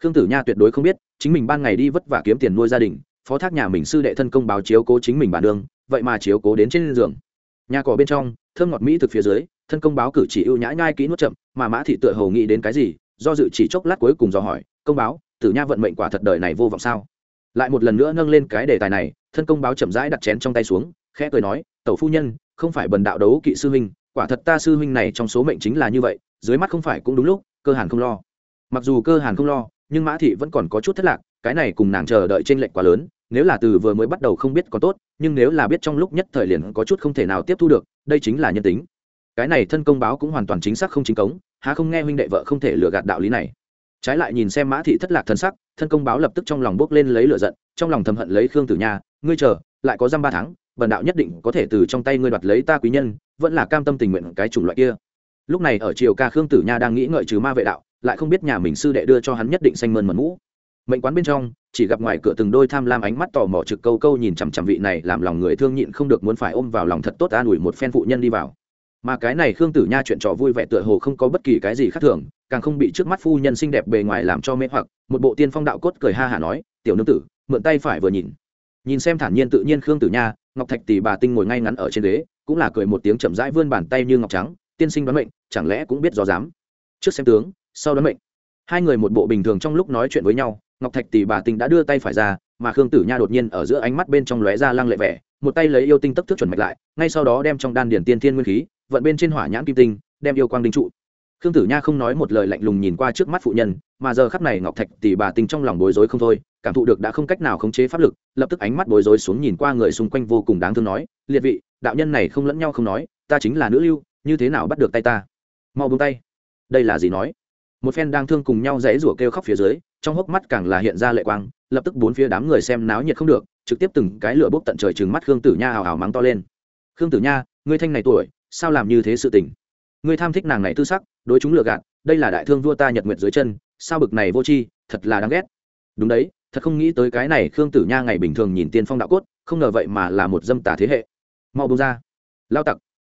Khương tử nha tuyệt đối không biết, chính mình ban ngày đi vất vả kiếm tiền nuôi gia đình, phó thác nhà mình sư đệ thân công báo chiếu cố chính mình bản đường, vậy mà chiếu cố đến trên giường. Nhà cỏ bên trong thơm ngọt mỹ thực phía dưới, thân công báo cử chỉ ưu nhã nhai kỹ nuốt chậm, mà mã thị tựa hồ nghĩ đến cái gì, do dự chỉ chốc lát cuối cùng do hỏi, công báo, tử nha vận mệnh quả thật đời này vô vọng sao? Lại một lần nữa nâng lên cái đề tài này, thân công báo chậm rãi đặt chén trong tay xuống, khẽ cười nói, tẩu phu nhân, không phải bần đạo đấu kỵ sư huynh, quả thật ta sư huynh này trong số mệnh chính là như vậy, dưới mắt không phải cũng đúng lúc, cơ hàn không lo. Mặc dù cơ hàn không lo, nhưng mã thị vẫn còn có chút thất lạc, cái này cùng nàng chờ đợi trên lệnh quá lớn nếu là từ vừa mới bắt đầu không biết có tốt, nhưng nếu là biết trong lúc nhất thời liền có chút không thể nào tiếp thu được, đây chính là nhân tính. Cái này thân công báo cũng hoàn toàn chính xác không chính cống, há không nghe huynh đệ vợ không thể lừa gạt đạo lý này. Trái lại nhìn xem mã thị thất lạc thân sắc, thân công báo lập tức trong lòng bốc lên lấy lửa giận, trong lòng thầm hận lấy khương tử nha, ngươi chờ, lại có dăm ba tháng, bần đạo nhất định có thể từ trong tay ngươi đoạt lấy ta quý nhân, vẫn là cam tâm tình nguyện cái chủng loại kia. Lúc này ở triều ca khương tử nha đang nghĩ ngợi trừ ma vệ đạo, lại không biết nhà mình sư đệ đưa cho hắn nhất định xanh mơn mật mũ mệnh quán bên trong, chỉ gặp ngoài cửa từng đôi tham lam ánh mắt tò mò trực câu câu nhìn chằm chằm vị này làm lòng người thương nhịn không được muốn phải ôm vào lòng thật tốt an ủi một phen phụ nhân đi vào. Mà cái này khương tử nha chuyện trò vui vẻ tựa hồ không có bất kỳ cái gì khác thường, càng không bị trước mắt phu nhân xinh đẹp bề ngoài làm cho mê hoặc, một bộ tiên phong đạo cốt cười ha hả nói, tiểu nương tử, mượn tay phải vừa nhìn. Nhìn xem thản nhiên tự nhiên khương tử nha, ngọc thạch tỷ bà tinh ngồi ngay ngắn ở trên ghế, cũng là cười một tiếng chậm rãi vươn bàn tay như ngọc trắng, tiên sinh đoán mệnh, chẳng lẽ cũng biết do dám trước xem tướng, sau đoán mệnh. Hai người một bộ bình thường trong lúc nói chuyện với nhau ngọc thạch tỷ bà tinh đã đưa tay phải ra, mà khương tử nha đột nhiên ở giữa ánh mắt bên trong lóe ra lăng lệ vẻ, một tay lấy yêu tinh tấp thước chuẩn mạch lại, ngay sau đó đem trong đan điển tiên thiên nguyên khí, vận bên trên hỏa nhãn kim tinh, đem yêu quang đinh trụ. Khương tử nha không nói một lời lạnh lùng nhìn qua trước mắt phụ nhân, mà giờ khắp này ngọc thạch tỷ bà tinh trong lòng bối rối không thôi, cảm thụ được đã không cách nào khống chế pháp lực, lập tức ánh mắt bối rối xuống nhìn qua người xung quanh vô cùng đáng thương nói, liệt vị, đạo nhân này không lẫn nhau không nói, ta chính là nữ lưu, như thế nào bắt được tay ta? Mau buông tay. Đây là gì? nói. Một phen đang thương cùng nhau dãy rủa kêu khóc phía dưới trong hốc mắt càng là hiện ra lệ quang, lập tức bốn phía đám người xem náo nhiệt không được, trực tiếp từng cái lửa bốc tận trời trừng mắt khương tử nha hào hào mắng to lên. Khương tử nha, ngươi thanh này tuổi, sao làm như thế sự tình? Ngươi tham thích nàng này tư sắc, đối chúng lừa gạt, đây là đại thương vua ta nhật nguyệt dưới chân, sao bực này vô tri, thật là đáng ghét. Đúng đấy, thật không nghĩ tới cái này khương tử nha ngày bình thường nhìn tiên phong đạo cốt, không ngờ vậy mà là một dâm tà thế hệ. Mau bông ra. Lao tặc.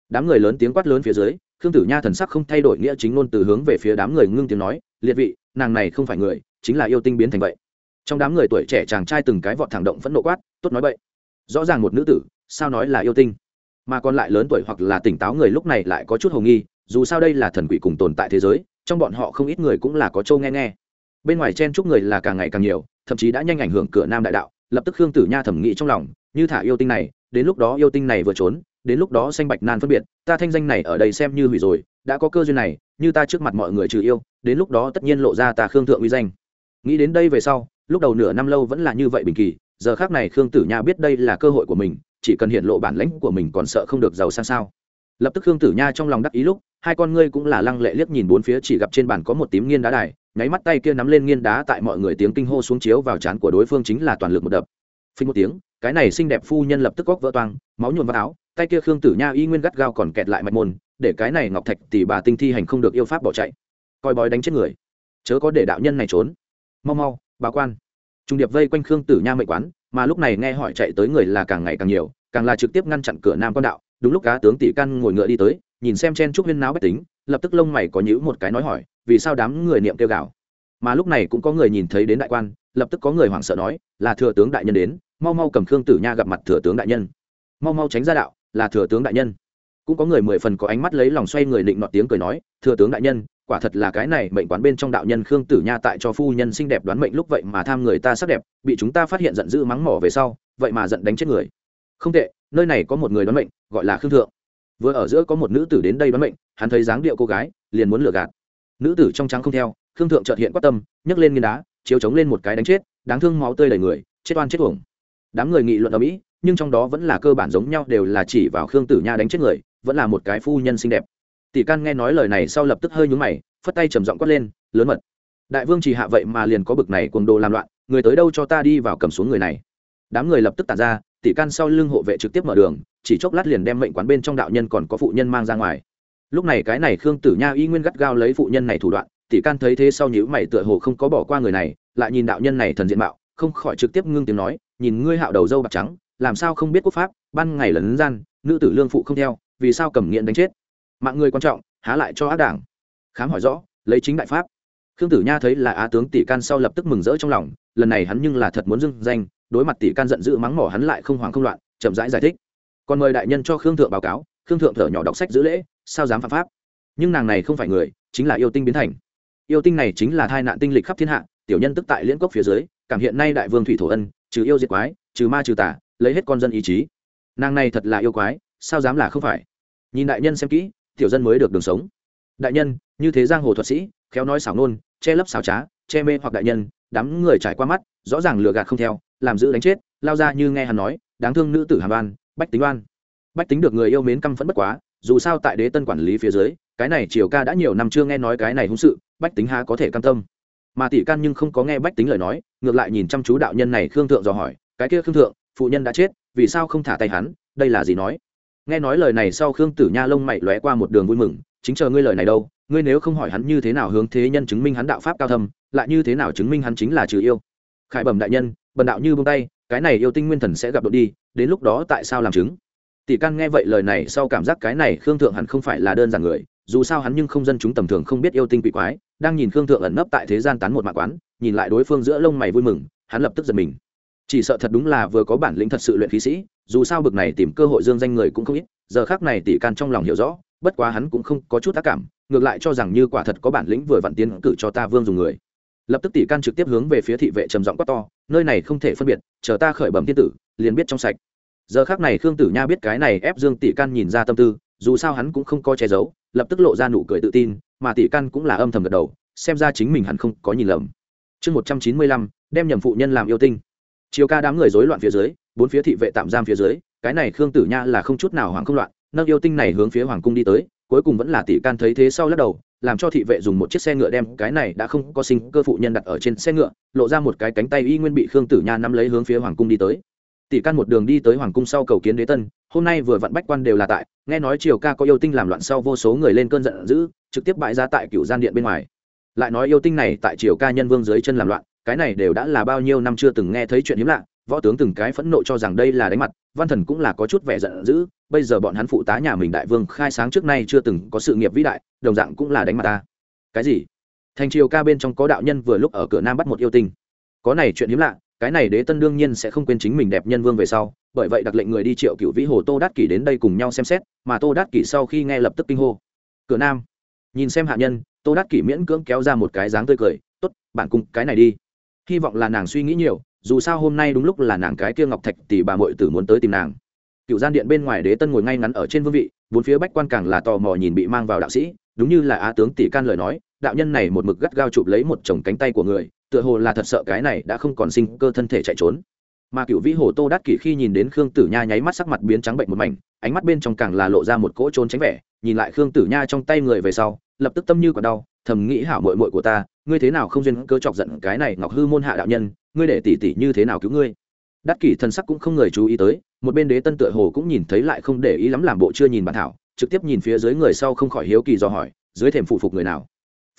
Đám người lớn tiếng quát lớn phía dưới, khương tử nha thần sắc không thay đổi nghĩa chính ngôn từ hướng về phía đám người ngưng tiếng nói, liệt vị, nàng này không phải người chính là yêu tinh biến thành vậy. Trong đám người tuổi trẻ chàng trai từng cái vọt thẳng động phẫn nộ quát, tốt nói vậy rõ ràng một nữ tử, sao nói là yêu tinh? Mà còn lại lớn tuổi hoặc là tỉnh táo người lúc này lại có chút hồ nghi, dù sao đây là thần quỷ cùng tồn tại thế giới, trong bọn họ không ít người cũng là có châu nghe nghe. Bên ngoài chen chúc người là càng ngày càng nhiều, thậm chí đã nhanh ảnh hưởng cửa nam đại đạo, lập tức khương tử nha thẩm nghĩ trong lòng, như thả yêu tinh này, đến lúc đó yêu tinh này vừa trốn, đến lúc đó xanh bạch nan phân biệt, ta thanh danh này ở đây xem như hủy rồi, đã có cơ duyên này, như ta trước mặt mọi người trừ yêu, đến lúc đó tất nhiên lộ ra ta khương thượng uy danh nghĩ đến đây về sau, lúc đầu nửa năm lâu vẫn là như vậy bình kỳ, giờ khác này khương tử nha biết đây là cơ hội của mình, chỉ cần hiện lộ bản lãnh của mình còn sợ không được giàu sang sao. Lập tức khương tử nha trong lòng đắc ý lúc, hai con ngươi cũng là lăng lệ liếc nhìn bốn phía chỉ gặp trên bàn có một tím nghiên đá đài, nháy mắt tay kia nắm lên nghiên đá tại mọi người tiếng kinh hô xuống chiếu vào trán của đối phương chính là toàn lực một đập. Phình một tiếng, cái này xinh đẹp phu nhân lập tức góc vỡ toang, máu nhuộm vào áo, tay kia khương tử nha y nguyên gắt gao còn kẹt lại mạch môn, để cái này ngọc thạch tỷ bà tinh thi hành không được yêu pháp bỏ chạy. Coi bói đánh chết người. Chớ có để đạo nhân này trốn mau mau bà quan. Trung điệp vây quanh khương tử nha mệnh quán, mà lúc này nghe hỏi chạy tới người là càng ngày càng nhiều, càng là trực tiếp ngăn chặn cửa nam quan đạo. Đúng lúc cá tướng tỷ căn ngồi ngựa đi tới, nhìn xem chen trúc huyên náo bách tính, lập tức lông mày có nhữ một cái nói hỏi, vì sao đám người niệm kêu gào? Mà lúc này cũng có người nhìn thấy đến đại quan, lập tức có người hoảng sợ nói, là thừa tướng đại nhân đến, mau mau cầm khương tử nha gặp mặt thừa tướng đại nhân. Mau mau tránh ra đạo, là thừa tướng đại nhân. Cũng có người mười phần có ánh mắt lấy lòng xoay người định nọ tiếng cười nói, thừa tướng đại nhân quả thật là cái này mệnh quán bên trong đạo nhân khương tử nha tại cho phu nhân xinh đẹp đoán mệnh lúc vậy mà tham người ta sắc đẹp, bị chúng ta phát hiện giận dữ mắng mỏ về sau, vậy mà giận đánh chết người. Không tệ, nơi này có một người đoán mệnh, gọi là khương thượng. Vừa ở giữa có một nữ tử đến đây đoán mệnh, hắn thấy dáng điệu cô gái, liền muốn lừa gạt. Nữ tử trong trắng không theo, khương thượng trợt hiện quát tâm, nhấc lên nghiên đá, chiếu chống lên một cái đánh chết, đáng thương máu tươi đầy người, chết oan chết uổng. Đám người nghị luận ở mỹ, nhưng trong đó vẫn là cơ bản giống nhau, đều là chỉ vào khương tử nha đánh chết người, vẫn là một cái phu nhân xinh đẹp tỷ can nghe nói lời này sau lập tức hơi nhúng mày, phất tay trầm giọng quát lên, lớn mật, đại vương chỉ hạ vậy mà liền có bực này cuồng đồ làm loạn, người tới đâu cho ta đi vào cầm xuống người này? Đám người lập tức tản ra, tỷ can sau lưng hộ vệ trực tiếp mở đường, chỉ chốc lát liền đem mệnh quán bên trong đạo nhân còn có phụ nhân mang ra ngoài. Lúc này cái này khương tử nha y nguyên gắt gao lấy phụ nhân này thủ đoạn, tỷ can thấy thế sau nhữ mày tựa hồ không có bỏ qua người này, lại nhìn đạo nhân này thần diện mạo, không khỏi trực tiếp ngưng tiếng nói, nhìn ngươi hạo đầu dâu bạc trắng, làm sao không biết quốc pháp, ban ngày lấn gian, nữ tử lương phụ không theo, vì sao cầm nghiện đánh chết? Mạng người quan trọng, há lại cho ác đảng. Khám hỏi rõ, lấy chính đại pháp. Khương tử nha thấy là á tướng tỷ can sau lập tức mừng rỡ trong lòng, lần này hắn nhưng là thật muốn dưng danh, đối mặt tỷ can giận dữ mắng mỏ hắn lại không hoàng không loạn, chậm rãi giải thích. Còn mời đại nhân cho khương thượng báo cáo, khương thượng thở nhỏ đọc sách giữ lễ, sao dám phạm pháp? Nhưng nàng này không phải người, chính là yêu tinh biến thành. Yêu tinh này chính là thai nạn tinh lịch khắp thiên hạ, tiểu nhân tức tại liễn cốc phía dưới, cảm hiện nay đại vương thủy thổ ân, trừ yêu diệt quái, trừ ma trừ tả lấy hết con dân ý chí. Nàng này thật là yêu quái, sao dám là không phải? Nhìn đại nhân xem kỹ tiểu dân mới được đường sống. Đại nhân, như thế giang hồ thuật sĩ, khéo nói xảo nôn che lấp xảo trá, che mê hoặc đại nhân, đám người trải qua mắt, rõ ràng lừa gạt không theo, làm giữ đánh chết, lao ra như nghe hắn nói, đáng thương nữ tử hàm oan, bách tính oan. Bách tính được người yêu mến căm phẫn bất quá, dù sao tại đế tân quản lý phía dưới, cái này triều ca đã nhiều năm chưa nghe nói cái này hung sự, bách tính há có thể cam tâm. Mà tỷ can nhưng không có nghe bách tính lời nói, ngược lại nhìn chăm chú đạo nhân này khương thượng dò hỏi, cái kia khương thượng, phụ nhân đã chết, vì sao không thả tay hắn? Đây là gì nói? Nghe nói lời này sau khương tử nha lông mày lóe qua một đường vui mừng, chính chờ ngươi lời này đâu, ngươi nếu không hỏi hắn như thế nào hướng thế nhân chứng minh hắn đạo pháp cao thâm, lại như thế nào chứng minh hắn chính là trừ yêu. Khải bẩm đại nhân, bần đạo như bông tay, cái này yêu tinh nguyên thần sẽ gặp đội đi, đến lúc đó tại sao làm chứng? Tỷ can nghe vậy lời này sau cảm giác cái này khương thượng hẳn không phải là đơn giản người, dù sao hắn nhưng không dân chúng tầm thường không biết yêu tinh quỷ quái, đang nhìn khương thượng ẩn nấp tại thế gian tán một mạc quán, nhìn lại đối phương giữa lông mày vui mừng, hắn lập tức giật mình. Chỉ sợ thật đúng là vừa có bản lĩnh thật sự luyện khí sĩ dù sao bực này tìm cơ hội dương danh người cũng không ít, giờ khác này tỷ can trong lòng hiểu rõ, bất quá hắn cũng không có chút tác cảm, ngược lại cho rằng như quả thật có bản lĩnh vừa vặn tiến cử cho ta vương dùng người. Lập tức tỷ can trực tiếp hướng về phía thị vệ trầm giọng quát to, nơi này không thể phân biệt, chờ ta khởi bẩm thiên tử, liền biết trong sạch. Giờ khác này khương tử nha biết cái này ép dương tỷ can nhìn ra tâm tư, dù sao hắn cũng không có che giấu, lập tức lộ ra nụ cười tự tin, mà tỷ can cũng là âm thầm gật đầu, xem ra chính mình hẳn không có nhìn lầm. Chương một trăm chín mươi lăm, đem nhầm phụ nhân làm yêu tinh. Chiều ca đám người rối loạn phía dưới bốn phía thị vệ tạm giam phía dưới, cái này khương tử nha là không chút nào hoàng không loạn, nâng yêu tinh này hướng phía hoàng cung đi tới, cuối cùng vẫn là tỷ can thấy thế sau lắc đầu, làm cho thị vệ dùng một chiếc xe ngựa đem cái này đã không có sinh cơ phụ nhân đặt ở trên xe ngựa, lộ ra một cái cánh tay y nguyên bị khương tử nha nắm lấy hướng phía hoàng cung đi tới. Tỷ can một đường đi tới hoàng cung sau cầu kiến đế tân, hôm nay vừa vặn bách quan đều là tại, nghe nói triều ca có yêu tinh làm loạn sau vô số người lên cơn giận dữ, trực tiếp bại ra tại cựu gian điện bên ngoài. Lại nói yêu tinh này tại triều ca nhân vương dưới chân làm loạn, cái này đều đã là bao nhiêu năm chưa từng nghe thấy chuyện hiếm lạ võ tướng từng cái phẫn nộ cho rằng đây là đánh mặt, văn thần cũng là có chút vẻ giận dữ, bây giờ bọn hắn phụ tá nhà mình đại vương khai sáng trước nay chưa từng có sự nghiệp vĩ đại, đồng dạng cũng là đánh mặt ta. Cái gì? Thành triều ca bên trong có đạo nhân vừa lúc ở cửa nam bắt một yêu tinh. Có này chuyện hiếm lạ, cái này đế tân đương nhiên sẽ không quên chính mình đẹp nhân vương về sau, bởi vậy đặc lệnh người đi triệu cựu vĩ hồ tô đát kỷ đến đây cùng nhau xem xét, mà tô đát kỷ sau khi nghe lập tức kinh hô. Cửa nam. Nhìn xem hạ nhân, tô đát kỷ miễn cưỡng kéo ra một cái dáng tươi cười t ố t bạn cùng cái này đi. Hy vọng là nàng suy nghĩ nhiều dù sao hôm nay đúng lúc là nàng cái kia ngọc thạch tỷ bà mội tử muốn tới tìm nàng. Cựu gian điện bên ngoài đế tân ngồi ngay ngắn ở trên vương vị, bốn phía bách quan càng là tò mò nhìn bị mang vào đạo sĩ, đúng như là á tướng tỷ can lời nói, đạo nhân này một mực gắt gao chụp lấy một chồng cánh tay của người, tựa hồ là thật sợ cái này đã không còn sinh cơ thân thể chạy trốn. Mà cựu vĩ hồ tô đát kỷ khi nhìn đến khương tử nha nháy mắt sắc mặt biến trắng bệnh một mảnh, ánh mắt bên trong càng là lộ ra một cỗ trốn tránh vẻ, nhìn lại khương tử nha trong tay người về sau, lập tức tâm như còn đau thầm nghĩ hảo mội mội của ta, ngươi thế nào không duyên cơ chọc giận cái này ngọc hư môn hạ đạo nhân, ngươi để tỉ tỉ như thế nào cứu ngươi? Đắc kỷ thần sắc cũng không người chú ý tới, một bên đế tân tựa hồ cũng nhìn thấy lại không để ý lắm làm bộ chưa nhìn bản thảo, trực tiếp nhìn phía dưới người sau không khỏi hiếu kỳ do hỏi, dưới thềm phụ phục người nào?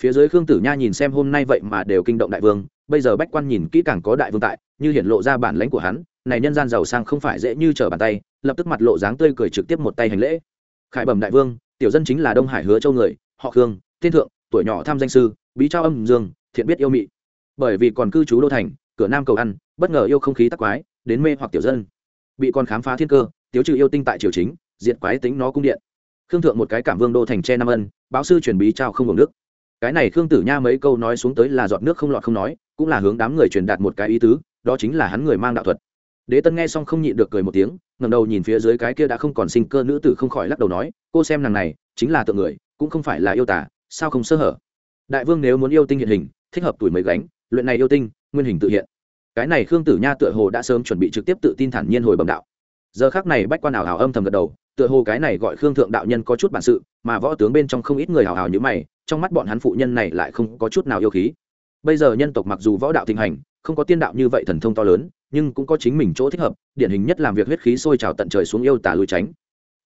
Phía dưới khương tử nha nhìn xem hôm nay vậy mà đều kinh động đại vương, bây giờ bách quan nhìn kỹ càng có đại vương tại, như hiện lộ ra bản lãnh của hắn, này nhân gian giàu sang không phải dễ như trở bàn tay, lập tức mặt lộ dáng tươi cười trực tiếp một tay hành lễ. Khải bẩm đại vương, tiểu dân chính là đông hải hứa châu người, họ khương, thiên thượng tuổi nhỏ tham danh sư, bí trao âm dương, thiện biết yêu mị. Bởi vì còn cư trú đô thành, cửa nam cầu ăn, bất ngờ yêu không khí tắc quái, đến mê hoặc tiểu dân. Bị còn khám phá thiên cơ tiếu trừ yêu tinh tại triều chính, diệt quái tính nó cung điện. Khương thượng một cái cảm vương đô thành che nam ân, báo sư truyền bí trao không ngừng nước cái này khương tử nha mấy câu nói xuống tới là giọt nước không lọt không nói, cũng là hướng đám người truyền đạt một cái ý tứ, đó chính là hắn người mang đạo thuật. Đế tân nghe xong không nhịn được cười một tiếng ngầm đầu nhìn phía dưới cái kia đã không còn sinh cơ nữ tử không khỏi lắc đầu nói, cô xem nàng này, chính là tượng người, cũng không phải là yêu tả sao không sơ hở? Đại vương nếu muốn yêu tinh hiện hình, thích hợp tuổi mấy gánh, luyện này yêu tinh, nguyên hình tự hiện. Cái này khương tử nha tựa hồ đã sớm chuẩn bị trực tiếp tự tin thản nhiên hồi bẩm đạo. Giờ khác này bách quan ảo hào âm thầm gật đầu, tựa hồ cái này gọi khương thượng đạo nhân có chút bản sự, mà võ tướng bên trong không ít người hào hào như mày, trong mắt bọn hắn phụ nhân này lại không có chút nào yêu khí. Bây giờ nhân tộc mặc dù võ đạo thịnh hành, không có tiên đạo như vậy thần thông to lớn, nhưng cũng có chính mình chỗ thích hợp, điển hình nhất làm việc huyết khí sôi trào tận trời xuống yêu tả lùi tránh.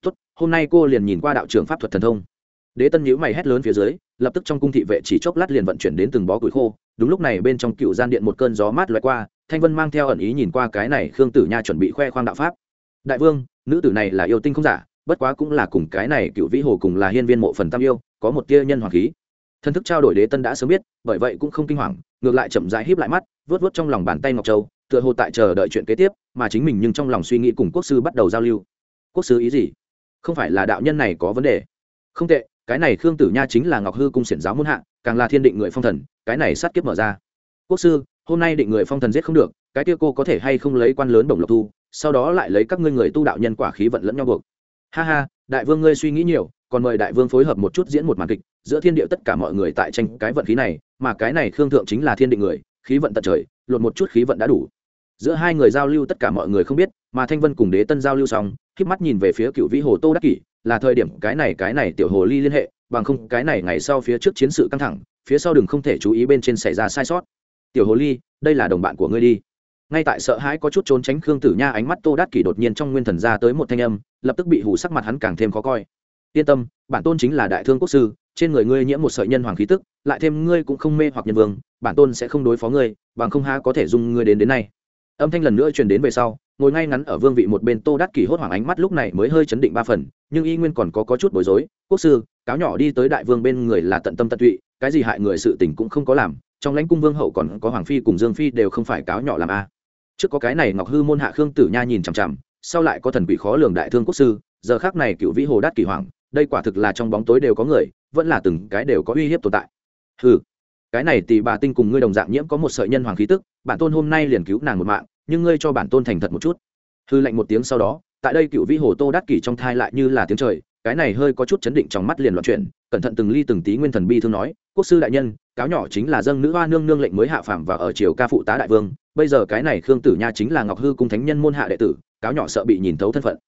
Tốt, hôm nay cô liền nhìn qua đạo trưởng pháp thuật thần thông đế tân nhíu mày hét lớn phía dưới, lập tức trong cung thị vệ chỉ chốc lát liền vận chuyển đến từng bó củi khô. Đúng lúc này bên trong cựu gian điện một cơn gió mát loại qua, thanh vân mang theo ẩn ý nhìn qua cái này khương tử nha chuẩn bị khoe khoang đạo pháp. Đại vương, nữ tử này là yêu tinh không giả, bất quá cũng là cùng cái này cựu vĩ hồ cùng là hiên viên mộ phần tam yêu, có một tia nhân hoàng khí. Thân thức trao đổi đế tân đã sớm biết, bởi vậy cũng không kinh hoàng, ngược lại chậm rãi híp lại mắt vớt vớt trong lòng bàn tay ngọc châu, tựa hồ tại chờ đợi chuyện kế tiếp, mà chính mình nhưng trong lòng suy nghĩ cùng quốc sư bắt đầu giao lưu. Quốc sư ý gì? Không phải là đạo nhân này có vấn đề. Không tệ cái này khương tử nha chính là ngọc hư cung xiển giáo muôn hạ, càng là thiên định người phong thần, cái này sát kiếp mở ra. Quốc sư, hôm nay định người phong thần giết không được, cái kia cô có thể hay không lấy quan lớn bổng lộc thu, sau đó lại lấy các ngươi người tu đạo nhân quả khí vận lẫn nhau buộc. Ha ha, đại vương ngươi suy nghĩ nhiều, còn mời đại vương phối hợp một chút diễn một màn kịch, giữa thiên địa tất cả mọi người tại tranh cái vận khí này, mà cái này khương thượng chính là thiên định người, khí vận tận trời, lột một chút khí vận đã đủ. Giữa hai người giao lưu tất cả mọi người không biết, mà thanh vân cùng đế tân giao lưu xong k mắt nhìn về phía cựu vĩ hồ tô đắc kỷ là thời điểm cái này cái này tiểu hồ ly liên hệ, bằng không cái này ngày sau phía trước chiến sự căng thẳng, phía sau đừng không thể chú ý bên trên xảy ra sai sót. Tiểu hồ ly, đây là đồng bạn của ngươi đi. Ngay tại sợ hãi có chút trốn tránh khương tử nha ánh mắt tô đát kỷ đột nhiên trong nguyên thần ra tới một thanh âm, lập tức bị hủ sắc mặt hắn càng thêm khó coi. Yên tâm, bản tôn chính là đại thương quốc sư, trên người ngươi nhiễm một sợi nhân hoàng khí tức, lại thêm ngươi cũng không mê hoặc nhân vương, bản tôn sẽ không đối phó ngươi, bằng không ha có thể dùng ngươi đến đến nay. Âm thanh lần nữa truyền đến về sau ngồi ngay ngắn ở vương vị một bên tô đát kỷ hốt hoảng ánh mắt lúc này mới hơi chấn định ba phần nhưng y nguyên còn có, có chút bối rối. Quốc sư cáo nhỏ đi tới đại vương bên người là tận tâm tận tụy cái gì hại người sự tình cũng không có làm trong lãnh cung vương hậu còn có hoàng phi cùng dương phi đều không phải cáo nhỏ làm a. Trước có cái này ngọc hư môn hạ khương tử nha nhìn chằm chằm sau lại có thần quỷ khó lường đại thương quốc sư giờ khác này cựu vĩ hồ đát kỳ hoàng đây quả thực là trong bóng tối đều có người vẫn là từng cái đều có uy hiếp tồn tại. Ừ cái này tỷ bà tinh cùng ngươi đồng dạng nhiễm có một sợi nhân hoàng khí tức bản tôn hôm nay liền cứu nàng một mạng nhưng ngươi cho bản tôn thành thật một chút. Hư lạnh một tiếng sau đó, tại đây cựu vĩ hồ tô đắc kỷ trong thai lại như là tiếng trời, cái này hơi có chút chấn định trong mắt liền loạn chuyển, cẩn thận từng ly từng tí nguyên thần bi thương nói, quốc sư đại nhân, cáo nhỏ chính là dâng nữ hoa nương nương lệnh mới hạ phàm và ở triều ca phụ tá đại vương, bây giờ cái này khương tử nha chính là ngọc hư cung thánh nhân môn hạ đệ tử, cáo nhỏ sợ bị nhìn thấu thân phận.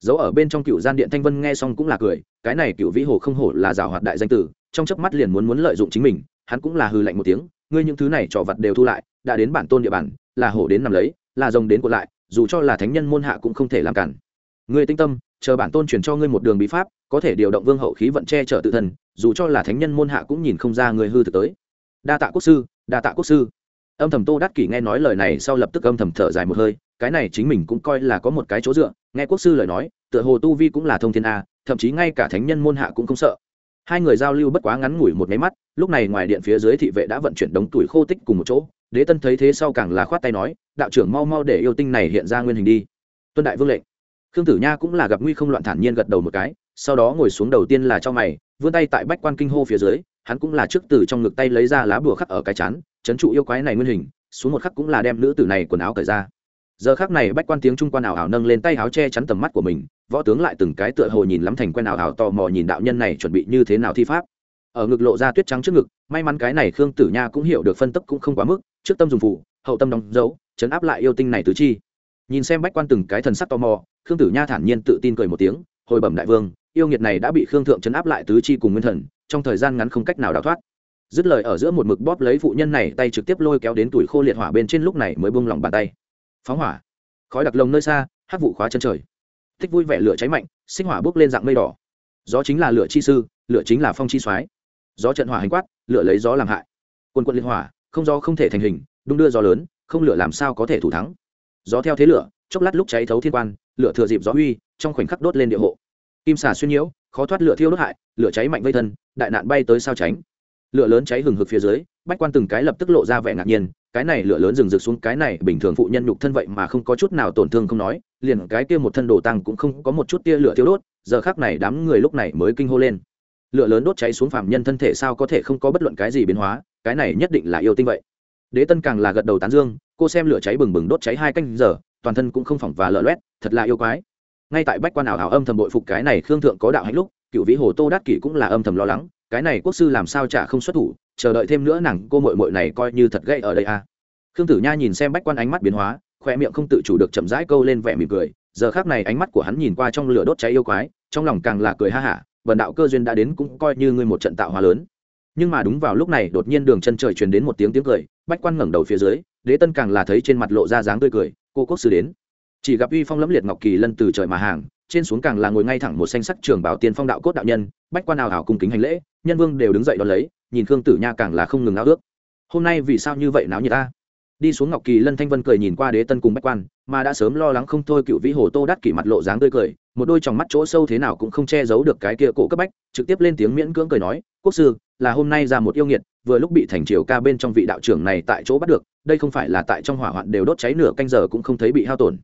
Dấu ở bên trong cựu gian điện thanh vân nghe xong cũng là cười, cái này cựu vĩ hồ không hổ là rào hoạt đại danh tử, trong chớp mắt liền muốn muốn lợi dụng chính mình, hắn cũng là hư lạnh một tiếng, ngươi những thứ này trò vật đều thu lại, đã đến bản tôn địa bàn, là hổ đến nằm lấy là rồng đến của lại, dù cho là thánh nhân môn hạ cũng không thể làm cản. Ngươi tinh tâm, chờ bản tôn truyền cho ngươi một đường bí pháp, có thể điều động vương hậu khí vận che chở tự thân, dù cho là thánh nhân môn hạ cũng nhìn không ra người hư thực tới. Đa tạ quốc sư, đa tạ quốc sư. Âm thầm tô đắc kỷ nghe nói lời này sau lập tức âm thầm thở dài một hơi, cái này chính mình cũng coi là có một cái chỗ dựa, nghe quốc sư lời nói, tựa hồ tu vi cũng là thông thiên a, thậm chí ngay cả thánh nhân môn hạ cũng không sợ. Hai người giao lưu bất quá ngắn ngủi một máy mắt, lúc này ngoài điện phía dưới thị vệ đã vận chuyển đống tuổi khô tích cùng một chỗ đế tân thấy thế sau càng là khoát tay nói, đạo trưởng mau mau để yêu tinh này hiện ra nguyên hình đi. Tuân đại vương lệnh. Khương tử nha cũng là gặp nguy không loạn thản nhiên gật đầu một cái, sau đó ngồi xuống đầu tiên là cho mày, vươn tay tại bách quan kinh hô phía dưới, hắn cũng là trước từ trong ngực tay lấy ra lá bùa khắc ở cái chán, chấn trụ yêu quái này nguyên hình, xuống một khắc cũng là đem nữ tử này quần áo cởi ra. Giờ khắc này bách quan tiếng trung quan ảo ảo nâng lên tay áo che chắn tầm mắt của mình, võ tướng lại từng cái tựa hồ nhìn lắm thành quen ảo ảo tò mò nhìn đạo nhân này chuẩn bị như thế nào thi pháp ở ngực lộ ra tuyết trắng trước ngực, may mắn cái này khương tử nha cũng hiểu được phân tấp cũng không quá mức, trước tâm dùng phụ hậu tâm đóng dấu, chấn áp lại yêu tinh này tứ chi. Nhìn xem bách quan từng cái thần sắc tò mò, khương tử nha thản nhiên tự tin cười một tiếng, hồi bẩm đại vương, yêu nghiệt này đã bị khương thượng chấn áp lại tứ chi cùng nguyên thần, trong thời gian ngắn không cách nào đào thoát. Dứt lời ở giữa một mực bóp lấy phụ nhân này, tay trực tiếp lôi kéo đến tuổi khô liệt hỏa bên trên lúc này mới buông lỏng bàn tay. Phóng hỏa. Khói đặc lồng nơi xa hát vụ khóa chân trời. Thích vui vẻ lửa cháy mạnh, sinh hỏa bước lên dạng mây đỏ. Gió chính là lửa chi sư, lửa chính là phong chi soái gió trận hỏa hành quát, lửa lấy gió làm hại. Quân quân liên hỏa, không gió không thể thành hình, đung đưa gió lớn, không lửa làm sao có thể thủ thắng. Gió theo thế lửa, chốc lát lúc cháy thấu thiên quan, lửa thừa dịp gió huy trong khoảnh khắc đốt lên địa hộ. Kim xà xuyên nhiễu, khó thoát lửa thiêu đốt hại, lửa cháy mạnh vây thân, đại nạn bay tới sao tránh. Lửa lớn cháy hừng hực phía dưới, bách quan từng cái lập tức lộ ra vẻ ngạc nhiên, cái này lửa lớn rừng rực xuống, cái này bình thường phụ nhân nhục thân vậy mà không có chút nào tổn thương không nói, liền cái kia một thân đồ tăng cũng không có một chút tia lửa thiêu đốt, giờ khác này đám người lúc này mới kinh hô lên lửa lớn đốt cháy xuống phạm nhân thân thể sao có thể không có bất luận cái gì biến hóa, cái này nhất định là yêu tinh vậy. Đế tân càng là gật đầu tán dương, cô xem lửa cháy bừng bừng đốt cháy hai canh giờ, toàn thân cũng không phỏng và lợ loét, thật là yêu quái. Ngay tại bách quan ảo ảo âm thầm bội phục cái này khương thượng có đạo hạnh lúc, cựu vĩ hồ tô đát kỷ cũng là âm thầm lo lắng, cái này quốc sư làm sao chả không xuất thủ, chờ đợi thêm nữa nàng cô mội mội này coi như thật gây ở đây à. khương tử nha nhìn xem bách quan ánh mắt biến hóa khoe miệng không tự chủ được chậm rãi câu lên vẻ mỉm cười, giờ khác này ánh mắt của hắn nhìn qua trong lửa đốt cháy yêu quái, trong lòng càng là cười ha hả vần đạo cơ duyên đã đến cũng coi như ngươi một trận tạo hóa lớn. Nhưng mà đúng vào lúc này, đột nhiên đường chân trời truyền đến một tiếng tiếng cười, bách quan ngẩng đầu phía dưới, đế tân càng là thấy trên mặt lộ ra dáng tươi cười, cô quốc sư đến. Chỉ gặp uy phong lẫm liệt ngọc kỳ lân từ trời mà hàng, trên xuống càng là ngồi ngay thẳng một xanh sắc trường bảo tiên phong đạo cốt đạo nhân, bách quan nào hảo cung kính hành lễ, nhân vương đều đứng dậy đón lấy, nhìn khương tử nha càng là không ngừng ao ước. Hôm nay vì sao như vậy náo nhiệt ta? Đi xuống ngọc kỳ lân thanh vân cười nhìn qua đế tân cùng bách quan, mà đã sớm lo lắng không thôi cựu vĩ hồ tô đắt kỷ mặt lộ dáng tươi cười, một đôi tròng mắt chỗ sâu thế nào cũng không che giấu được cái kia cổ cấp bách, trực tiếp lên tiếng miễn cưỡng cười nói, quốc sư, là hôm nay ra một yêu nghiệt, vừa lúc bị thành triều ca bên trong vị đạo trưởng này tại chỗ bắt được, đây không phải là tại trong hỏa hoạn đều đốt cháy nửa canh giờ cũng không thấy bị hao tổn.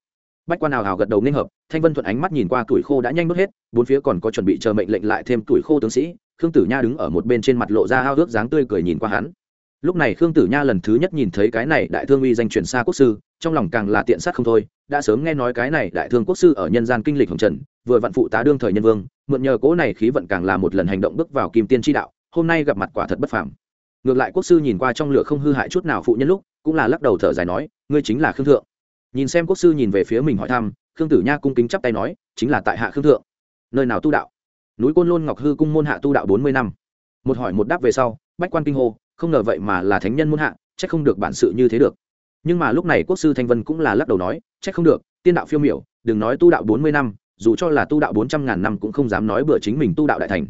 Bách quan nào hào gật đầu nên hợp, thanh vân thuận ánh mắt nhìn qua tuổi khô đã nhanh đốt hết, bốn phía còn có chuẩn bị chờ mệnh lệnh lại thêm tuổi khô tướng sĩ, khương tử nha đứng ở một bên trên mặt lộ ra ao ước dáng tươi cười nhìn qua hắn lúc này khương tử nha lần thứ nhất nhìn thấy cái này đại thương uy danh truyền xa quốc sư, trong lòng càng là tiện sát không thôi, đã sớm nghe nói cái này đại thương quốc sư ở nhân gian kinh lịch hồng trần, vừa vạn phụ tá đương thời nhân vương, mượn nhờ cố này khí vận càng là một lần hành động bước vào kim tiên tri đạo, hôm nay gặp mặt quả thật bất phàm. Ngược lại quốc sư nhìn qua trong lửa không hư hại chút nào phụ nhân lúc, cũng là lắc đầu thở dài nói, ngươi chính là khương thượng. Nhìn xem quốc sư nhìn về phía mình hỏi thăm, khương tử nha cung kính chắp tay nói, chính là tại hạ khương thượng. Nơi nào tu đạo? Núi côn lôn ngọc hư cung môn hạ tu đạo bốn mươi năm. Một hỏi một đáp về sau, bách quan kinh hô không ngờ vậy mà là thánh nhân muốn hạ, chắc không được bản sự như thế được. Nhưng mà lúc này quốc sư thanh vân cũng là lắc đầu nói, chắc không được, tiên đạo phiêu miểu, đừng nói tu đạo bốn mươi năm, dù cho là tu đạo bốn trăm ngàn năm cũng không dám nói bừa chính mình tu đạo đại thành.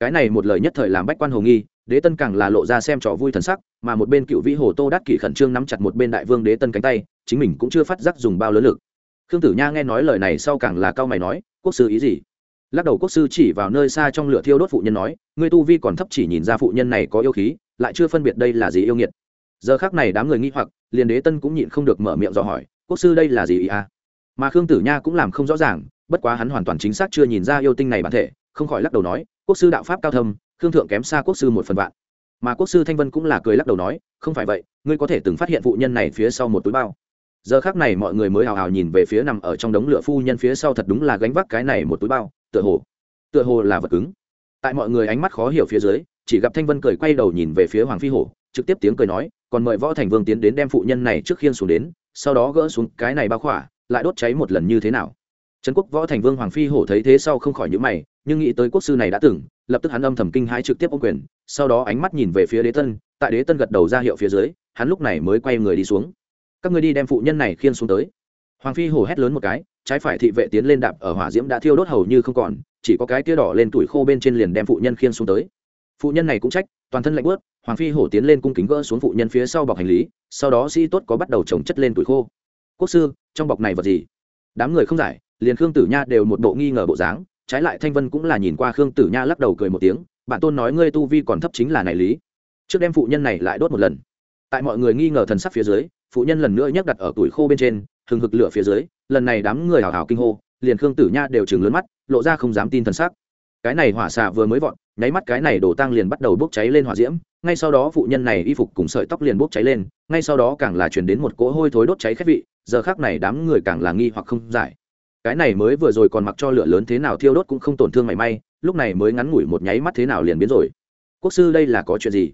Cái này một lời nhất thời làm bách quan hồ nghi, đế tân càng là lộ ra xem trò vui thần sắc, mà một bên cựu vĩ hồ tô đắc kỷ khẩn trương nắm chặt một bên đại vương đế tân cánh tay, chính mình cũng chưa phát giác dùng bao lớn lực. Khương tử nha nghe nói lời này sau càng là cao mày nói, quốc sư ý gì? Lắc đầu quốc sư chỉ vào nơi xa trong lửa thiêu đốt phụ nhân nói người tu vi còn thấp chỉ nhìn ra phụ nhân này có yêu khí, lại chưa phân biệt đây là gì yêu nghiệt. Giờ khác này đám người nghi hoặc, liền đế tân cũng nhịn không được mở miệng dò hỏi, quốc sư đây là gì ý à? Mà khương tử nha cũng làm không rõ ràng, bất quá hắn hoàn toàn chính xác chưa nhìn ra yêu tinh này bản thể, không khỏi lắc đầu nói, quốc sư đạo pháp cao thâm, khương thượng kém xa quốc sư một phần vạn. Mà quốc sư thanh vân cũng là cười lắc đầu nói, không phải vậy, ngươi có thể từng phát hiện phụ nhân này phía sau một túi bao. Giờ khác này mọi người mới hào hào nhìn về phía nằm ở trong đống lửa phu nhân phía sau thật đúng là gánh vác cái này một túi bao tựa hồ. Tựa hồ là vật cứng. Tại mọi người ánh mắt khó hiểu phía dưới, chỉ gặp thanh vân cười quay đầu nhìn về phía hoàng phi hổ, trực tiếp tiếng cười nói, còn mời võ thành vương tiến đến đem phụ nhân này trước khiên xuống đến, sau đó gỡ xuống cái này bao khỏa, lại đốt cháy một lần như thế nào. Trấn quốc võ thành vương hoàng phi hổ thấy thế sau không khỏi nhữ mày, nhưng nghĩ tới quốc sư này đã từng, lập tức hắn âm thầm kinh hãi trực tiếp ô quyền, sau đó ánh mắt nhìn về phía đế tân, tại đế tân gật đầu ra hiệu phía dưới, hắn lúc này mới quay người đi xuống. Các người đi đem phụ nhân này khiên xuống tới hoàng phi hổ hét lớn một cái, trái phải thị vệ tiến lên đạp ở hỏa diễm đã thiêu đốt hầu như không còn, chỉ có cái tia đỏ lên tuổi khô bên trên liền đem phụ nhân khiên xuống tới. Phụ nhân này cũng trách, toàn thân lạnh bớt hoàng phi hổ tiến lên cung kính gỡ xuống phụ nhân phía sau bọc hành lý, sau đó sĩ tốt có bắt đầu trồng chất lên tuổi khô. Quốc sư, trong bọc này vật gì? Đám người không giải, liền khương tử nha đều một bộ nghi ngờ bộ dáng, trái lại thanh vân cũng là nhìn qua khương tử nha lắc đầu cười một tiếng, bản tôn nói ngươi tu vi còn thấp chính là này lý. Trước đem phụ nhân này lại đốt một lần. Tại mọi người nghi ngờ thần sắc phía dưới, phụ nhân lần nữa nhắc đặt ở tuổi khô bên trên hừng hực lửa phía dưới, lần này đám người hào hào kinh hô, liền khương tử nha đều chừng lớn mắt, lộ ra không dám tin thần sắc. Cái này hỏa xạ vừa mới vọt, nháy mắt cái này đổ tăng liền bắt đầu bốc cháy lên hỏa diễm, ngay sau đó phụ nhân này y phục cùng sợi tóc liền bốc cháy lên, ngay sau đó càng là chuyển đến một cỗ hôi thối đốt cháy khét vị, giờ khác này đám người càng là nghi hoặc không giải. Cái này mới vừa rồi còn mặc cho lửa lớn thế nào thiêu đốt cũng không tổn thương mảy may, lúc này mới ngắn ngủi một nháy mắt thế nào liền biến rồi. Quốc sư đây là có chuyện gì?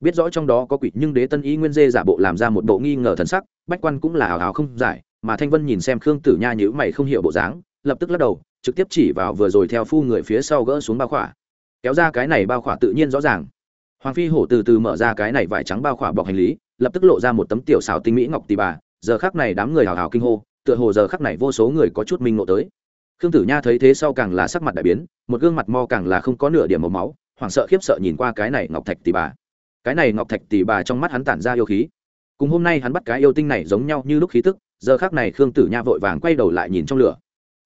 Biết rõ trong đó có quỷ nhưng đế tân ý nguyên dê giả bộ làm ra một bộ nghi ngờ thần sắc, bách quan cũng là hào hào không giải mà thanh vân nhìn xem khương tử nha nhữ mày không hiểu bộ dáng, lập tức lắc đầu, trực tiếp chỉ vào vừa rồi theo phu người phía sau gỡ xuống bao khỏa. Kéo ra cái này bao khỏa tự nhiên rõ ràng. Hoàng phi hổ từ từ mở ra cái này vải trắng bao khỏa bọc hành lý, lập tức lộ ra một tấm tiểu xào tinh mỹ ngọc tì bà, giờ khắc này đám người hào hào kinh hô, tựa hồ giờ khắc này vô số người có chút minh ngộ tới. Khương tử nha thấy thế sau càng là sắc mặt đại biến, một gương mặt mo càng là không có nửa điểm màu máu, hoảng sợ khiếp sợ nhìn qua cái này ngọc thạch tì bà. Cái này ngọc thạch tì bà trong mắt hắn tản ra yêu khí. Cùng hôm nay hắn bắt cái yêu tinh này giống nhau như lúc khí tức giờ khác này khương tử nha vội vàng quay đầu lại nhìn trong lửa.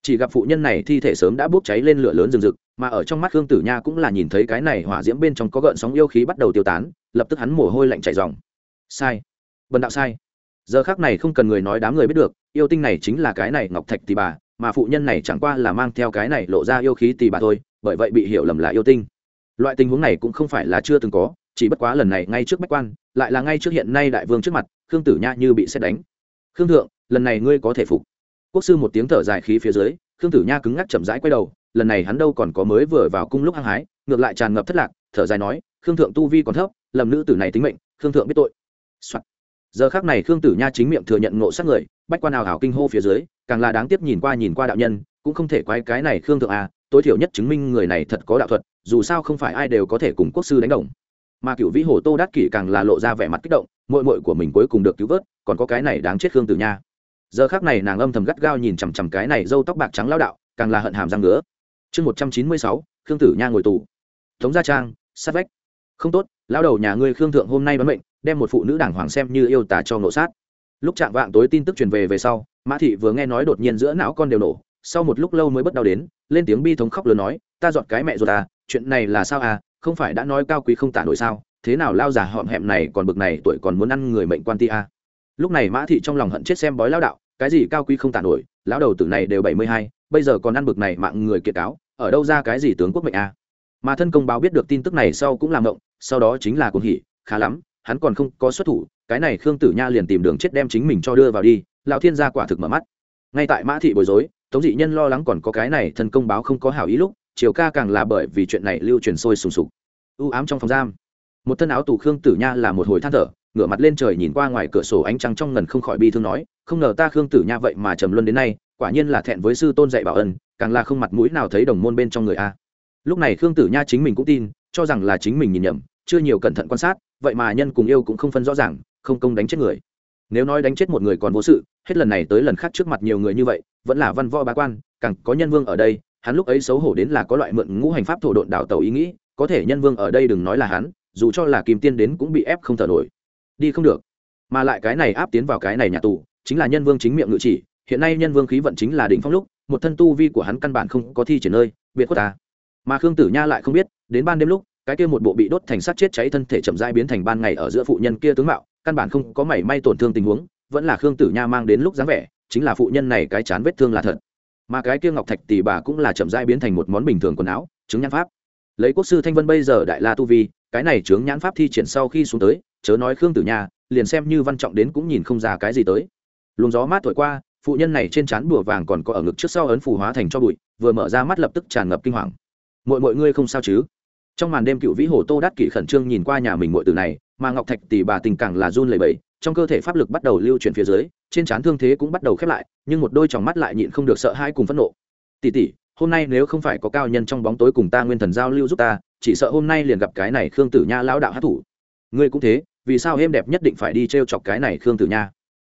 Chỉ gặp phụ nhân này thi thể sớm đã bốc cháy lên lửa lớn rừng rực, mà ở trong mắt khương tử nha cũng là nhìn thấy cái này hỏa diễm bên trong có gợn sóng yêu khí bắt đầu tiêu tán, lập tức hắn mồ hôi lạnh chạy dòng sai. Vần đạo sai. Giờ khác này không cần người nói đám người biết được, yêu tinh này chính là cái này ngọc thạch tì bà, mà phụ nhân này chẳng qua là mang theo cái này lộ ra yêu khí tì bà thôi, bởi vậy bị hiểu lầm là yêu tinh. Loại tình huống này cũng không phải là chưa từng có, chỉ bất quá lần này ngay trước bách quan, lại là ngay trước hiện nay đại vương trước mặt, khương tử nha như bị xét đánh. Khương thượng lần này ngươi có thể phục. Quốc sư một tiếng thở dài khí phía dưới, khương tử nha cứng ngắc chậm rãi quay đầu, lần này hắn đâu còn có mới vừa vào cung lúc hăng hái, ngược lại tràn ngập thất lạc, thở dài nói, khương thượng tu vi còn thấp, lầm nữ tử này tính mệnh, khương thượng biết tội、Soạn. giờ khác này khương tử nha chính miệng thừa nhận ngộ sát người, bách quan nào hảo kinh hô phía dưới, càng là đáng tiếc nhìn qua nhìn qua đạo nhân, cũng không thể quay cái này khương thượng à tối thiểu nhất chứng minh người này thật có đạo thuật, dù sao không phải ai đều có thể cùng quốc sư đánh đồng. Mà cựu vĩ hồ tô đát kỷ càng là lộ ra vẻ mặt kích động mội mội của mình cuối cùng được cứu vớt, còn có cái này đáng chết khương tử nha giờ khác này nàng âm thầm gắt gao nhìn chằm chằm cái này dâu tóc bạc trắng lao đạo, càng là hận hàm răng ngứa. Chương một trăm chín mươi sáu, khương tử nha ngồi tù. Tống gia trang, sát vách. Không tốt lao đầu nhà ngươi khương thượng hôm nay bắn mệnh, đem một phụ nữ đảng hoàng xem như yêu tả cho nổ sát. Lúc chạm vạng tối tin tức truyền về về sau, mã thị vừa nghe nói đột nhiên giữa não con đều nổ, sau một lúc lâu mới bất đau đến, lên tiếng bi thống khóc lớn nói, ta dọn cái mẹ ruột à chuyện này là sao à không phải đã nói cao quý không tả nổi sao, thế nào lao già họm hẹm này còn bực này tuổi còn muốn ăn người mệnh quan ti a lúc này mã thị trong lòng hận chết xem bói lao đạo cái gì cao quý không tả nổi, lão đầu tử này đều bảy mươi hai, bây giờ còn ăn bực này mạng người kiệt cáo, ở đâu ra cái gì tướng quốc mệnh a? Mà thân công báo biết được tin tức này sau cũng làm động sau đó chính là cuồng hỉ, khá lắm, hắn còn không có xuất thủ, cái này khương tử nha liền tìm đường chết đem chính mình cho đưa vào đi, lão thiên gia quả thực mở mắt. Ngay tại mã thị bối rối, tống dị nhân lo lắng còn có cái này thân công báo không có hảo ý lúc chiều ca càng là bởi vì chuyện này lưu truyền sôi sùng sục. U ám trong phòng giam. Một thân áo tù khương tử nha là một hồi than thở ngửa mặt lên trời nhìn qua ngoài cửa sổ ánh trăng trong ngần không khỏi bi thương nói, không ngờ ta khương tử nha vậy mà trầm luân đến nay, quả nhiên là thẹn với sư tôn dạy bảo ân, càng là không mặt mũi nào thấy đồng môn bên trong người a. Lúc này khương tử nha chính mình cũng tin, cho rằng là chính mình nhìn nhầm, chưa nhiều cẩn thận quan sát, vậy mà nhân cùng yêu cũng không phân rõ ràng, không công đánh chết người. Nếu nói đánh chết một người còn vô sự, hết lần này tới lần khác trước mặt nhiều người như vậy, vẫn là văn võ bá quan, càng có nhân vương ở đây, hắn lúc ấy xấu hổ đến là có loại mượn ngũ hành pháp thổ độn đảo tàu ý nghĩ, có thể nhân vương ở đây đừng nói là hắn, dù cho là kim tiên đến cũng bị ép không thở nổi đi không được. Mà lại cái này áp tiến vào cái này nhà tù, chính là nhân vương chính miệng ngự chỉ, hiện nay nhân vương khí vận chính là đỉnh phong lúc, một thân tu vi của hắn căn bản không có thi triển nơi, biệt khuất ta. Mà khương tử nha lại không biết, đến ban đêm lúc, cái kia một bộ bị đốt thành sát chết cháy thân thể chậm rãi biến thành ban ngày ở giữa phụ nhân kia tướng mạo, căn bản không có mảy may tổn thương tình huống, vẫn là khương tử nha mang đến lúc dáng vẻ, chính là phụ nhân này cái chán vết thương là thật. Mà cái kia ngọc thạch tỷ bà cũng là chậm rãi biến thành một món bình thường quần áo, chứng nhan pháp lấy quốc sư thanh vân bây giờ đại la tu vi, cái này chướng nhãn pháp thi triển sau khi xuống tới, chớ nói khương tử nha, liền xem như văn trọng đến cũng nhìn không ra cái gì tới. Luồng gió mát thổi qua, phụ nhân này trên trán bùa vàng còn có ở ngực trước sau ấn phù hóa thành cho bụi, vừa mở ra mắt lập tức tràn ngập kinh hoàng. Mọi mọi ngươi không sao chứ? Trong màn đêm cựu vĩ hồ tô đắc kỷ khẩn trương nhìn qua nhà mình mọi từ này, mà ngọc thạch tỷ bà tình càng là run lẩy bẩy, trong cơ thể pháp lực bắt đầu lưu chuyển phía dưới, trên trán thương thế cũng bắt đầu khép lại, nhưng một đôi tròng mắt lại nhịn không được sợ hãi cùng phẫn nộ. Tỷ tỷ hôm nay nếu không phải có cao nhân trong bóng tối cùng ta nguyên thần giao lưu giúp ta, chỉ sợ hôm nay liền gặp cái này khương tử nha lão đạo hát thủ. Ngươi cũng thế, vì sao êm đẹp nhất định phải đi t r e o chọc cái này khương tử nha?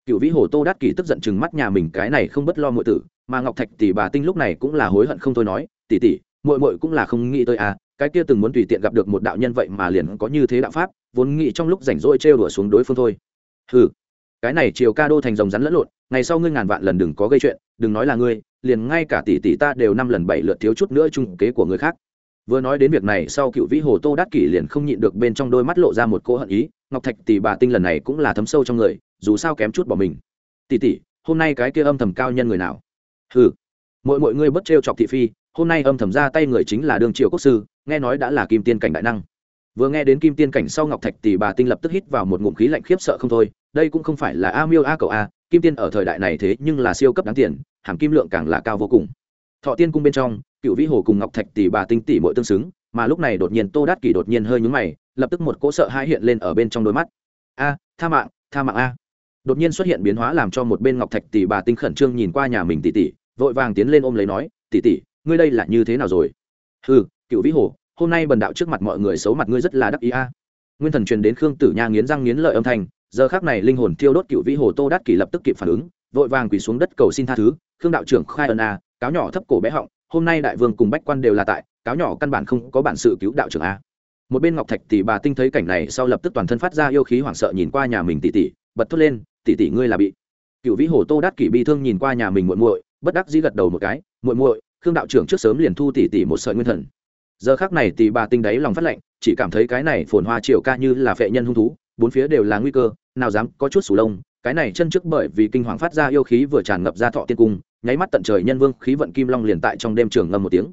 Cựu vĩ hồ tô đắc kỳ tức giận chừng mắt nhà mình cái này không bất lo mọi tử, mà ngọc thạch tỷ bà tinh lúc này cũng là hối hận không thôi nói, tỷ tỷ mội mội cũng là không nghĩ tới à cái kia từng muốn tùy tiện gặp được một đạo nhân vậy mà liền có như thế đạo pháp, vốn nghĩ trong lúc rảnh rỗi trêu đùa xuống đối phương thôi. Ừ cái này chiều ca đô thành rồng rắn lẫn lộn, ngày sau ngươi ngàn vạn lần đừng có gây chuyện đừng nói là ngươi liền ngay cả tỷ tỷ ta đều năm lần bảy lượt thiếu chút nữa trung kế của người khác. Vừa nói đến việc này sau cựu vĩ hồ tô đắc kỷ liền không nhịn được bên trong đôi mắt lộ ra một cỗ hận ý ngọc thạch tỷ bà tinh lần này cũng là thấm sâu trong người dù sao kém chút bỏ mình. Tỷ tỷ hôm nay cái kia âm thầm cao nhân người nào? Hừ, mỗi mọi người bất trêu chọc thị phi hôm nay âm thầm ra tay người chính là đương triều quốc sư nghe nói đã là kim tiên cảnh đại năng vừa nghe đến kim tiên cảnh sau ngọc thạch tỷ bà tinh lập tức hít vào một ngụm khí lạnh khiếp sợ không thôi, đây cũng không phải là a miêu a cậu a, kim tiên ở thời đại này thế nhưng là siêu cấp đáng tiền, hàm kim lượng càng là cao vô cùng. Thọ tiên cung bên trong, cựu vĩ hồ cùng ngọc thạch tỷ bà tinh tỷ mỗi tương xứng, mà lúc này đột nhiên tô đát kỷ đột nhiên hơi nhúng mày, lập tức một cỗ sợ hãi hiện lên ở bên trong đôi mắt. A, tha mạng tha mạng a. Đột nhiên xuất hiện biến hóa làm cho một bên ngọc thạch tỷ bà tinh khẩn trương nhìn qua nhà mình tỷ tỷ, vội vàng tiến lên ôm lấy nói, tỷ tỷ, ngươi đây là như thế nào rồi? Ừ cựu vĩ hồ hôm nay bần đạo trước mặt mọi người xấu mặt ngươi rất là đắc ý a. Nguyên thần truyền đến khương tử nha nghiến răng nghiến lợi âm thanh, giờ khác này linh hồn thiêu đốt cựu vĩ hồ tô đắc kỷ lập tức kịp phản ứng, vội vàng quỳ xuống đất cầu xin tha thứ, khương đạo trưởng, khai ân a, cáo nhỏ thấp cổ bé họng, hôm nay đại vương cùng bách quan đều là tại, cáo nhỏ căn bản không có bản sự cứu đạo trưởng a. Một bên ngọc thạch tỷ bà tinh thấy cảnh này sau lập tức toàn thân phát ra yêu khí hoảng sợ nhìn qua nhà mình tỷ tỷ, bật thốt lên, tỷ tỷ ngươi là bị cựu vĩ hồ tô đắc kỷ bi thương nhìn qua nhà mình muội muội, bất đắc dĩ gật đầu một cái, muội muội, khương đạo trưởng trước sớm liền thu tỷ tỷ một sợi nguyên thần giờ khác này tỷ bà tinh đáy lòng phát lệnh chỉ cảm thấy cái này phồn hoa triều ca như là phệ nhân hung thú, bốn phía đều là nguy cơ, nào dám có chút sủ lông. Cái này chân trước bởi vì kinh hoàng phát ra yêu khí vừa tràn ngập ra thọ tiên cung, nháy mắt tận trời nhân vương khí vận kim long liền tại trong đêm trường ngâm một tiếng.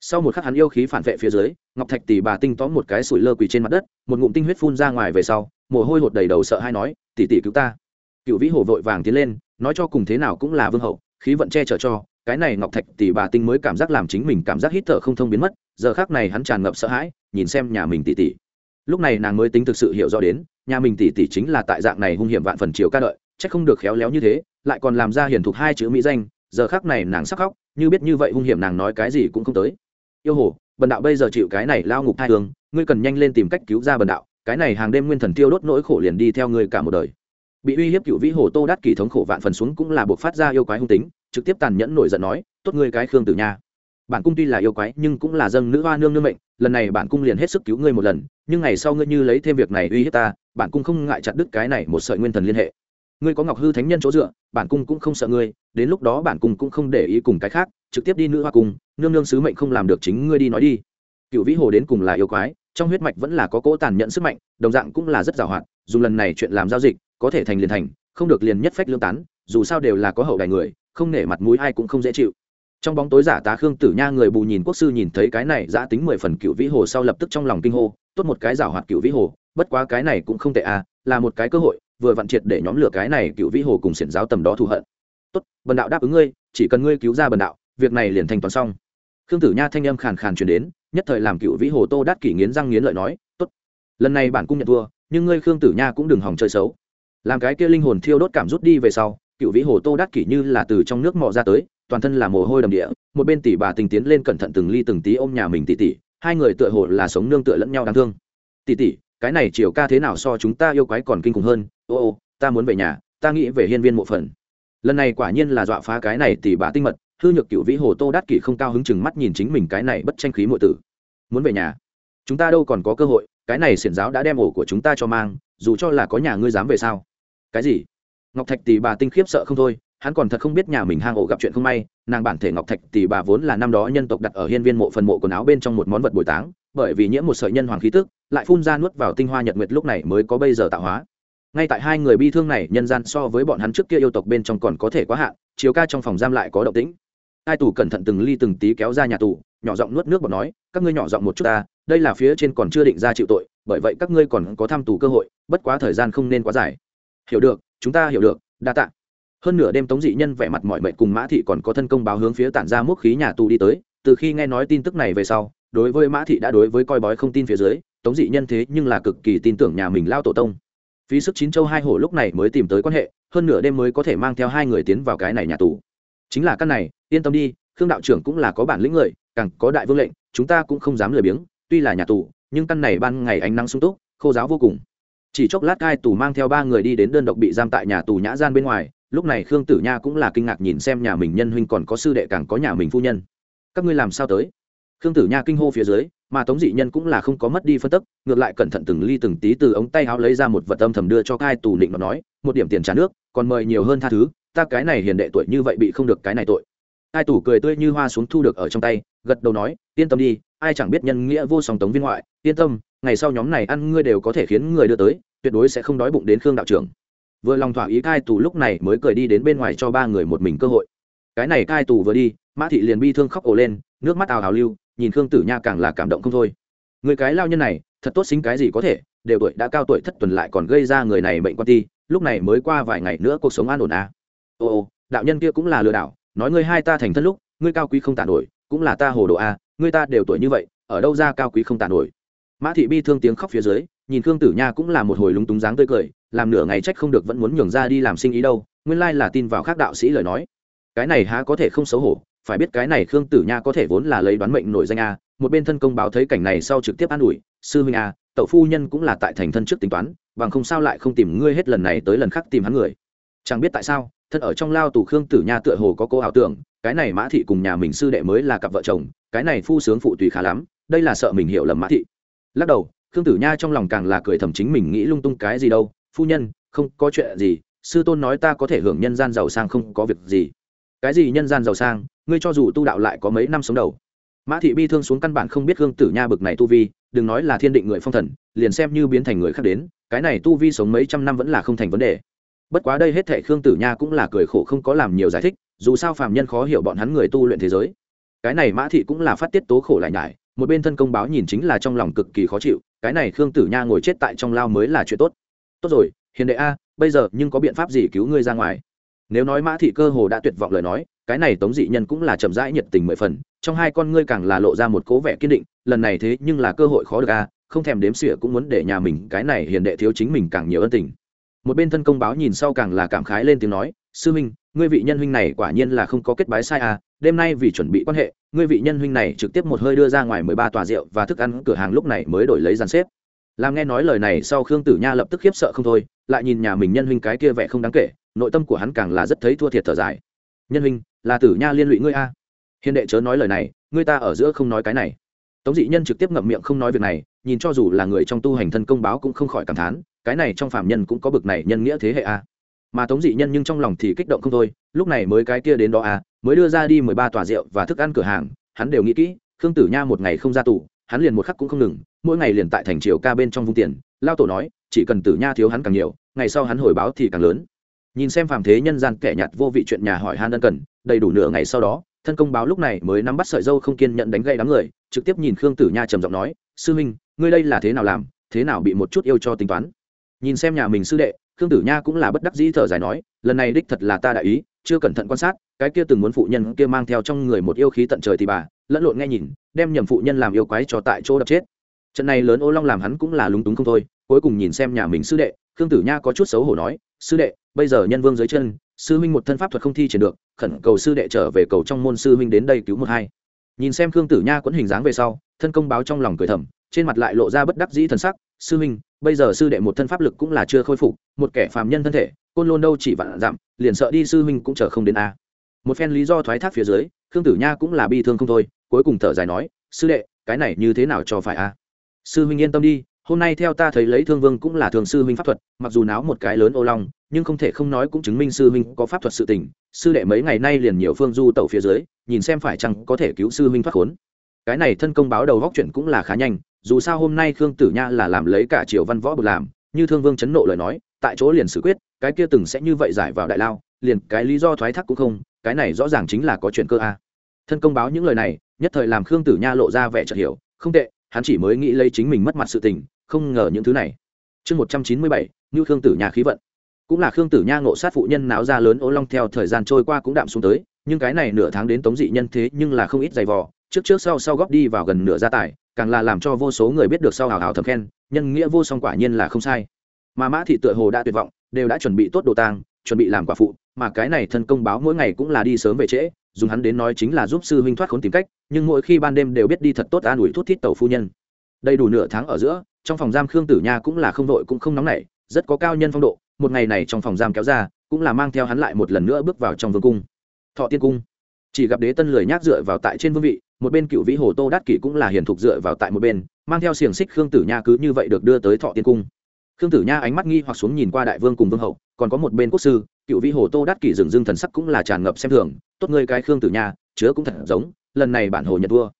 Sau một khắc hắn yêu khí phản vệ phía dưới, ngọc thạch tỷ bà tinh tóm một cái sủi lơ quỳ trên mặt đất, một ngụm tinh huyết phun ra ngoài về sau, mồ hôi hột đầy đầu sợ hay nói, tỷ tỷ cứu ta. Cựu vĩ hồ vội vàng tiến lên, nói cho cùng thế nào cũng là vương hậu, khí vận che chở cho cái này ngọc thạch tỷ bà tinh mới cảm giác làm chính mình cảm giác hít thở không thông biến mất, giờ khác này hắn tràn ngập sợ hãi, nhìn xem nhà mình tỷ tỷ. Lúc này nàng mới tính thực sự hiểu rõ đến, nhà mình tỷ tỷ chính là tại dạng này hung hiểm vạn phần chiều ca đợi, chắc không được khéo léo như thế, lại còn làm ra hiển thục hai chữ mỹ danh, giờ khác này nàng sắc khóc, như biết như vậy hung hiểm nàng nói cái gì cũng không tới. Yêu hồ, bần đạo bây giờ chịu cái này lao ngục hai đường ngươi cần nhanh lên tìm cách cứu ra bần đạo, cái này hàng đêm nguyên thần tiêu đốt nỗi khổ liền đi theo ngươi cả một đời. Bị uy hiếp cựu vĩ hồ tô đắt kỳ thống khổ vạn phần xuống cũng là buộc phát ra yêu quái hung tính trực tiếp tàn nhẫn nổi giận nói, tốt ngươi cái khương tử nha. Bản cung tuy là yêu quái nhưng cũng là dâng nữ hoa nương nương mệnh, lần này bản cung liền hết sức cứu ngươi một lần, nhưng ngày sau ngươi như lấy thêm việc này uy hiếp ta, bản cung không ngại chặt đứt cái này một sợi nguyên thần liên hệ. Ngươi có ngọc hư thánh nhân chỗ dựa, bản cung cũng không sợ ngươi, đến lúc đó bản cung cũng không để ý cùng cái khác, trực tiếp đi nữ hoa cung, nương nương sứ mệnh không làm được chính ngươi đi nói đi. Cựu vĩ hồ đến cùng là yêu quái, trong huyết mạch vẫn là có cỗ tàn nhẫn sức mạnh, đồng dạng cũng là rất giàu hạn, dùng lần này chuyện làm giao dịch, có thể thành liền thành, không được liền nhất phách lương tán, dù sao đều là có hậu đài người không nể mặt mũi ai cũng không dễ chịu. Trong bóng tối giả tá khương tử nha người bù nhìn quốc sư nhìn thấy cái này giã tính mười phần cựu vĩ hồ sau lập tức trong lòng kinh hô, tốt một cái giảo hoạt cựu vĩ hồ, bất quá cái này cũng không tệ à là một cái cơ hội, vừa vặn triệt để nhóm lửa cái này cựu vĩ hồ cùng xiển giáo tầm đó thù hận. Tốt, bần đạo đáp ứng ngươi, chỉ cần ngươi cứu ra bần đạo, việc này liền thành toàn xong. Khương tử nha thanh âm khàn khàn truyền đến, nhất thời làm cựu vĩ hồ tô đát kỷ nghiến răng nghiến lợi nói, tốt, lần này bản cung nhận thua, nhưng ngươi khương tử nha cũng đừng hòng chơi xấu. Làm cái kia linh hồn thiêu đốt cảm rút đi về sau cựu vĩ hồ tô đát kỷ như là từ trong nước mò ra tới, toàn thân là mồ hôi đầm địa, một bên tỷ bà tình tiến lên cẩn thận từng ly từng tí ôm nhà mình tỷ tỷ, hai người tựa hồ là sống nương tựa lẫn nhau đáng thương. Tỷ tỷ, cái này chiều ca thế nào so chúng ta yêu quái còn kinh khủng hơn? Ô ô, ta muốn về nhà, ta nghĩ về hiên viên mộ phần. Lần này quả nhiên là dọa phá cái này tỷ bà tinh mật, hư nhược cựu vĩ hồ tô đát kỷ không cao hứng chừng mắt nhìn chính mình cái này bất tranh khí mộ tử. Muốn về nhà? Chúng ta đâu còn có cơ hội, cái này xiển giáo đã đem ổ của chúng ta cho mang, dù cho là có nhà ngươi dám về sao? Cái gì? Ngọc thạch tỷ bà tinh khiếp sợ không thôi, hắn còn thật không biết nhà mình hang ổ gặp chuyện không may, nàng bản thể ngọc thạch tỷ bà vốn là năm đó nhân tộc đặt ở hiên viên mộ phần mộ quần áo bên trong một món vật bồi táng, bởi vì nhiễm một sợi nhân hoàng khí tức, lại phun ra nuốt vào tinh hoa nhật nguyệt lúc này mới có bây giờ tạo hóa. Ngay tại hai người bi thương này, nhân gian so với bọn hắn trước kia yêu tộc bên trong còn có thể quá hạn chiều ca trong phòng giam lại có động tĩnh. Hai tù cẩn thận từng ly từng tí kéo ra nhà tù, nhỏ giọng nuốt nước bọt nói, các ngươi nhỏ giọng một chút ta, đây là phía trên còn chưa định ra chịu tội, bởi vậy các ngươi còn có thăm tù cơ hội, bất quá thời gian không nên quá dài. Hiểu được chúng ta hiểu được, đa tạ. Hơn nửa đêm tống dị nhân vẻ mặt mọi mệnh cùng mã thị còn có thân công báo hướng phía tản ra múc khí nhà tù đi tới. Từ khi nghe nói tin tức này về sau, đối với mã thị đã đối với coi bói không tin phía dưới, tống dị nhân thế nhưng là cực kỳ tin tưởng nhà mình lao tổ tông. Phí sức chín châu hai hổ lúc này mới tìm tới quan hệ, hơn nửa đêm mới có thể mang theo hai người tiến vào cái này nhà tù. Chính là căn này, yên tâm đi, khương đạo trưởng cũng là có bản lĩnh người, càng có đại vương lệnh, chúng ta cũng không dám lười biếng, tuy là nhà tù, nhưng căn này ban ngày ánh nắng sung túc, khô giáo vô cùng chỉ chốc lát cai tù mang theo ba người đi đến đơn độc bị giam tại nhà tù nhã gian bên ngoài, lúc này khương tử nha cũng là kinh ngạc nhìn xem nhà mình nhân huynh còn có sư đệ càng có nhà mình phu nhân. Các ngươi làm sao tới? Khương tử nha kinh hô phía dưới, mà tống dị nhân cũng là không có mất đi phân tức, ngược lại cẩn thận từng ly từng tí từ ống tay áo lấy ra một vật âm thầm đưa cho cai tù định nó nói, một điểm tiền trả nước, còn mời nhiều hơn tha thứ, ta cái này hiền đệ tuổi như vậy bị không được cái này tội. Cai tù cười tươi như hoa xuống thu được ở trong tay, gật đầu nói, yên tâm đi, ai chẳng biết nhân nghĩa vô song tống viên ngoại, yên tâm, ngày sau nhóm này ăn ngươi đều có thể khiến người đưa tới tuyệt đối sẽ không đói bụng đến khương đạo trưởng. Vừa lòng thỏa ý cai tù lúc này mới cười đi đến bên ngoài cho ba người một mình cơ hội. Cái này cai tù vừa đi mã thị liền bi thương khóc ồ lên nước mắt ào hào lưu nhìn khương tử nha càng là cảm động không thôi. Người cái lao nhân này thật tốt xính cái gì có thể đều tuổi đã cao tuổi thất tuần lại còn gây ra người này bệnh quan ti lúc này mới qua vài ngày nữa cuộc sống an ổn à. ồ ồ đạo nhân kia cũng là lừa đảo nói ngươi hai ta thành thân lúc ngươi cao quý không tàn nổi cũng là ta hồ đồ a à, ngươi ta đều tuổi như vậy ở đâu ra cao quý không tàn nổi. Mã thị bi thương tiếng khóc phía dưới nhìn khương tử nha cũng là một hồi lúng túng dáng tươi cười, làm nửa ngày trách không được vẫn muốn nhường ra đi làm sinh ý đâu, nguyên lai là tin vào khác đạo sĩ lời nói. Cái này há có thể không xấu hổ, phải biết cái này khương tử nha có thể vốn là lấy đoán mệnh nổi danh a, một bên thân công báo thấy cảnh này sau trực tiếp an ủi, sư huynh a, tẩu phu nhân cũng là tại thành thân trước tính toán, bằng không sao lại không tìm ngươi hết lần này tới lần khác tìm hắn người. Chẳng biết tại sao, thân ở trong lao tù khương tử nha tựa hồ có cô ảo tưởng, cái này mã thị cùng nhà mình sư đệ mới là cặp vợ chồng, cái này phu sướng phụ tùy khá lắm, đây là sợ mình hiểu lầm mã thị. Lắc đầu khương tử nha trong lòng càng là cười thầm chính mình nghĩ lung tung cái gì đâu. Phu nhân, không có chuyện gì. Sư tôn nói ta có thể hưởng nhân gian giàu sang không có việc gì. Cái gì nhân gian giàu sang? Ngươi cho dù tu đạo lại có mấy năm sống đầu. Mã thị bi thương xuống căn bản không biết khương tử nha bực này tu vi. Đừng nói là thiên định người phong thần, liền xem như biến thành người khác đến, cái này tu vi sống mấy trăm năm vẫn là không thành vấn đề. Bất quá đây hết thệ khương tử nha cũng là cười khổ không có làm nhiều giải thích, dù sao phàm nhân khó hiểu bọn hắn người tu luyện thế giới. Cái này mã thị cũng là phát tiết tố khổ lại nhải một bên thân công báo nhìn chính là trong lòng cực kỳ khó chịu, cái này khương tử nha ngồi chết tại trong lao mới là chuyện tốt. Tốt rồi, hiền đệ a, bây giờ nhưng có biện pháp gì cứu ngươi ra ngoài? Nếu nói mã thị cơ hồ đã tuyệt vọng lời nói, cái này tống dị nhân cũng là chậm rãi nhiệt tình mười phần, trong hai con ngươi càng là lộ ra một cố vẻ kiên định, lần này thế nhưng là cơ hội khó được a, không thèm đếm xỉa cũng muốn để nhà mình, cái này hiền đệ thiếu chính mình càng nhiều ân tình. Một bên thân công báo nhìn sau càng là cảm khái lên tiếng nói sư minh, ngươi vị nhân huynh này quả nhiên là không có kết bái sai à đêm nay vì chuẩn bị quan hệ, ngươi vị nhân huynh này trực tiếp một hơi đưa ra ngoài mười ba tòa rượu và thức ăn, cửa hàng lúc này mới đổi lấy dàn xếp. Làm nghe nói lời này sau khương tử nha lập tức khiếp sợ không thôi, lại nhìn nhà mình nhân huynh cái kia vẻ không đáng kể, nội tâm của hắn càng là rất thấy thua thiệt thở dài. Nhân huynh, là tử nha liên lụy ngươi a hiền đệ chớ nói lời này, ngươi ta ở giữa không nói cái này. Tống dị nhân trực tiếp ngậm miệng không nói việc này, nhìn cho dù là người trong tu hành thân công báo cũng không khỏi cảm thán, cái này trong phạm nhân cũng có bực này nhân nghĩa thế hệ a mà tống dị nhân nhưng trong lòng thì kích động không thôi lúc này mới cái kia đến đó à, mới đưa ra đi mười ba tòa rượu và thức ăn cửa hàng hắn đều nghĩ kỹ khương tử nha một ngày không ra tù hắn liền một khắc cũng không ngừng mỗi ngày liền tại thành triều ca bên trong vung tiền lao tổ nói chỉ cần tử nha thiếu hắn càng nhiều ngày sau hắn hồi báo thì càng lớn. Nhìn xem phàm thế nhân gian kẻ nhạt vô vị chuyện nhà hỏi han ân cần đầy đủ nửa ngày sau đó thân công báo lúc này mới nắm bắt sợi dâu không kiên nhận đánh gậy đám người trực tiếp nhìn khương tử nha trầm giọng nói sư minh ngươi đây là thế nào làm thế nào bị một chút yêu cho tính toán? Nhìn xem nhà mình sư đệ, khương tử nha cũng là bất đắc dĩ thở dài nói, lần này đích thật là ta đại ý, chưa cẩn thận quan sát, cái kia từng muốn phụ nhân kia mang theo trong người một yêu khí tận trời thì bà, lẫn lộn nghe nhìn, đem nhầm phụ nhân làm yêu quái cho tại chỗ đập chết. Trận này lớn ô long làm hắn cũng là lúng túng không thôi, cuối cùng nhìn xem nhà mình sư đệ, khương tử nha có chút xấu hổ nói, sư đệ, bây giờ nhân vương dưới chân, sư huynh một thân pháp thuật không thi triển được, khẩn cầu sư đệ trở về cầu trong môn sư huynh đến đây cứu một hai. Nhìn xem khương tử nha quẫn hình dáng về sau, thân công báo trong lòng cười thầm, trên mặt lại lộ ra bất đắc dĩ thần sắc sư huynh, bây giờ sư đệ một thân pháp lực cũng là chưa khôi phục, một kẻ phàm nhân thân thể, côn lôn đâu chỉ vạn dặm, liền sợ đi sư huynh cũng chờ không đến a. Một phen lý do thoái thác phía dưới, khương tử nha cũng là bi thương không thôi, cuối cùng thở dài nói, sư đệ, cái này như thế nào cho phải a? Sư huynh yên tâm đi, hôm nay theo ta thấy lấy thương vương cũng là thường sư huynh pháp thuật, mặc dù náo một cái lớn ô long, nhưng không thể không nói cũng chứng minh sư huynh có pháp thuật sự tình. Sư đệ mấy ngày nay liền nhiều phương du tẩu phía dưới, nhìn xem phải chăng có thể cứu sư huynh thoát khốn. Cái này thân công báo đầu góc chuyện cũng là khá nhanh dù sao hôm nay khương tử nha là làm lấy cả triều văn võ bực làm, như thương vương chấn nộ lời nói, tại chỗ liền xử quyết, cái kia từng sẽ như vậy giải vào đại lao, liền cái lý do thoái thác cũng không, cái này rõ ràng chính là có chuyện cơ a. Thân công báo những lời này, nhất thời làm khương tử nha lộ ra vẻ chợt hiểu, không tệ, hắn chỉ mới nghĩ lấy chính mình mất mặt sự tình, không ngờ những thứ này. Chương một trăm chín mươi bảy, như khương tử nha khí vận. Cũng là khương tử nha ngộ sát phụ nhân náo ra lớn ô long theo thời gian trôi qua cũng đạm xuống tới nhưng cái này nửa tháng đến tống dị nhân thế nhưng là không ít giày vò, trước trước sau sau góp đi vào gần nửa gia tài, càng là làm cho vô số người biết được sau hào hào thầm khen, nhân nghĩa vô song quả nhiên là không sai. Mà mã thị tựa hồ đã tuyệt vọng, đều đã chuẩn bị tốt đồ tang, chuẩn bị làm quả phụ, mà cái này thân công báo mỗi ngày cũng là đi sớm về trễ, dùng hắn đến nói chính là giúp sư huynh thoát khốn tìm cách, nhưng mỗi khi ban đêm đều biết đi thật tốt an ủi thuốc thít tàu phu nhân. Đầy đủ nửa tháng ở giữa, trong phòng giam khương tử nha cũng là không đội cũng không nóng nảy, rất có cao nhân phong độ, một ngày này trong phòng giam kéo ra, cũng là mang theo hắn lại một lần nữa bước vào trong vương cung thọ tiên cung. Chỉ gặp đế tân lười nhác dựa vào tại trên vương vị, một bên cựu vĩ hồ tô đát kỷ cũng là hiền thục dựa vào tại một bên, mang theo xiềng xích khương tử nha cứ như vậy được đưa tới thọ tiên cung. Khương tử nha ánh mắt nghi hoặc xuống nhìn qua đại vương cùng vương hậu, còn có một bên quốc sư, cựu vĩ hồ tô đát kỷ dừng dưng thần sắc cũng là tràn ngập xem thường, tốt ngươi cái khương tử nha, chứa cũng thật giống, lần này bản hồ nhận vua.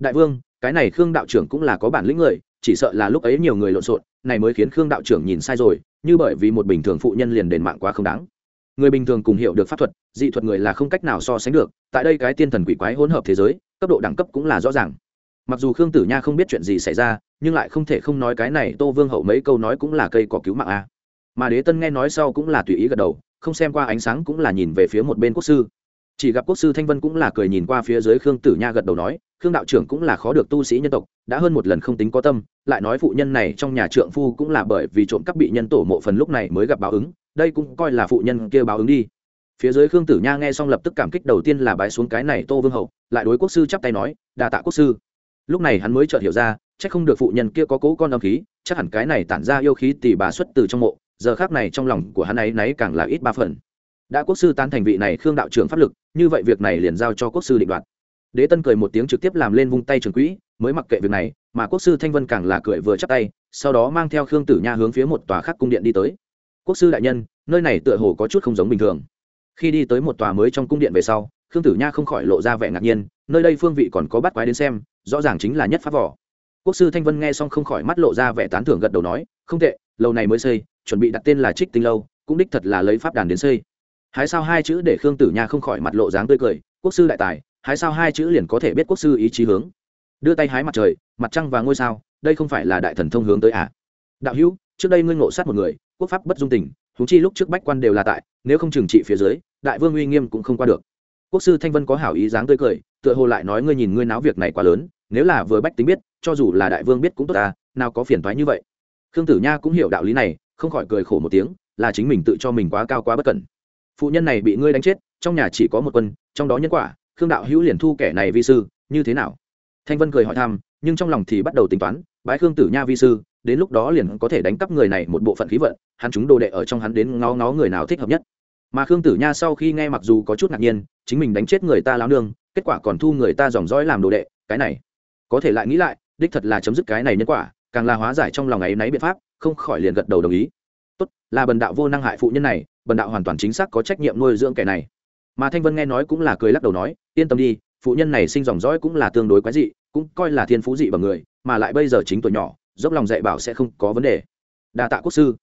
Đại vương, cái này khương đạo trưởng cũng là có bản lĩnh người, chỉ sợ là lúc ấy nhiều người lộn xộn, này mới khiến khương đạo trưởng nhìn sai rồi, như bởi vì một bình thường phụ nhân liền đền mạng quá không đáng người bình thường cùng hiểu được pháp thuật, dị thuật người là không cách nào so sánh được, tại đây cái tiên thần quỷ quái hỗn hợp thế giới, cấp độ đẳng cấp cũng là rõ ràng. Mặc dù khương tử nha không biết chuyện gì xảy ra, nhưng lại không thể không nói cái này tô vương hậu mấy câu nói cũng là cây cỏ cứu mạng a. Mà đế tân nghe nói sau cũng là tùy ý gật đầu, không xem qua ánh sáng cũng là nhìn về phía một bên quốc sư. Chỉ gặp quốc sư thanh vân cũng là cười nhìn qua phía dưới khương tử nha gật đầu nói, khương đạo trưởng cũng là khó được tu sĩ nhân tộc, đã hơn một lần không tính có tâm, lại nói phụ nhân này trong nhà trượng phu cũng là bởi vì trộm cắp bị nhân tổ mộ phần lúc này mới gặp báo ứng đây cũng coi là phụ nhân kia báo ứng đi. Phía dưới khương tử nha nghe xong lập tức cảm kích đầu tiên là bái xuống cái này tô vương hậu, lại đối quốc sư chắp tay nói, đa tạ quốc sư. Lúc này hắn mới chợt hiểu ra, chắc không được phụ nhân kia có cố con âm khí, chắc hẳn cái này tản ra yêu khí tỷ bà xuất từ trong mộ, giờ khác này trong lòng của hắn ấy nấy càng là ít ba phần. Đã quốc sư tán thành vị này khương đạo trưởng pháp lực, như vậy việc này liền giao cho quốc sư định đoạt. Đế tân cười một tiếng trực tiếp làm lên vung tay trường quỹ, mới mặc kệ việc này, mà quốc sư thanh vân càng là cười vừa chắp tay, sau đó mang theo khương tử nha hướng phía một tòa khác cung điện đi tới quốc sư đại nhân, nơi này tựa hồ có chút không giống bình thường. Khi đi tới một tòa mới trong cung điện về sau, khương tử nha không khỏi lộ ra vẻ ngạc nhiên, nơi đây phương vị còn có bắt quái đến xem, rõ ràng chính là nhất pháp vỏ quốc sư thanh vân nghe xong không khỏi mắt lộ ra vẻ tán thưởng gật đầu nói, không tệ, lâu này mới xây, chuẩn bị đặt tên là trích tinh lâu, cũng đích thật là lấy pháp đàn đến xây. Hái sao hai chữ để khương tử nha không khỏi mặt lộ dáng tươi cười, quốc sư đại tài, hái sao hai chữ liền có thể biết quốc sư ý chí hướng. Đưa tay hái mặt trời, mặt trăng và ngôi sao, đây không phải là đại thần thông hướng tới à? Đạo hữu, trước đây ngươi ngộ sát một người quốc pháp bất dung tình húng chi lúc trước bách quan đều là tại, nếu không trừng trị phía dưới, đại vương uy nghiêm cũng không qua được. Quốc sư thanh vân có hảo ý dáng tươi cười, tựa hồ lại nói ngươi nhìn ngươi náo việc này quá lớn, nếu là vừa bách tính biết, cho dù là đại vương biết cũng tốt à nào có phiền thoái như vậy. Khương tử nha cũng hiểu đạo lý này, không khỏi cười khổ một tiếng, là chính mình tự cho mình quá cao quá bất cẩn. Phụ nhân này bị ngươi đánh chết, trong nhà chỉ có một quân, trong đó nhân quả, khương đạo hữu liền thu kẻ này vi sư, như thế nào? Thanh vân cười hỏi thăm, nhưng trong lòng thì bắt đầu tính toán bái khương tử nha vi sư, đến lúc đó liền có thể đánh cắp người này một bộ phận khí vận, hắn chúng đồ đệ ở trong hắn đến ngó ngó người nào thích hợp nhất. Mà khương tử nha sau khi nghe mặc dù có chút ngạc nhiên, chính mình đánh chết người ta láo nương, kết quả còn thu người ta dòng dõi làm đồ đệ, cái này, có thể lại nghĩ lại, đích thật là chấm dứt cái này nhân quả, càng là hóa giải trong lòng ấy náy biện pháp, không khỏi liền gật đầu đồng ý. Tốt, là bần đạo vô năng hại phụ nhân này, bần đạo hoàn toàn chính xác có trách nhiệm nuôi dưỡng kẻ này. Mà thanh vân nghe nói cũng là cười lắc đầu nói, yên tâm đi, phụ nhân này sinh dòng dõi cũng là tương đối quái dị cũng coi là thiên phú dị bằng người, mà lại bây giờ chính tuổi nhỏ, dốc lòng dạy bảo sẽ không có vấn đề. Đa tạ quốc sư.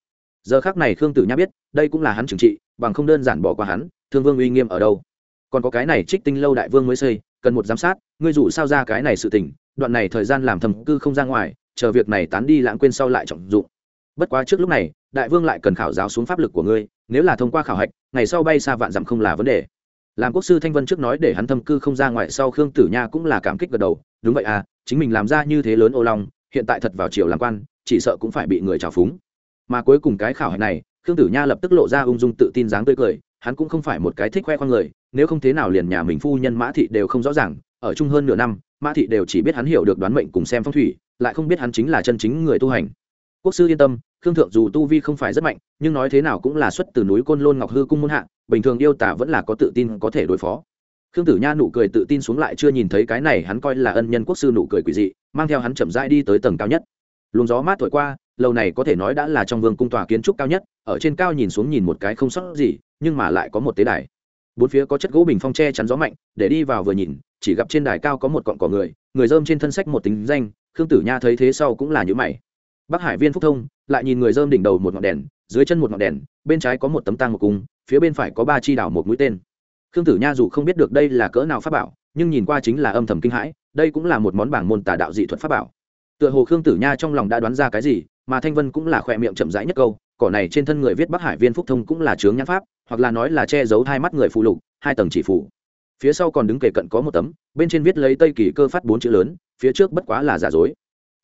Giờ khác này khương tử nha biết, đây cũng là hắn trừng trị, bằng không đơn giản bỏ qua hắn, thương vương uy nghiêm ở đâu? Còn có cái này trích tinh lâu đại vương mới xây, cần một giám sát, ngươi rủ sao ra cái này sự tình, đoạn này thời gian làm thầm cư không ra ngoài, chờ việc này tán đi lãng quên sau lại trọng dụng. Bất quá trước lúc này, đại vương lại cần khảo giáo xuống pháp lực của ngươi, nếu là thông qua khảo hạch, ngày sau bay xa vạn dặm không là vấn đề. Làm quốc sư thanh vân trước nói để hắn thâm cư không ra ngoài sau khương tử nha cũng là cảm kích gật đầu đúng vậy à chính mình làm ra như thế lớn ô long, hiện tại thật vào triều làm quan, chỉ sợ cũng phải bị người trào phúng. Mà cuối cùng cái khảo hạch này, khương tử nha lập tức lộ ra ung dung tự tin dáng tươi cười, hắn cũng không phải một cái thích khoe khoang người, nếu không thế nào liền nhà mình phu nhân mã thị đều không rõ ràng, ở chung hơn nửa năm, mã thị đều chỉ biết hắn hiểu được đoán mệnh cùng xem phong thủy, lại không biết hắn chính là chân chính người tu hành. Quốc sư yên tâm, khương thượng dù tu vi không phải rất mạnh, nhưng nói thế nào cũng là xuất từ núi côn lôn ngọc hư cung muôn hạ, bình thường yêu tả vẫn là có tự tin có thể đối phó khương tử nha nụ cười tự tin xuống lại chưa nhìn thấy cái này, hắn coi là ân nhân quốc sư nụ cười quỷ dị, mang theo hắn chậm rãi đi tới tầng cao nhất. Luồng gió mát thổi qua lâu này có thể nói đã là trong vương cung tòa kiến trúc cao nhất, ở trên cao nhìn xuống nhìn một cái không sót gì, nhưng mà lại có một tế đài. Bốn phía có chất gỗ bình phong tre chắn gió mạnh, để đi vào vừa nhìn, chỉ gặp trên đài cao có một cọn cỏ người người dơm trên thân sách một tính danh, khương tử nha thấy thế sau cũng là những mày. Bắc hải viên phúc thông, lại nhìn người dơm đỉnh đầu một ngọn đèn, dưới chân một ngọn đèn, bên trái có một tấm tang một cung, phía bên phải có ba chi đảo một mũi tên khương tử nha dù không biết được đây là cỡ nào pháp bảo, nhưng nhìn qua chính là âm thầm kinh hãi, đây cũng là một món bảng môn tà đạo dị thuật pháp bảo. Tựa hồ khương tử nha trong lòng đã đoán ra cái gì, mà thanh vân cũng là khỏe miệng chậm rãi nhất câu, cỏ này trên thân người viết bắc hải viên phúc thông cũng là chướng nhãn pháp, hoặc là nói là che giấu hai mắt người phụ lục, hai tầng chỉ phủ phía sau còn đứng kề cận có một tấm, bên trên viết lấy tây kỳ cơ phát bốn chữ lớn, phía trước bất quá là giả dối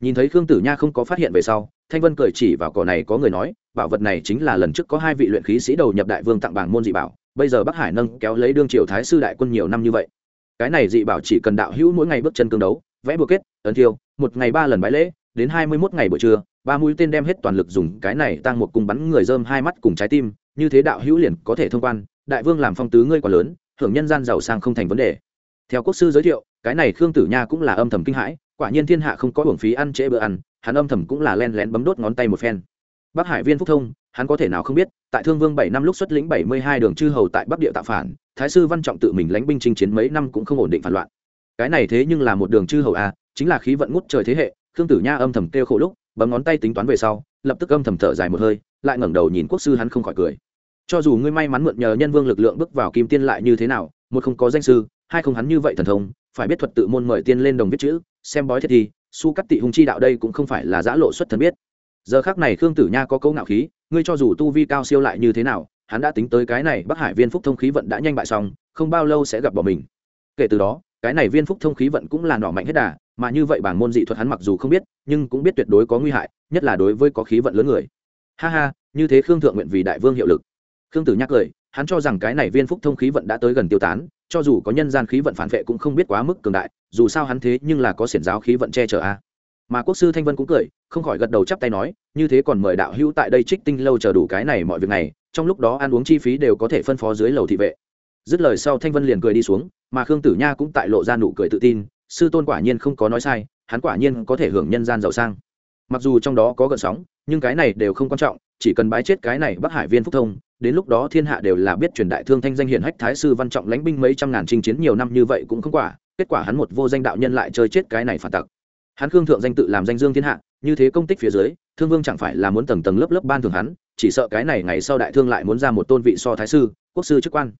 nhìn thấy khương tử nha không có phát hiện về sau, thanh vân cười chỉ vào cỏ này có người nói, bảo vật này chính là lần trước có hai vị luyện khí sĩ đầu nhập đại vương tặng bảng môn dị bảo, bây giờ bắc hải nâng kéo lấy đương triều thái sư đại quân nhiều năm như vậy. Cái này dị bảo chỉ cần đạo hữu mỗi ngày bước chân cương đấu, vẽ bùa kết, ấn thiêu, một ngày ba lần bãi lễ, đến hai mươi mốt ngày buổi trưa, ba mũi tên đem hết toàn lực dùng cái này tăng một cùng bắn người dơm hai mắt cùng trái tim, như thế đạo hữu liền có thể thông quan, đại vương làm phong tứ ngươi quá lớn hưởng nhân gian giàu sang không thành vấn đề. Theo quốc sư giới thiệu, cái này khương tử nha cũng là âm thầm kinh hãi quả nhiên thiên hạ không có hưởng phí ăn trễ bữa ăn, hắn âm thầm cũng là len lén bấm đốt ngón tay một phen. Bắc hải viên phúc thông, hắn có thể nào không biết, tại thương vương bảy năm lúc xuất lĩnh bảy mươi hai đường chư hầu tại bắc địa tạo phản, thái sư văn trọng tự mình lãnh binh chinh chiến mấy năm cũng không ổn định phản loạn. Cái này thế nhưng là một đường chư hầu a chính là khí vận ngút trời thế hệ, khương tử nha âm thầm kêu khổ lúc, bấm ngón tay tính toán về sau, lập tức âm thầm thở dài một hơi, lại ngẩng đầu nhìn quốc sư hắn không khỏi cười. Cho dù ngươi may mắn mượn nhờ nhân vương lực lượng bước vào kim tiên lại như thế nào, một không có danh sư, hai không hắn như vậy thần thông phải biết thuật tự môn mời tiên lên đồng viết chữ, xem bói thiết thi su cắt tị hùng chi đạo đây cũng không phải là giã lộ xuất thần biết. Giờ khác này khương tử nha có câu ngạo khí, ngươi cho dù tu vi cao siêu lại như thế nào, hắn đã tính tới cái này bắc hải viên phúc thông khí vận đã nhanh bại xong, không bao lâu sẽ gặp bỏ mình. Kể từ đó, cái này viên phúc thông khí vận cũng là nỏ mạnh hết đà, mà như vậy bảng môn dị thuật hắn mặc dù không biết, nhưng cũng biết tuyệt đối có nguy hại, nhất là đối với có khí vận lớn người. Ha ha, như thế khương thượng nguyện vì đại vương hiệu lực. Khương tử nhắc lời hắn cho rằng cái này viên phúc thông khí vận đã tới gần tiêu tán cho dù có nhân gian khí vận phản vệ cũng không biết quá mức cường đại, dù sao hắn thế nhưng là có xiển giáo khí vận che chở a. Mà quốc sư thanh vân cũng cười, không khỏi gật đầu chắp tay nói, như thế còn mời đạo hữu tại đây trích tinh lâu chờ đủ cái này mọi việc này, trong lúc đó ăn uống chi phí đều có thể phân phó dưới lầu thị vệ. Dứt lời sau thanh vân liền cười đi xuống, mà khương tử nha cũng tại lộ ra nụ cười tự tin, sư tôn quả nhiên không có nói sai, hắn quả nhiên có thể hưởng nhân gian giàu sang. Mặc dù trong đó có gợn sóng, nhưng cái này đều không quan trọng, chỉ cần bái chết cái này bắc hải viên phúc thông đến lúc đó thiên hạ đều là biết truyền đại thương thanh danh hiển hách thái sư văn trọng lãnh binh mấy trăm ngàn chinh chiến nhiều năm như vậy cũng không quả, kết quả hắn một vô danh đạo nhân lại chơi chết cái này phản tặc. Hắn khương thượng danh tự làm danh dương thiên hạ, như thế công tích phía dưới, thương vương chẳng phải là muốn tầng tầng lớp lớp ban thường hắn, chỉ sợ cái này ngày sau đại thương lại muốn ra một tôn vị so thái sư, quốc sư chức quan.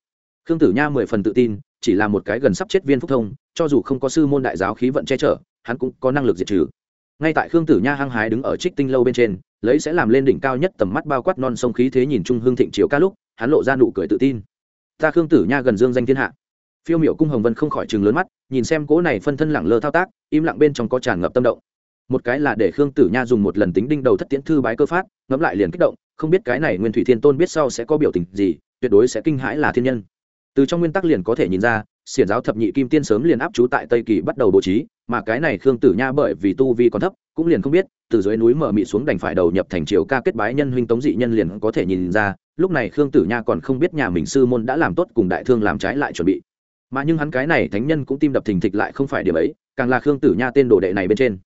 Khương tử nha mười phần tự tin, chỉ là một cái gần sắp chết viên phúc thông, cho dù không có sư môn đại giáo khí vận che chở, hắn cũng có năng lực diệt trừ ngay tại khương tử nha hăng hái đứng ở trích tinh lâu bên trên, lấy sẽ làm lên đỉnh cao nhất tầm mắt bao quát non sông khí thế nhìn trung hương thịnh chiếu ca lúc, hắn lộ ra nụ cười tự tin. Ta khương tử nha gần dương danh thiên hạ. Phiêu miểu cung hồng vân không khỏi chừng lớn mắt, nhìn xem cỗ này phân thân lẳng lơ thao tác, im lặng bên trong có tràn ngập tâm động. Một cái là để khương tử nha dùng một lần tính đinh đầu thất tiễn thư bái cơ phát, ngẫm lại liền kích động, không biết cái này nguyên thủy thiên tôn biết sau sẽ có biểu tình gì, tuyệt đối sẽ kinh hãi là thiên nhân. Từ trong nguyên tắc liền có thể nhìn ra xiển giáo thập nhị kim tiên sớm liền áp chú tại tây kỳ bắt đầu bố trí, mà cái này khương tử nha bởi vì tu vi còn thấp, cũng liền không biết, từ dưới núi mở mị xuống đành phải đầu nhập thành triều ca kết bái nhân huynh tống dị nhân liền có thể nhìn ra, lúc này khương tử nha còn không biết nhà mình sư môn đã làm tốt cùng đại thương làm trái lại chuẩn bị. Mà nhưng hắn cái này thánh nhân cũng tim đập thình thịch lại không phải điểm ấy, càng là khương tử nha tên đồ đệ này bên trên.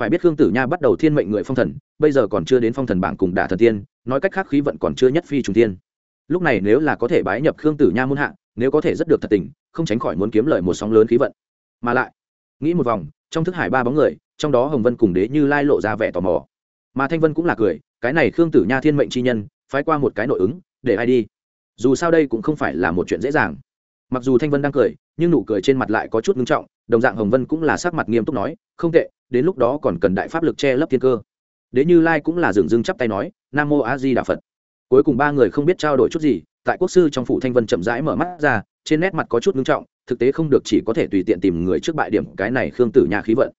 Phải biết khương tử nha bắt đầu thiên mệnh người phong thần, bây giờ còn chưa đến phong thần bảng cùng đả thần tiên, nói cách khác khí vận còn chưa nhất phi trùng tiên lúc này nếu là có thể bái nhập khương tử nha muôn hạ, nếu có thể rất được thật tình không tránh khỏi muốn kiếm lời một sóng lớn khí vận. Mà lại, nghĩ một vòng, trong thức hải ba bóng người, trong đó hồng vân cùng đế như lai lộ ra vẻ tò mò. Mà thanh vân cũng là cười, cái này khương tử nha thiên mệnh chi nhân, phái qua một cái nội ứng, để ai đi? Dù sao đây cũng không phải là một chuyện dễ dàng. Mặc dù thanh vân đang cười, nhưng nụ cười trên mặt lại có chút ngưng trọng, đồng dạng hồng vân cũng là sắc mặt nghiêm túc nói, không tệ, đến lúc đó còn cần đại pháp lực che lấp thiên cơ. Đế như lai cũng là dừng dưng chắp tay nói, nam mô a di đà phật. Cuối cùng ba người không biết trao đổi chút gì, tại quốc sư trong phủ thanh vân chậm rãi mở mắt ra trên nét mặt có chút ngưng trọng, thực tế không được chỉ có thể tùy tiện tìm người trước bại điểm cái này khương tử nhà khí vận.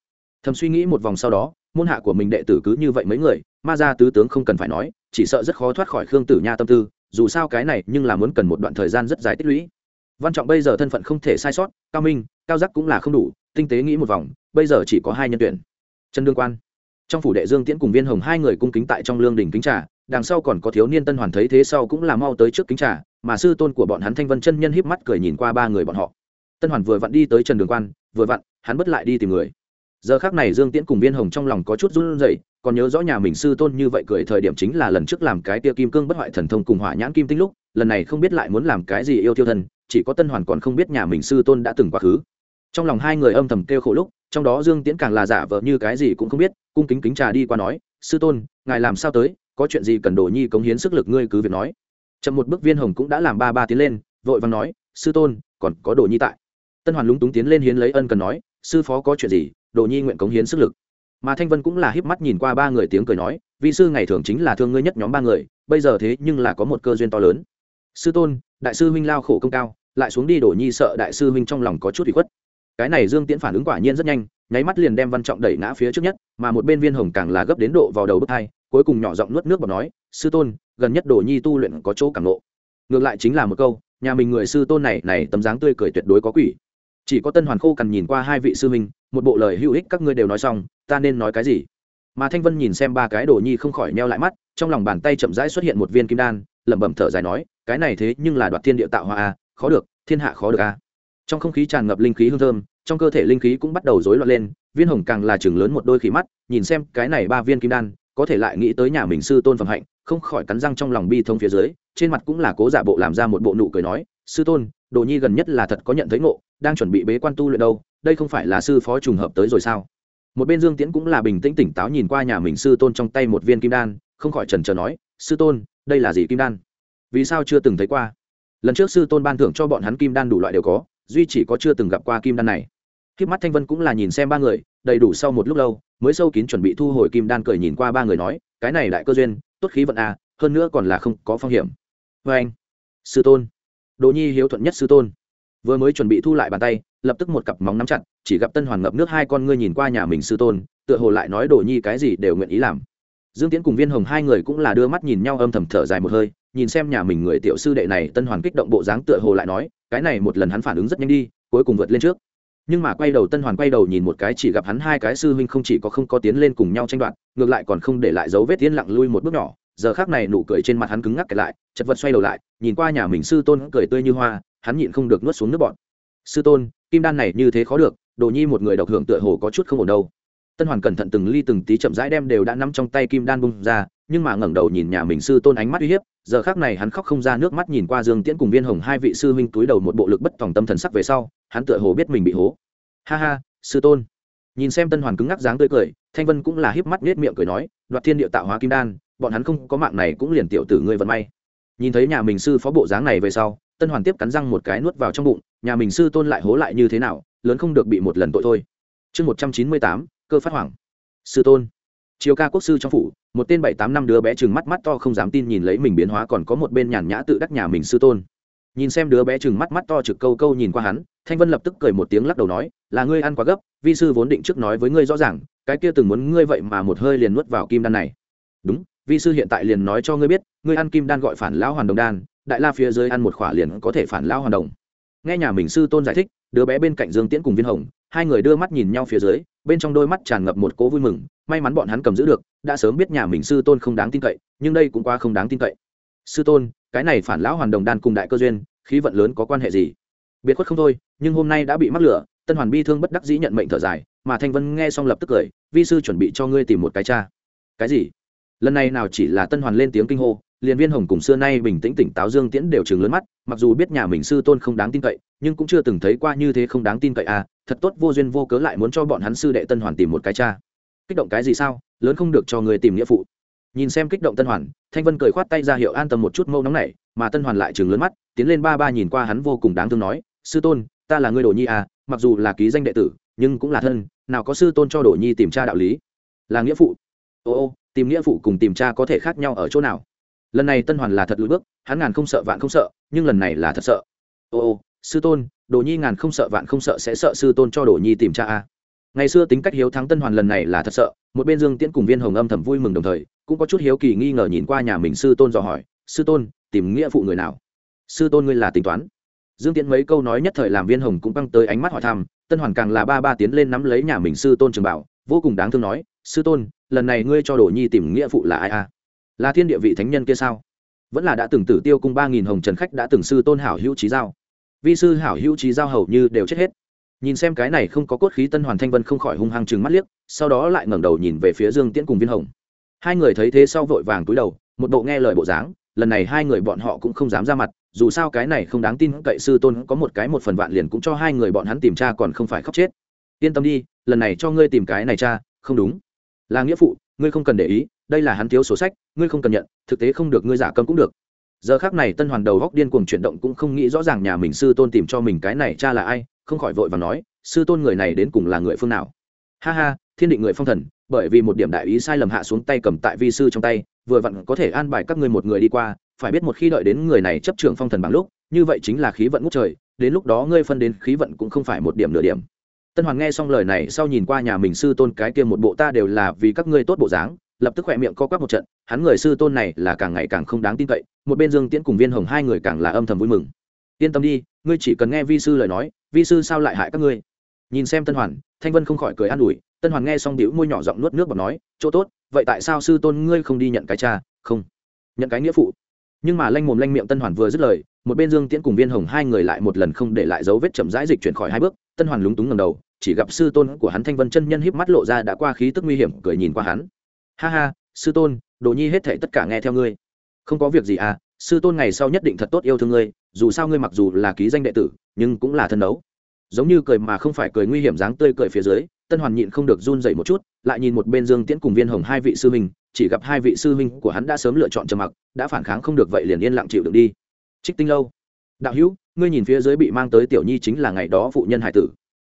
Thầm suy nghĩ một vòng sau đó, môn hạ của mình đệ tử cứ như vậy mấy người, ma gia tứ tướng không cần phải nói, chỉ sợ rất khó thoát khỏi khương tử nha tâm tư, dù sao cái này nhưng là muốn cần một đoạn thời gian rất dài tích lũy. Văn trọng bây giờ thân phận không thể sai sót, cao minh, cao giác cũng là không đủ, tinh tế nghĩ một vòng, bây giờ chỉ có hai nhân tuyển. Trần đương quan. Trong phủ đệ dương tiễn cùng viên hồng hai người cung kính tại trong lương đình kính trà, đằng sau còn có thiếu niên tân hoàn thấy thế sau cũng là mau tới trước kính trà mà sư tôn của bọn hắn thanh vân chân nhân híp mắt cười nhìn qua ba người bọn họ. Tân hoàn vừa vặn đi tới trần đường quan, vừa vặn, hắn bất lại đi tìm người. Giờ khác này dương tiễn cùng viên hồng trong lòng có chút run rẩy, còn nhớ rõ nhà mình sư tôn như vậy cười thời điểm chính là lần trước làm cái tia kim cương bất hoại thần thông cùng hỏa nhãn kim tinh lúc, lần này không biết lại muốn làm cái gì yêu thiêu thân chỉ có tân hoàn còn không biết nhà mình sư tôn đã từng quá khứ. Trong lòng hai người âm thầm kêu khổ lúc, trong đó dương tiễn càng là giả vờ như cái gì cũng không biết, cung kính kính trà đi qua nói, sư tôn, ngài làm sao tới, có chuyện gì cần đồ nhi cống hiến sức lực ngươi cứ việc nói chậm một bước viên hồng cũng đã làm ba ba tiến lên, vội vàng nói, sư tôn, còn có đồ nhi tại. Tân hoàn lúng túng tiến lên hiến lấy ân cần nói, sư phó có chuyện gì? Đồ nhi nguyện cống hiến sức lực. Mà thanh vân cũng là híp mắt nhìn qua ba người tiếng cười nói vị sư ngày thường chính là thương ngươi nhất nhóm ba người, bây giờ thế nhưng là có một cơ duyên to lớn. Sư tôn, đại sư huynh lao khổ công cao, lại xuống đi đổ nhi sợ đại sư huynh trong lòng có chút bị khuất. Cái này dương tiễn phản ứng quả nhiên rất nhanh, nháy mắt liền đem văn trọng đẩy ngã phía trước nhất, mà một bên viên hồng càng là gấp đến độ vào đầu bước hai cuối cùng nhỏ giọng nuốt nước và nói sư tôn, gần nhất đồ nhi tu luyện có chỗ cảm ngộ ngược lại chính là một câu, nhà mình người sư tôn này này tấm dáng tươi cười tuyệt đối có quỷ. Chỉ có tân hoàn khô cần nhìn qua hai vị sư minh một bộ lời hữu ích các ngươi đều nói xong, ta nên nói cái gì? Mà thanh vân nhìn xem ba cái đồ nhi không khỏi neo lại mắt, trong lòng bàn tay chậm rãi xuất hiện một viên kim đan, lẩm bẩm thở dài nói, cái này thế nhưng là đoạt thiên địa tạo hoa a, khó được, thiên hạ khó được a. Trong không khí tràn ngập linh khí hương thơm, trong cơ thể linh khí cũng bắt đầu rối loạn lên, viên hồng càng là chừng lớn một đôi khí mắt, nhìn xem cái này ba viên kim đan có thể lại nghĩ tới nhà mình sư tôn phẩm hạnh, không khỏi cắn răng trong lòng bi thông phía dưới, trên mặt cũng là cố giả bộ làm ra một bộ nụ cười nói, sư tôn, đồ nhi gần nhất là thật có nhận thấy ngộ, đang chuẩn bị bế quan tu luyện đâu, đây không phải là sư phó trùng hợp tới rồi sao? Một bên dương tiễn cũng là bình tĩnh tỉnh táo nhìn qua nhà mình sư tôn trong tay một viên kim đan, không khỏi trần trờ nói, sư tôn, đây là gì kim đan? Vì sao chưa từng thấy qua? Lần trước sư tôn ban thưởng cho bọn hắn kim đan đủ loại đều có, duy chỉ có chưa từng gặp qua kim đan này. Khi mắt thanh vân cũng là nhìn xem ba người, đầy đủ sau một lúc lâu mới sâu kín chuẩn bị thu hồi kim đan cười nhìn qua ba người nói, cái này đại cơ duyên, tốt khí vận à hơn nữa còn là không có phong hiểm. Vê anh, sư tôn. Đồ nhi hiếu thuận nhất sư tôn. Vừa mới chuẩn bị thu lại bàn tay, lập tức một cặp móng nắm chặt, chỉ gặp tân hoàn ngập nước hai con ngươi nhìn qua nhà mình sư tôn, tựa hồ lại nói đồ nhi cái gì đều nguyện ý làm. Dương tiến cùng viên hồng hai người cũng là đưa mắt nhìn nhau âm thầm thở dài một hơi, nhìn xem nhà mình người tiểu sư đệ này, tân hoàn kích động bộ dáng tựa hồ lại nói, cái này một lần hắn phản ứng rất nhanh đi, cuối cùng vượt lên trước nhưng mà quay đầu tân hoàn quay đầu nhìn một cái chỉ gặp hắn hai cái sư huynh không chỉ có không có tiến lên cùng nhau tranh đoạt, ngược lại còn không để lại dấu vết tiến lặng lui một bước nhỏ. Giờ khác này nụ cười trên mặt hắn cứng ngắc kẹt lại, chật vật xoay đầu lại, nhìn qua nhà mình sư tôn cười tươi như hoa, hắn nhịn không được nuốt xuống nước bọn sư tôn, kim đan này như thế khó được, đồ nhi một người độc hưởng tựa hồ có chút không ổn đâu. Tân hoàn cẩn thận từng ly từng tí chậm rãi đem đều đã nắm trong tay kim đan bung ra nhưng mà ngẩng đầu nhìn nhà mình sư tôn ánh mắt uy hiếp, giờ khác này hắn khóc không ra nước mắt nhìn qua dương tiễn cùng viên hồng hai vị sư huynh túi đầu một bộ lực bất tòng tâm thần sắc về sau, hắn tựa hồ biết mình bị hố. Ha ha, sư tôn. Nhìn xem tân hoàn cứng ngắc dáng tươi cười, thanh vân cũng là hiếp mắt nết miệng cười nói, đoạt thiên địa tạo hóa kim đan, bọn hắn không có mạng này cũng liền tiểu tử ngươi vận may. Nhìn thấy nhà mình sư phó bộ dáng này về sau, tân hoàn tiếp cắn răng một cái nuốt vào trong bụng, nhà mình sư tôn lại hố lại như thế nào, lớn không được bị một lần tội thôi. Chương một trăm chín mươi tám, cơ phát hoảng. Sư tôn chiều ca quốc sư trong phủ, một tên bảy tám năm đứa bé chừng mắt mắt to không dám tin nhìn lấy mình biến hóa còn có một bên nhàn nhã tự đắc nhà mình sư tôn. Nhìn xem đứa bé chừng mắt mắt to trực câu câu nhìn qua hắn, thanh vân lập tức cười một tiếng lắc đầu nói, là ngươi ăn quá gấp, vi sư vốn định trước nói với ngươi rõ ràng, cái kia từng muốn ngươi vậy mà một hơi liền nuốt vào kim đan này. Đúng, vi sư hiện tại liền nói cho ngươi biết, ngươi ăn kim đan gọi phản lão hoàn đồng đan, đại la phía dưới ăn một khỏa liền có thể phản lão hoàn đồng. Nghe nhà mình sư tôn giải thích đứa bé bên cạnh dương tiễn cùng viên hồng, hai người đưa mắt nhìn nhau phía dưới, bên trong đôi mắt tràn ngập một cố vui mừng, may mắn bọn hắn cầm giữ được, đã sớm biết nhà mình sư tôn không đáng tin cậy, nhưng đây cũng quá không đáng tin cậy. Sư tôn, cái này phản lão hoàn đồng đan cùng đại cơ duyên, khí vận lớn có quan hệ gì? Biệt khuất không thôi, nhưng hôm nay đã bị mắc lửa, tân hoàn bi thương bất đắc dĩ nhận mệnh thở dài, mà thanh vân nghe xong lập tức cười, vi sư chuẩn bị cho ngươi tìm một cái cha. Cái gì? Lần này nào chỉ là tân hoàn lên tiếng kinh hô liền viên hồng cùng xưa nay bình tĩnh tỉnh táo dương tiễn đều chừng lớn mắt, mặc dù biết nhà mình sư tôn không đáng tin cậy, nhưng cũng chưa từng thấy qua như thế không đáng tin cậy à thật tốt vô duyên vô cớ lại muốn cho bọn hắn sư đệ tân hoàn tìm một cái cha. Kích động cái gì sao? Lớn không được cho người tìm nghĩa phụ. Nhìn xem kích động tân hoàn, thanh vân cười khoát tay ra hiệu an tâm một chút mâu nóng này, mà tân hoàn lại chừng lớn mắt, tiến lên ba ba nhìn qua hắn vô cùng đáng thương nói, sư tôn, ta là người đồ nhi à mặc dù là ký danh đệ tử, nhưng cũng là thân, nào có sư tôn cho đồ nhi tìm cha đạo lý. Là nghĩa phụ. Ô ô, tìm nghĩa phụ cùng tìm cha có thể khác nhau ở chỗ nào? Lần này tân hoàn là thật lùi bước, hắn ngàn không sợ vạn không sợ, nhưng lần này là thật sợ. Ô ô, sư tôn, đồ nhi ngàn không sợ vạn không sợ sẽ sợ sư tôn cho đồ nhi tìm cha a. Ngày xưa tính cách hiếu thắng tân hoàn lần này là thật sợ, một bên dương tiễn cùng viên hồng âm thầm vui mừng đồng thời, cũng có chút hiếu kỳ nghi ngờ nhìn qua nhà mình sư tôn dò hỏi, sư tôn, tìm nghĩa phụ người nào? Sư tôn ngươi là tính toán. Dương tiễn mấy câu nói nhất thời làm viên hồng cũng băng tới ánh mắt hỏi thăm, tân hoàn càng là ba ba tiến lên nắm lấy nhà mình sư tôn trường bảo, vô cùng đáng thương nói, sư tôn, lần này ngươi cho đồ nhi tìm nghĩa phụ là ai a? Là thiên địa vị thánh nhân kia sao? Vẫn là đã từng tử tiêu cung ba nghìn hồng trần khách đã từng sư tôn hảo hữu trí giao. Vi sư hảo hữu trí giao hầu như đều chết hết. Nhìn xem cái này không có cốt khí tân hoàn thanh vân không khỏi hung hăng chừng mắt liếc, sau đó lại ngẩng đầu nhìn về phía dương tiễn cùng viên hồng. Hai người thấy thế sau vội vàng túi đầu, một bộ nghe lời bộ dáng, lần này hai người bọn họ cũng không dám ra mặt, dù sao cái này không đáng tin cậy sư tôn có một cái một phần vạn liền cũng cho hai người bọn hắn tìm cha còn không phải khóc chết. Yên tâm đi, lần này cho ngươi tìm cái này cha, không đúng. Là nghĩa phụ ngươi không cần để ý, đây là hắn thiếu sổ sách, ngươi không cần nhận, thực tế không được, ngươi giả câm cũng được. Giờ khác này tân hoàn đầu góc điên cuồng chuyển động cũng không nghĩ rõ ràng nhà mình sư tôn tìm cho mình cái này cha là ai, không khỏi vội và nói, sư tôn người này đến cùng là người phương nào? Ha ha, thiên định người phong thần, bởi vì một điểm đại ý sai lầm hạ xuống tay cầm tại vi sư trong tay, vừa vặn có thể an bài các ngươi một người đi qua, phải biết một khi đợi đến người này chấp trường phong thần bằng lúc, như vậy chính là khí vận ngút trời, đến lúc đó ngươi phân đến khí vận cũng không phải một điểm nửa điểm tân hoàng nghe xong lời này sau nhìn qua nhà mình sư tôn, cái kia một bộ ta đều là vì các ngươi tốt bộ dáng, lập tức khỏe miệng co quắp một trận, hắn người sư tôn này là càng ngày càng không đáng tin cậy, một bên dương tiễn cùng viên hồng hai người càng là âm thầm vui mừng. Yên tâm đi, ngươi chỉ cần nghe vi sư lời nói, vi sư sao lại hại các ngươi? Nhìn xem tân hoàn, thanh vân không khỏi cười an ủi, tân hoàn nghe xong đĩu môi nhỏ giọng nuốt nước và nói, chỗ tốt, vậy tại sao sư tôn ngươi không đi nhận cái cha? Không, nhận cái nghĩa phụ. Nhưng mà lanh mồm lanh miệng tân hoàn vừa dứt lời một bên dương tiễn cùng viên hồng hai người lại một lần không để lại dấu vết chậm rãi dịch chuyển khỏi hai bước, tân hoàn lúng túng ngầm đầu, chỉ gặp sư tôn của hắn thanh vân chân nhân híp mắt lộ ra đã qua khí tức nguy hiểm, cười nhìn qua hắn. Ha ha, sư tôn, đồ nhi hết thể tất cả nghe theo ngươi. Không có việc gì à sư tôn ngày sau nhất định thật tốt yêu thương ngươi, dù sao ngươi mặc dù là ký danh đệ tử, nhưng cũng là thân đấu. Giống như cười mà không phải cười nguy hiểm dáng tươi cười phía dưới, tân hoàn nhịn không được run dậy một chút, lại nhìn một bên dương tiễn cùng viên hồng hai vị sư huynh, chỉ gặp hai vị sư huynh của hắn đã sớm lựa chọn trầm mặc, đã phản kháng không được vậy liền yên lặng chịu được đi trích tinh lâu. Đạo hữu, ngươi nhìn phía dưới bị mang tới tiểu nhi chính là ngày đó phụ nhân hải tử.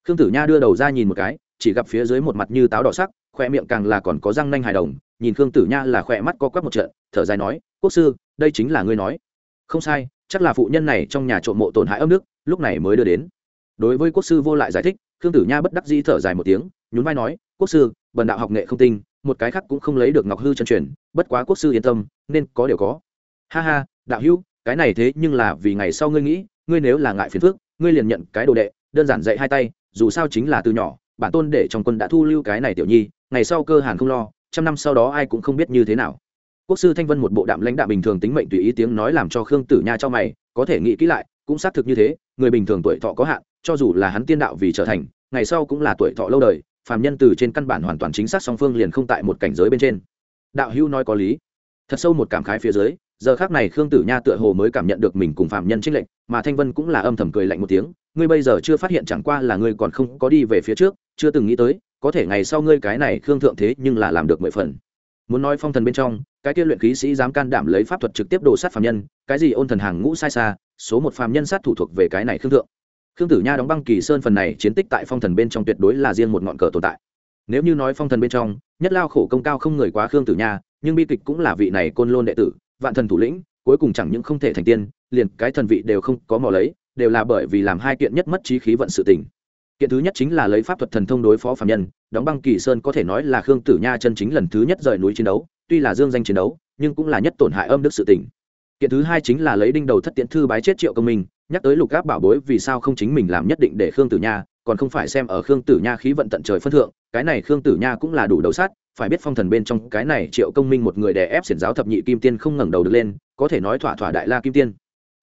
Khương tử nha đưa đầu ra nhìn một cái, chỉ gặp phía dưới một mặt như táo đỏ sắc khoe miệng càng là còn có răng nanh hài đồng, nhìn khương tử nha là khoe mắt co quắp một trận, thở dài nói, quốc sư, đây chính là ngươi nói. Không sai, chắc là phụ nhân này trong nhà trộm mộ tổn hại âm nước lúc này mới đưa đến. Đối với quốc sư vô lại giải thích, khương tử nha bất đắc dĩ thở dài một tiếng, nhún vai nói, quốc sư, bần đạo học nghệ không tinh, một cái khác cũng không lấy được ngọc hư chân truyền, bất quá quốc sư yên tâm, nên có điều có. Ha ha, đạo hữu cái này thế nhưng là vì ngày sau ngươi nghĩ, ngươi nếu là ngại phiền phước ngươi liền nhận cái đồ đệ, đơn giản dạy hai tay, dù sao chính là từ nhỏ, bản tôn để trong quân đã thu lưu cái này tiểu nhi, ngày sau cơ hàn không lo, trăm năm sau đó ai cũng không biết như thế nào. Quốc sư thanh vân một bộ đạm lãnh đạm bình thường tính mệnh tùy ý tiếng nói làm cho khương tử nha cho mày, có thể nghĩ kỹ lại, cũng xác thực như thế, người bình thường tuổi thọ có hạn, cho dù là hắn tiên đạo vì trở thành, ngày sau cũng là tuổi thọ lâu đời, phàm nhân từ trên căn bản hoàn toàn chính xác song phương liền không tại một cảnh giới bên trên. Đạo hữu nói có lý. Thật sâu một cảm khái phía dưới giờ khác này khương tử nha tựa hồ mới cảm nhận được mình cùng phạm nhân trích lệnh mà thanh vân cũng là âm thầm cười lạnh một tiếng, ngươi bây giờ chưa phát hiện chẳng qua là ngươi còn không có đi về phía trước, chưa từng nghĩ tới, có thể ngày sau ngươi cái này khương thượng thế nhưng là làm được mười phần. Muốn nói phong thần bên trong, cái kia luyện khí sĩ dám can đảm lấy pháp thuật trực tiếp đồ sát phạm nhân, cái gì ôn thần hàng ngũ sai xa, số một phạm nhân sát thủ thuộc về cái này khương thượng. Khương tử nha đóng băng kỳ sơn phần này chiến tích tại phong thần bên trong tuyệt đối là riêng một ngọn cờ tồn tại. Nếu như nói phong thần bên trong, nhất lao khổ công cao không người quá khương tử nha, nhưng bi kịch cũng là vị này côn lôn đệ tử vạn thần thủ lĩnh, cuối cùng chẳng những không thể thành tiên, liền cái thần vị đều không có mò lấy, đều là bởi vì làm hai kiện nhất mất trí khí vận sự tình. Kiện thứ nhất chính là lấy pháp thuật thần thông đối phó phạm nhân, đóng băng kỳ sơn có thể nói là khương tử nha chân chính lần thứ nhất rời núi chiến đấu, tuy là dương danh chiến đấu, nhưng cũng là nhất tổn hại âm đức sự tình. Kiện thứ hai chính là lấy đinh đầu thất tiễn thư bái chết triệu công minh, nhắc tới lục gáp bảo bối vì sao không chính mình làm nhất định để khương tử nha, còn không phải xem ở khương tử nha khí vận tận trời phân thượng, cái này khương tử nha cũng là đủ đầu sát phải biết phong thần bên trong cái này triệu công minh một người đè ép xiển giáo thập nhị kim tiên không ngẩng đầu được lên, có thể nói thỏa thỏa đại la kim tiên.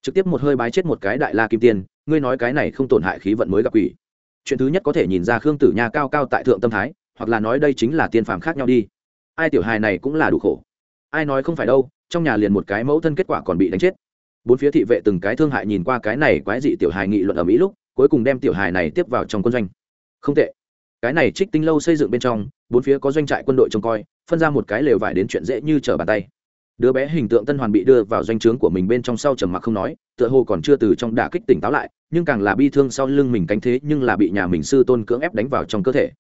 Trực tiếp một hơi bái chết một cái đại la kim tiên, ngươi nói cái này không tổn hại khí vận mới gặp quỷ. Chuyện thứ nhất có thể nhìn ra khương tử nha cao cao tại thượng tâm thái, hoặc là nói đây chính là tiên phàm khác nhau đi. Ai tiểu hài này cũng là đủ khổ. Ai nói không phải đâu, trong nhà liền một cái mẫu thân kết quả còn bị đánh chết. Bốn phía thị vệ từng cái thương hại nhìn qua cái này quái dị tiểu hài nghị luận ở mỹ lúc, cuối cùng đem tiểu hài này tiếp vào trong quân doanh. Không tệ. Cái này trích tinh lâu xây dựng bên trong bốn phía có doanh trại quân đội trông coi, phân ra một cái lều vải đến chuyện dễ như trở bàn tay. Đứa bé hình tượng tân hoàn bị đưa vào doanh trướng của mình bên trong sau trầm mặc không nói, tựa hồ còn chưa từ trong đả kích tỉnh táo lại, nhưng càng là bi thương sau lưng mình cánh thế nhưng là bị nhà mình sư tôn cưỡng ép đánh vào trong cơ thể.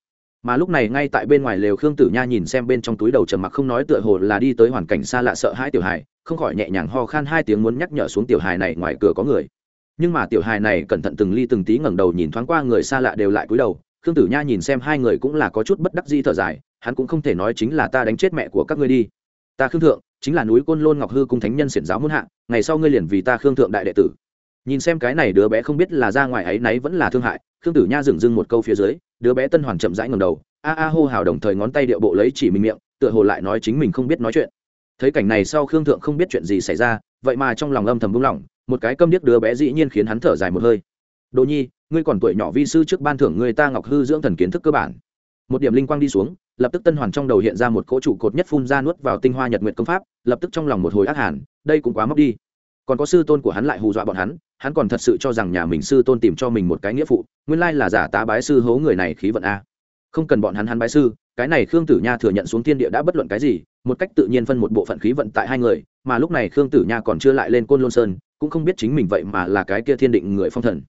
Mà lúc này ngay tại bên ngoài lều khương tử nha nhìn xem bên trong túi đầu trầm mặc không nói tựa hồ là đi tới hoàn cảnh xa lạ sợ hãi tiểu hài, không khỏi nhẹ nhàng ho khan hai tiếng muốn nhắc nhở xuống tiểu hài này ngoài cửa có người. Nhưng mà tiểu hài này cẩn thận từng ly từng tí ngẩng đầu nhìn thoáng qua người xa lạ đều lại cúi đầu khương tử nha nhìn xem hai người cũng là có chút bất đắc di thở dài, hắn cũng không thể nói chính là ta đánh chết mẹ của các ngươi đi. Ta khương thượng, chính là núi côn lôn ngọc hư cung thánh nhân xiển giáo muôn hạ, ngày sau ngươi liền vì ta khương thượng đại đệ tử. Nhìn xem cái này đứa bé không biết là ra ngoài ấy nấy vẫn là thương hại, khương tử nha dừng dưng một câu phía dưới, đứa bé tân hoàn chậm rãi ngầm đầu, a a hô hào đồng thời ngón tay điệu bộ lấy chỉ mình miệng, tựa hồ lại nói chính mình không biết nói chuyện. Thấy cảnh này sau khương thượng không biết chuyện gì xảy ra, vậy mà trong lòng âm thầm buông lỏng, một cái câm điếc đứa bé dĩ nhiên khiến hắn thở dài một hơi. Đồ nhi ngươi còn tuổi nhỏ vi sư trước ban thưởng người ta ngọc hư dưỡng thần kiến thức cơ bản. Một điểm linh quang đi xuống, lập tức tân hoàn trong đầu hiện ra một cỗ trụ cột nhất phun ra nuốt vào tinh hoa nhật nguyện công pháp, lập tức trong lòng một hồi ác hẳn đây cũng quá mốc đi. Còn có sư tôn của hắn lại hù dọa bọn hắn hắn còn thật sự cho rằng nhà mình sư tôn tìm cho mình một cái nghĩa phụ, nguyên lai là giả tá bái sư hố người này khí vận a. Không cần bọn hắn hắn bái sư, cái này khương tử nha thừa nhận xuống thiên địa đã bất luận cái gì, một cách tự nhiên phân một bộ phận khí vận tại hai người, mà lúc này khương tử nha còn chưa lại lên côn lôn sơn, cũng không biết chính mình vậy mà là cái kia thiên định người phong thần.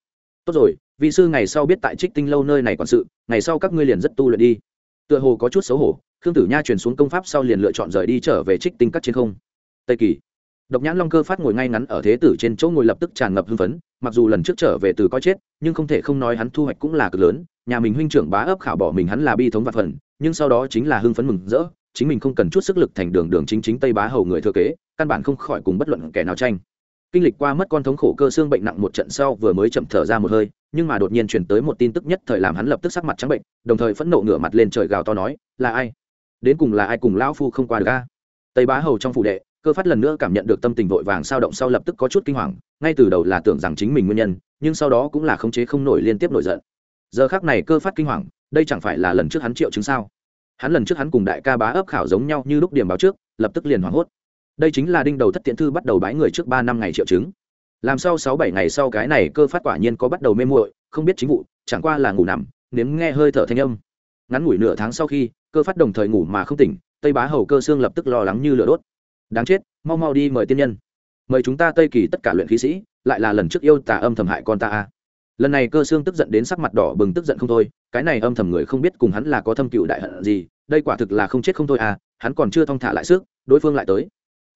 Tốt rồi vị sư ngày sau biết tại trích tinh lâu nơi này còn sự, ngày sau các ngươi liền rất tu luyện đi. Tựa hồ có chút xấu hổ, khương tử nha truyền xuống công pháp sau liền lựa chọn rời đi trở về trích tinh các trên không. Tây kỳ. Độc nhãn long cơ phát ngồi ngay ngắn ở thế tử trên chỗ ngồi lập tức tràn ngập hưng phấn, mặc dù lần trước trở về từ coi chết, nhưng không thể không nói hắn thu hoạch cũng là cực lớn, nhà mình huynh trưởng bá ấp khảo bỏ mình hắn là bi thống vạn phần, nhưng sau đó chính là hưng phấn mừng rỡ, chính mình không cần chút sức lực thành đường đường chính chính tây bá hầu người thừa kế, căn bản không khỏi cùng bất luận kẻ nào tranh. Kinh lịch qua mất con thống khổ cơ xương bệnh nặng một trận sau vừa mới chậm thở ra một hơi nhưng mà đột nhiên chuyển tới một tin tức nhất thời làm hắn lập tức sắc mặt trắng bệnh, đồng thời phẫn nộ ngửa mặt lên trời gào to nói, là ai? Đến cùng là ai cùng lão phu không qua được a? Tây bá hầu trong phủ đệ, cơ phát lần nữa cảm nhận được tâm tình vội vàng sao động sau lập tức có chút kinh hoàng, ngay từ đầu là tưởng rằng chính mình nguyên nhân, nhưng sau đó cũng là khống chế không nổi liên tiếp nổi giận. Giờ khác này cơ phát kinh hoàng, đây chẳng phải là lần trước hắn triệu chứng sao? Hắn lần trước hắn cùng đại ca bá ấp khảo giống nhau như lúc điểm báo trước, lập tức liền hoảng hốt. Đây chính là đinh đầu thất tiện thư bắt đầu bái người trước ba năm ngày triệu chứng làm sao sáu bảy ngày sau cái này cơ phát quả nhiên có bắt đầu mê muội, không biết chính vụ, chẳng qua là ngủ nằm, nếm nghe hơi thở thanh âm. Ngắn ngủi nửa tháng sau khi, cơ phát đồng thời ngủ mà không tỉnh, tây bá hầu cơ xương lập tức lo lắng như lửa đốt. Đáng chết, mau mau đi mời tiên nhân. Mời chúng ta tây kỳ tất cả luyện khí sĩ, lại là lần trước yêu tà âm thầm hại con ta a. Lần này cơ xương tức giận đến sắc mặt đỏ bừng tức giận không thôi, cái này âm thầm người không biết cùng hắn là có thâm cựu đại hận gì, đây quả thực là không chết không thôi à hắn còn chưa thong thả lại sức, đối phương lại tới.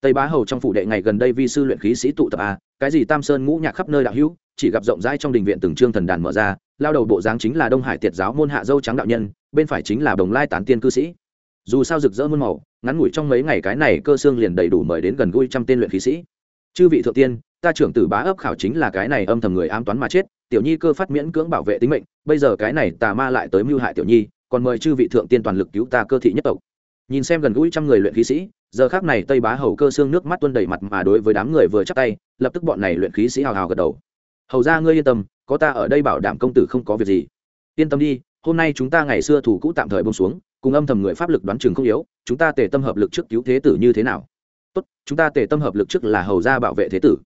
Tây bá hầu trong phủ đệ ngày gần đây vi sư luyện khí sĩ tụ tập à cái gì tam sơn ngũ nhạc khắp nơi đạo hữu, chỉ gặp rộng rãi trong đình viện từng trương thần đàn mở ra, lao đầu bộ dáng chính là đông hải tiệt giáo môn hạ dâu trắng đạo nhân, bên phải chính là đồng lai tán tiên cư sĩ. Dù sao rực rỡ muôn màu, ngắn ngủi trong mấy ngày cái này cơ xương liền đầy đủ mời đến gần gũi trăm tên luyện khí sĩ. Chư vị thượng tiên, ta trưởng tử bá ấp khảo chính là cái này âm thầm người ám toán mà chết, tiểu nhi cơ phát miễn cưỡng bảo vệ tính mệnh, bây giờ cái này tà ma lại tới mưu hại tiểu nhi, còn mời chư vị thượng tiên toàn lực cứu ta cơ thị nhất tộc. Nhìn xem gần gũi trăm người luyện khí sĩ giờ khác này tây bá hầu cơ xương nước mắt tuôn đầy mặt mà đối với đám người vừa chắc tay, lập tức bọn này luyện khí sĩ hào hào gật đầu. Hầu ra ngươi yên tâm, có ta ở đây bảo đảm công tử không có việc gì. Yên tâm đi, hôm nay chúng ta ngày xưa thủ cũ tạm thời bông xuống, cùng âm thầm người pháp lực đoán chừng không yếu, chúng ta tề tâm hợp lực trước cứu thế tử như thế nào? Tốt, chúng ta tề tâm hợp lực trước là hầu ra bảo vệ thế tử.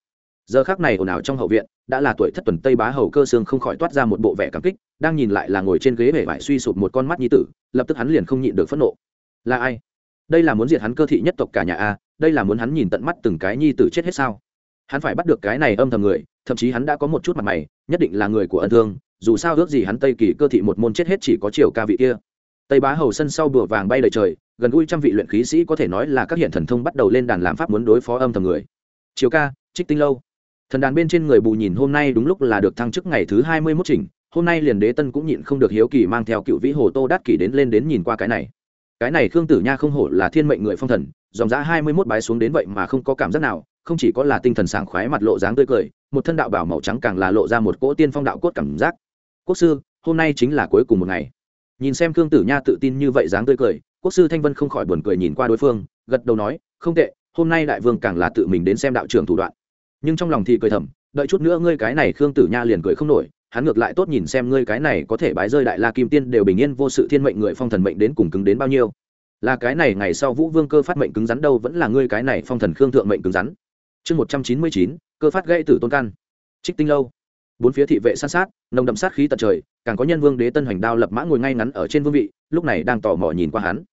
Giờ khác này ồn ào trong hậu viện, đã là tuổi thất tuần tây bá hầu cơ xương không khỏi toát ra một bộ vẻ cảm kích, đang nhìn lại là ngồi trên ghế vẻ vải suy sụp một con mắt nhi tử, lập tức hắn liền không nhịn được phẫn nộ. Là ai? Đây là muốn diệt hắn cơ thị nhất tộc cả nhà a, đây là muốn hắn nhìn tận mắt từng cái nhi tử chết hết sao? Hắn phải bắt được cái này âm thầm người, thậm chí hắn đã có một chút mặt mày, nhất định là người của ân thương, dù sao ước gì hắn tây kỳ cơ thị một môn chết hết chỉ có chiều ca vị kia. Tây bá hầu sân sau bùa vàng bay đầy trời, gần gũi trăm vị luyện khí sĩ có thể nói là các hiện thần thông bắt đầu lên đàn làm pháp muốn đối phó âm thầm người. Chiều ca, trích tinh lâu. Thần đàn bên trên người bù nhìn hôm nay đúng lúc là được thăng chức ngày thứ hai mươi mốt trình hôm nay liền đế tân cũng nhịn không được hiếu kỳ mang theo cựu vĩ hồ tô đát kỷ đến lên đến nhìn qua cái này cái này khương tử nha không hổ là thiên mệnh người phong thần, dòng giã hai mươi mốt bái xuống đến vậy mà không có cảm giác nào, không chỉ có là tinh thần sảng khoái mặt lộ dáng tươi cười, một thân đạo bảo màu trắng càng là lộ ra một cỗ tiên phong đạo cốt cảm giác. Quốc sư, hôm nay chính là cuối cùng một ngày. Nhìn xem khương tử nha tự tin như vậy dáng tươi cười, quốc sư thanh vân không khỏi buồn cười nhìn qua đối phương, gật đầu nói, không tệ, hôm nay đại vương càng là tự mình đến xem đạo trưởng thủ đoạn. Nhưng trong lòng thì cười thầm, đợi chút nữa ngươi cái này khương tử nha liền cười không nổi hắn ngược lại tốt nhìn xem ngươi cái này có thể bái rơi đại la kim tiên đều bình yên vô sự thiên mệnh người phong thần mệnh đến cùng cứng đến bao nhiêu. Là cái này ngày sau vũ vương cơ phát mệnh cứng rắn đâu vẫn là ngươi cái này phong thần khương thượng mệnh cứng rắn. Chương một trăm chín mươi chín, cơ phát gây tử tôn căn trích tinh lâu. Bốn phía thị vệ san sát, nồng đậm sát khí tận trời, càng có nhân vương đế tân hoành đao lập mã ngồi ngay ngắn ở trên vương vị, lúc này đang tò mò nhìn qua hắn.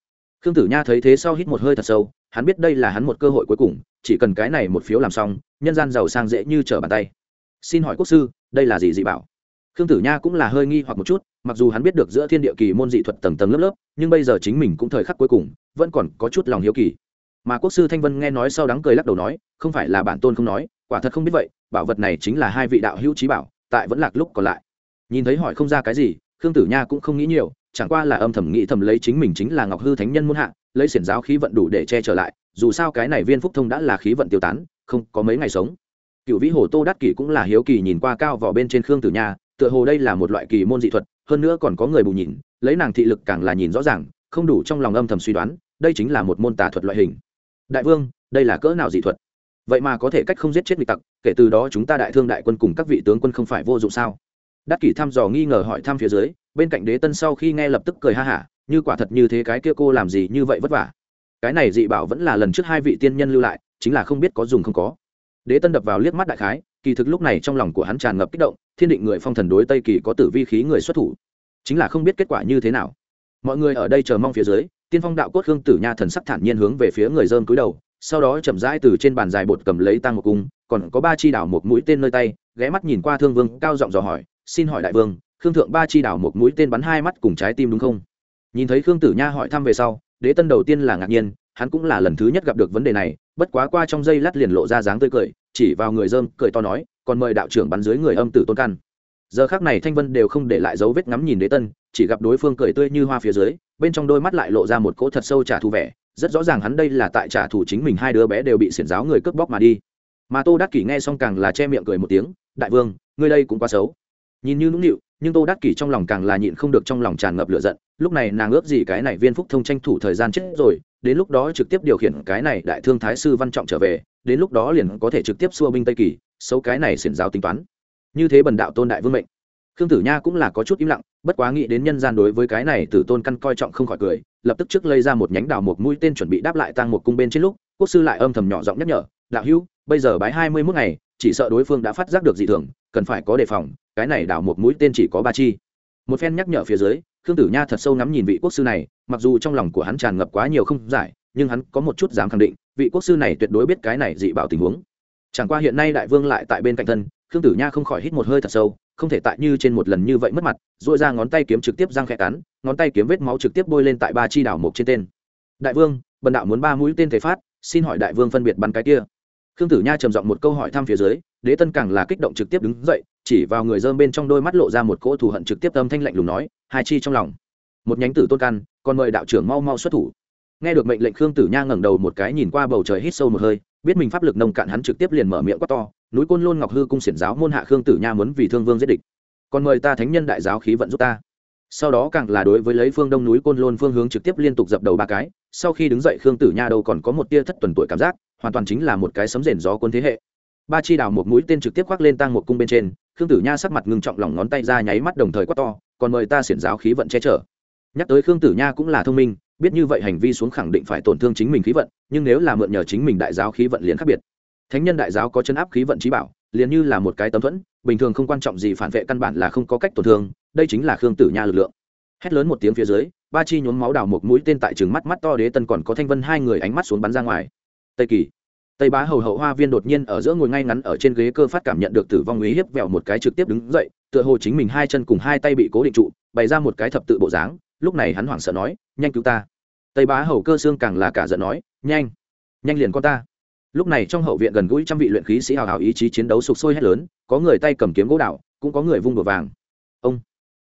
Khương tử nha thấy thế sau hít một hơi thật sâu, hắn biết đây là hắn một cơ hội cuối cùng, chỉ cần cái này một phiếu làm xong, nhân gian giàu sang dễ như trở bàn tay. Xin hỏi quốc sư, đây là gì dị bảo? Khương tử nha cũng là hơi nghi hoặc một chút, mặc dù hắn biết được giữa thiên địa kỳ môn dị thuật tầng tầng lớp lớp, nhưng bây giờ chính mình cũng thời khắc cuối cùng, vẫn còn có chút lòng hiếu kỳ. Mà quốc sư thanh vân nghe nói sau đắng cười lắc đầu nói, không phải là bản tôn không nói, quả thật không biết vậy, bảo vật này chính là hai vị đạo hữu trí bảo, tại vẫn lạc lúc còn lại. Nhìn thấy hỏi không ra cái gì, khương tử nha cũng không nghĩ nhiều, chẳng qua là âm thầm nghĩ thầm lấy chính mình chính là ngọc hư thánh nhân muôn hạ, lấy xiển giáo khí vận đủ để che trở lại, dù sao cái này viên phúc thông đã là khí vận tiêu tán, không có mấy ngày sống. Cựu vĩ hồ tô đắc kỷ cũng là hiếu kỳ nhìn qua cao vỏ bên trên khương tử nha tựa hồ đây là một loại kỳ môn dị thuật, hơn nữa còn có người bù nhìn, lấy nàng thị lực càng là nhìn rõ ràng, không đủ trong lòng âm thầm suy đoán, đây chính là một môn tà thuật loại hình. Đại vương, đây là cỡ nào dị thuật? Vậy mà có thể cách không giết chết nghịch tặc, kể từ đó chúng ta đại thương đại quân cùng các vị tướng quân không phải vô dụng sao? Đắc kỷ thăm dò nghi ngờ hỏi thăm phía dưới, bên cạnh đế tân sau khi nghe lập tức cười ha hả, như quả thật như thế cái kia cô làm gì như vậy vất vả. Cái này dị bảo vẫn là lần trước hai vị tiên nhân lưu lại, chính là không biết có dùng không có. Đế tân đập vào liếc mắt đại khái kỳ thực lúc này trong lòng của hắn tràn ngập kích động, thiên định người phong thần đối tây kỳ có tử vi khí người xuất thủ. Chính là không biết kết quả như thế nào. Mọi người ở đây chờ mong phía dưới, tiên phong đạo cốt hương tử nha thần sắc thản nhiên hướng về phía người dơm cúi đầu, sau đó chậm rãi từ trên bàn dài bột cầm lấy tăng một cung, còn có ba chi đảo một mũi tên nơi tay, ghé mắt nhìn qua thương vương, cao giọng dò hỏi, xin hỏi đại vương, khương thượng ba chi đảo một mũi tên bắn hai mắt cùng trái tim đúng không? Nhìn thấy khương tử nha hỏi thăm về sau, đế tân đầu tiên là ngạc nhiên, hắn cũng là lần thứ nhất gặp được vấn đề này, bất quá qua trong giây lát liền lộ ra dáng tươi cười chỉ vào người dơm cười to nói, còn mời đạo trưởng bắn dưới người âm tử tôn căn. Giờ khác này thanh vân đều không để lại dấu vết ngắm nhìn đế tân, chỉ gặp đối phương cười tươi như hoa phía dưới, bên trong đôi mắt lại lộ ra một cỗ thật sâu trả thù vẻ, rất rõ ràng hắn đây là tại trả thù chính mình hai đứa bé đều bị xiển giáo người cướp bóc mà đi. Mà tô đắc kỷ nghe xong càng là che miệng cười một tiếng, đại vương, ngươi đây cũng quá xấu. Nhìn như nũng nịu, nhưng tô đắc kỷ trong lòng càng là nhịn không được trong lòng tràn ngập lửa giận, lúc này nàng ước gì cái này viên phúc thông tranh thủ thời gian chết rồi, đến lúc đó trực tiếp điều khiển cái này đại thương thái sư văn trọng trở về đến lúc đó liền có thể trực tiếp xua binh tây kỳ, xấu cái này xiển giáo tính toán. Như thế bần đạo tôn đại vương mệnh. Khương tử nha cũng là có chút im lặng, bất quá nghĩ đến nhân gian đối với cái này tử tôn căn coi trọng không khỏi cười, lập tức trước lây ra một nhánh đào một mũi tên chuẩn bị đáp lại tăng một cung bên trên lúc, quốc sư lại âm thầm nhỏ giọng nhắc nhở, đạo hữu, bây giờ bái hai mươi mốt ngày, chỉ sợ đối phương đã phát giác được dị thường, cần phải có đề phòng, cái này đào một mũi tên chỉ có ba chi. Một phen nhắc nhở phía dưới, khương tử nha thật sâu ngắm nhìn vị quốc sư này, mặc dù trong lòng của hắn tràn ngập quá nhiều không giải, nhưng hắn có một chút dám khẳng định vị quốc sư này tuyệt đối biết cái này dị bảo tình huống. Chẳng qua hiện nay đại vương lại tại bên cạnh thân, khương tử nha không khỏi hít một hơi thật sâu, không thể tại như trên một lần như vậy mất mặt dội ra ngón tay kiếm trực tiếp răng khẽ cắn, ngón tay kiếm vết máu trực tiếp bôi lên tại ba chi đảo mộc trên tên. Đại vương, bần đạo muốn ba mũi tên thể phát, xin hỏi đại vương phân biệt bắn cái kia. Khương tử nha trầm giọng một câu hỏi thăm phía dưới, đế tân càng là kích động trực tiếp đứng dậy, chỉ vào người dơm bên trong đôi mắt lộ ra một cỗ thù hận trực tiếp âm thanh lạnh lùng nói, hai chi trong lòng. Một nhánh tử tôn căn, còn mời đạo trưởng mau mau xuất thủ nghe được mệnh lệnh khương tử nha ngẩng đầu một cái nhìn qua bầu trời hít sâu một hơi, biết mình pháp lực nông cạn hắn trực tiếp liền mở miệng quát to, núi côn lôn ngọc hư cung xiển giáo môn hạ khương tử nha muốn vì thương vương giết địch. Còn mời ta thánh nhân đại giáo khí vận giúp ta. Sau đó càng là đối với lấy phương đông núi côn lôn phương hướng trực tiếp liên tục dập đầu ba cái, sau khi đứng dậy khương tử nha đâu còn có một tia thất tuần tuổi cảm giác, hoàn toàn chính là một cái sấm rền gió quân thế hệ. Ba chi đào một mũi tên trực tiếp khoác lên tăng một cung bên trên, khương tử nha sắc mặt ngưng trọng lòng ngón tay ra nháy mắt đồng thời quát to, còn mời ta xiển giáo khí vận che chở. Nhắc tới khương tử nha cũng là thông minh biết như vậy hành vi xuống khẳng định phải tổn thương chính mình khí vận, nhưng nếu là mượn nhờ chính mình đại giáo khí vận liền khác biệt. Thánh nhân đại giáo có chân áp khí vận trí bảo, liền như là một cái tấm thuẫn, bình thường không quan trọng gì phản vệ căn bản là không có cách tổn thương, đây chính là khương tử nha lực lượng. Hét lớn một tiếng phía dưới, ba chi nhuốm máu đào một mũi tên tại trường mắt mắt to đế tân còn có thanh vân hai người ánh mắt xuống bắn ra ngoài. Tây kỳ. Tây bá hầu hậu hoa viên đột nhiên ở giữa ngồi ngay ngắn ở trên ghế cơ phát cảm nhận được tử vong uy hiếp vẹo một cái trực tiếp đứng dậy, tựa hồ chính mình hai chân cùng hai tay bị cố định trụ, bày ra một cái thập tự bộ dáng lúc này hắn hoảng sợ nói, nhanh cứu ta. Tây bá hầu cơ xương càng là cả giận nói, nhanh nhanh liền con ta. Lúc này trong hậu viện gần gũi trăm vị luyện khí sĩ hào hào ý chí chiến đấu sục sôi hét lớn, có người tay cầm kiếm gỗ đạo, cũng có người vung đổ vàng. Ông,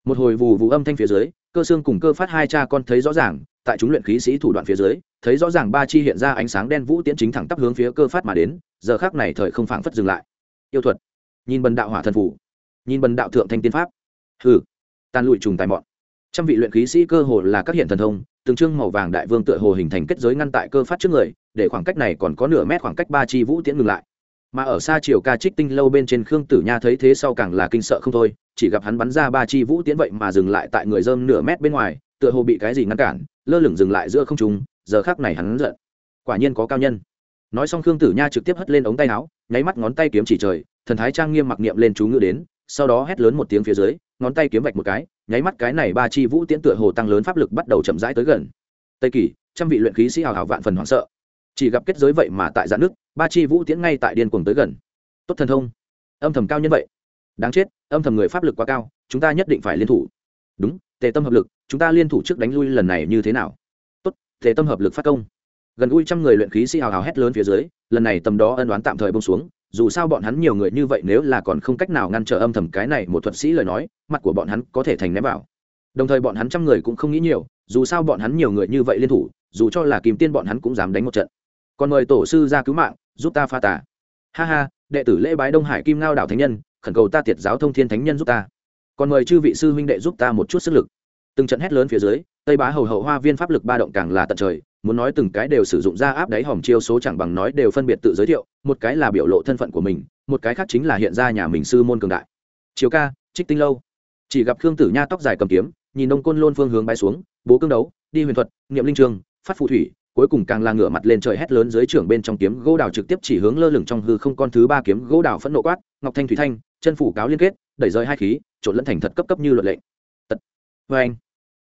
một hồi vù vù âm thanh phía dưới, cơ xương cùng cơ phát hai cha con thấy rõ ràng, tại chúng luyện khí sĩ thủ đoạn phía dưới, thấy rõ ràng ba chi hiện ra ánh sáng đen vũ tiễn chính thẳng tắp hướng phía cơ phát mà đến, giờ khác này thời không phảng phất dừng lại. Yêu thuật. Nhìn bần đạo hỏa thần phủ nhìn bần đạo thượng thanh tiên pháp. Hừ. Tàn lụi trùng tài mọn trăm vị luyện khí sĩ cơ hồ là các hiện thần thông, từng trương màu vàng đại vương tựa hồ hình thành kết giới ngăn tại cơ phát trước người, để khoảng cách này còn có nửa mét khoảng cách ba chi vũ tiễn ngừng lại. Mà ở xa chiều ca trích tinh lâu bên trên khương tử nha thấy thế sau càng là kinh sợ không thôi, chỉ gặp hắn bắn ra ba chi vũ tiễn vậy mà dừng lại tại người dơm nửa mét bên ngoài, tựa hồ bị cái gì ngăn cản, lơ lửng dừng lại giữa không trung, giờ khác này hắn giận. Quả nhiên có cao nhân. Nói xong khương tử nha trực tiếp hất lên ống tay áo, nháy mắt ngón tay kiếm chỉ trời, thần thái trang nghiêm mặc niệm lên chú ngữ đến, sau đó hét lớn một tiếng phía dưới ngón tay kiếm vạch một cái, nháy mắt cái này ba chi vũ tiễn tựa hồ tăng lớn pháp lực bắt đầu chậm rãi tới gần. Tây kỳ, trăm vị luyện khí sĩ hào hào vạn phần hoảng sợ. Chỉ gặp kết giới vậy mà tại dạn nước, ba chi vũ tiễn ngay tại điên cuồng tới gần. Tốt thần thông. Âm thầm cao nhân vậy. Đáng chết, âm thầm người pháp lực quá cao, chúng ta nhất định phải liên thủ. Đúng, tề tâm hợp lực, chúng ta liên thủ trước đánh lui lần này như thế nào? Tốt, tề tâm hợp lực phát công. Gần ui trăm người luyện khí sĩ hào hào hét lớn phía dưới, lần này tầm đó ân đoán tạm thời bông xuống dù sao bọn hắn nhiều người như vậy nếu là còn không cách nào ngăn trở âm thầm cái này một thuật sĩ lời nói, mặt của bọn hắn có thể thành ném vào. Đồng thời bọn hắn trăm người cũng không nghĩ nhiều, dù sao bọn hắn nhiều người như vậy liên thủ, dù cho là kìm tiên bọn hắn cũng dám đánh một trận. Còn mời tổ sư ra cứu mạng, giúp ta pha tả ha ha, đệ tử lễ bái đông hải kim ngao đảo thánh nhân, khẩn cầu ta tiệt giáo thông thiên thánh nhân giúp ta. Còn mời chư vị sư huynh đệ giúp ta một chút sức lực. Từng trận hét lớn phía dưới, tây bá hầu hậu hoa viên pháp lực ba động càng là tận trời muốn nói từng cái đều sử dụng ra áp đáy hòm chiêu số chẳng bằng nói đều phân biệt tự giới thiệu, một cái là biểu lộ thân phận của mình, một cái khác chính là hiện ra nhà mình sư môn cường đại. Chiếu ca, trích tinh lâu. Chỉ gặp khương tử nha tóc dài cầm kiếm, nhìn nông côn lôn phương hướng bay xuống, bố cương đấu, đi huyền thuật, niệm linh trường, phát phù thủy, cuối cùng càng là ngửa mặt lên trời hét lớn dưới trưởng bên trong kiếm gỗ đào trực tiếp chỉ hướng lơ lửng trong hư không con thứ ba kiếm gỗ đào phẫn nộ quát, ngọc thanh thủy thanh, chân phủ cáo liên kết, đẩy rơi hai khí, trộn lẫn thành thật cấp cấp như luật lệnh tật. Vê anh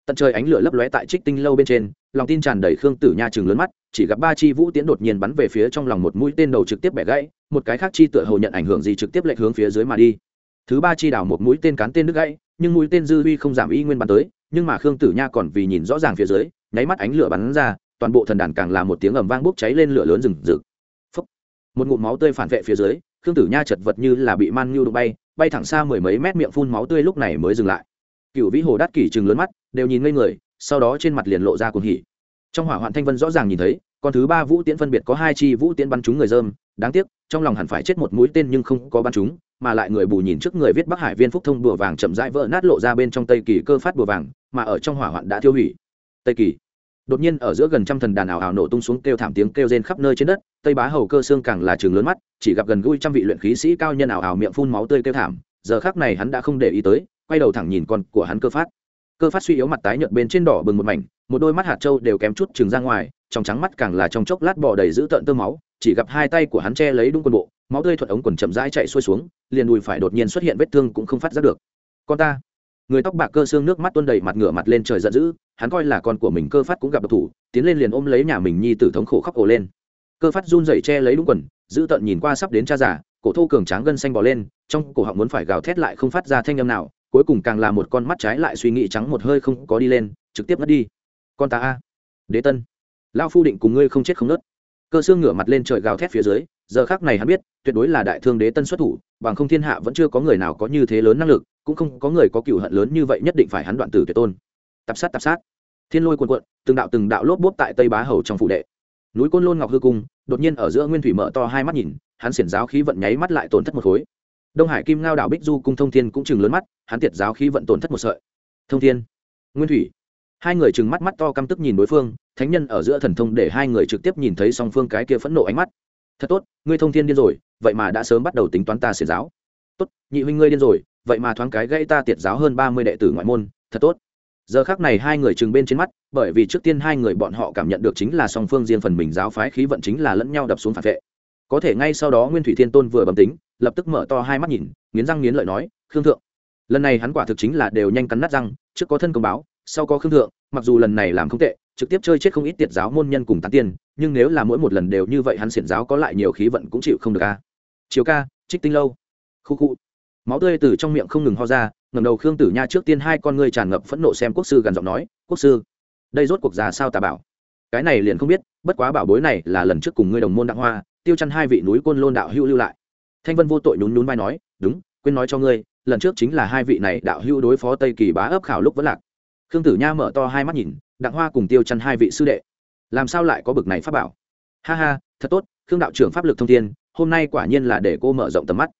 tận trời ánh lửa lấp lóe tại trích tinh lâu bên trên, lòng tin tràn đầy khương tử nha chừng lớn mắt, chỉ gặp ba chi vũ tiến đột nhiên bắn về phía trong lòng một mũi tên đầu trực tiếp bẻ gãy, một cái khác chi tựa hồ nhận ảnh hưởng gì trực tiếp lệch hướng phía dưới mà đi. Thứ ba chi đảo một mũi tên cán tên đứt gãy, nhưng mũi tên dư huy không giảm y nguyên bắn tới, nhưng mà khương tử nha còn vì nhìn rõ ràng phía dưới, nháy mắt ánh lửa bắn ra, toàn bộ thần đàn càng là một tiếng ầm vang bốc cháy lên lửa lớn rừng rực. Phốc. một ngụm máu tươi phản vệ phía dưới, khương tử nha chật vật như là bị man nhu đụng bay bay thẳng xa mười mấy mét miệng phun máu tươi lúc này mới dừng lại. Cựu vĩ hồ đắt kỷ chừng lớn mắt đều nhìn ngây người, sau đó trên mặt liền lộ ra cuồng hỉ. Trong hỏa hoạn thanh vân rõ ràng nhìn thấy, con thứ ba vũ tiễn phân biệt có hai chi vũ tiễn bắn trúng người dơm, đáng tiếc, trong lòng hẳn phải chết một mũi tên nhưng không có bắn trúng, mà lại người bù nhìn trước người viết bắc hải viên phúc thông bùa vàng chậm rãi vỡ nát lộ ra bên trong tây kỳ cơ phát bùa vàng, mà ở trong hỏa hoạn đã tiêu hủy. Tây kỳ. Đột nhiên ở giữa gần trăm thần đàn ảo ảo nổ tung xuống, kêu thảm tiếng kêu rên khắp nơi trên đất, tây bá hầu cơ xương càng là trường lớn mắt, chỉ gặp gần gũi trăm vị luyện khí sĩ cao nhân ảo ảo miệng phun máu tươi kêu thảm, giờ khác này hắn đã không để ý tới, quay đầu thẳng nhìn con của hắn cơ phát cơ phát suy yếu mặt tái nhợt bên trên đỏ bừng một mảnh một đôi mắt hạt trâu đều kém chút trừng ra ngoài trong trắng mắt càng là trong chốc lát bỏ đầy giữ tợn tơ máu chỉ gặp hai tay của hắn che lấy đúng quần bộ máu tươi thuận ống quần chậm rãi chạy xuôi xuống liền đùi phải đột nhiên xuất hiện vết thương cũng không phát ra được. Con ta. Người tóc bạc cơ xương nước mắt tuôn đầy mặt ngửa mặt lên trời giận dữ hắn coi là con của mình cơ phát cũng gặp độc thủ tiến lên liền ôm lấy nhà mình nhi tử thống khổ khóc ổ lên. Cơ phát run rẩy che lấy đúng quần giữ tợn nhìn qua sắp đến cha già, cổ thô cường tráng gân xanh bò lên trong cổ họng muốn phải gào thét lại không phát ra thanh âm nào cuối cùng càng là một con mắt trái lại suy nghĩ trắng một hơi không có đi lên, trực tiếp ngất đi. Con ta a. Đế tân. Lao phu định cùng ngươi không chết không nớt cơ xương ngửa mặt lên trời gào thét phía dưới, giờ khác này hắn biết, tuyệt đối là đại thương đế tân xuất thủ, bằng không thiên hạ vẫn chưa có người nào có như thế lớn năng lực, cũng không có người có cựu hận lớn như vậy nhất định phải hắn đoạn tử tuyệt tôn. Tạp sát tạp sát. Thiên lôi cuồn cuộn, từng đạo từng đạo lốp bốp tại tây bá hầu trong phủ đệ. Núi côn lôn ngọc hư cung, đột nhiên ở giữa nguyên thủy mở to hai mắt nhìn, hắn xiển giáo khí vận nháy mắt lại tổn thất một khối đông hải kim ngao đảo bích du cung thông thiên cũng chừng lớn mắt, hắn tiệt giáo khí vận tổn thất một sợi. Thông thiên, nguyên thủy. Hai người chừng mắt mắt to căm tức nhìn đối phương, thánh nhân ở giữa thần thông để hai người trực tiếp nhìn thấy song phương cái kia phẫn nộ ánh mắt. Thật tốt, ngươi thông thiên điên rồi, vậy mà đã sớm bắt đầu tính toán ta xiển giáo. Tốt, nhị huynh ngươi điên rồi, vậy mà thoáng cái gây ta tiệt giáo hơn ba mươi đệ tử ngoại môn, thật tốt. Giờ khác này hai người chừng bên trên mắt, bởi vì trước tiên hai người bọn họ cảm nhận được chính là song phương riêng phần mình giáo phái khí vận chính là lẫn nhau đập xuống phản vệ. Có thể ngay sau đó nguyên thủy thiên tôn vừa bấm tính lập tức mở to hai mắt nhìn, nghiến răng nghiến lợi nói, khương thượng. Lần này hắn quả thực chính là đều nhanh cắn nát răng, trước có thân công báo, sau có khương thượng, mặc dù lần này làm không tệ, trực tiếp chơi chết không ít tiệt giáo môn nhân cùng tán tiên, nhưng nếu là mỗi một lần đều như vậy hắn xiển giáo có lại nhiều khí vận cũng chịu không được a. Chiều ca, trích tinh lâu. Khu khu. Máu tươi từ trong miệng không ngừng ho ra ngầm đầu khương tử nha trước tiên hai con ngươi tràn ngập phẫn nộ xem quốc sư gần giọng nói, quốc sư, đây rốt cuộc già sao tà bảo? Cái này liền không biết, bất quá bảo bối này là lần trước cùng ngươi đồng môn đặng hoa, tiêu chăn hai vị núi côn lôn đạo hữu lưu lại thanh vân vô tội nhún nhún vai nói, đúng, quên nói cho ngươi, lần trước chính là hai vị này đạo hữu đối phó tây kỳ bá ấp khảo lúc vẫn lạc. Khương tử nha mở to hai mắt nhìn, đặng hoa cùng tiêu chăn hai vị sư đệ. Làm sao lại có bực này pháp bảo? Ha ha, thật tốt, khương đạo trưởng pháp lực thông thiên, hôm nay quả nhiên là để cô mở rộng tầm mắt.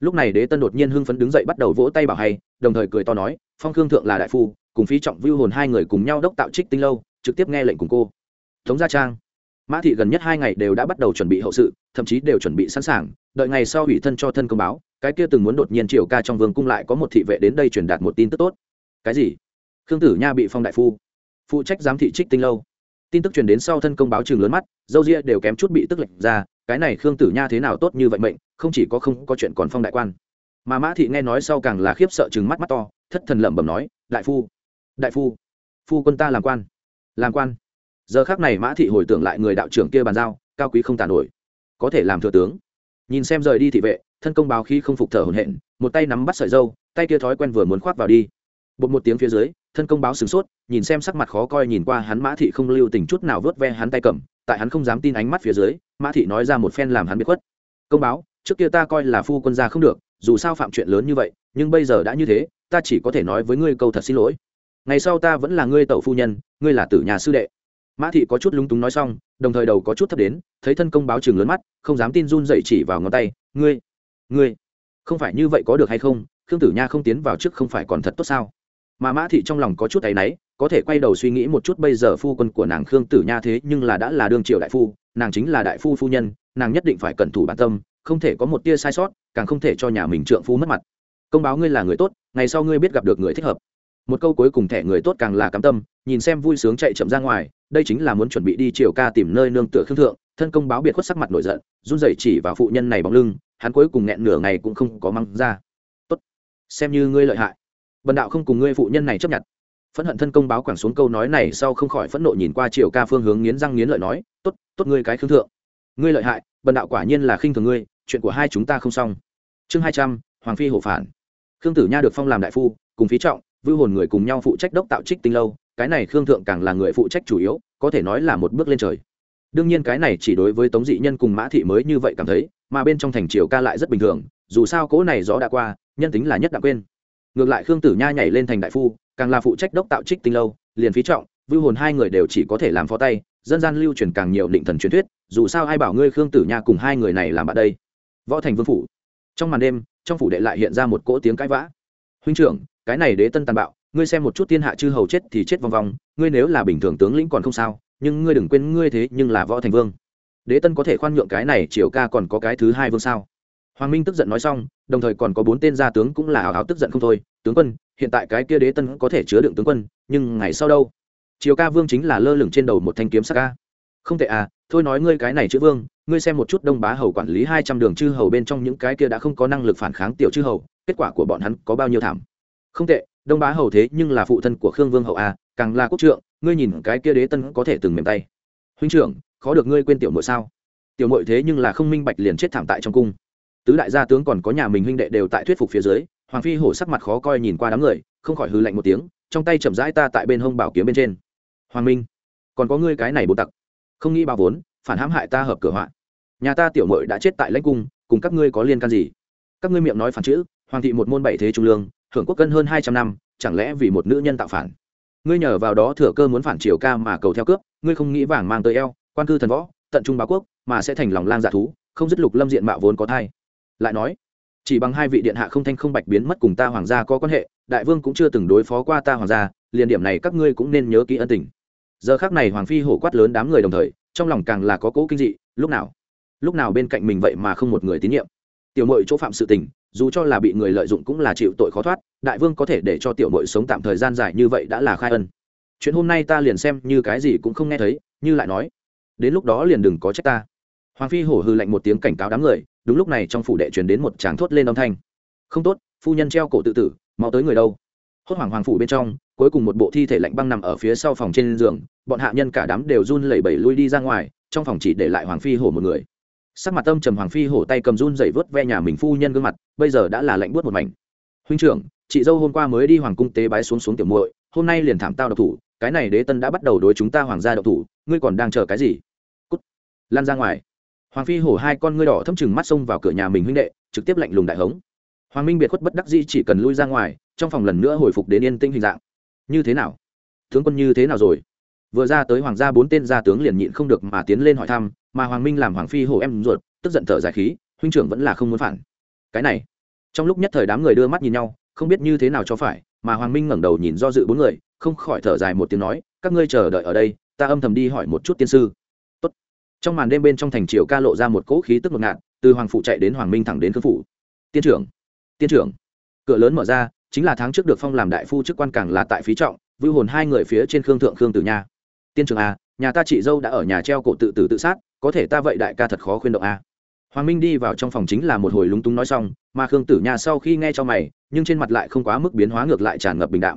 Lúc này đế tân đột nhiên hưng phấn đứng dậy bắt đầu vỗ tay bảo hay, đồng thời cười to nói, phong khương thượng là đại phu, cùng phi trọng vưu hồn hai người cùng nhau đốc tạo trích tinh lâu, trực tiếp nghe lệnh cùng cô. Tống gia trang mã thị gần nhất hai ngày đều đã bắt đầu chuẩn bị hậu sự, thậm chí đều chuẩn bị sẵn sàng, đợi ngày sau ủy thân cho thân công báo, cái kia từng muốn đột nhiên triều ca trong vương cung lại có một thị vệ đến đây truyền đạt một tin tức tốt. Cái gì? Khương tử nha bị phong đại phu. Phụ trách giám thị trích tinh lâu. Tin tức truyền đến sau thân công báo trường lớn mắt, dâu ria đều kém chút bị tức lệnh ra, cái này khương tử nha thế nào tốt như vậy mệnh, không chỉ có không có chuyện còn phong đại quan. Mà mã thị nghe nói sau càng là khiếp sợ chừng mắt mắt to, thất thần lẩm bẩm nói, đại phu đại phu phu quân ta làm quan làm quan giờ khác này mã thị hồi tưởng lại người đạo trưởng kia bàn giao, cao quý không tàn nổi. Có thể làm thừa tướng. Nhìn xem rời đi thị vệ, thân công báo khi không phục thở hổn hển, một tay nắm bắt sợi dâu, tay kia thói quen vừa muốn khoác vào đi. Bột một tiếng phía dưới, thân công báo sửng sốt, nhìn xem sắc mặt khó coi nhìn qua hắn mã thị không lưu tình chút nào vớt ve hắn tay cầm, tại hắn không dám tin ánh mắt phía dưới, mã thị nói ra một phen làm hắn biết khuất. Công báo, trước kia ta coi là phu quân gia không được, dù sao phạm chuyện lớn như vậy, nhưng bây giờ đã như thế, ta chỉ có thể nói với ngươi câu thật xin lỗi. Ngày sau ta vẫn là ngươi tẩu phu nhân, ngươi là tử nhà sư đệ mã thị có chút lúng túng nói xong, đồng thời đầu có chút thấp đến, thấy thân công báo chừng lớn mắt, không dám tin run dậy chỉ vào ngón tay, ngươi ngươi, không phải như vậy có được hay không? Khương tử nha không tiến vào trước không phải còn thật tốt sao? Mà mã thị trong lòng có chút áy náy, có thể quay đầu suy nghĩ một chút bây giờ phu quân của nàng khương tử nha thế nhưng là đã là đương triều đại phu, nàng chính là đại phu phu nhân, nàng nhất định phải cẩn thủ bản tâm, không thể có một tia sai sót, càng không thể cho nhà mình trượng phu mất mặt. Công báo ngươi là người tốt, ngày sau ngươi biết gặp được người thích hợp. Một câu cuối cùng thẻ người tốt càng là cắm tâm, nhìn xem vui sướng chạy chậm ra ngoài đây chính là muốn chuẩn bị đi triều ca tìm nơi nương tựa khương thượng, thân công báo biệt khuất sắc mặt nổi giận, run rẩy chỉ vào phụ nhân này bóng lưng, hắn cuối cùng nghẹn nửa ngày cũng không có măng ra. Tốt, xem như ngươi lợi hại. Bần đạo không cùng ngươi phụ nhân này chấp nhận. Phẫn hận thân công báo quẳng xuống câu nói này sau không khỏi phẫn nộ nhìn qua triều ca phương hướng nghiến răng nghiến lợi nói, tốt tốt ngươi cái khương thượng. Ngươi lợi hại, bần đạo quả nhiên là khinh thường ngươi, chuyện của hai chúng ta không xong. Chương hai trăm, hoàng phi hổ phản. Khương tử nha được phong làm đại phu, cùng phí trọng, vưu hồn người cùng nhau phụ trách đốc tạo trích tinh lâu cái này khương thượng càng là người phụ trách chủ yếu, có thể nói là một bước lên trời. Đương nhiên cái này chỉ đối với tống dị nhân cùng mã thị mới như vậy cảm thấy, mà bên trong thành triều ca lại rất bình thường, dù sao cỗ này gió đã qua, nhân tính là nhất đã quên. Ngược lại khương tử nha nhảy lên thành đại phu, càng là phụ trách đốc tạo trích tinh lâu, liền phí trọng, vưu hồn hai người đều chỉ có thể làm phó tay, dân gian lưu truyền càng nhiều định thần truyền thuyết, dù sao ai bảo ngươi khương tử nha cùng hai người này làm bạn đây? Võ thành vương phủ. Trong màn đêm, trong phủ đệ lại hiện ra một cỗ tiếng cãi vã. Huynh trưởng, cái này đế tân tàn bạo ngươi xem một chút thiên hạ chư hầu chết thì chết vòng vòng ngươi nếu là bình thường tướng lĩnh còn không sao, nhưng ngươi đừng quên ngươi thế nhưng là võ thành vương. Đế tân có thể khoan nhượng cái này triều ca còn có cái thứ hai vương sao? Hoàng minh tức giận nói xong, đồng thời còn có bốn tên gia tướng cũng là hào hào tức giận không thôi. Tướng quân, hiện tại cái kia đế tân có thể chứa đựng tướng quân, nhưng ngày sau đâu? Triều ca vương chính là lơ lửng trên đầu một thanh kiếm sắc ca không tệ à thôi nói ngươi cái này chữ vương, ngươi xem một chút đông bá hầu quản lý hai trăm đường chư hầu bên trong những cái kia đã không có năng lực phản kháng tiểu chư hầu, kết quả của bọn hắn có bao nhiêu thảm? Không tệ đông bá hầu thế nhưng là phụ thân của khương vương hậu a, càng là quốc trượng, ngươi nhìn cái kia đế tân có thể từng mềm tay. Huynh trưởng, khó được ngươi quên tiểu mội sao? Tiểu mội thế nhưng là không minh bạch liền chết thảm tại trong cung. Tứ đại gia tướng còn có nhà mình huynh đệ đều tại thuyết phục phía dưới, hoàng phi hổ sắc mặt khó coi nhìn qua đám người, không khỏi hư lạnh một tiếng, trong tay chậm rãi ta tại bên hông bảo kiếm bên trên. Hoàng minh, còn có ngươi cái này bồ tặc. Không nghĩ bao vốn, phản hãm hại ta hợp cửa họa. Nhà ta tiểu mội đã chết tại lãnh cung, cùng các ngươi có liên can gì? Các ngươi miệng nói phản chữ, hoàng thị một môn bảy thế trung lương hưởng quốc cân hơn hai trăm năm, chẳng lẽ vì một nữ nhân tạo phản? Ngươi nhờ vào đó thừa cơ muốn phản triều ca mà cầu theo cướp, ngươi không nghĩ vàng mang tới eo, quan cư thần võ, tận trung báo quốc, mà sẽ thành lòng lang dạ thú, không dứt lục lâm diện mạo vốn có thai. Lại nói, chỉ bằng hai vị điện hạ không thanh không bạch biến mất cùng ta hoàng gia có quan hệ, đại vương cũng chưa từng đối phó qua ta hoàng gia, liền điểm này các ngươi cũng nên nhớ kỹ ân tình. Giờ khác này hoàng phi hổ quát lớn đám người đồng thời, trong lòng càng là có cỗ kinh dị, lúc nào? Lúc nào bên cạnh mình vậy mà không một người tín nhiệm? Tiểu mội chỗ phạm sự tình dù cho là bị người lợi dụng cũng là chịu tội khó thoát, đại vương có thể để cho tiểu mội sống tạm thời gian dài như vậy đã là khai ân. Chuyện hôm nay ta liền xem như cái gì cũng không nghe thấy, như lại nói, đến lúc đó liền đừng có trách ta. Hoàng phi hổ hư lạnh một tiếng cảnh cáo đám người, đúng lúc này trong phủ đệ truyền đến một tràng thốt lên âm thanh. Không tốt, phu nhân treo cổ tự tử, mau tới người đâu? Hốt hoảng hoàng phủ bên trong, cuối cùng một bộ thi thể lạnh băng nằm ở phía sau phòng trên giường, bọn hạ nhân cả đám đều run lẩy bẩy lui đi ra ngoài, trong phòng chỉ để lại hoàng phi hổ một người sắc mặt tâm trầm hoàng phi hổ tay cầm run dậy vớt ve nhà mình phu nhân gương mặt, bây giờ đã là lạnh buốt một mảnh. Huynh trưởng, chị dâu hôm qua mới đi hoàng cung tế bái xuống xuống tiểu muội, hôm nay liền thảm tao độc thủ, cái này đế tân đã bắt đầu đối chúng ta hoàng gia độc thủ, ngươi còn đang chờ cái gì? Cút, lan ra ngoài. Hoàng phi hổ hai con ngươi đỏ thâm chừng mắt xông vào cửa nhà mình huynh đệ, trực tiếp lạnh lùng đại hống. Hoàng minh biệt khuất bất đắc dĩ chỉ cần lui ra ngoài, trong phòng lần nữa hồi phục đến yên tĩnh hình dạng. Như thế nào? Tướng quân như thế nào rồi? Vừa ra tới hoàng gia bốn tên gia tướng liền nhịn không được mà tiến lên hỏi thăm, mà hoàng minh làm hoàng phi hổ em ruột, tức giận thở dài khí, huynh trưởng vẫn là không muốn phản. Cái này, trong lúc nhất thời đám người đưa mắt nhìn nhau, không biết như thế nào cho phải, mà hoàng minh ngẩng đầu nhìn do dự bốn người, không khỏi thở dài một tiếng nói, các ngươi chờ đợi ở đây, ta âm thầm đi hỏi một chút tiên sư. Tốt. trong màn đêm bên trong thành triều ca lộ ra một cỗ khí tức ngột ngạt, từ hoàng phụ chạy đến hoàng minh thẳng đến khương phủ. Tiên trưởng tiên trưởng. Cửa lớn mở ra, chính là tháng trước được phong làm đại phu chức quan càng là tại phí trọng, vưu hồn hai người phía trên khương thượng khương tử nha tiên trưởng a, nhà ta chị dâu đã ở nhà treo cổ tự tử tự sát, có thể ta vậy đại ca thật khó khuyên động a. Hoàng minh đi vào trong phòng chính là một hồi lúng túng nói xong, mà khương tử nha sau khi nghe cho mày, nhưng trên mặt lại không quá mức biến hóa ngược lại tràn ngập bình đạo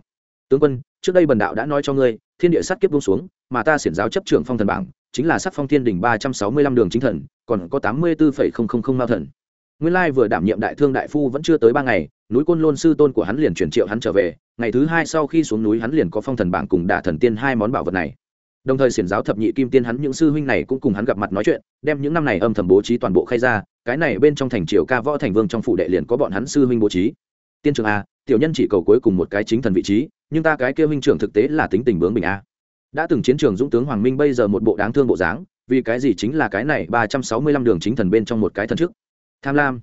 tướng quân, trước đây bần đạo đã nói cho ngươi, thiên địa sát kiếp buông xuống, mà ta xiển giáo chấp trưởng phong thần bảng, chính là sắc phong thiên đỉnh ba trăm sáu mươi lăm đường chính thần, còn có tám mươi bốn phẩy không không không mao thần. Nguyên lai vừa đảm nhiệm đại thương đại phu vẫn chưa tới ba ngày, núi côn lôn sư tôn của hắn liền chuyển triệu hắn trở về, ngày thứ hai sau khi xuống núi hắn liền có phong thần bảng cùng đả thần tiên hai món bảo vật này đồng thời xiển giáo thập nhị kim tiên hắn những sư huynh này cũng cùng hắn gặp mặt nói chuyện, đem những năm này âm thầm bố trí toàn bộ khai ra, cái này bên trong thành triều ca võ thành vương trong phủ đệ liền có bọn hắn sư huynh bố trí. Tiên trường a, tiểu nhân chỉ cầu cuối cùng một cái chính thần vị trí, nhưng ta cái kia huynh trưởng thực tế là tính tình bướng bình a. Đã từng chiến trường dũng tướng hoàng minh bây giờ một bộ đáng thương bộ dáng, vì cái gì chính là cái này ba trăm sáu mươi lăm đường chính thần bên trong một cái thần trước? Tham lam,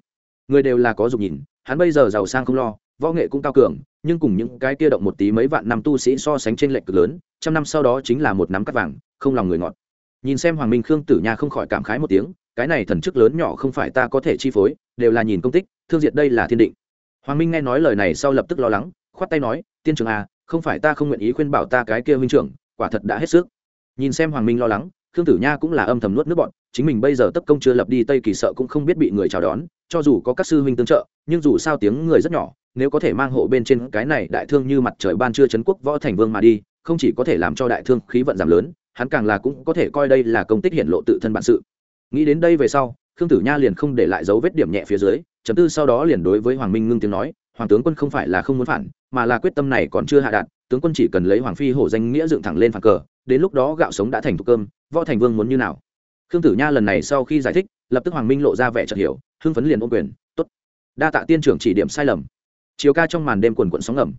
người đều là có dục nhìn, hắn bây giờ giàu sang không lo, võ nghệ cũng cao cường, nhưng cùng những cái kia động một tí mấy vạn năm tu sĩ so sánh trên lệch cực lớn trăm năm sau đó chính là một nắm cắt vàng, không lòng người ngọt. Nhìn xem hoàng minh khương tử nha không khỏi cảm khái một tiếng, cái này thần chức lớn nhỏ không phải ta có thể chi phối, đều là nhìn công tích, thương diệt đây là thiên định. Hoàng minh nghe nói lời này sau lập tức lo lắng, khoát tay nói, tiên trường à không phải ta không nguyện ý khuyên bảo ta cái kia huynh trưởng, quả thật đã hết sức. Nhìn xem hoàng minh lo lắng, khương tử nha cũng là âm thầm nuốt nước bọn chính mình bây giờ tấp công chưa lập đi tây kỳ sợ cũng không biết bị người chào đón, cho dù có các sư huynh tương trợ, nhưng dù sao tiếng người rất nhỏ, nếu có thể mang hộ bên trên cái này đại thương như mặt trời ban chưa chấn quốc võ thành vương mà đi không chỉ có thể làm cho đại thương khí vận giảm lớn, hắn càng là cũng có thể coi đây là công tích hiện lộ tự thân bản sự. Nghĩ đến đây về sau, khương tử nha liền không để lại dấu vết điểm nhẹ phía dưới, chấm tư sau đó liền đối với hoàng minh ngưng tiếng nói, hoàng tướng quân không phải là không muốn phản, mà là quyết tâm này còn chưa hạ đạt. tướng quân chỉ cần lấy hoàng phi hổ danh nghĩa dựng thẳng lên phản cờ, đến lúc đó gạo sống đã thành thục cơm, võ thành vương muốn như nào? Khương tử nha lần này sau khi giải thích, lập tức hoàng minh lộ ra vẻ chợt hiểu, hưng phấn liền ôm quyền, tốt, đa tạ tiên trưởng chỉ điểm sai lầm. Chiều ca trong màn đêm quần quận sóng ngầm.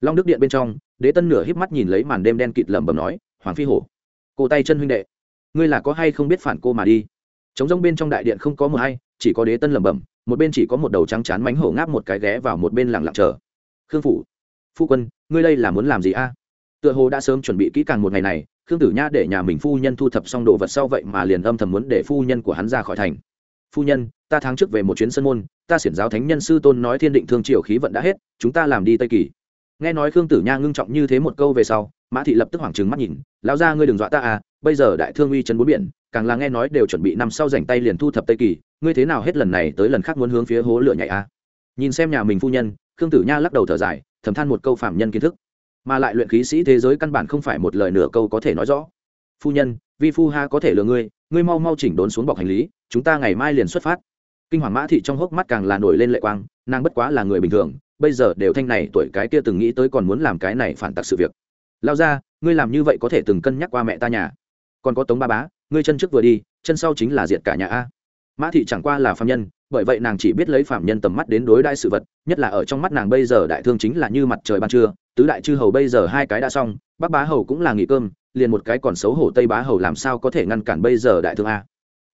Long đức điện bên trong đế tân nửa híp mắt nhìn lấy màn đêm đen kịt lẩm bẩm nói, hoàng phi hổ cô tay chân huynh đệ, ngươi là có hay không biết phản cô mà đi? Trống rông bên trong đại điện không có mờ hay chỉ có đế tân lẩm bẩm, một bên chỉ có một đầu trắng chán mánh hổ ngáp một cái ghé vào một bên lặng lặng chờ. Khương phủ, phu quân, ngươi đây là muốn làm gì a? Tựa hồ đã sớm chuẩn bị kỹ càng một ngày này, khương tử nha để nhà mình phu nhân thu thập xong đồ vật sau vậy mà liền âm thầm muốn để phu nhân của hắn ra khỏi thành. Phu nhân, ta tháng trước về một chuyến sân môn, ta xiển giáo thánh nhân sư tôn nói thiên định thương triều khí vận đã hết, chúng ta làm đi tây kỳ nghe nói khương tử nha ngưng trọng như thế một câu về sau, mã thị lập tức hoảng trừng mắt nhìn, lão ra ngươi đừng dọa ta à bây giờ đại thương uy chân bốn biển, càng là nghe nói đều chuẩn bị năm sau rảnh tay liền thu thập tây kỳ, ngươi thế nào hết lần này tới lần khác muốn hướng phía hố lửa nhảy à? Nhìn xem nhà mình phu nhân, khương tử nha lắc đầu thở dài, thầm than một câu phạm nhân kiến thức. Mà lại luyện khí sĩ thế giới căn bản không phải một lời nửa câu có thể nói rõ. Phu nhân, vi phu ha có thể lừa ngươi ngươi mau mau chỉnh đốn xuống bọc hành lý, chúng ta ngày mai liền xuất phát. Kinh hoàng mã thị trong hốc mắt càng là nổi lên lệ quang, nàng bất quá là người bình thường bây giờ đều thanh này tuổi cái kia từng nghĩ tới còn muốn làm cái này phản tặc sự việc. Lao ra, ngươi làm như vậy có thể từng cân nhắc qua mẹ ta nhà. Còn có tống ba bá, ngươi chân trước vừa đi, chân sau chính là diệt cả nhà a. Mã thị chẳng qua là phạm nhân, bởi vậy nàng chỉ biết lấy phạm nhân tầm mắt đến đối đại sự vật, nhất là ở trong mắt nàng bây giờ đại thương chính là như mặt trời ban trưa, tứ đại chư hầu bây giờ hai cái đã xong, bác bá hầu cũng là nghỉ cơm, liền một cái còn xấu hổ tây bá hầu làm sao có thể ngăn cản bây giờ đại thương a.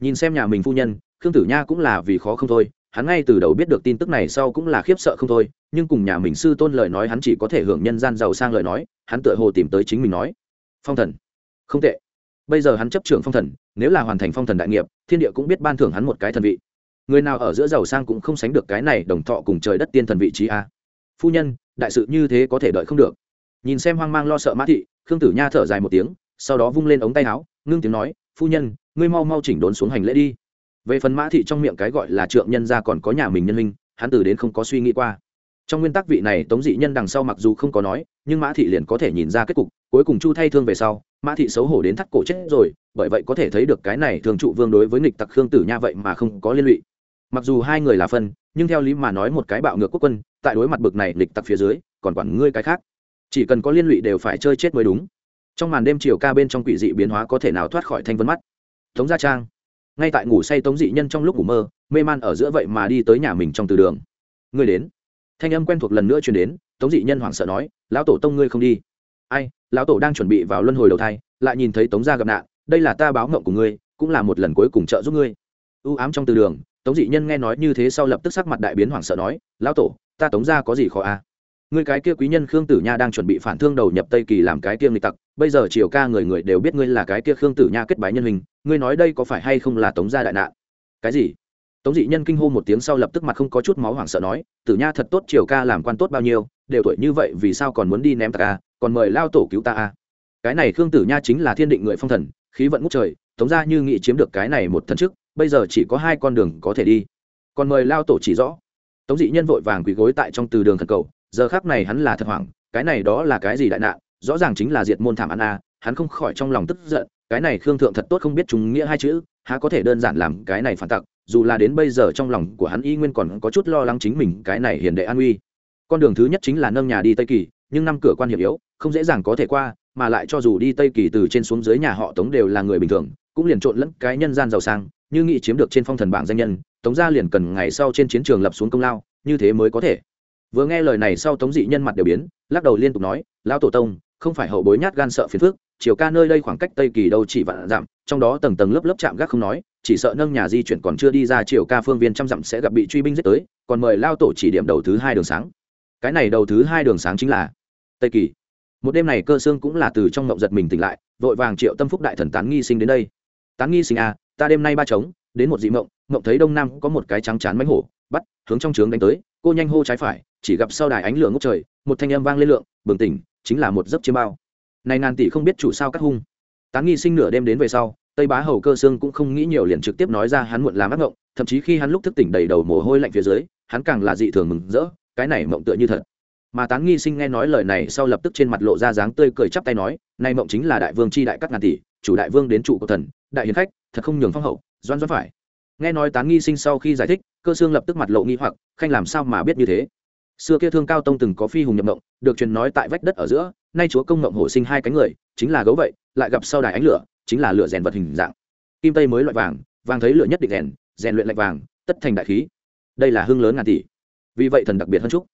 Nhìn xem nhà mình phu nhân, khương tử nha cũng là vì khó không thôi hắn ngay từ đầu biết được tin tức này sau cũng là khiếp sợ không thôi, nhưng cùng nhà mình sư tôn lời nói hắn chỉ có thể hưởng nhân gian giàu sang lời nói, hắn tựa hồ tìm tới chính mình nói. Phong thần. Không tệ. Bây giờ hắn chấp trưởng phong thần, nếu là hoàn thành phong thần đại nghiệp, thiên địa cũng biết ban thưởng hắn một cái thần vị. Người nào ở giữa giàu sang cũng không sánh được cái này đồng thọ cùng trời đất tiên thần vị trí a. Phu nhân, đại sự như thế có thể đợi không được. Nhìn xem hoang mang lo sợ mã thị, khương tử nha thở dài một tiếng, sau đó vung lên ống tay áo, ngưng tiếng nói, phu nhân, ngươi mau mau chỉnh đốn xuống hành lễ đi về phần mã thị trong miệng cái gọi là trượng nhân ra còn có nhà mình nhân minh hắn từ đến không có suy nghĩ qua. Trong nguyên tắc vị này tống dị nhân đằng sau mặc dù không có nói, nhưng mã thị liền có thể nhìn ra kết cục, cuối cùng chu thay thương về sau, mã thị xấu hổ đến thắt cổ chết rồi, bởi vậy có thể thấy được cái này thường trụ vương đối với nghịch tặc khương tử nha vậy mà không có liên lụy. Mặc dù hai người là phân, nhưng theo lý mà nói một cái bạo ngược quốc quân, tại đối mặt bực này nghịch tặc phía dưới, còn quản ngươi cái khác. Chỉ cần có liên lụy đều phải chơi chết mới đúng. Trong màn đêm chiều ca bên trong quỷ dị biến hóa có thể nào thoát khỏi thanh vân mắt? Tống gia trang ngay tại ngủ say tống dị nhân trong lúc ngủ mơ, mê man ở giữa vậy mà đi tới nhà mình trong từ đường. Ngươi đến. Thanh âm quen thuộc lần nữa truyền đến, tống dị nhân hoảng sợ nói, lão tổ tông ngươi không đi. Ai, lão tổ đang chuẩn bị vào luân hồi đầu thai, lại nhìn thấy tống gia gặp nạn, đây là ta báo mộng của ngươi, cũng là một lần cuối cùng trợ giúp ngươi. Ưu ám trong từ đường, tống dị nhân nghe nói như thế sau lập tức sắc mặt đại biến hoảng sợ nói, lão tổ, ta tống gia có gì khó à? Ngươi cái kia quý nhân khương tử nha đang chuẩn bị phản thương đầu nhập tây kỳ làm cái kia nghịch tặc, bây giờ triều ca người người đều biết ngươi là cái kia khương tử nha kết bái nhân hình, ngươi nói đây có phải hay không là tống gia đại nạn? Cái gì? Tống dị nhân kinh hô một tiếng sau lập tức mặt không có chút máu hoảng sợ nói, tử nha thật tốt triều ca làm quan tốt bao nhiêu, đều tuổi như vậy vì sao còn muốn đi ném tặc a còn mời lao tổ cứu ta a cái này khương tử nha chính là thiên định người phong thần, khí vận ngút trời, tống gia như nghị chiếm được cái này một thân chức, bây giờ chỉ có hai con đường có thể đi. Còn mời lao tổ chỉ rõ. Tống dị nhân vội vàng quỳ gối tại trong từ đường thần cầu giờ khác này hắn là thật hoảng, cái này đó là cái gì đại nạn, rõ ràng chính là diệt môn thảm ăn a, hắn không khỏi trong lòng tức giận, cái này khương thượng thật tốt không biết chúng nghĩa hai chữ, há có thể đơn giản làm cái này phản tặc, dù là đến bây giờ trong lòng của hắn y nguyên còn có chút lo lắng chính mình cái này hiền đệ an uy. Con đường thứ nhất chính là nâng nhà đi tây kỳ, nhưng năm cửa quan hiểm yếu, không dễ dàng có thể qua, mà lại cho dù đi tây kỳ từ trên xuống dưới nhà họ tống đều là người bình thường, cũng liền trộn lẫn cái nhân gian giàu sang, như nghị chiếm được trên phong thần bảng danh nhân, tống gia liền cần ngày sau trên chiến trường lập xuống công lao, như thế mới có thể vừa nghe lời này sau tống dị nhân mặt đều biến, lắc đầu liên tục nói, lão tổ tông, không phải hậu bối nhát gan sợ phiền phước chiều ca nơi đây khoảng cách tây kỳ đâu chỉ vạn dặm, trong đó tầng tầng lớp lớp chạm gác không nói, chỉ sợ nâng nhà di chuyển còn chưa đi ra chiều ca phương viên trăm dặm sẽ gặp bị truy binh giết tới, còn mời lao tổ chỉ điểm đầu thứ hai đường sáng. Cái này đầu thứ hai đường sáng chính là tây kỳ. Một đêm này cơ xương cũng là từ trong mộng giật mình tỉnh lại, vội vàng triệu tâm phúc đại thần tán nghi sinh đến đây. Tán nghi sinh à ta đêm nay ba trống, đến một dị mộng mộng thấy đông nam có một cái trắng chán mánh hổ, bắt, hướng trong trướng đánh tới cô nhanh hô trái phải, chỉ gặp sau đài ánh lửa ngốc trời, một thanh âm vang lên lượng, bừng tỉnh, chính là một giấc chiêm bao. Này ngàn tỷ không biết chủ sao cắt hung. Tán nghi sinh nửa đêm đến về sau, tây bá hầu cơ xương cũng không nghĩ nhiều liền trực tiếp nói ra hắn muộn làm ác mộng thậm chí khi hắn lúc thức tỉnh đầy đầu mồ hôi lạnh phía dưới, hắn càng là dị thường mừng rỡ, cái này mộng tựa như thật. Mà tán nghi sinh nghe nói lời này sau lập tức trên mặt lộ ra dáng tươi cười chắp tay nói nay mộng chính là đại vương c h i đại các ngàn tỷ, chủ đại vương đến trụ của thần, đại hiền khách, thật không nhường phong hậu, doan doan phải nghe nói tán nghi sinh sau khi giải thích, cơ xương lập tức mặt lộ nghi hoặc, khanh làm sao mà biết như thế? Xưa kia thương cao tông từng có phi hùng nhập mộng, được truyền nói tại vách đất ở giữa, nay chúa công mộng hổ sinh hai cánh người, chính là gấu vậy, lại gặp sau đài ánh lửa, chính là lửa rèn vật hình dạng. Kim tây mới loại vàng vàng thấy lửa nhất định rèn rèn luyện lạnh vàng, tất thành đại khí. Đây là hương lớn ngàn tỷ. Vì vậy thần đặc biệt hơn chúc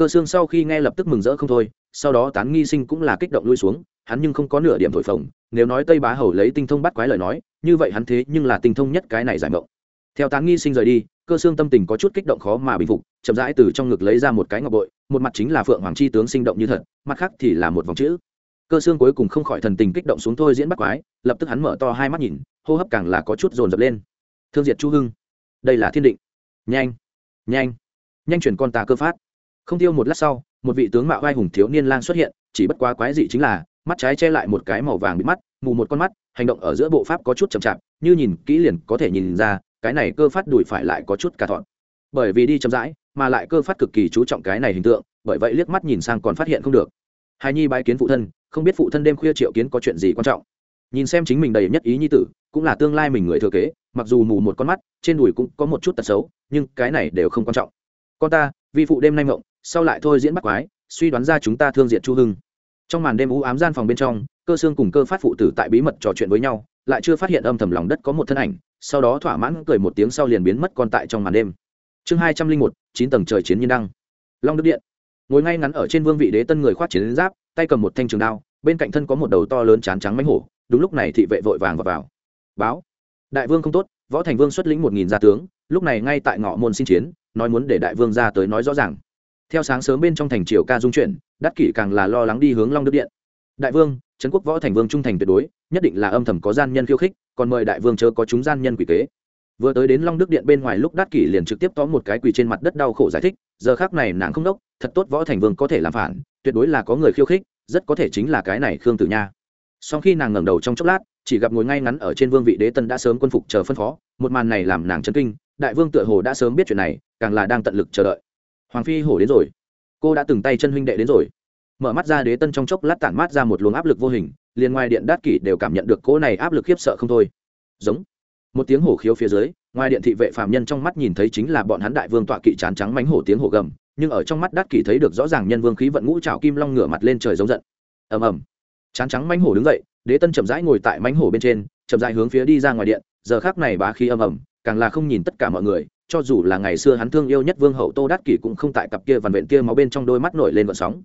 cơ xương sau khi nghe lập tức mừng rỡ không thôi, sau đó tán nghi sinh cũng là kích động lui xuống, hắn nhưng không có nửa điểm thổi phồng, nếu nói tây bá hầu lấy tinh thông bắt quái lời nói, như vậy hắn thế nhưng là tinh thông nhất cái này giải mộng theo tán nghi sinh rời đi, cơ xương tâm tình có chút kích động khó mà bình phục, chậm rãi từ trong ngực lấy ra một cái ngọc bội, một mặt chính là phượng hoàng chi tướng sinh động như thật, mặt khác thì là một vòng chữ. Cơ xương cuối cùng không khỏi thần tình kích động xuống thôi diễn bắt quái, lập tức hắn mở to hai mắt nhìn, hô hấp càng là có chút dồn dập lên. Thương diệt chu hưng, đây là thiên định. Nhanh nhanh nhanh chuyển con ta cơ phát. Không tiêu một lát sau, một vị tướng mạo vai hùng thiếu niên lang xuất hiện, chỉ bất quá quái dị chính là, mắt trái che lại một cái màu vàng bị mắt, mù một con mắt, hành động ở giữa bộ pháp có chút chậm chạp, như nhìn kỹ liền có thể nhìn ra cái này cơ phát đùi phải lại có chút cả thọn. Bởi vì đi chậm rãi, mà lại cơ phát cực kỳ chú trọng cái này hình tượng, bởi vậy liếc mắt nhìn sang còn phát hiện không được. Hài nhi bái kiến phụ thân, không biết phụ thân đêm khuya triệu kiến có chuyện gì quan trọng. Nhìn xem chính mình đầy nhất ý nhi tử, cũng là tương lai mình người thừa kế, mặc dù mù một con mắt, trên đùi cũng có một chút tật xấu, nhưng cái này đều không quan trọng. Con ta, vi phụ đêm nay mộng sau lại thôi diễn bắt quái, suy đoán ra chúng ta thương diện chu hưng. Trong màn đêm u ám gian phòng bên trong, cơ xương cùng cơ phát phụ tử tại bí mật trò chuyện với nhau, lại chưa phát hiện âm thầm lòng đất có một thân ảnh sau đó thỏa mãn cười một tiếng sau liền biến mất con tại trong màn đêm. Chương hai trăm linh một chín tầng trời chiến nhân đăng. Long đức điện. Ngồi ngay ngắn ở trên vương vị đế tân người khoác chiến giáp tay cầm một thanh trường đao bên cạnh thân có một đầu to lớn chán trắng mánh hổ đúng lúc này thị vệ vội vàng vào, vào. báo. Đại vương không tốt võ thành vương xuất lĩnh một nghìn gia tướng lúc này ngay tại ngõ môn xin chiến nói muốn để đại vương ra tới nói rõ ràng. Theo sáng sớm bên trong thành triều ca dung chuyển đắc kỷ càng là lo lắng đi hướng long đức điện đại vương, trấn quốc võ thành vương trung thành tuyệt đối, nhất định là âm thầm có gian nhân khiêu khích, còn mời đại vương chớ có chúng gian nhân quỷ kế. Vừa tới đến long đức điện bên ngoài lúc đát kỷ liền trực tiếp tóm một cái quỳ trên mặt đất đau khổ giải thích, giờ khác này nàng không đốc, thật tốt võ thành vương có thể làm phản, tuyệt đối là có người khiêu khích, rất có thể chính là cái này khương tử nha. Sau khi nàng ngẩng đầu trong chốc lát, chỉ gặp ngồi ngay ngắn ở trên vương vị đế tân đã sớm quân phục chờ phân phó, một màn này làm nàng chấn kinh, đại vương tựa hồ đã sớm biết chuyện này, càng là đang tận lực chờ đợi. Hoàng phi hổ đến rồi. Cô đã từng tay chân huynh đệ đến rồi mở mắt ra đế tân trong chốc lát tản mát ra một luồng áp lực vô hình, liền ngoài điện đát kỷ đều cảm nhận được cỗ này áp lực khiếp sợ không thôi. Giống. Một tiếng hổ khiếu phía dưới, ngoài điện thị vệ phạm nhân trong mắt nhìn thấy chính là bọn hắn đại vương tọa kỵ chán trắng mánh hổ tiếng hổ gầm, nhưng ở trong mắt đát kỷ thấy được rõ ràng nhân vương khí vận ngũ trào kim long ngửa mặt lên trời giống giận. Ầm ầm. Chán trắng mánh hổ đứng dậy, đế tân chậm rãi ngồi tại mánh hổ bên trên, chậm rãi hướng phía đi ra ngoài điện, giờ khác này bá khí ầm ầm, càng là không nhìn tất cả mọi người, cho dù là ngày xưa hắn thương yêu nhất vương hậu tô đát kỷ cũng không tại cặp kia vằn vện kia máu bên trong đôi mắt nổi lên vận sóng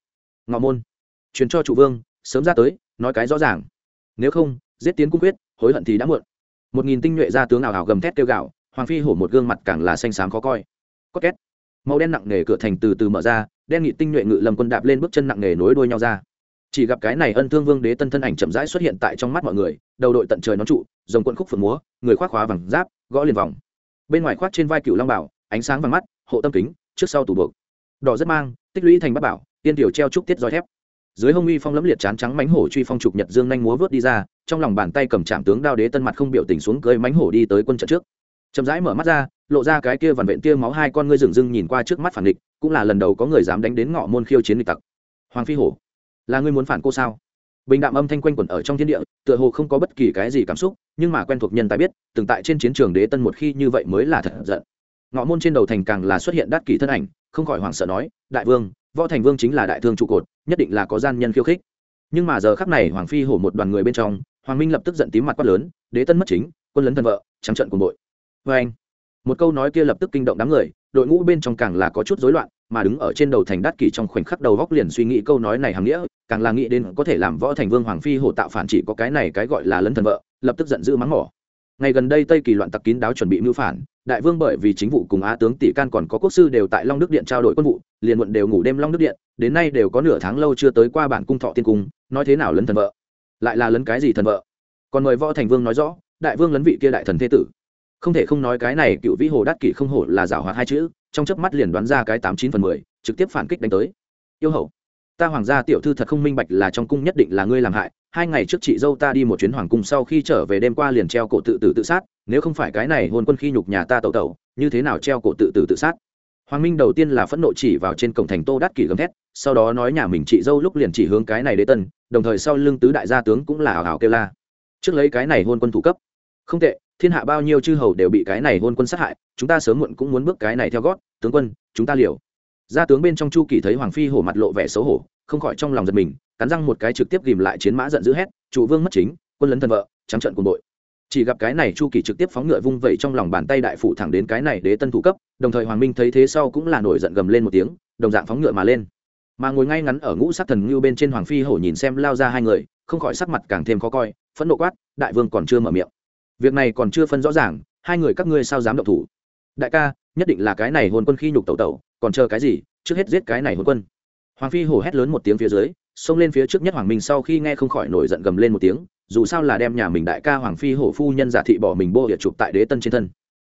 ngọ môn. Truyền cho chủ vương, sớm ra tới, nói cái rõ ràng. Nếu không, giết tiến cung quyết, hối hận thì đã muộn. Một nghìn tinh nhuệ ra tướng ảo ảo gầm thét kêu gạo hoàng phi hổ một gương mặt càng là xanh xám khó coi. Có két. Màu đen nặng nề cửa thành từ từ mở ra, đen nghị tinh nhuệ ngự lầm quân đạp lên bước chân nặng nề nối đuôi nhau ra. Chỉ gặp cái này ân thương vương đế tân thân ảnh chậm rãi xuất hiện tại trong mắt mọi người, đầu đội tận trời nón trụ dòng quân khúc phượng múa, người khoác khóa vàng giáp, gõ liền vòng. Bên ngoài khoác trên vai cựu long bảo, ánh sáng vàng mắt, hộ tâm kính, trước sau tủ buộc. Đỏ rất mang, tích lũy thành bát bảo tiên tiểu treo trúc tiết roi thép. Dưới hông uy phong lẫm liệt chán trắng mánh hổ truy phong trục nhật dương nhanh múa vớt đi ra, trong lòng bàn tay cầm trạm tướng đao đế tân mặt không biểu tình xuống cưới mánh hổ đi tới quân trận trước. Chậm rãi mở mắt ra, lộ ra cái kia vằn vện tia máu hai con ngươi rừng rưng nhìn qua trước mắt phản địch, cũng là lần đầu có người dám đánh đến ngọ môn khiêu chiến địch tặc. Hoàng phi hổ, là ngươi muốn phản cô sao? Bình đạm âm thanh quanh quẩn ở trong thiên địa, tựa hồ không có bất kỳ cái gì cảm xúc, nhưng mà quen thuộc nhân tài biết, từng tại trên chiến trường đế tân một khi như vậy mới là thật giận. Ngọ môn trên đầu thành càng là xuất hiện đắt kỷ thân ảnh, không khỏi hoảng sợ nói, đại vương võ thành vương chính là đại thương trụ cột, nhất định là có gian nhân khiêu khích. Nhưng mà giờ khắc này hoàng phi hổ một đoàn người bên trong, hoàng minh lập tức giận tím mặt quát lớn, đế tân mất chính, quân lấn thân vợ, trắng trận cùng đội. Vê anh, một câu nói kia lập tức kinh động đám người, đội ngũ bên trong càng là có chút rối loạn, mà đứng ở trên đầu thành Đát kỷ trong khoảnh khắc đầu góc liền suy nghĩ câu nói này hàm nghĩa, càng là nghĩ đến có thể làm võ thành vương hoàng phi hổ tạo phản chỉ có cái này cái gọi là lấn thần vợ, lập tức giận dữ mắng mỏ. Ngày gần đây tây kỳ loạn tặc kín đáo chuẩn bị mưu phản đại vương bởi vì chính vụ cùng á tướng tỷ can còn có quốc sư đều tại long đức điện trao đổi quân vụ, liền muộn đều ngủ đêm long đức điện, đến nay đều có nửa tháng lâu chưa tới qua bản cung thọ tiên cung, nói thế nào lấn thần vợ? Lại là lấn cái gì thần vợ? Còn mời võ thành vương nói rõ, đại vương lấn vị kia đại thần thế tử. Không thể không nói cái này cựu vĩ hồ đắc kỷ không hổ là giảo hoạt hai chữ, trong chớp mắt liền đoán ra cái tám chín phần mười, trực tiếp phản kích đánh tới. Yêu hậu, ta hoàng gia tiểu thư thật không minh bạch là trong cung nhất định là ngươi làm hại hai ngày trước chị dâu ta đi một chuyến hoàng cung sau khi trở về đêm qua liền treo cổ tự tử tự sát, nếu không phải cái này hôn quân khi nhục nhà ta tẩu tẩu, như thế nào treo cổ tự tử tự sát? Hoàng minh đầu tiên là phẫn nộ chỉ vào trên cổng thành tô đắc kỷ gầm thét, sau đó nói nhà mình chị dâu lúc liền chỉ hướng cái này đế tân, đồng thời sau lưng tứ đại gia tướng cũng là hào hào kêu la. Trước lấy cái này hôn quân thủ cấp. Không tệ, thiên hạ bao nhiêu chư hầu đều bị cái này hôn quân sát hại, chúng ta sớm muộn cũng muốn bước cái này theo gót, tướng quân, chúng ta liều. Gia tướng bên trong chu kỳ thấy hoàng phi hổ mặt lộ vẻ xấu hổ, không khỏi trong lòng giật mình cắn răng một cái trực tiếp ghìm lại chiến mã giận dữ hét trụ vương mất chính, quân lấn thần vợ, trắng trận cùng đội chỉ gặp cái này chu kỳ trực tiếp phóng ngựa vung vẩy trong lòng bàn tay đại phụ thẳng đến cái này đế tân thủ cấp, đồng thời hoàng minh thấy thế sau cũng là nổi giận gầm lên một tiếng, đồng dạng phóng ngựa mà lên. Mà ngồi ngay ngắn ở ngũ sát thần ngưu bên trên hoàng phi hổ nhìn xem lao ra hai người, không khỏi sắc mặt càng thêm khó coi, phẫn nộ quát, đại vương còn chưa mở miệng. Việc này còn chưa phân rõ ràng, hai người các ngươi sao dám động thủ? Đại ca, nhất định là cái này hồn quân khi nhục tẩu tẩu, còn chờ cái gì, trước hết giết cái này hồn quân. Hoàng phi hổ hét lớn một tiếng phía dưới xông lên phía trước nhất hoàng minh sau khi nghe không khỏi nổi giận gầm lên một tiếng, dù sao là đem nhà mình đại ca hoàng phi hổ phu nhân giả thị bỏ mình bô địa chụp tại đế tân trên thân.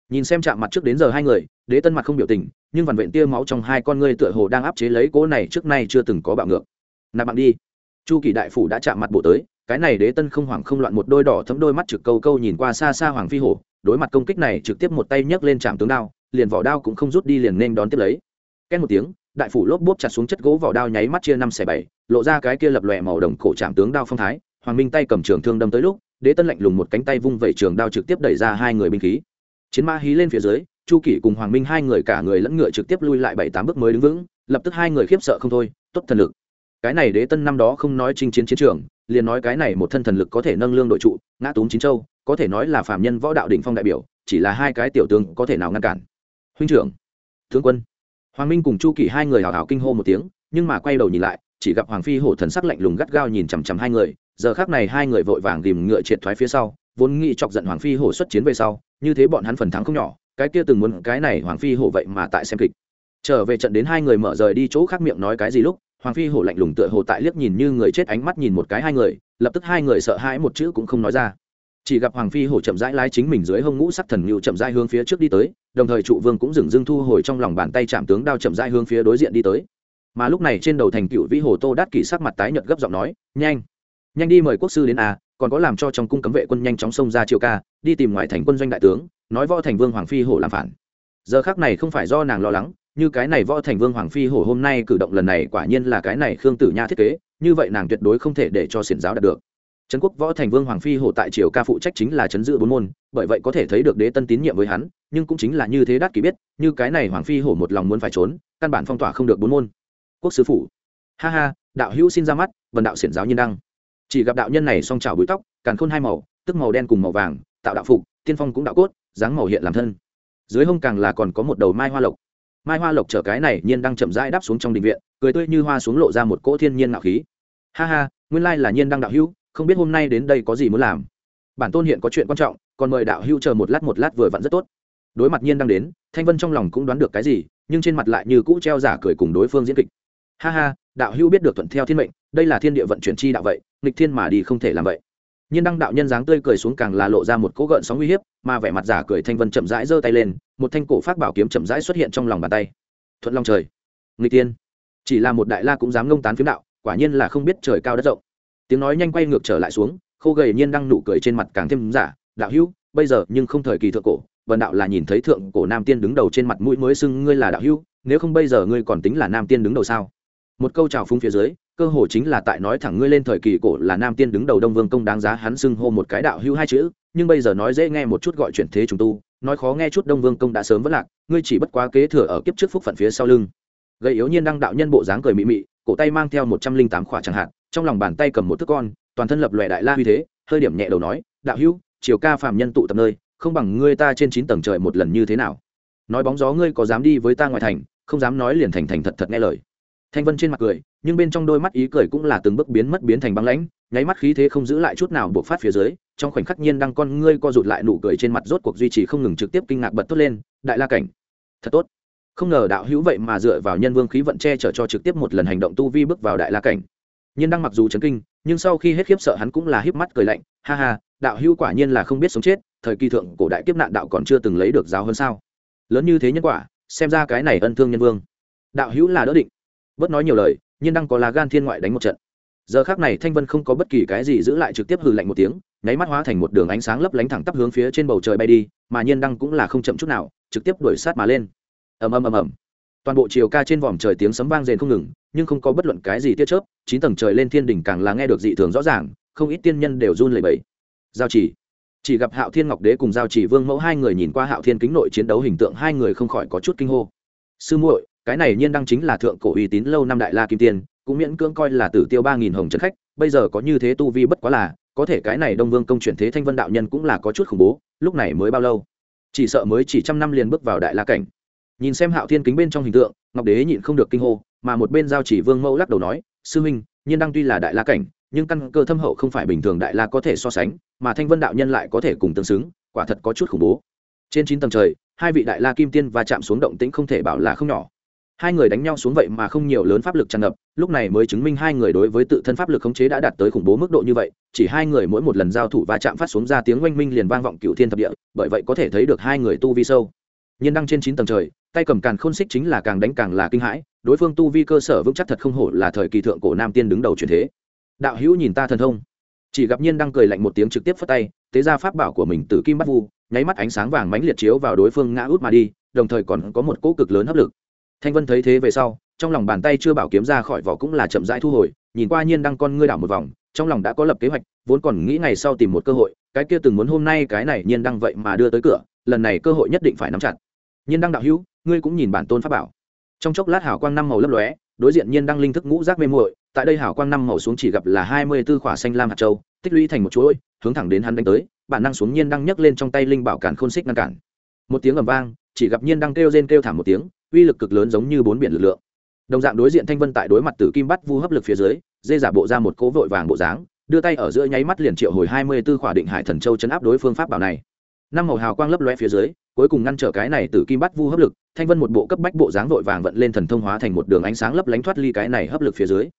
Nhìn xem chạm mặt trước đến giờ hai người, đế tân mặt không biểu tình, nhưng vằn vện tia máu trong hai con ngươi tựa hồ đang áp chế lấy cỗ này trước nay chưa từng có bạo ngược. Nạp bạn đi. Chu kỳ đại phủ đã chạm mặt bộ tới, cái này đế tân không hoảng không loạn một đôi đỏ thấm đôi mắt trực câu câu nhìn qua xa xa hoàng phi hổ, đối mặt công kích này trực tiếp một tay nhấc lên chạm tướng đao, liền vỏ đao cũng không rút đi liền nên đón tiếp lấy. Két một tiếng đại phủ lốp bốp chặt xuống chất gỗ vỏ đao nháy mắt chia năm xẻ bảy, lộ ra cái kia lập lòe màu đồng cổ chạm tướng đao phong thái. Hoàng minh tay cầm trường thương đâm tới lúc, đế tân lạnh lùng một cánh tay vung vẩy trường đao trực tiếp đẩy ra hai người binh khí. Chiến Ma hí lên phía dưới, chu kỷ cùng hoàng minh hai người cả người lẫn ngựa trực tiếp lui lại bảy tám bước mới đứng vững, lập tức hai người khiếp sợ không thôi, tốt thần lực. Cái này đế tân năm đó không nói chinh chiến chiến trường, liền nói cái này một thân thần lực có thể nâng lương đội trụ, ngã túm chín châu, có thể nói là phạm nhân võ đạo đỉnh phong đại biểu, chỉ là hai cái tiểu tướng có thể nào ngăn cản. Huynh trưởng, tướng quân hoàng minh cùng chu kỳ hai người hào hào kinh hô một tiếng, nhưng mà quay đầu nhìn lại, chỉ gặp hoàng phi hổ thần sắc lạnh lùng gắt gao nhìn chằm chằm hai người, giờ khác này hai người vội vàng tìm ngựa triệt thoái phía sau, vốn nghĩ chọc giận hoàng phi hổ xuất chiến về sau, như thế bọn hắn phần thắng không nhỏ, cái kia từng muốn cái này hoàng phi hổ vậy mà tại xem kịch. Trở về trận đến hai người mở rời đi chỗ khác miệng nói cái gì lúc, hoàng phi hổ lạnh lùng tựa hồ tại liếc nhìn như người chết ánh mắt nhìn một cái hai người, lập tức hai người sợ hãi một chữ cũng không nói ra chỉ gặp hoàng phi hổ chậm rãi lái chính mình dưới hông ngũ sắc thần ngưu chậm rãi hướng phía trước đi tới, đồng thời trụ vương cũng dừng dưng thu hồi trong lòng bàn tay chạm tướng đao chậm rãi hướng phía đối diện đi tới. Mà lúc này trên đầu thành cựu vĩ hồ tô đát kỷ sắc mặt tái nhợt gấp giọng nói, nhanh nhanh đi mời quốc sư đến à còn có làm cho trong cung cấm vệ quân nhanh chóng xông ra triều ca, đi tìm ngoại thành quân doanh đại tướng, nói võ thành vương hoàng phi hổ làm phản. Giờ khác này không phải do nàng lo lắng, như cái này võ thành vương hoàng phi hổ hôm nay cử động lần này quả nhiên là cái này khương tử nha thiết kế, như vậy nàng tuyệt đối không thể để cho xiển giáo đạt được trấn quốc võ thành vương hoàng phi hổ tại triều ca phụ trách chính là chấn giữ bốn môn, bởi vậy có thể thấy được đế tân tín nhiệm với hắn, nhưng cũng chính là như thế đát kỳ biết, như cái này hoàng phi hổ một lòng muốn phải trốn, căn bản phong tỏa không được bốn môn. Quốc sứ phủ. Ha ha, đạo hữu xin ra mắt, vần đạo xiển giáo nhiên đăng. Chỉ gặp đạo nhân này song trào bụi tóc, càn khôn hai màu, tức màu đen cùng màu vàng, tạo đạo phục, tiên phong cũng đạo cốt, dáng màu hiện làm thân. Dưới hông càng là còn có một đầu mai hoa lộc. Mai hoa lộc chở cái này nhiên đang chậm rãi đáp xuống trong đình viện, cười tươi như hoa xuống lộ ra một cỗ thiên nhiên ngạo khí. Ha ha, nguyên lai là nhiên đăng đạo hữu không biết hôm nay đến đây có gì muốn làm. Bản tôn hiện có chuyện quan trọng, còn mời đạo hữu chờ một lát một lát vừa vặn rất tốt. Đối mặt nhiên đang đến, thanh vân trong lòng cũng đoán được cái gì, nhưng trên mặt lại như cũ treo giả cười cùng đối phương diễn kịch. Ha ha, đạo hữu biết được thuận theo thiên mệnh, đây là thiên địa vận chuyển chi đạo vậy, nghịch thiên mà đi không thể làm vậy. Nhiên đăng đạo nhân dáng tươi cười xuống càng là lộ ra một cỗ gợn sóng uy hiếp, mà vẻ mặt giả cười thanh vân chậm rãi giơ tay lên, một thanh cổ phát bảo kiếm chậm rãi xuất hiện trong lòng bàn tay. Thuận long trời. Nghịch tiên chỉ là một đại la cũng dám ngông tán phiếm đạo, quả nhiên là không biết trời cao đất rộng tiếng nói nhanh quay ngược trở lại xuống, khô gầy nhiên đang nụ cười trên mặt càng thêm giả, đạo hữu, bây giờ nhưng không thời kỳ thượng cổ vần đạo là nhìn thấy thượng cổ nam tiên đứng đầu trên mặt mũi mới xưng ngươi là đạo hữu, nếu không bây giờ ngươi còn tính là nam tiên đứng đầu sao? Một câu chào phúng phía dưới, cơ hồ chính là tại nói thẳng ngươi lên thời kỳ cổ là nam tiên đứng đầu đông vương công đáng giá hắn xưng hô một cái đạo hữu hai chữ, nhưng bây giờ nói dễ nghe một chút gọi chuyển thế chúng tu, nói khó nghe chút đông vương công đã sớm vất lạc, ngươi chỉ bất quá kế thừa ở kiếp trước phúc phận phía sau lưng. Gây yếu nhiên đăng đạo nhân bộ dáng cười mị mị, cổ tay mang theo một trăm linh tám khỏa chẳng hạn trong lòng bàn tay cầm một thức con, toàn thân lập lòe đại la huy thế, hơi điểm nhẹ đầu nói, đạo hữu chiều ca phàm nhân tụ tập nơi, không bằng ngươi ta trên chín tầng trời một lần như thế nào? Nói bóng gió ngươi có dám đi với ta ngoài thành, không dám nói liền thành thành thật thật nghe lời. Thanh vân trên mặt cười, nhưng bên trong đôi mắt ý cười cũng là từng bước biến mất biến thành băng lãnh, nháy mắt khí thế không giữ lại chút nào buộc phát phía dưới, trong khoảnh khắc nhiên đang con ngươi co rụt lại nụ cười trên mặt rốt cuộc duy trì không ngừng trực tiếp kinh ngạc bật tốt lên, đại la cảnh, thật tốt. Không ngờ đạo hữu vậy mà dựa vào nhân vương khí vận che chở cho trực tiếp một lần hành động tu vi bước vào đại la cảnh nhiên đang mặc dù chấn kinh, nhưng sau khi hết khiếp sợ hắn cũng là híp mắt cười lạnh, ha ha, đạo hữu quả nhiên là không biết sống chết, thời kỳ thượng cổ đại kiếp nạn đạo còn chưa từng lấy được giáo hơn sao? Lớn như thế nhân quả, xem ra cái này ân thương nhân vương. Đạo hữu là đỡ định. Bớt nói nhiều lời, nhiên đang có lá gan thiên ngoại đánh một trận. Giờ khác này thanh vân không có bất kỳ cái gì giữ lại trực tiếp hừ lạnh một tiếng, nháy mắt hóa thành một đường ánh sáng lấp lánh thẳng tắp hướng phía trên bầu trời bay đi, mà nhiên đăng cũng là không chậm chút nào, trực tiếp đuổi sát mà lên. Ầm ầm ầm ầm toàn bộ chiều ca trên vòm trời tiếng sấm vang rền không ngừng, nhưng không có bất luận cái gì tiết chớp, chín tầng trời lên thiên đỉnh càng là nghe được dị thường rõ ràng, không ít tiên nhân đều run lẩy bẩy. Giao chỉ. Chỉ gặp hạo thiên ngọc đế cùng giao chỉ vương mẫu hai người nhìn qua hạo thiên kính nội chiến đấu hình tượng, hai người không khỏi có chút kinh hô. Sư muội, cái này nhiên đăng chính là thượng cổ uy tín lâu năm đại la kim tiên, cũng miễn cưỡng coi là tử tiêu ba nghìn hồng trần khách, bây giờ có như thế tu vi bất quá là, có thể cái này đông vương công chuyển thế thanh vân đạo nhân cũng là có chút khủng bố, lúc này mới bao lâu? Chỉ sợ mới chỉ trăm năm liền bước vào đại la cảnh nhìn xem hạo thiên kính bên trong hình tượng, ngọc đế nhịn không được kinh hô, mà một bên giao chỉ vương mẫu lắc đầu nói, sư huynh, nhiên đăng tuy là đại la cảnh, nhưng căn cơ thâm hậu không phải bình thường đại la có thể so sánh, mà thanh vân đạo nhân lại có thể cùng tương xứng, quả thật có chút khủng bố. Trên chín tầng trời, hai vị đại la kim tiên và chạm xuống động tĩnh không thể bảo là không nhỏ. Hai người đánh nhau xuống vậy mà không nhiều lớn pháp lực tràn ngập, lúc này mới chứng minh hai người đối với tự thân pháp lực khống chế đã đạt tới khủng bố mức độ như vậy, chỉ hai người mỗi một lần giao thủ và chạm phát xuống ra tiếng oanh minh liền vang vọng cựu thiên thập địa, bởi vậy có thể thấy được hai người tu vi sâu. Nhiên đăng trên chín tầng trời tay cầm càn khôn xích chính là càng đánh càng là kinh hãi, đối phương tu vi cơ sở vững chắc thật không hổ là thời kỳ thượng cổ nam tiên đứng đầu truyền thế. Đạo hữu nhìn ta thần thông. Chỉ gặp nhiên đang cười lạnh một tiếng trực tiếp phất tay, tế ra pháp bảo của mình từ kim bắt vu, nháy mắt ánh sáng vàng mánh liệt chiếu vào đối phương ngã út mà đi, đồng thời còn có một cỗ cực lớn hấp lực. Thanh vân thấy thế về sau, trong lòng bàn tay chưa bảo kiếm ra khỏi vỏ cũng là chậm rãi thu hồi, nhìn qua nhiên đang con ngươi đảo một vòng, trong lòng đã có lập kế hoạch, vốn còn nghĩ ngày sau tìm một cơ hội, cái kia từng muốn hôm nay cái này nhiên đang vậy mà đưa tới cửa, lần này cơ hội nhất định phải nắm chặt nhiên Đăng đạo hữu, ngươi cũng nhìn bản tôn pháp bảo. Trong chốc lát Hảo quang năm màu lấp lóe, đối diện nhiên Đăng linh thức ngũ giác mê muội, tại đây Hảo quang năm màu xuống chỉ gặp là hai mươi tư khỏa xanh lam hạt châu, tích lũy thành một chuỗi, hướng thẳng đến hắn đánh tới, bản năng xuống nhiên Đăng nhấc lên trong tay linh bảo cản khôn xích ngăn cản. Một tiếng ầm vang, chỉ gặp nhiên Đăng kêu rên kêu thảm một tiếng, uy lực cực lớn giống như bốn biển lực lượng. Đồng dạng đối diện thanh vân tại đối mặt tử kim bắt vu hấp lực phía dưới, dê giả bộ ra một cố vội vàng bộ dáng, đưa tay ở giữa nháy mắt liền triệu hồi hai mươi tư khỏa định hải thần châu chấn áp đối phương pháp bảo này. Năm màu hào quang lấp loe phía dưới cuối cùng ngăn trở cái này tử kim bắt vu hấp lực, thanh vân một bộ cấp bách bộ dáng vội vàng vận lên thần thông hóa thành một đường ánh sáng lấp lánh thoát ly cái này hấp lực phía dưới.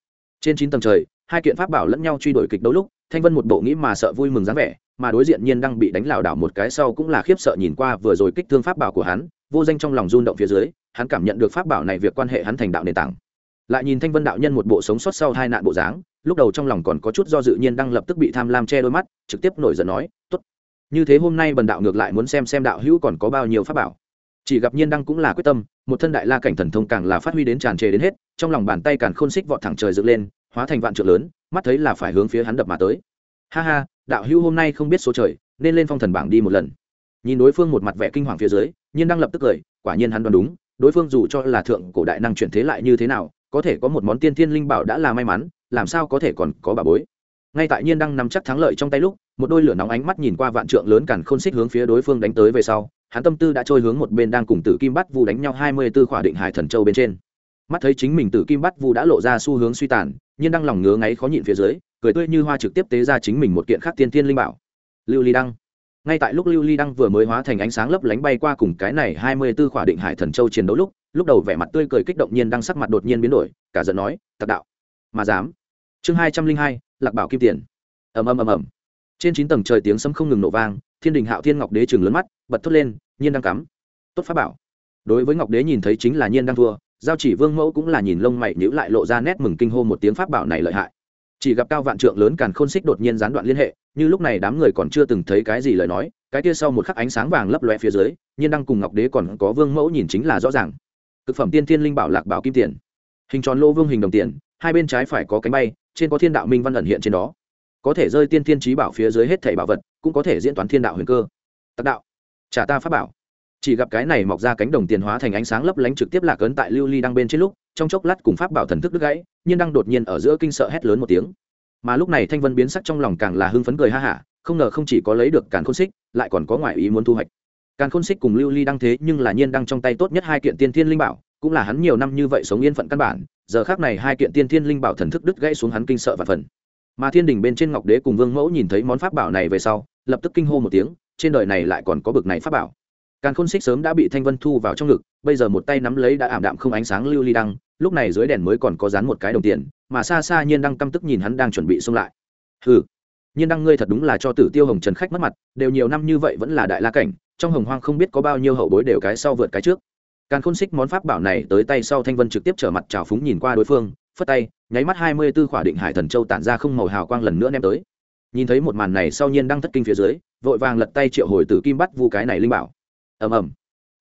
Trên chín tầng trời, hai kiện pháp bảo lẫn nhau truy đuổi kịch đấu lúc, thanh vân một bộ nghĩ mà sợ vui mừng dáng vẻ, mà đối diện nhiên đang bị đánh lảo đảo một cái sau cũng là khiếp sợ nhìn qua vừa rồi kích thương pháp bảo của hắn, vô danh trong lòng run động phía dưới, hắn cảm nhận được pháp bảo này việc quan hệ hắn thành đạo nền tảng. Lại nhìn thanh vân đạo nhân một bộ sống sót sau hai nạn bộ dáng, lúc đầu trong lòng còn có chút do dự nhiên đang lập tức bị tham lam che đôi mắt, trực tiếp nổi giận nói, tốt như thế hôm nay bần đạo ngược lại muốn xem xem đạo hữu còn có bao nhiêu pháp bảo. Chỉ gặp nhiên đăng cũng là quyết tâm, một thân đại la cảnh thần thông càng là phát huy đến tràn trề đến hết, trong lòng bàn tay càng khôn xích vọt thẳng trời dựng lên, hóa thành vạn trượng lớn, mắt thấy là phải hướng phía hắn đập mà tới. Ha ha, đạo hữu hôm nay không biết số trời, nên lên phong thần bảng đi một lần. Nhìn đối phương một mặt vẻ kinh hoàng phía dưới, nhiên đăng lập tức cười, quả nhiên hắn đoán đúng, đối phương dù cho là thượng cổ đại năng chuyển thế lại như thế nào, có thể có một món tiên thiên linh bảo đã là may mắn, làm sao có thể còn có bà bối. Ngay tại nhiên đăng nắm chắc thắng lợi trong tay lúc một đôi lửa nóng ánh mắt nhìn qua vạn trượng lớn càn khôn xích hướng phía đối phương đánh tới về sau, hắn tâm tư đã trôi hướng một bên đang cùng tử kim bắt vu đánh nhau hai mươi b ố khỏa định hải thần châu bên trên. Mắt thấy chính mình tử kim bắt vu đã lộ ra xu hướng suy tàn, nhiên đang lòng ngứa ngáy khó nhịn phía dưới, cười tươi như hoa trực tiếp tế ra chính mình một kiện khác tiên tiên linh bảo. Lưu ly đăng. Ngay tại lúc lưu ly đăng vừa mới hóa thành ánh sáng lấp lánh bay qua cùng cái này hai mươi b ố khỏa định hải thần châu chiến đấu lúc lúc đầu vẻ mặt tươi cười kích động nhiên đang sắc mặt đột nhiên biến đổi, cả giận nói, tặc đạo, mà dám. Chương hai trăm linh hai, lạc bảo kim tiền. Ầm ầm ầm ầm trên chín tầng trời tiếng sấm không ngừng nổ vang, thiên đình hạo thiên ngọc đế chừng lớn mắt, bật thốt lên, nhiên đang cắm, tốt pháp bảo. Đối với ngọc đế nhìn thấy chính là nhiên đang thua, giao chỉ vương mẫu cũng là nhìn lông mày nhữ lại lộ ra nét mừng kinh hô một tiếng pháp bảo này lợi hại. Chỉ gặp cao vạn trượng lớn càn khôn xích đột nhiên gián đoạn liên hệ, như lúc này đám người còn chưa từng thấy cái gì lời nói, cái kia sau một khắc ánh sáng vàng lấp loe phía dưới, nhiên đang cùng ngọc đế còn có vương mẫu nhìn chính là rõ ràng. Cực phẩm tiên thiên linh bảo lạc bảo kim tiền, hình tròn lô vương hình đồng tiền, hai bên trái phải có cánh bay, trên có thiên đạo minh văn ẩn hiện trên đó có thể rơi tiên thiên trí bảo phía dưới hết thảy bảo vật, cũng có thể diễn toán thiên đạo huyền cơ. Tặc đạo. Trả ta pháp bảo. Chỉ gặp cái này mọc ra cánh đồng tiền hóa thành ánh sáng lấp lánh trực tiếp lạc ấn tại lưu ly đang bên trên lúc, trong chốc lát cùng pháp bảo thần thức đứt gãy nhưng đang đột nhiên ở giữa kinh sợ hét lớn một tiếng. Mà lúc này thanh vân biến sắc trong lòng càng là hưng phấn cười ha hả, không ngờ không chỉ có lấy được càn khôn xích, lại còn có ngoại ý muốn thu hoạch. Càn khôn xích cùng lưu ly đăng thế nhưng là nhiên đăng trong tay tốt nhất hai kiện tiên thiên linh bảo, cũng là hắn nhiều năm như vậy sống yên phận căn bản, giờ khác này hai kiện tiên thiên linh bảo thần thức đứt gãy xuống hắn kinh sợ và phần mà thiên đình bên trên ngọc đế cùng vương mẫu nhìn thấy món pháp bảo này về sau, lập tức kinh hô một tiếng, trên đời này lại còn có bực này pháp bảo. Càn khôn xích sớm đã bị thanh vân thu vào trong ngực, bây giờ một tay nắm lấy đã ảm đạm không ánh sáng lưu ly đăng, lúc này dưới đèn mới còn có dán một cái đồng tiền, mà xa xa nhiên đăng căm tức nhìn hắn đang chuẩn bị xông lại. Hừ, nhiên đăng ngươi thật đúng là cho tử tiêu hồng trần khách mất mặt, đều nhiều năm như vậy vẫn là đại la cảnh, trong hồng hoang không biết có bao nhiêu hậu bối đều cái sau vượt cái trước. Càn khôn xích món pháp bảo này tới tay sau thanh vân trực tiếp trở mặt trào phúng nhìn qua đối phương, phất tay nháy mắt hai mươi b khỏa định hải thần châu tản ra không màu hào quang lần nữa ném tới. Nhìn thấy một màn này sau nhiên đang thất kinh phía dưới, vội vàng lật tay triệu hồi tử kim bắt vu cái này linh bảo. Ầm ầm.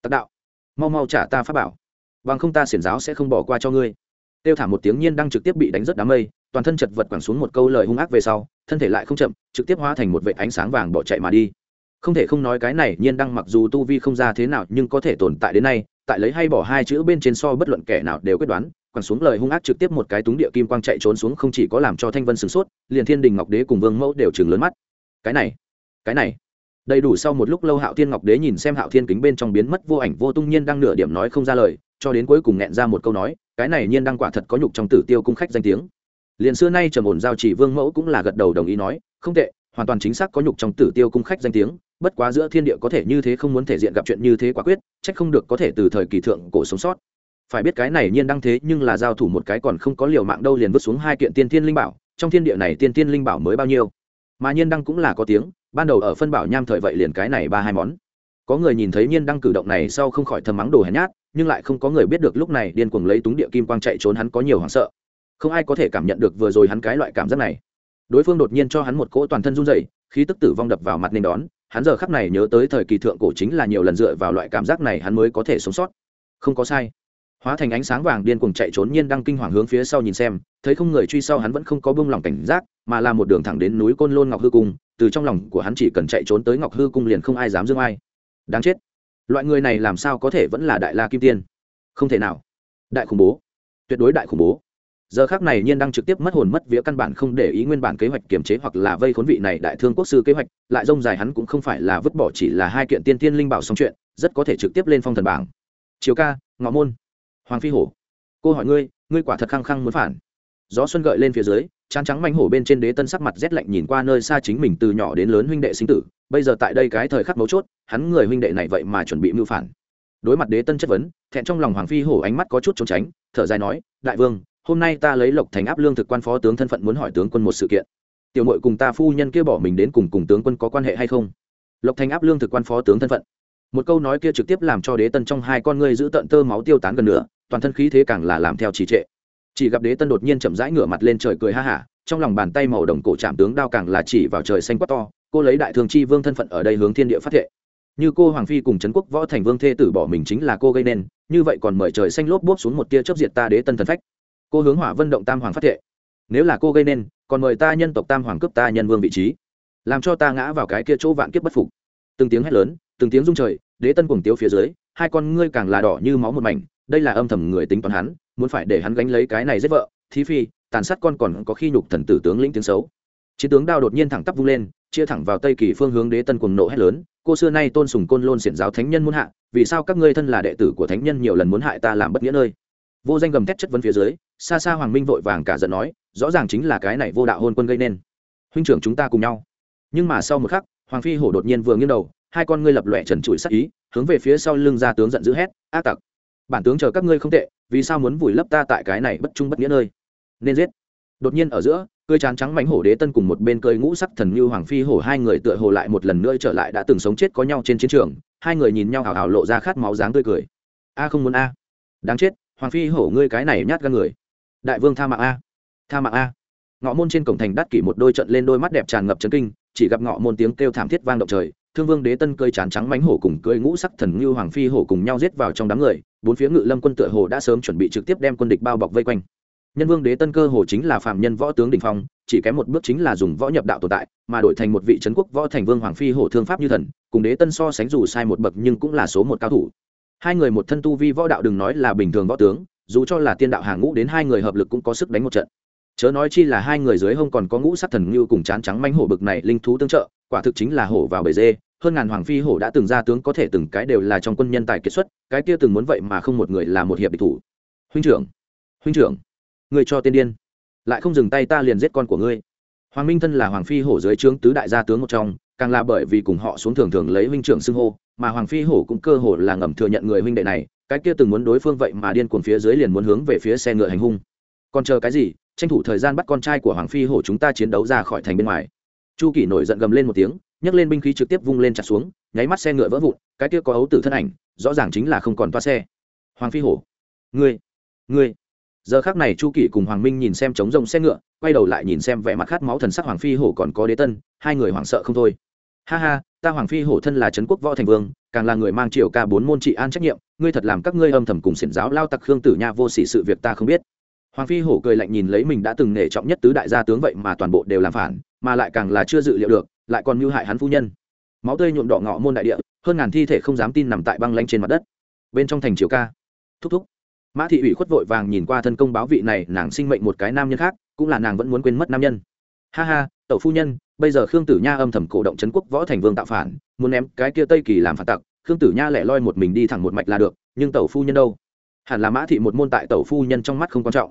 Tặc đạo. Mau mau trả ta pháp bảo. Bằng không ta xiển giáo sẽ không bỏ qua cho ngươi. Tiêu thả một tiếng nhiên đang trực tiếp bị đánh rất đám mây, toàn thân chật vật quẳng xuống một câu lời hung ác về sau, thân thể lại không chậm, trực tiếp hóa thành một vệt ánh sáng vàng bỏ chạy mà đi. Không thể không nói cái này nhiên đăng mặc dù tu vi không ra thế nào nhưng có thể tồn tại đến nay, tại lấy hay bỏ hai chữ bên trên so bất luận kẻ nào đều quyết đoán quẳng xuống lời hung ác trực tiếp một cái túng địa kim quang chạy trốn xuống không chỉ có làm cho thanh vân sửng sốt, liền thiên đình ngọc đế cùng vương mẫu đều chừng lớn mắt. Cái này cái này. Đầy đủ sau một lúc lâu hạo thiên ngọc đế nhìn xem hạo thiên kính bên trong biến mất vô ảnh vô tung nhiên đang nửa điểm nói không ra lời, cho đến cuối cùng nghẹn ra một câu nói, cái này nhiên đang quả thật có nhục trong tử tiêu cung khách danh tiếng. Liền xưa nay trầm ổn giao chỉ vương mẫu cũng là gật đầu đồng ý nói, không tệ, hoàn toàn chính xác có nhục trong tử tiêu cung khách danh tiếng, bất quá giữa thiên địa có thể như thế không muốn thể diện gặp chuyện như thế quả quyết trách không được có thể từ thời kỳ thượng cổ sống sót phải biết cái này nhiên đăng thế nhưng là giao thủ một cái còn không có liều mạng đâu liền vứt xuống hai kiện tiên thiên linh bảo, trong thiên địa này tiên thiên linh bảo mới bao nhiêu? Mà nhiên đăng cũng là có tiếng, ban đầu ở phân bảo nham thời vậy liền cái này ba hai món. Có người nhìn thấy nhiên đăng cử động này sau không khỏi thầm mắng đồ hèn nhát, nhưng lại không có người biết được lúc này điên cuồng lấy túng địa kim quang chạy trốn hắn có nhiều hoảng sợ. Không ai có thể cảm nhận được vừa rồi hắn cái loại cảm giác này. Đối phương đột nhiên cho hắn một cỗ toàn thân run rẩy, khí tức tử vong đập vào mặt nên đón, hắn giờ khắp này nhớ tới thời kỳ thượng cổ chính là nhiều lần dựa vào loại cảm giác này hắn mới có thể sống sót. Không có sai hóa thành ánh sáng vàng điên cuồng chạy trốn nhiên đang kinh hoàng hướng phía sau nhìn xem, thấy không người truy sau hắn vẫn không có bông lòng cảnh giác, mà là một đường thẳng đến núi côn lôn ngọc hư cung, từ trong lòng của hắn chỉ cần chạy trốn tới ngọc hư cung liền không ai dám dương ai. Đáng chết. Loại người này làm sao có thể vẫn là đại la kim tiên? Không thể nào. Đại khủng bố. Tuyệt đối đại khủng bố. Giờ khác này nhiên đang trực tiếp mất hồn mất vía căn bản không để ý nguyên bản kế hoạch kiểm chế hoặc là vây khốn vị này đại thương quốc sư kế hoạch, lại rông dài hắn cũng không phải là vứt bỏ chỉ là hai kiện tiên tiên linh bảo xong chuyện, rất có thể trực tiếp lên phong thần bảng. Chiều ca, ngọ môn hoàng phi hổ, cô hỏi ngươi ngươi quả thật khăng khăng muốn phản. Gió xuân gợi lên phía dưới chán trắng manh hổ bên trên đế tân sắc mặt rét lạnh nhìn qua nơi xa chính mình từ nhỏ đến lớn huynh đệ sinh tử, bây giờ tại đây cái thời khắc mấu chốt, hắn người huynh đệ này vậy mà chuẩn bị mưu phản. Đối mặt đế tân chất vấn, thẹn trong lòng hoàng phi hổ ánh mắt có chút trốn tránh, thở dài nói, đại vương, hôm nay ta lấy lộc thành áp lương thực quan phó tướng thân phận muốn hỏi tướng quân một sự kiện. Tiểu mội cùng ta phu nhân kia bỏ mình đến cùng cùng tướng quân có quan hệ hay không? Lộc thành áp lương thực quan phó tướng thân phận. Một câu nói kia trực tiếp làm cho đế tân trong hai con ngươi giữ tận tơ máu tiêu tán gần nữa toàn thân khí thế càng là làm theo trì trệ. Chỉ gặp đế tân đột nhiên chậm rãi ngửa mặt lên trời cười ha hả, trong lòng bàn tay màu đồng cổ chạm tướng đao càng là chỉ vào trời xanh quát to, cô lấy đại thường chi vương thân phận ở đây hướng thiên địa phát thệ. Như cô hoàng phi cùng trấn quốc võ thành vương thê tử bỏ mình chính là cô gây nên, như vậy còn mời trời xanh lốp bốp xuống một tia chấp diệt ta đế tân thần phách. Cô hướng hỏa vân động tam hoàng phát thệ. Nếu là cô gây nên, còn mời ta nhân tộc tam hoàng cướp ta nhân vương vị trí. Làm cho ta ngã vào cái kia chỗ vạn kiếp bất phục. Từng tiếng hét lớn, từng tiếng rung trời, đế tân cuồng tiếu phía dưới, hai con ngươi càng là đỏ như máu một mảnh đây là âm thầm người tính toán hắn, muốn phải để hắn gánh lấy cái này giết vợ, thí phi, tàn sát con còn có khi nhục thần tử tướng lĩnh tiếng xấu. Chiến tướng đao đột nhiên thẳng tắp vung lên, chia thẳng vào tây kỳ phương hướng đế tân cuồng nộ hét lớn, cô xưa nay tôn sùng côn lôn xiển giáo thánh nhân muốn hạ, vì sao các ngươi thân là đệ tử của thánh nhân nhiều lần muốn hại ta làm bất nghĩa nơi? Vô danh gầm thét chất vấn phía dưới, xa xa hoàng minh vội vàng cả giận nói, rõ ràng chính là cái này vô đạo hôn quân gây nên. Huynh trưởng chúng ta cùng nhau. Nhưng mà sau một khắc, hoàng phi hổ đột nhiên vừa nghiêng đầu, hai con ngươi lập lòe trần trụi sắc ý, hướng về phía sau lưng ra tướng giận dữ hét ác tặc! Bản tướng chờ các ngươi không tệ, vì sao muốn vùi lấp ta tại cái này bất trung bất nghĩa nơi? Nên giết. Đột nhiên ở giữa cơi chán trắng mánh hổ đế tân cùng một bên cơi ngũ sắc thần như hoàng phi hổ hai người tựa hồ lại một lần nữa trở lại đã từng sống chết có nhau trên chiến trường, hai người nhìn nhau hào hào lộ ra khát máu dáng tươi cười. A không muốn a. Đáng chết, hoàng phi hổ ngươi cái này nhát gan người. Đại vương tha mạng a. Tha mạng a. Ngọ môn trên cổng thành đắt kỷ một đôi trận lên đôi mắt đẹp tràn ngập trấn kinh, chỉ gặp ngọ môn tiếng kêu thảm thiết vang động trời thương vương đế tân cơi chán trắng mánh hổ cùng cưỡi ngũ sắc thần như hoàng phi hổ cùng nhau giết vào trong đám người, bốn phía ngự lâm quân tựa hồ đã sớm chuẩn bị trực tiếp đem quân địch bao bọc vây quanh. Nhân vương đế tân cơ hồ chính là phạm nhân võ tướng đình phong, chỉ kém một bước chính là dùng võ nhập đạo tồn tại, mà đổi thành một vị trấn quốc võ thành vương hoàng phi hổ thương pháp như thần, cùng đế tân so sánh dù sai một bậc nhưng cũng là số một cao thủ. Hai người một thân tu vi võ đạo đừng nói là bình thường võ tướng, dù cho là tiên đạo hàng ngũ đến hai người hợp lực cũng có sức đánh một trận chớ nói chi là hai người dưới hông còn có ngũ sát thần như cùng chán trắng manh hổ bực này linh thú tương trợ, quả thực chính là hổ vào bể dê, hơn ngàn hoàng phi hổ đã từng ra tướng có thể từng cái đều là trong quân nhân tài kiệt xuất, cái kia từng muốn vậy mà không một người là một hiệp địch thủ. Huynh trưởng huynh trưởng, người cho tiên điên, lại không dừng tay ta liền giết con của ngươi. Hoàng minh thân là hoàng phi hổ dưới trướng tứ đại gia tướng một trong, càng là bởi vì cùng họ xuống thường thường lấy huynh trưởng xưng hô, mà hoàng phi hổ cũng cơ hồ là ngầm thừa nhận người huynh đệ này, cái kia từng muốn đối phương vậy mà điên cuồng phía dưới liền muốn hướng về phía xe ngựa hành hung. Còn chờ cái gì? Tranh thủ thời gian bắt con trai của hoàng phi hổ chúng ta chiến đấu ra khỏi thành bên ngoài. Chu kỷ nổi giận gầm lên một tiếng, nhấc lên binh khí trực tiếp vung lên chặt xuống, nháy mắt xe ngựa vỡ vụn, cái kia có ấu tử thân ảnh, rõ ràng chính là không còn toa xe. Hoàng phi hổ, ngươi ngươi. Giờ khác này chu kỷ cùng hoàng minh nhìn xem trống rông xe ngựa, quay đầu lại nhìn xem vẻ mặt khát máu thần sắc hoàng phi hổ còn có đế tân, hai người hoảng sợ không thôi. Ha ha, ta hoàng phi hổ thân là trấn quốc võ thành vương, càng là người mang triều ca bốn môn trị an trách nhiệm, ngươi thật làm các ngươi âm thầm cùng xiển giáo lao tặc khương tử nha vô sỉ sự việc ta không biết hoàng phi hổ cười lạnh nhìn lấy mình đã từng nể trọng nhất tứ đại gia tướng vậy mà toàn bộ đều làm phản, mà lại càng là chưa dự liệu được, lại còn mưu hại hắn phu nhân. Máu tươi nhuộm đỏ ngọ môn đại địa, hơn ngàn thi thể không dám tin nằm tại băng lanh trên mặt đất. Bên trong thành triều ca. Thúc thúc. Mã thị ủy khuất vội vàng nhìn qua thân công báo vị này, nàng sinh mệnh một cái nam nhân khác, cũng là nàng vẫn muốn quên mất nam nhân. Ha ha, tẩu phu nhân, bây giờ khương tử nha âm thầm cổ động trấn quốc võ thành vương tạo phản, muốn ném cái kia tây kỳ làm phản tặc, khương tử nha lẻ loi một mình đi thẳng một mạch là được, nhưng tẩu phu nhân đâu? Hẳn là mã thị một môn tại tẩu phu nhân trong mắt không quan trọng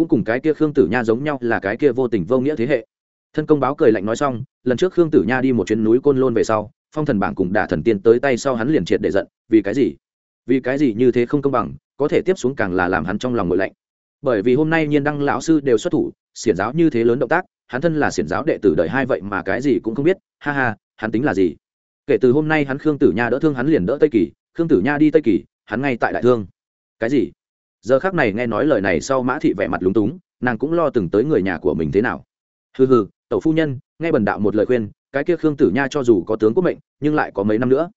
cũng cùng cái kia khương tử nha giống nhau là cái kia vô tình vô nghĩa thế hệ. Thân công báo cười lạnh nói xong, lần trước khương tử nha đi một chuyến núi côn lôn về sau, phong thần bảng cùng đả thần tiên tới tay sau hắn liền triệt để giận, vì cái gì? Vì cái gì như thế không công bằng, có thể tiếp xuống càng là làm hắn trong lòng ngội lạnh. Bởi vì hôm nay nhiên đăng lão sư đều xuất thủ, xiển giáo như thế lớn động tác, hắn thân là xiển giáo đệ tử đời hai vậy mà cái gì cũng không biết, ha ha, hắn tính là gì? Kể từ hôm nay hắn khương tử nha đỡ thương hắn liền đỡ tây kỳ, khương tử nha đi tây kỳ, hắn ngay tại đại thương. Cái gì? Giờ khác này nghe nói lời này sau mã thị vẻ mặt lúng túng, nàng cũng lo từng tới người nhà của mình thế nào. Hừ hừ, tẩu phu nhân, nghe bần đạo một lời khuyên, cái kia khương tử nha cho dù có tướng quốc mệnh, nhưng lại có mấy năm nữa.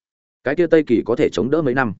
Cái kia tây kỳ có thể chống đỡ mấy năm.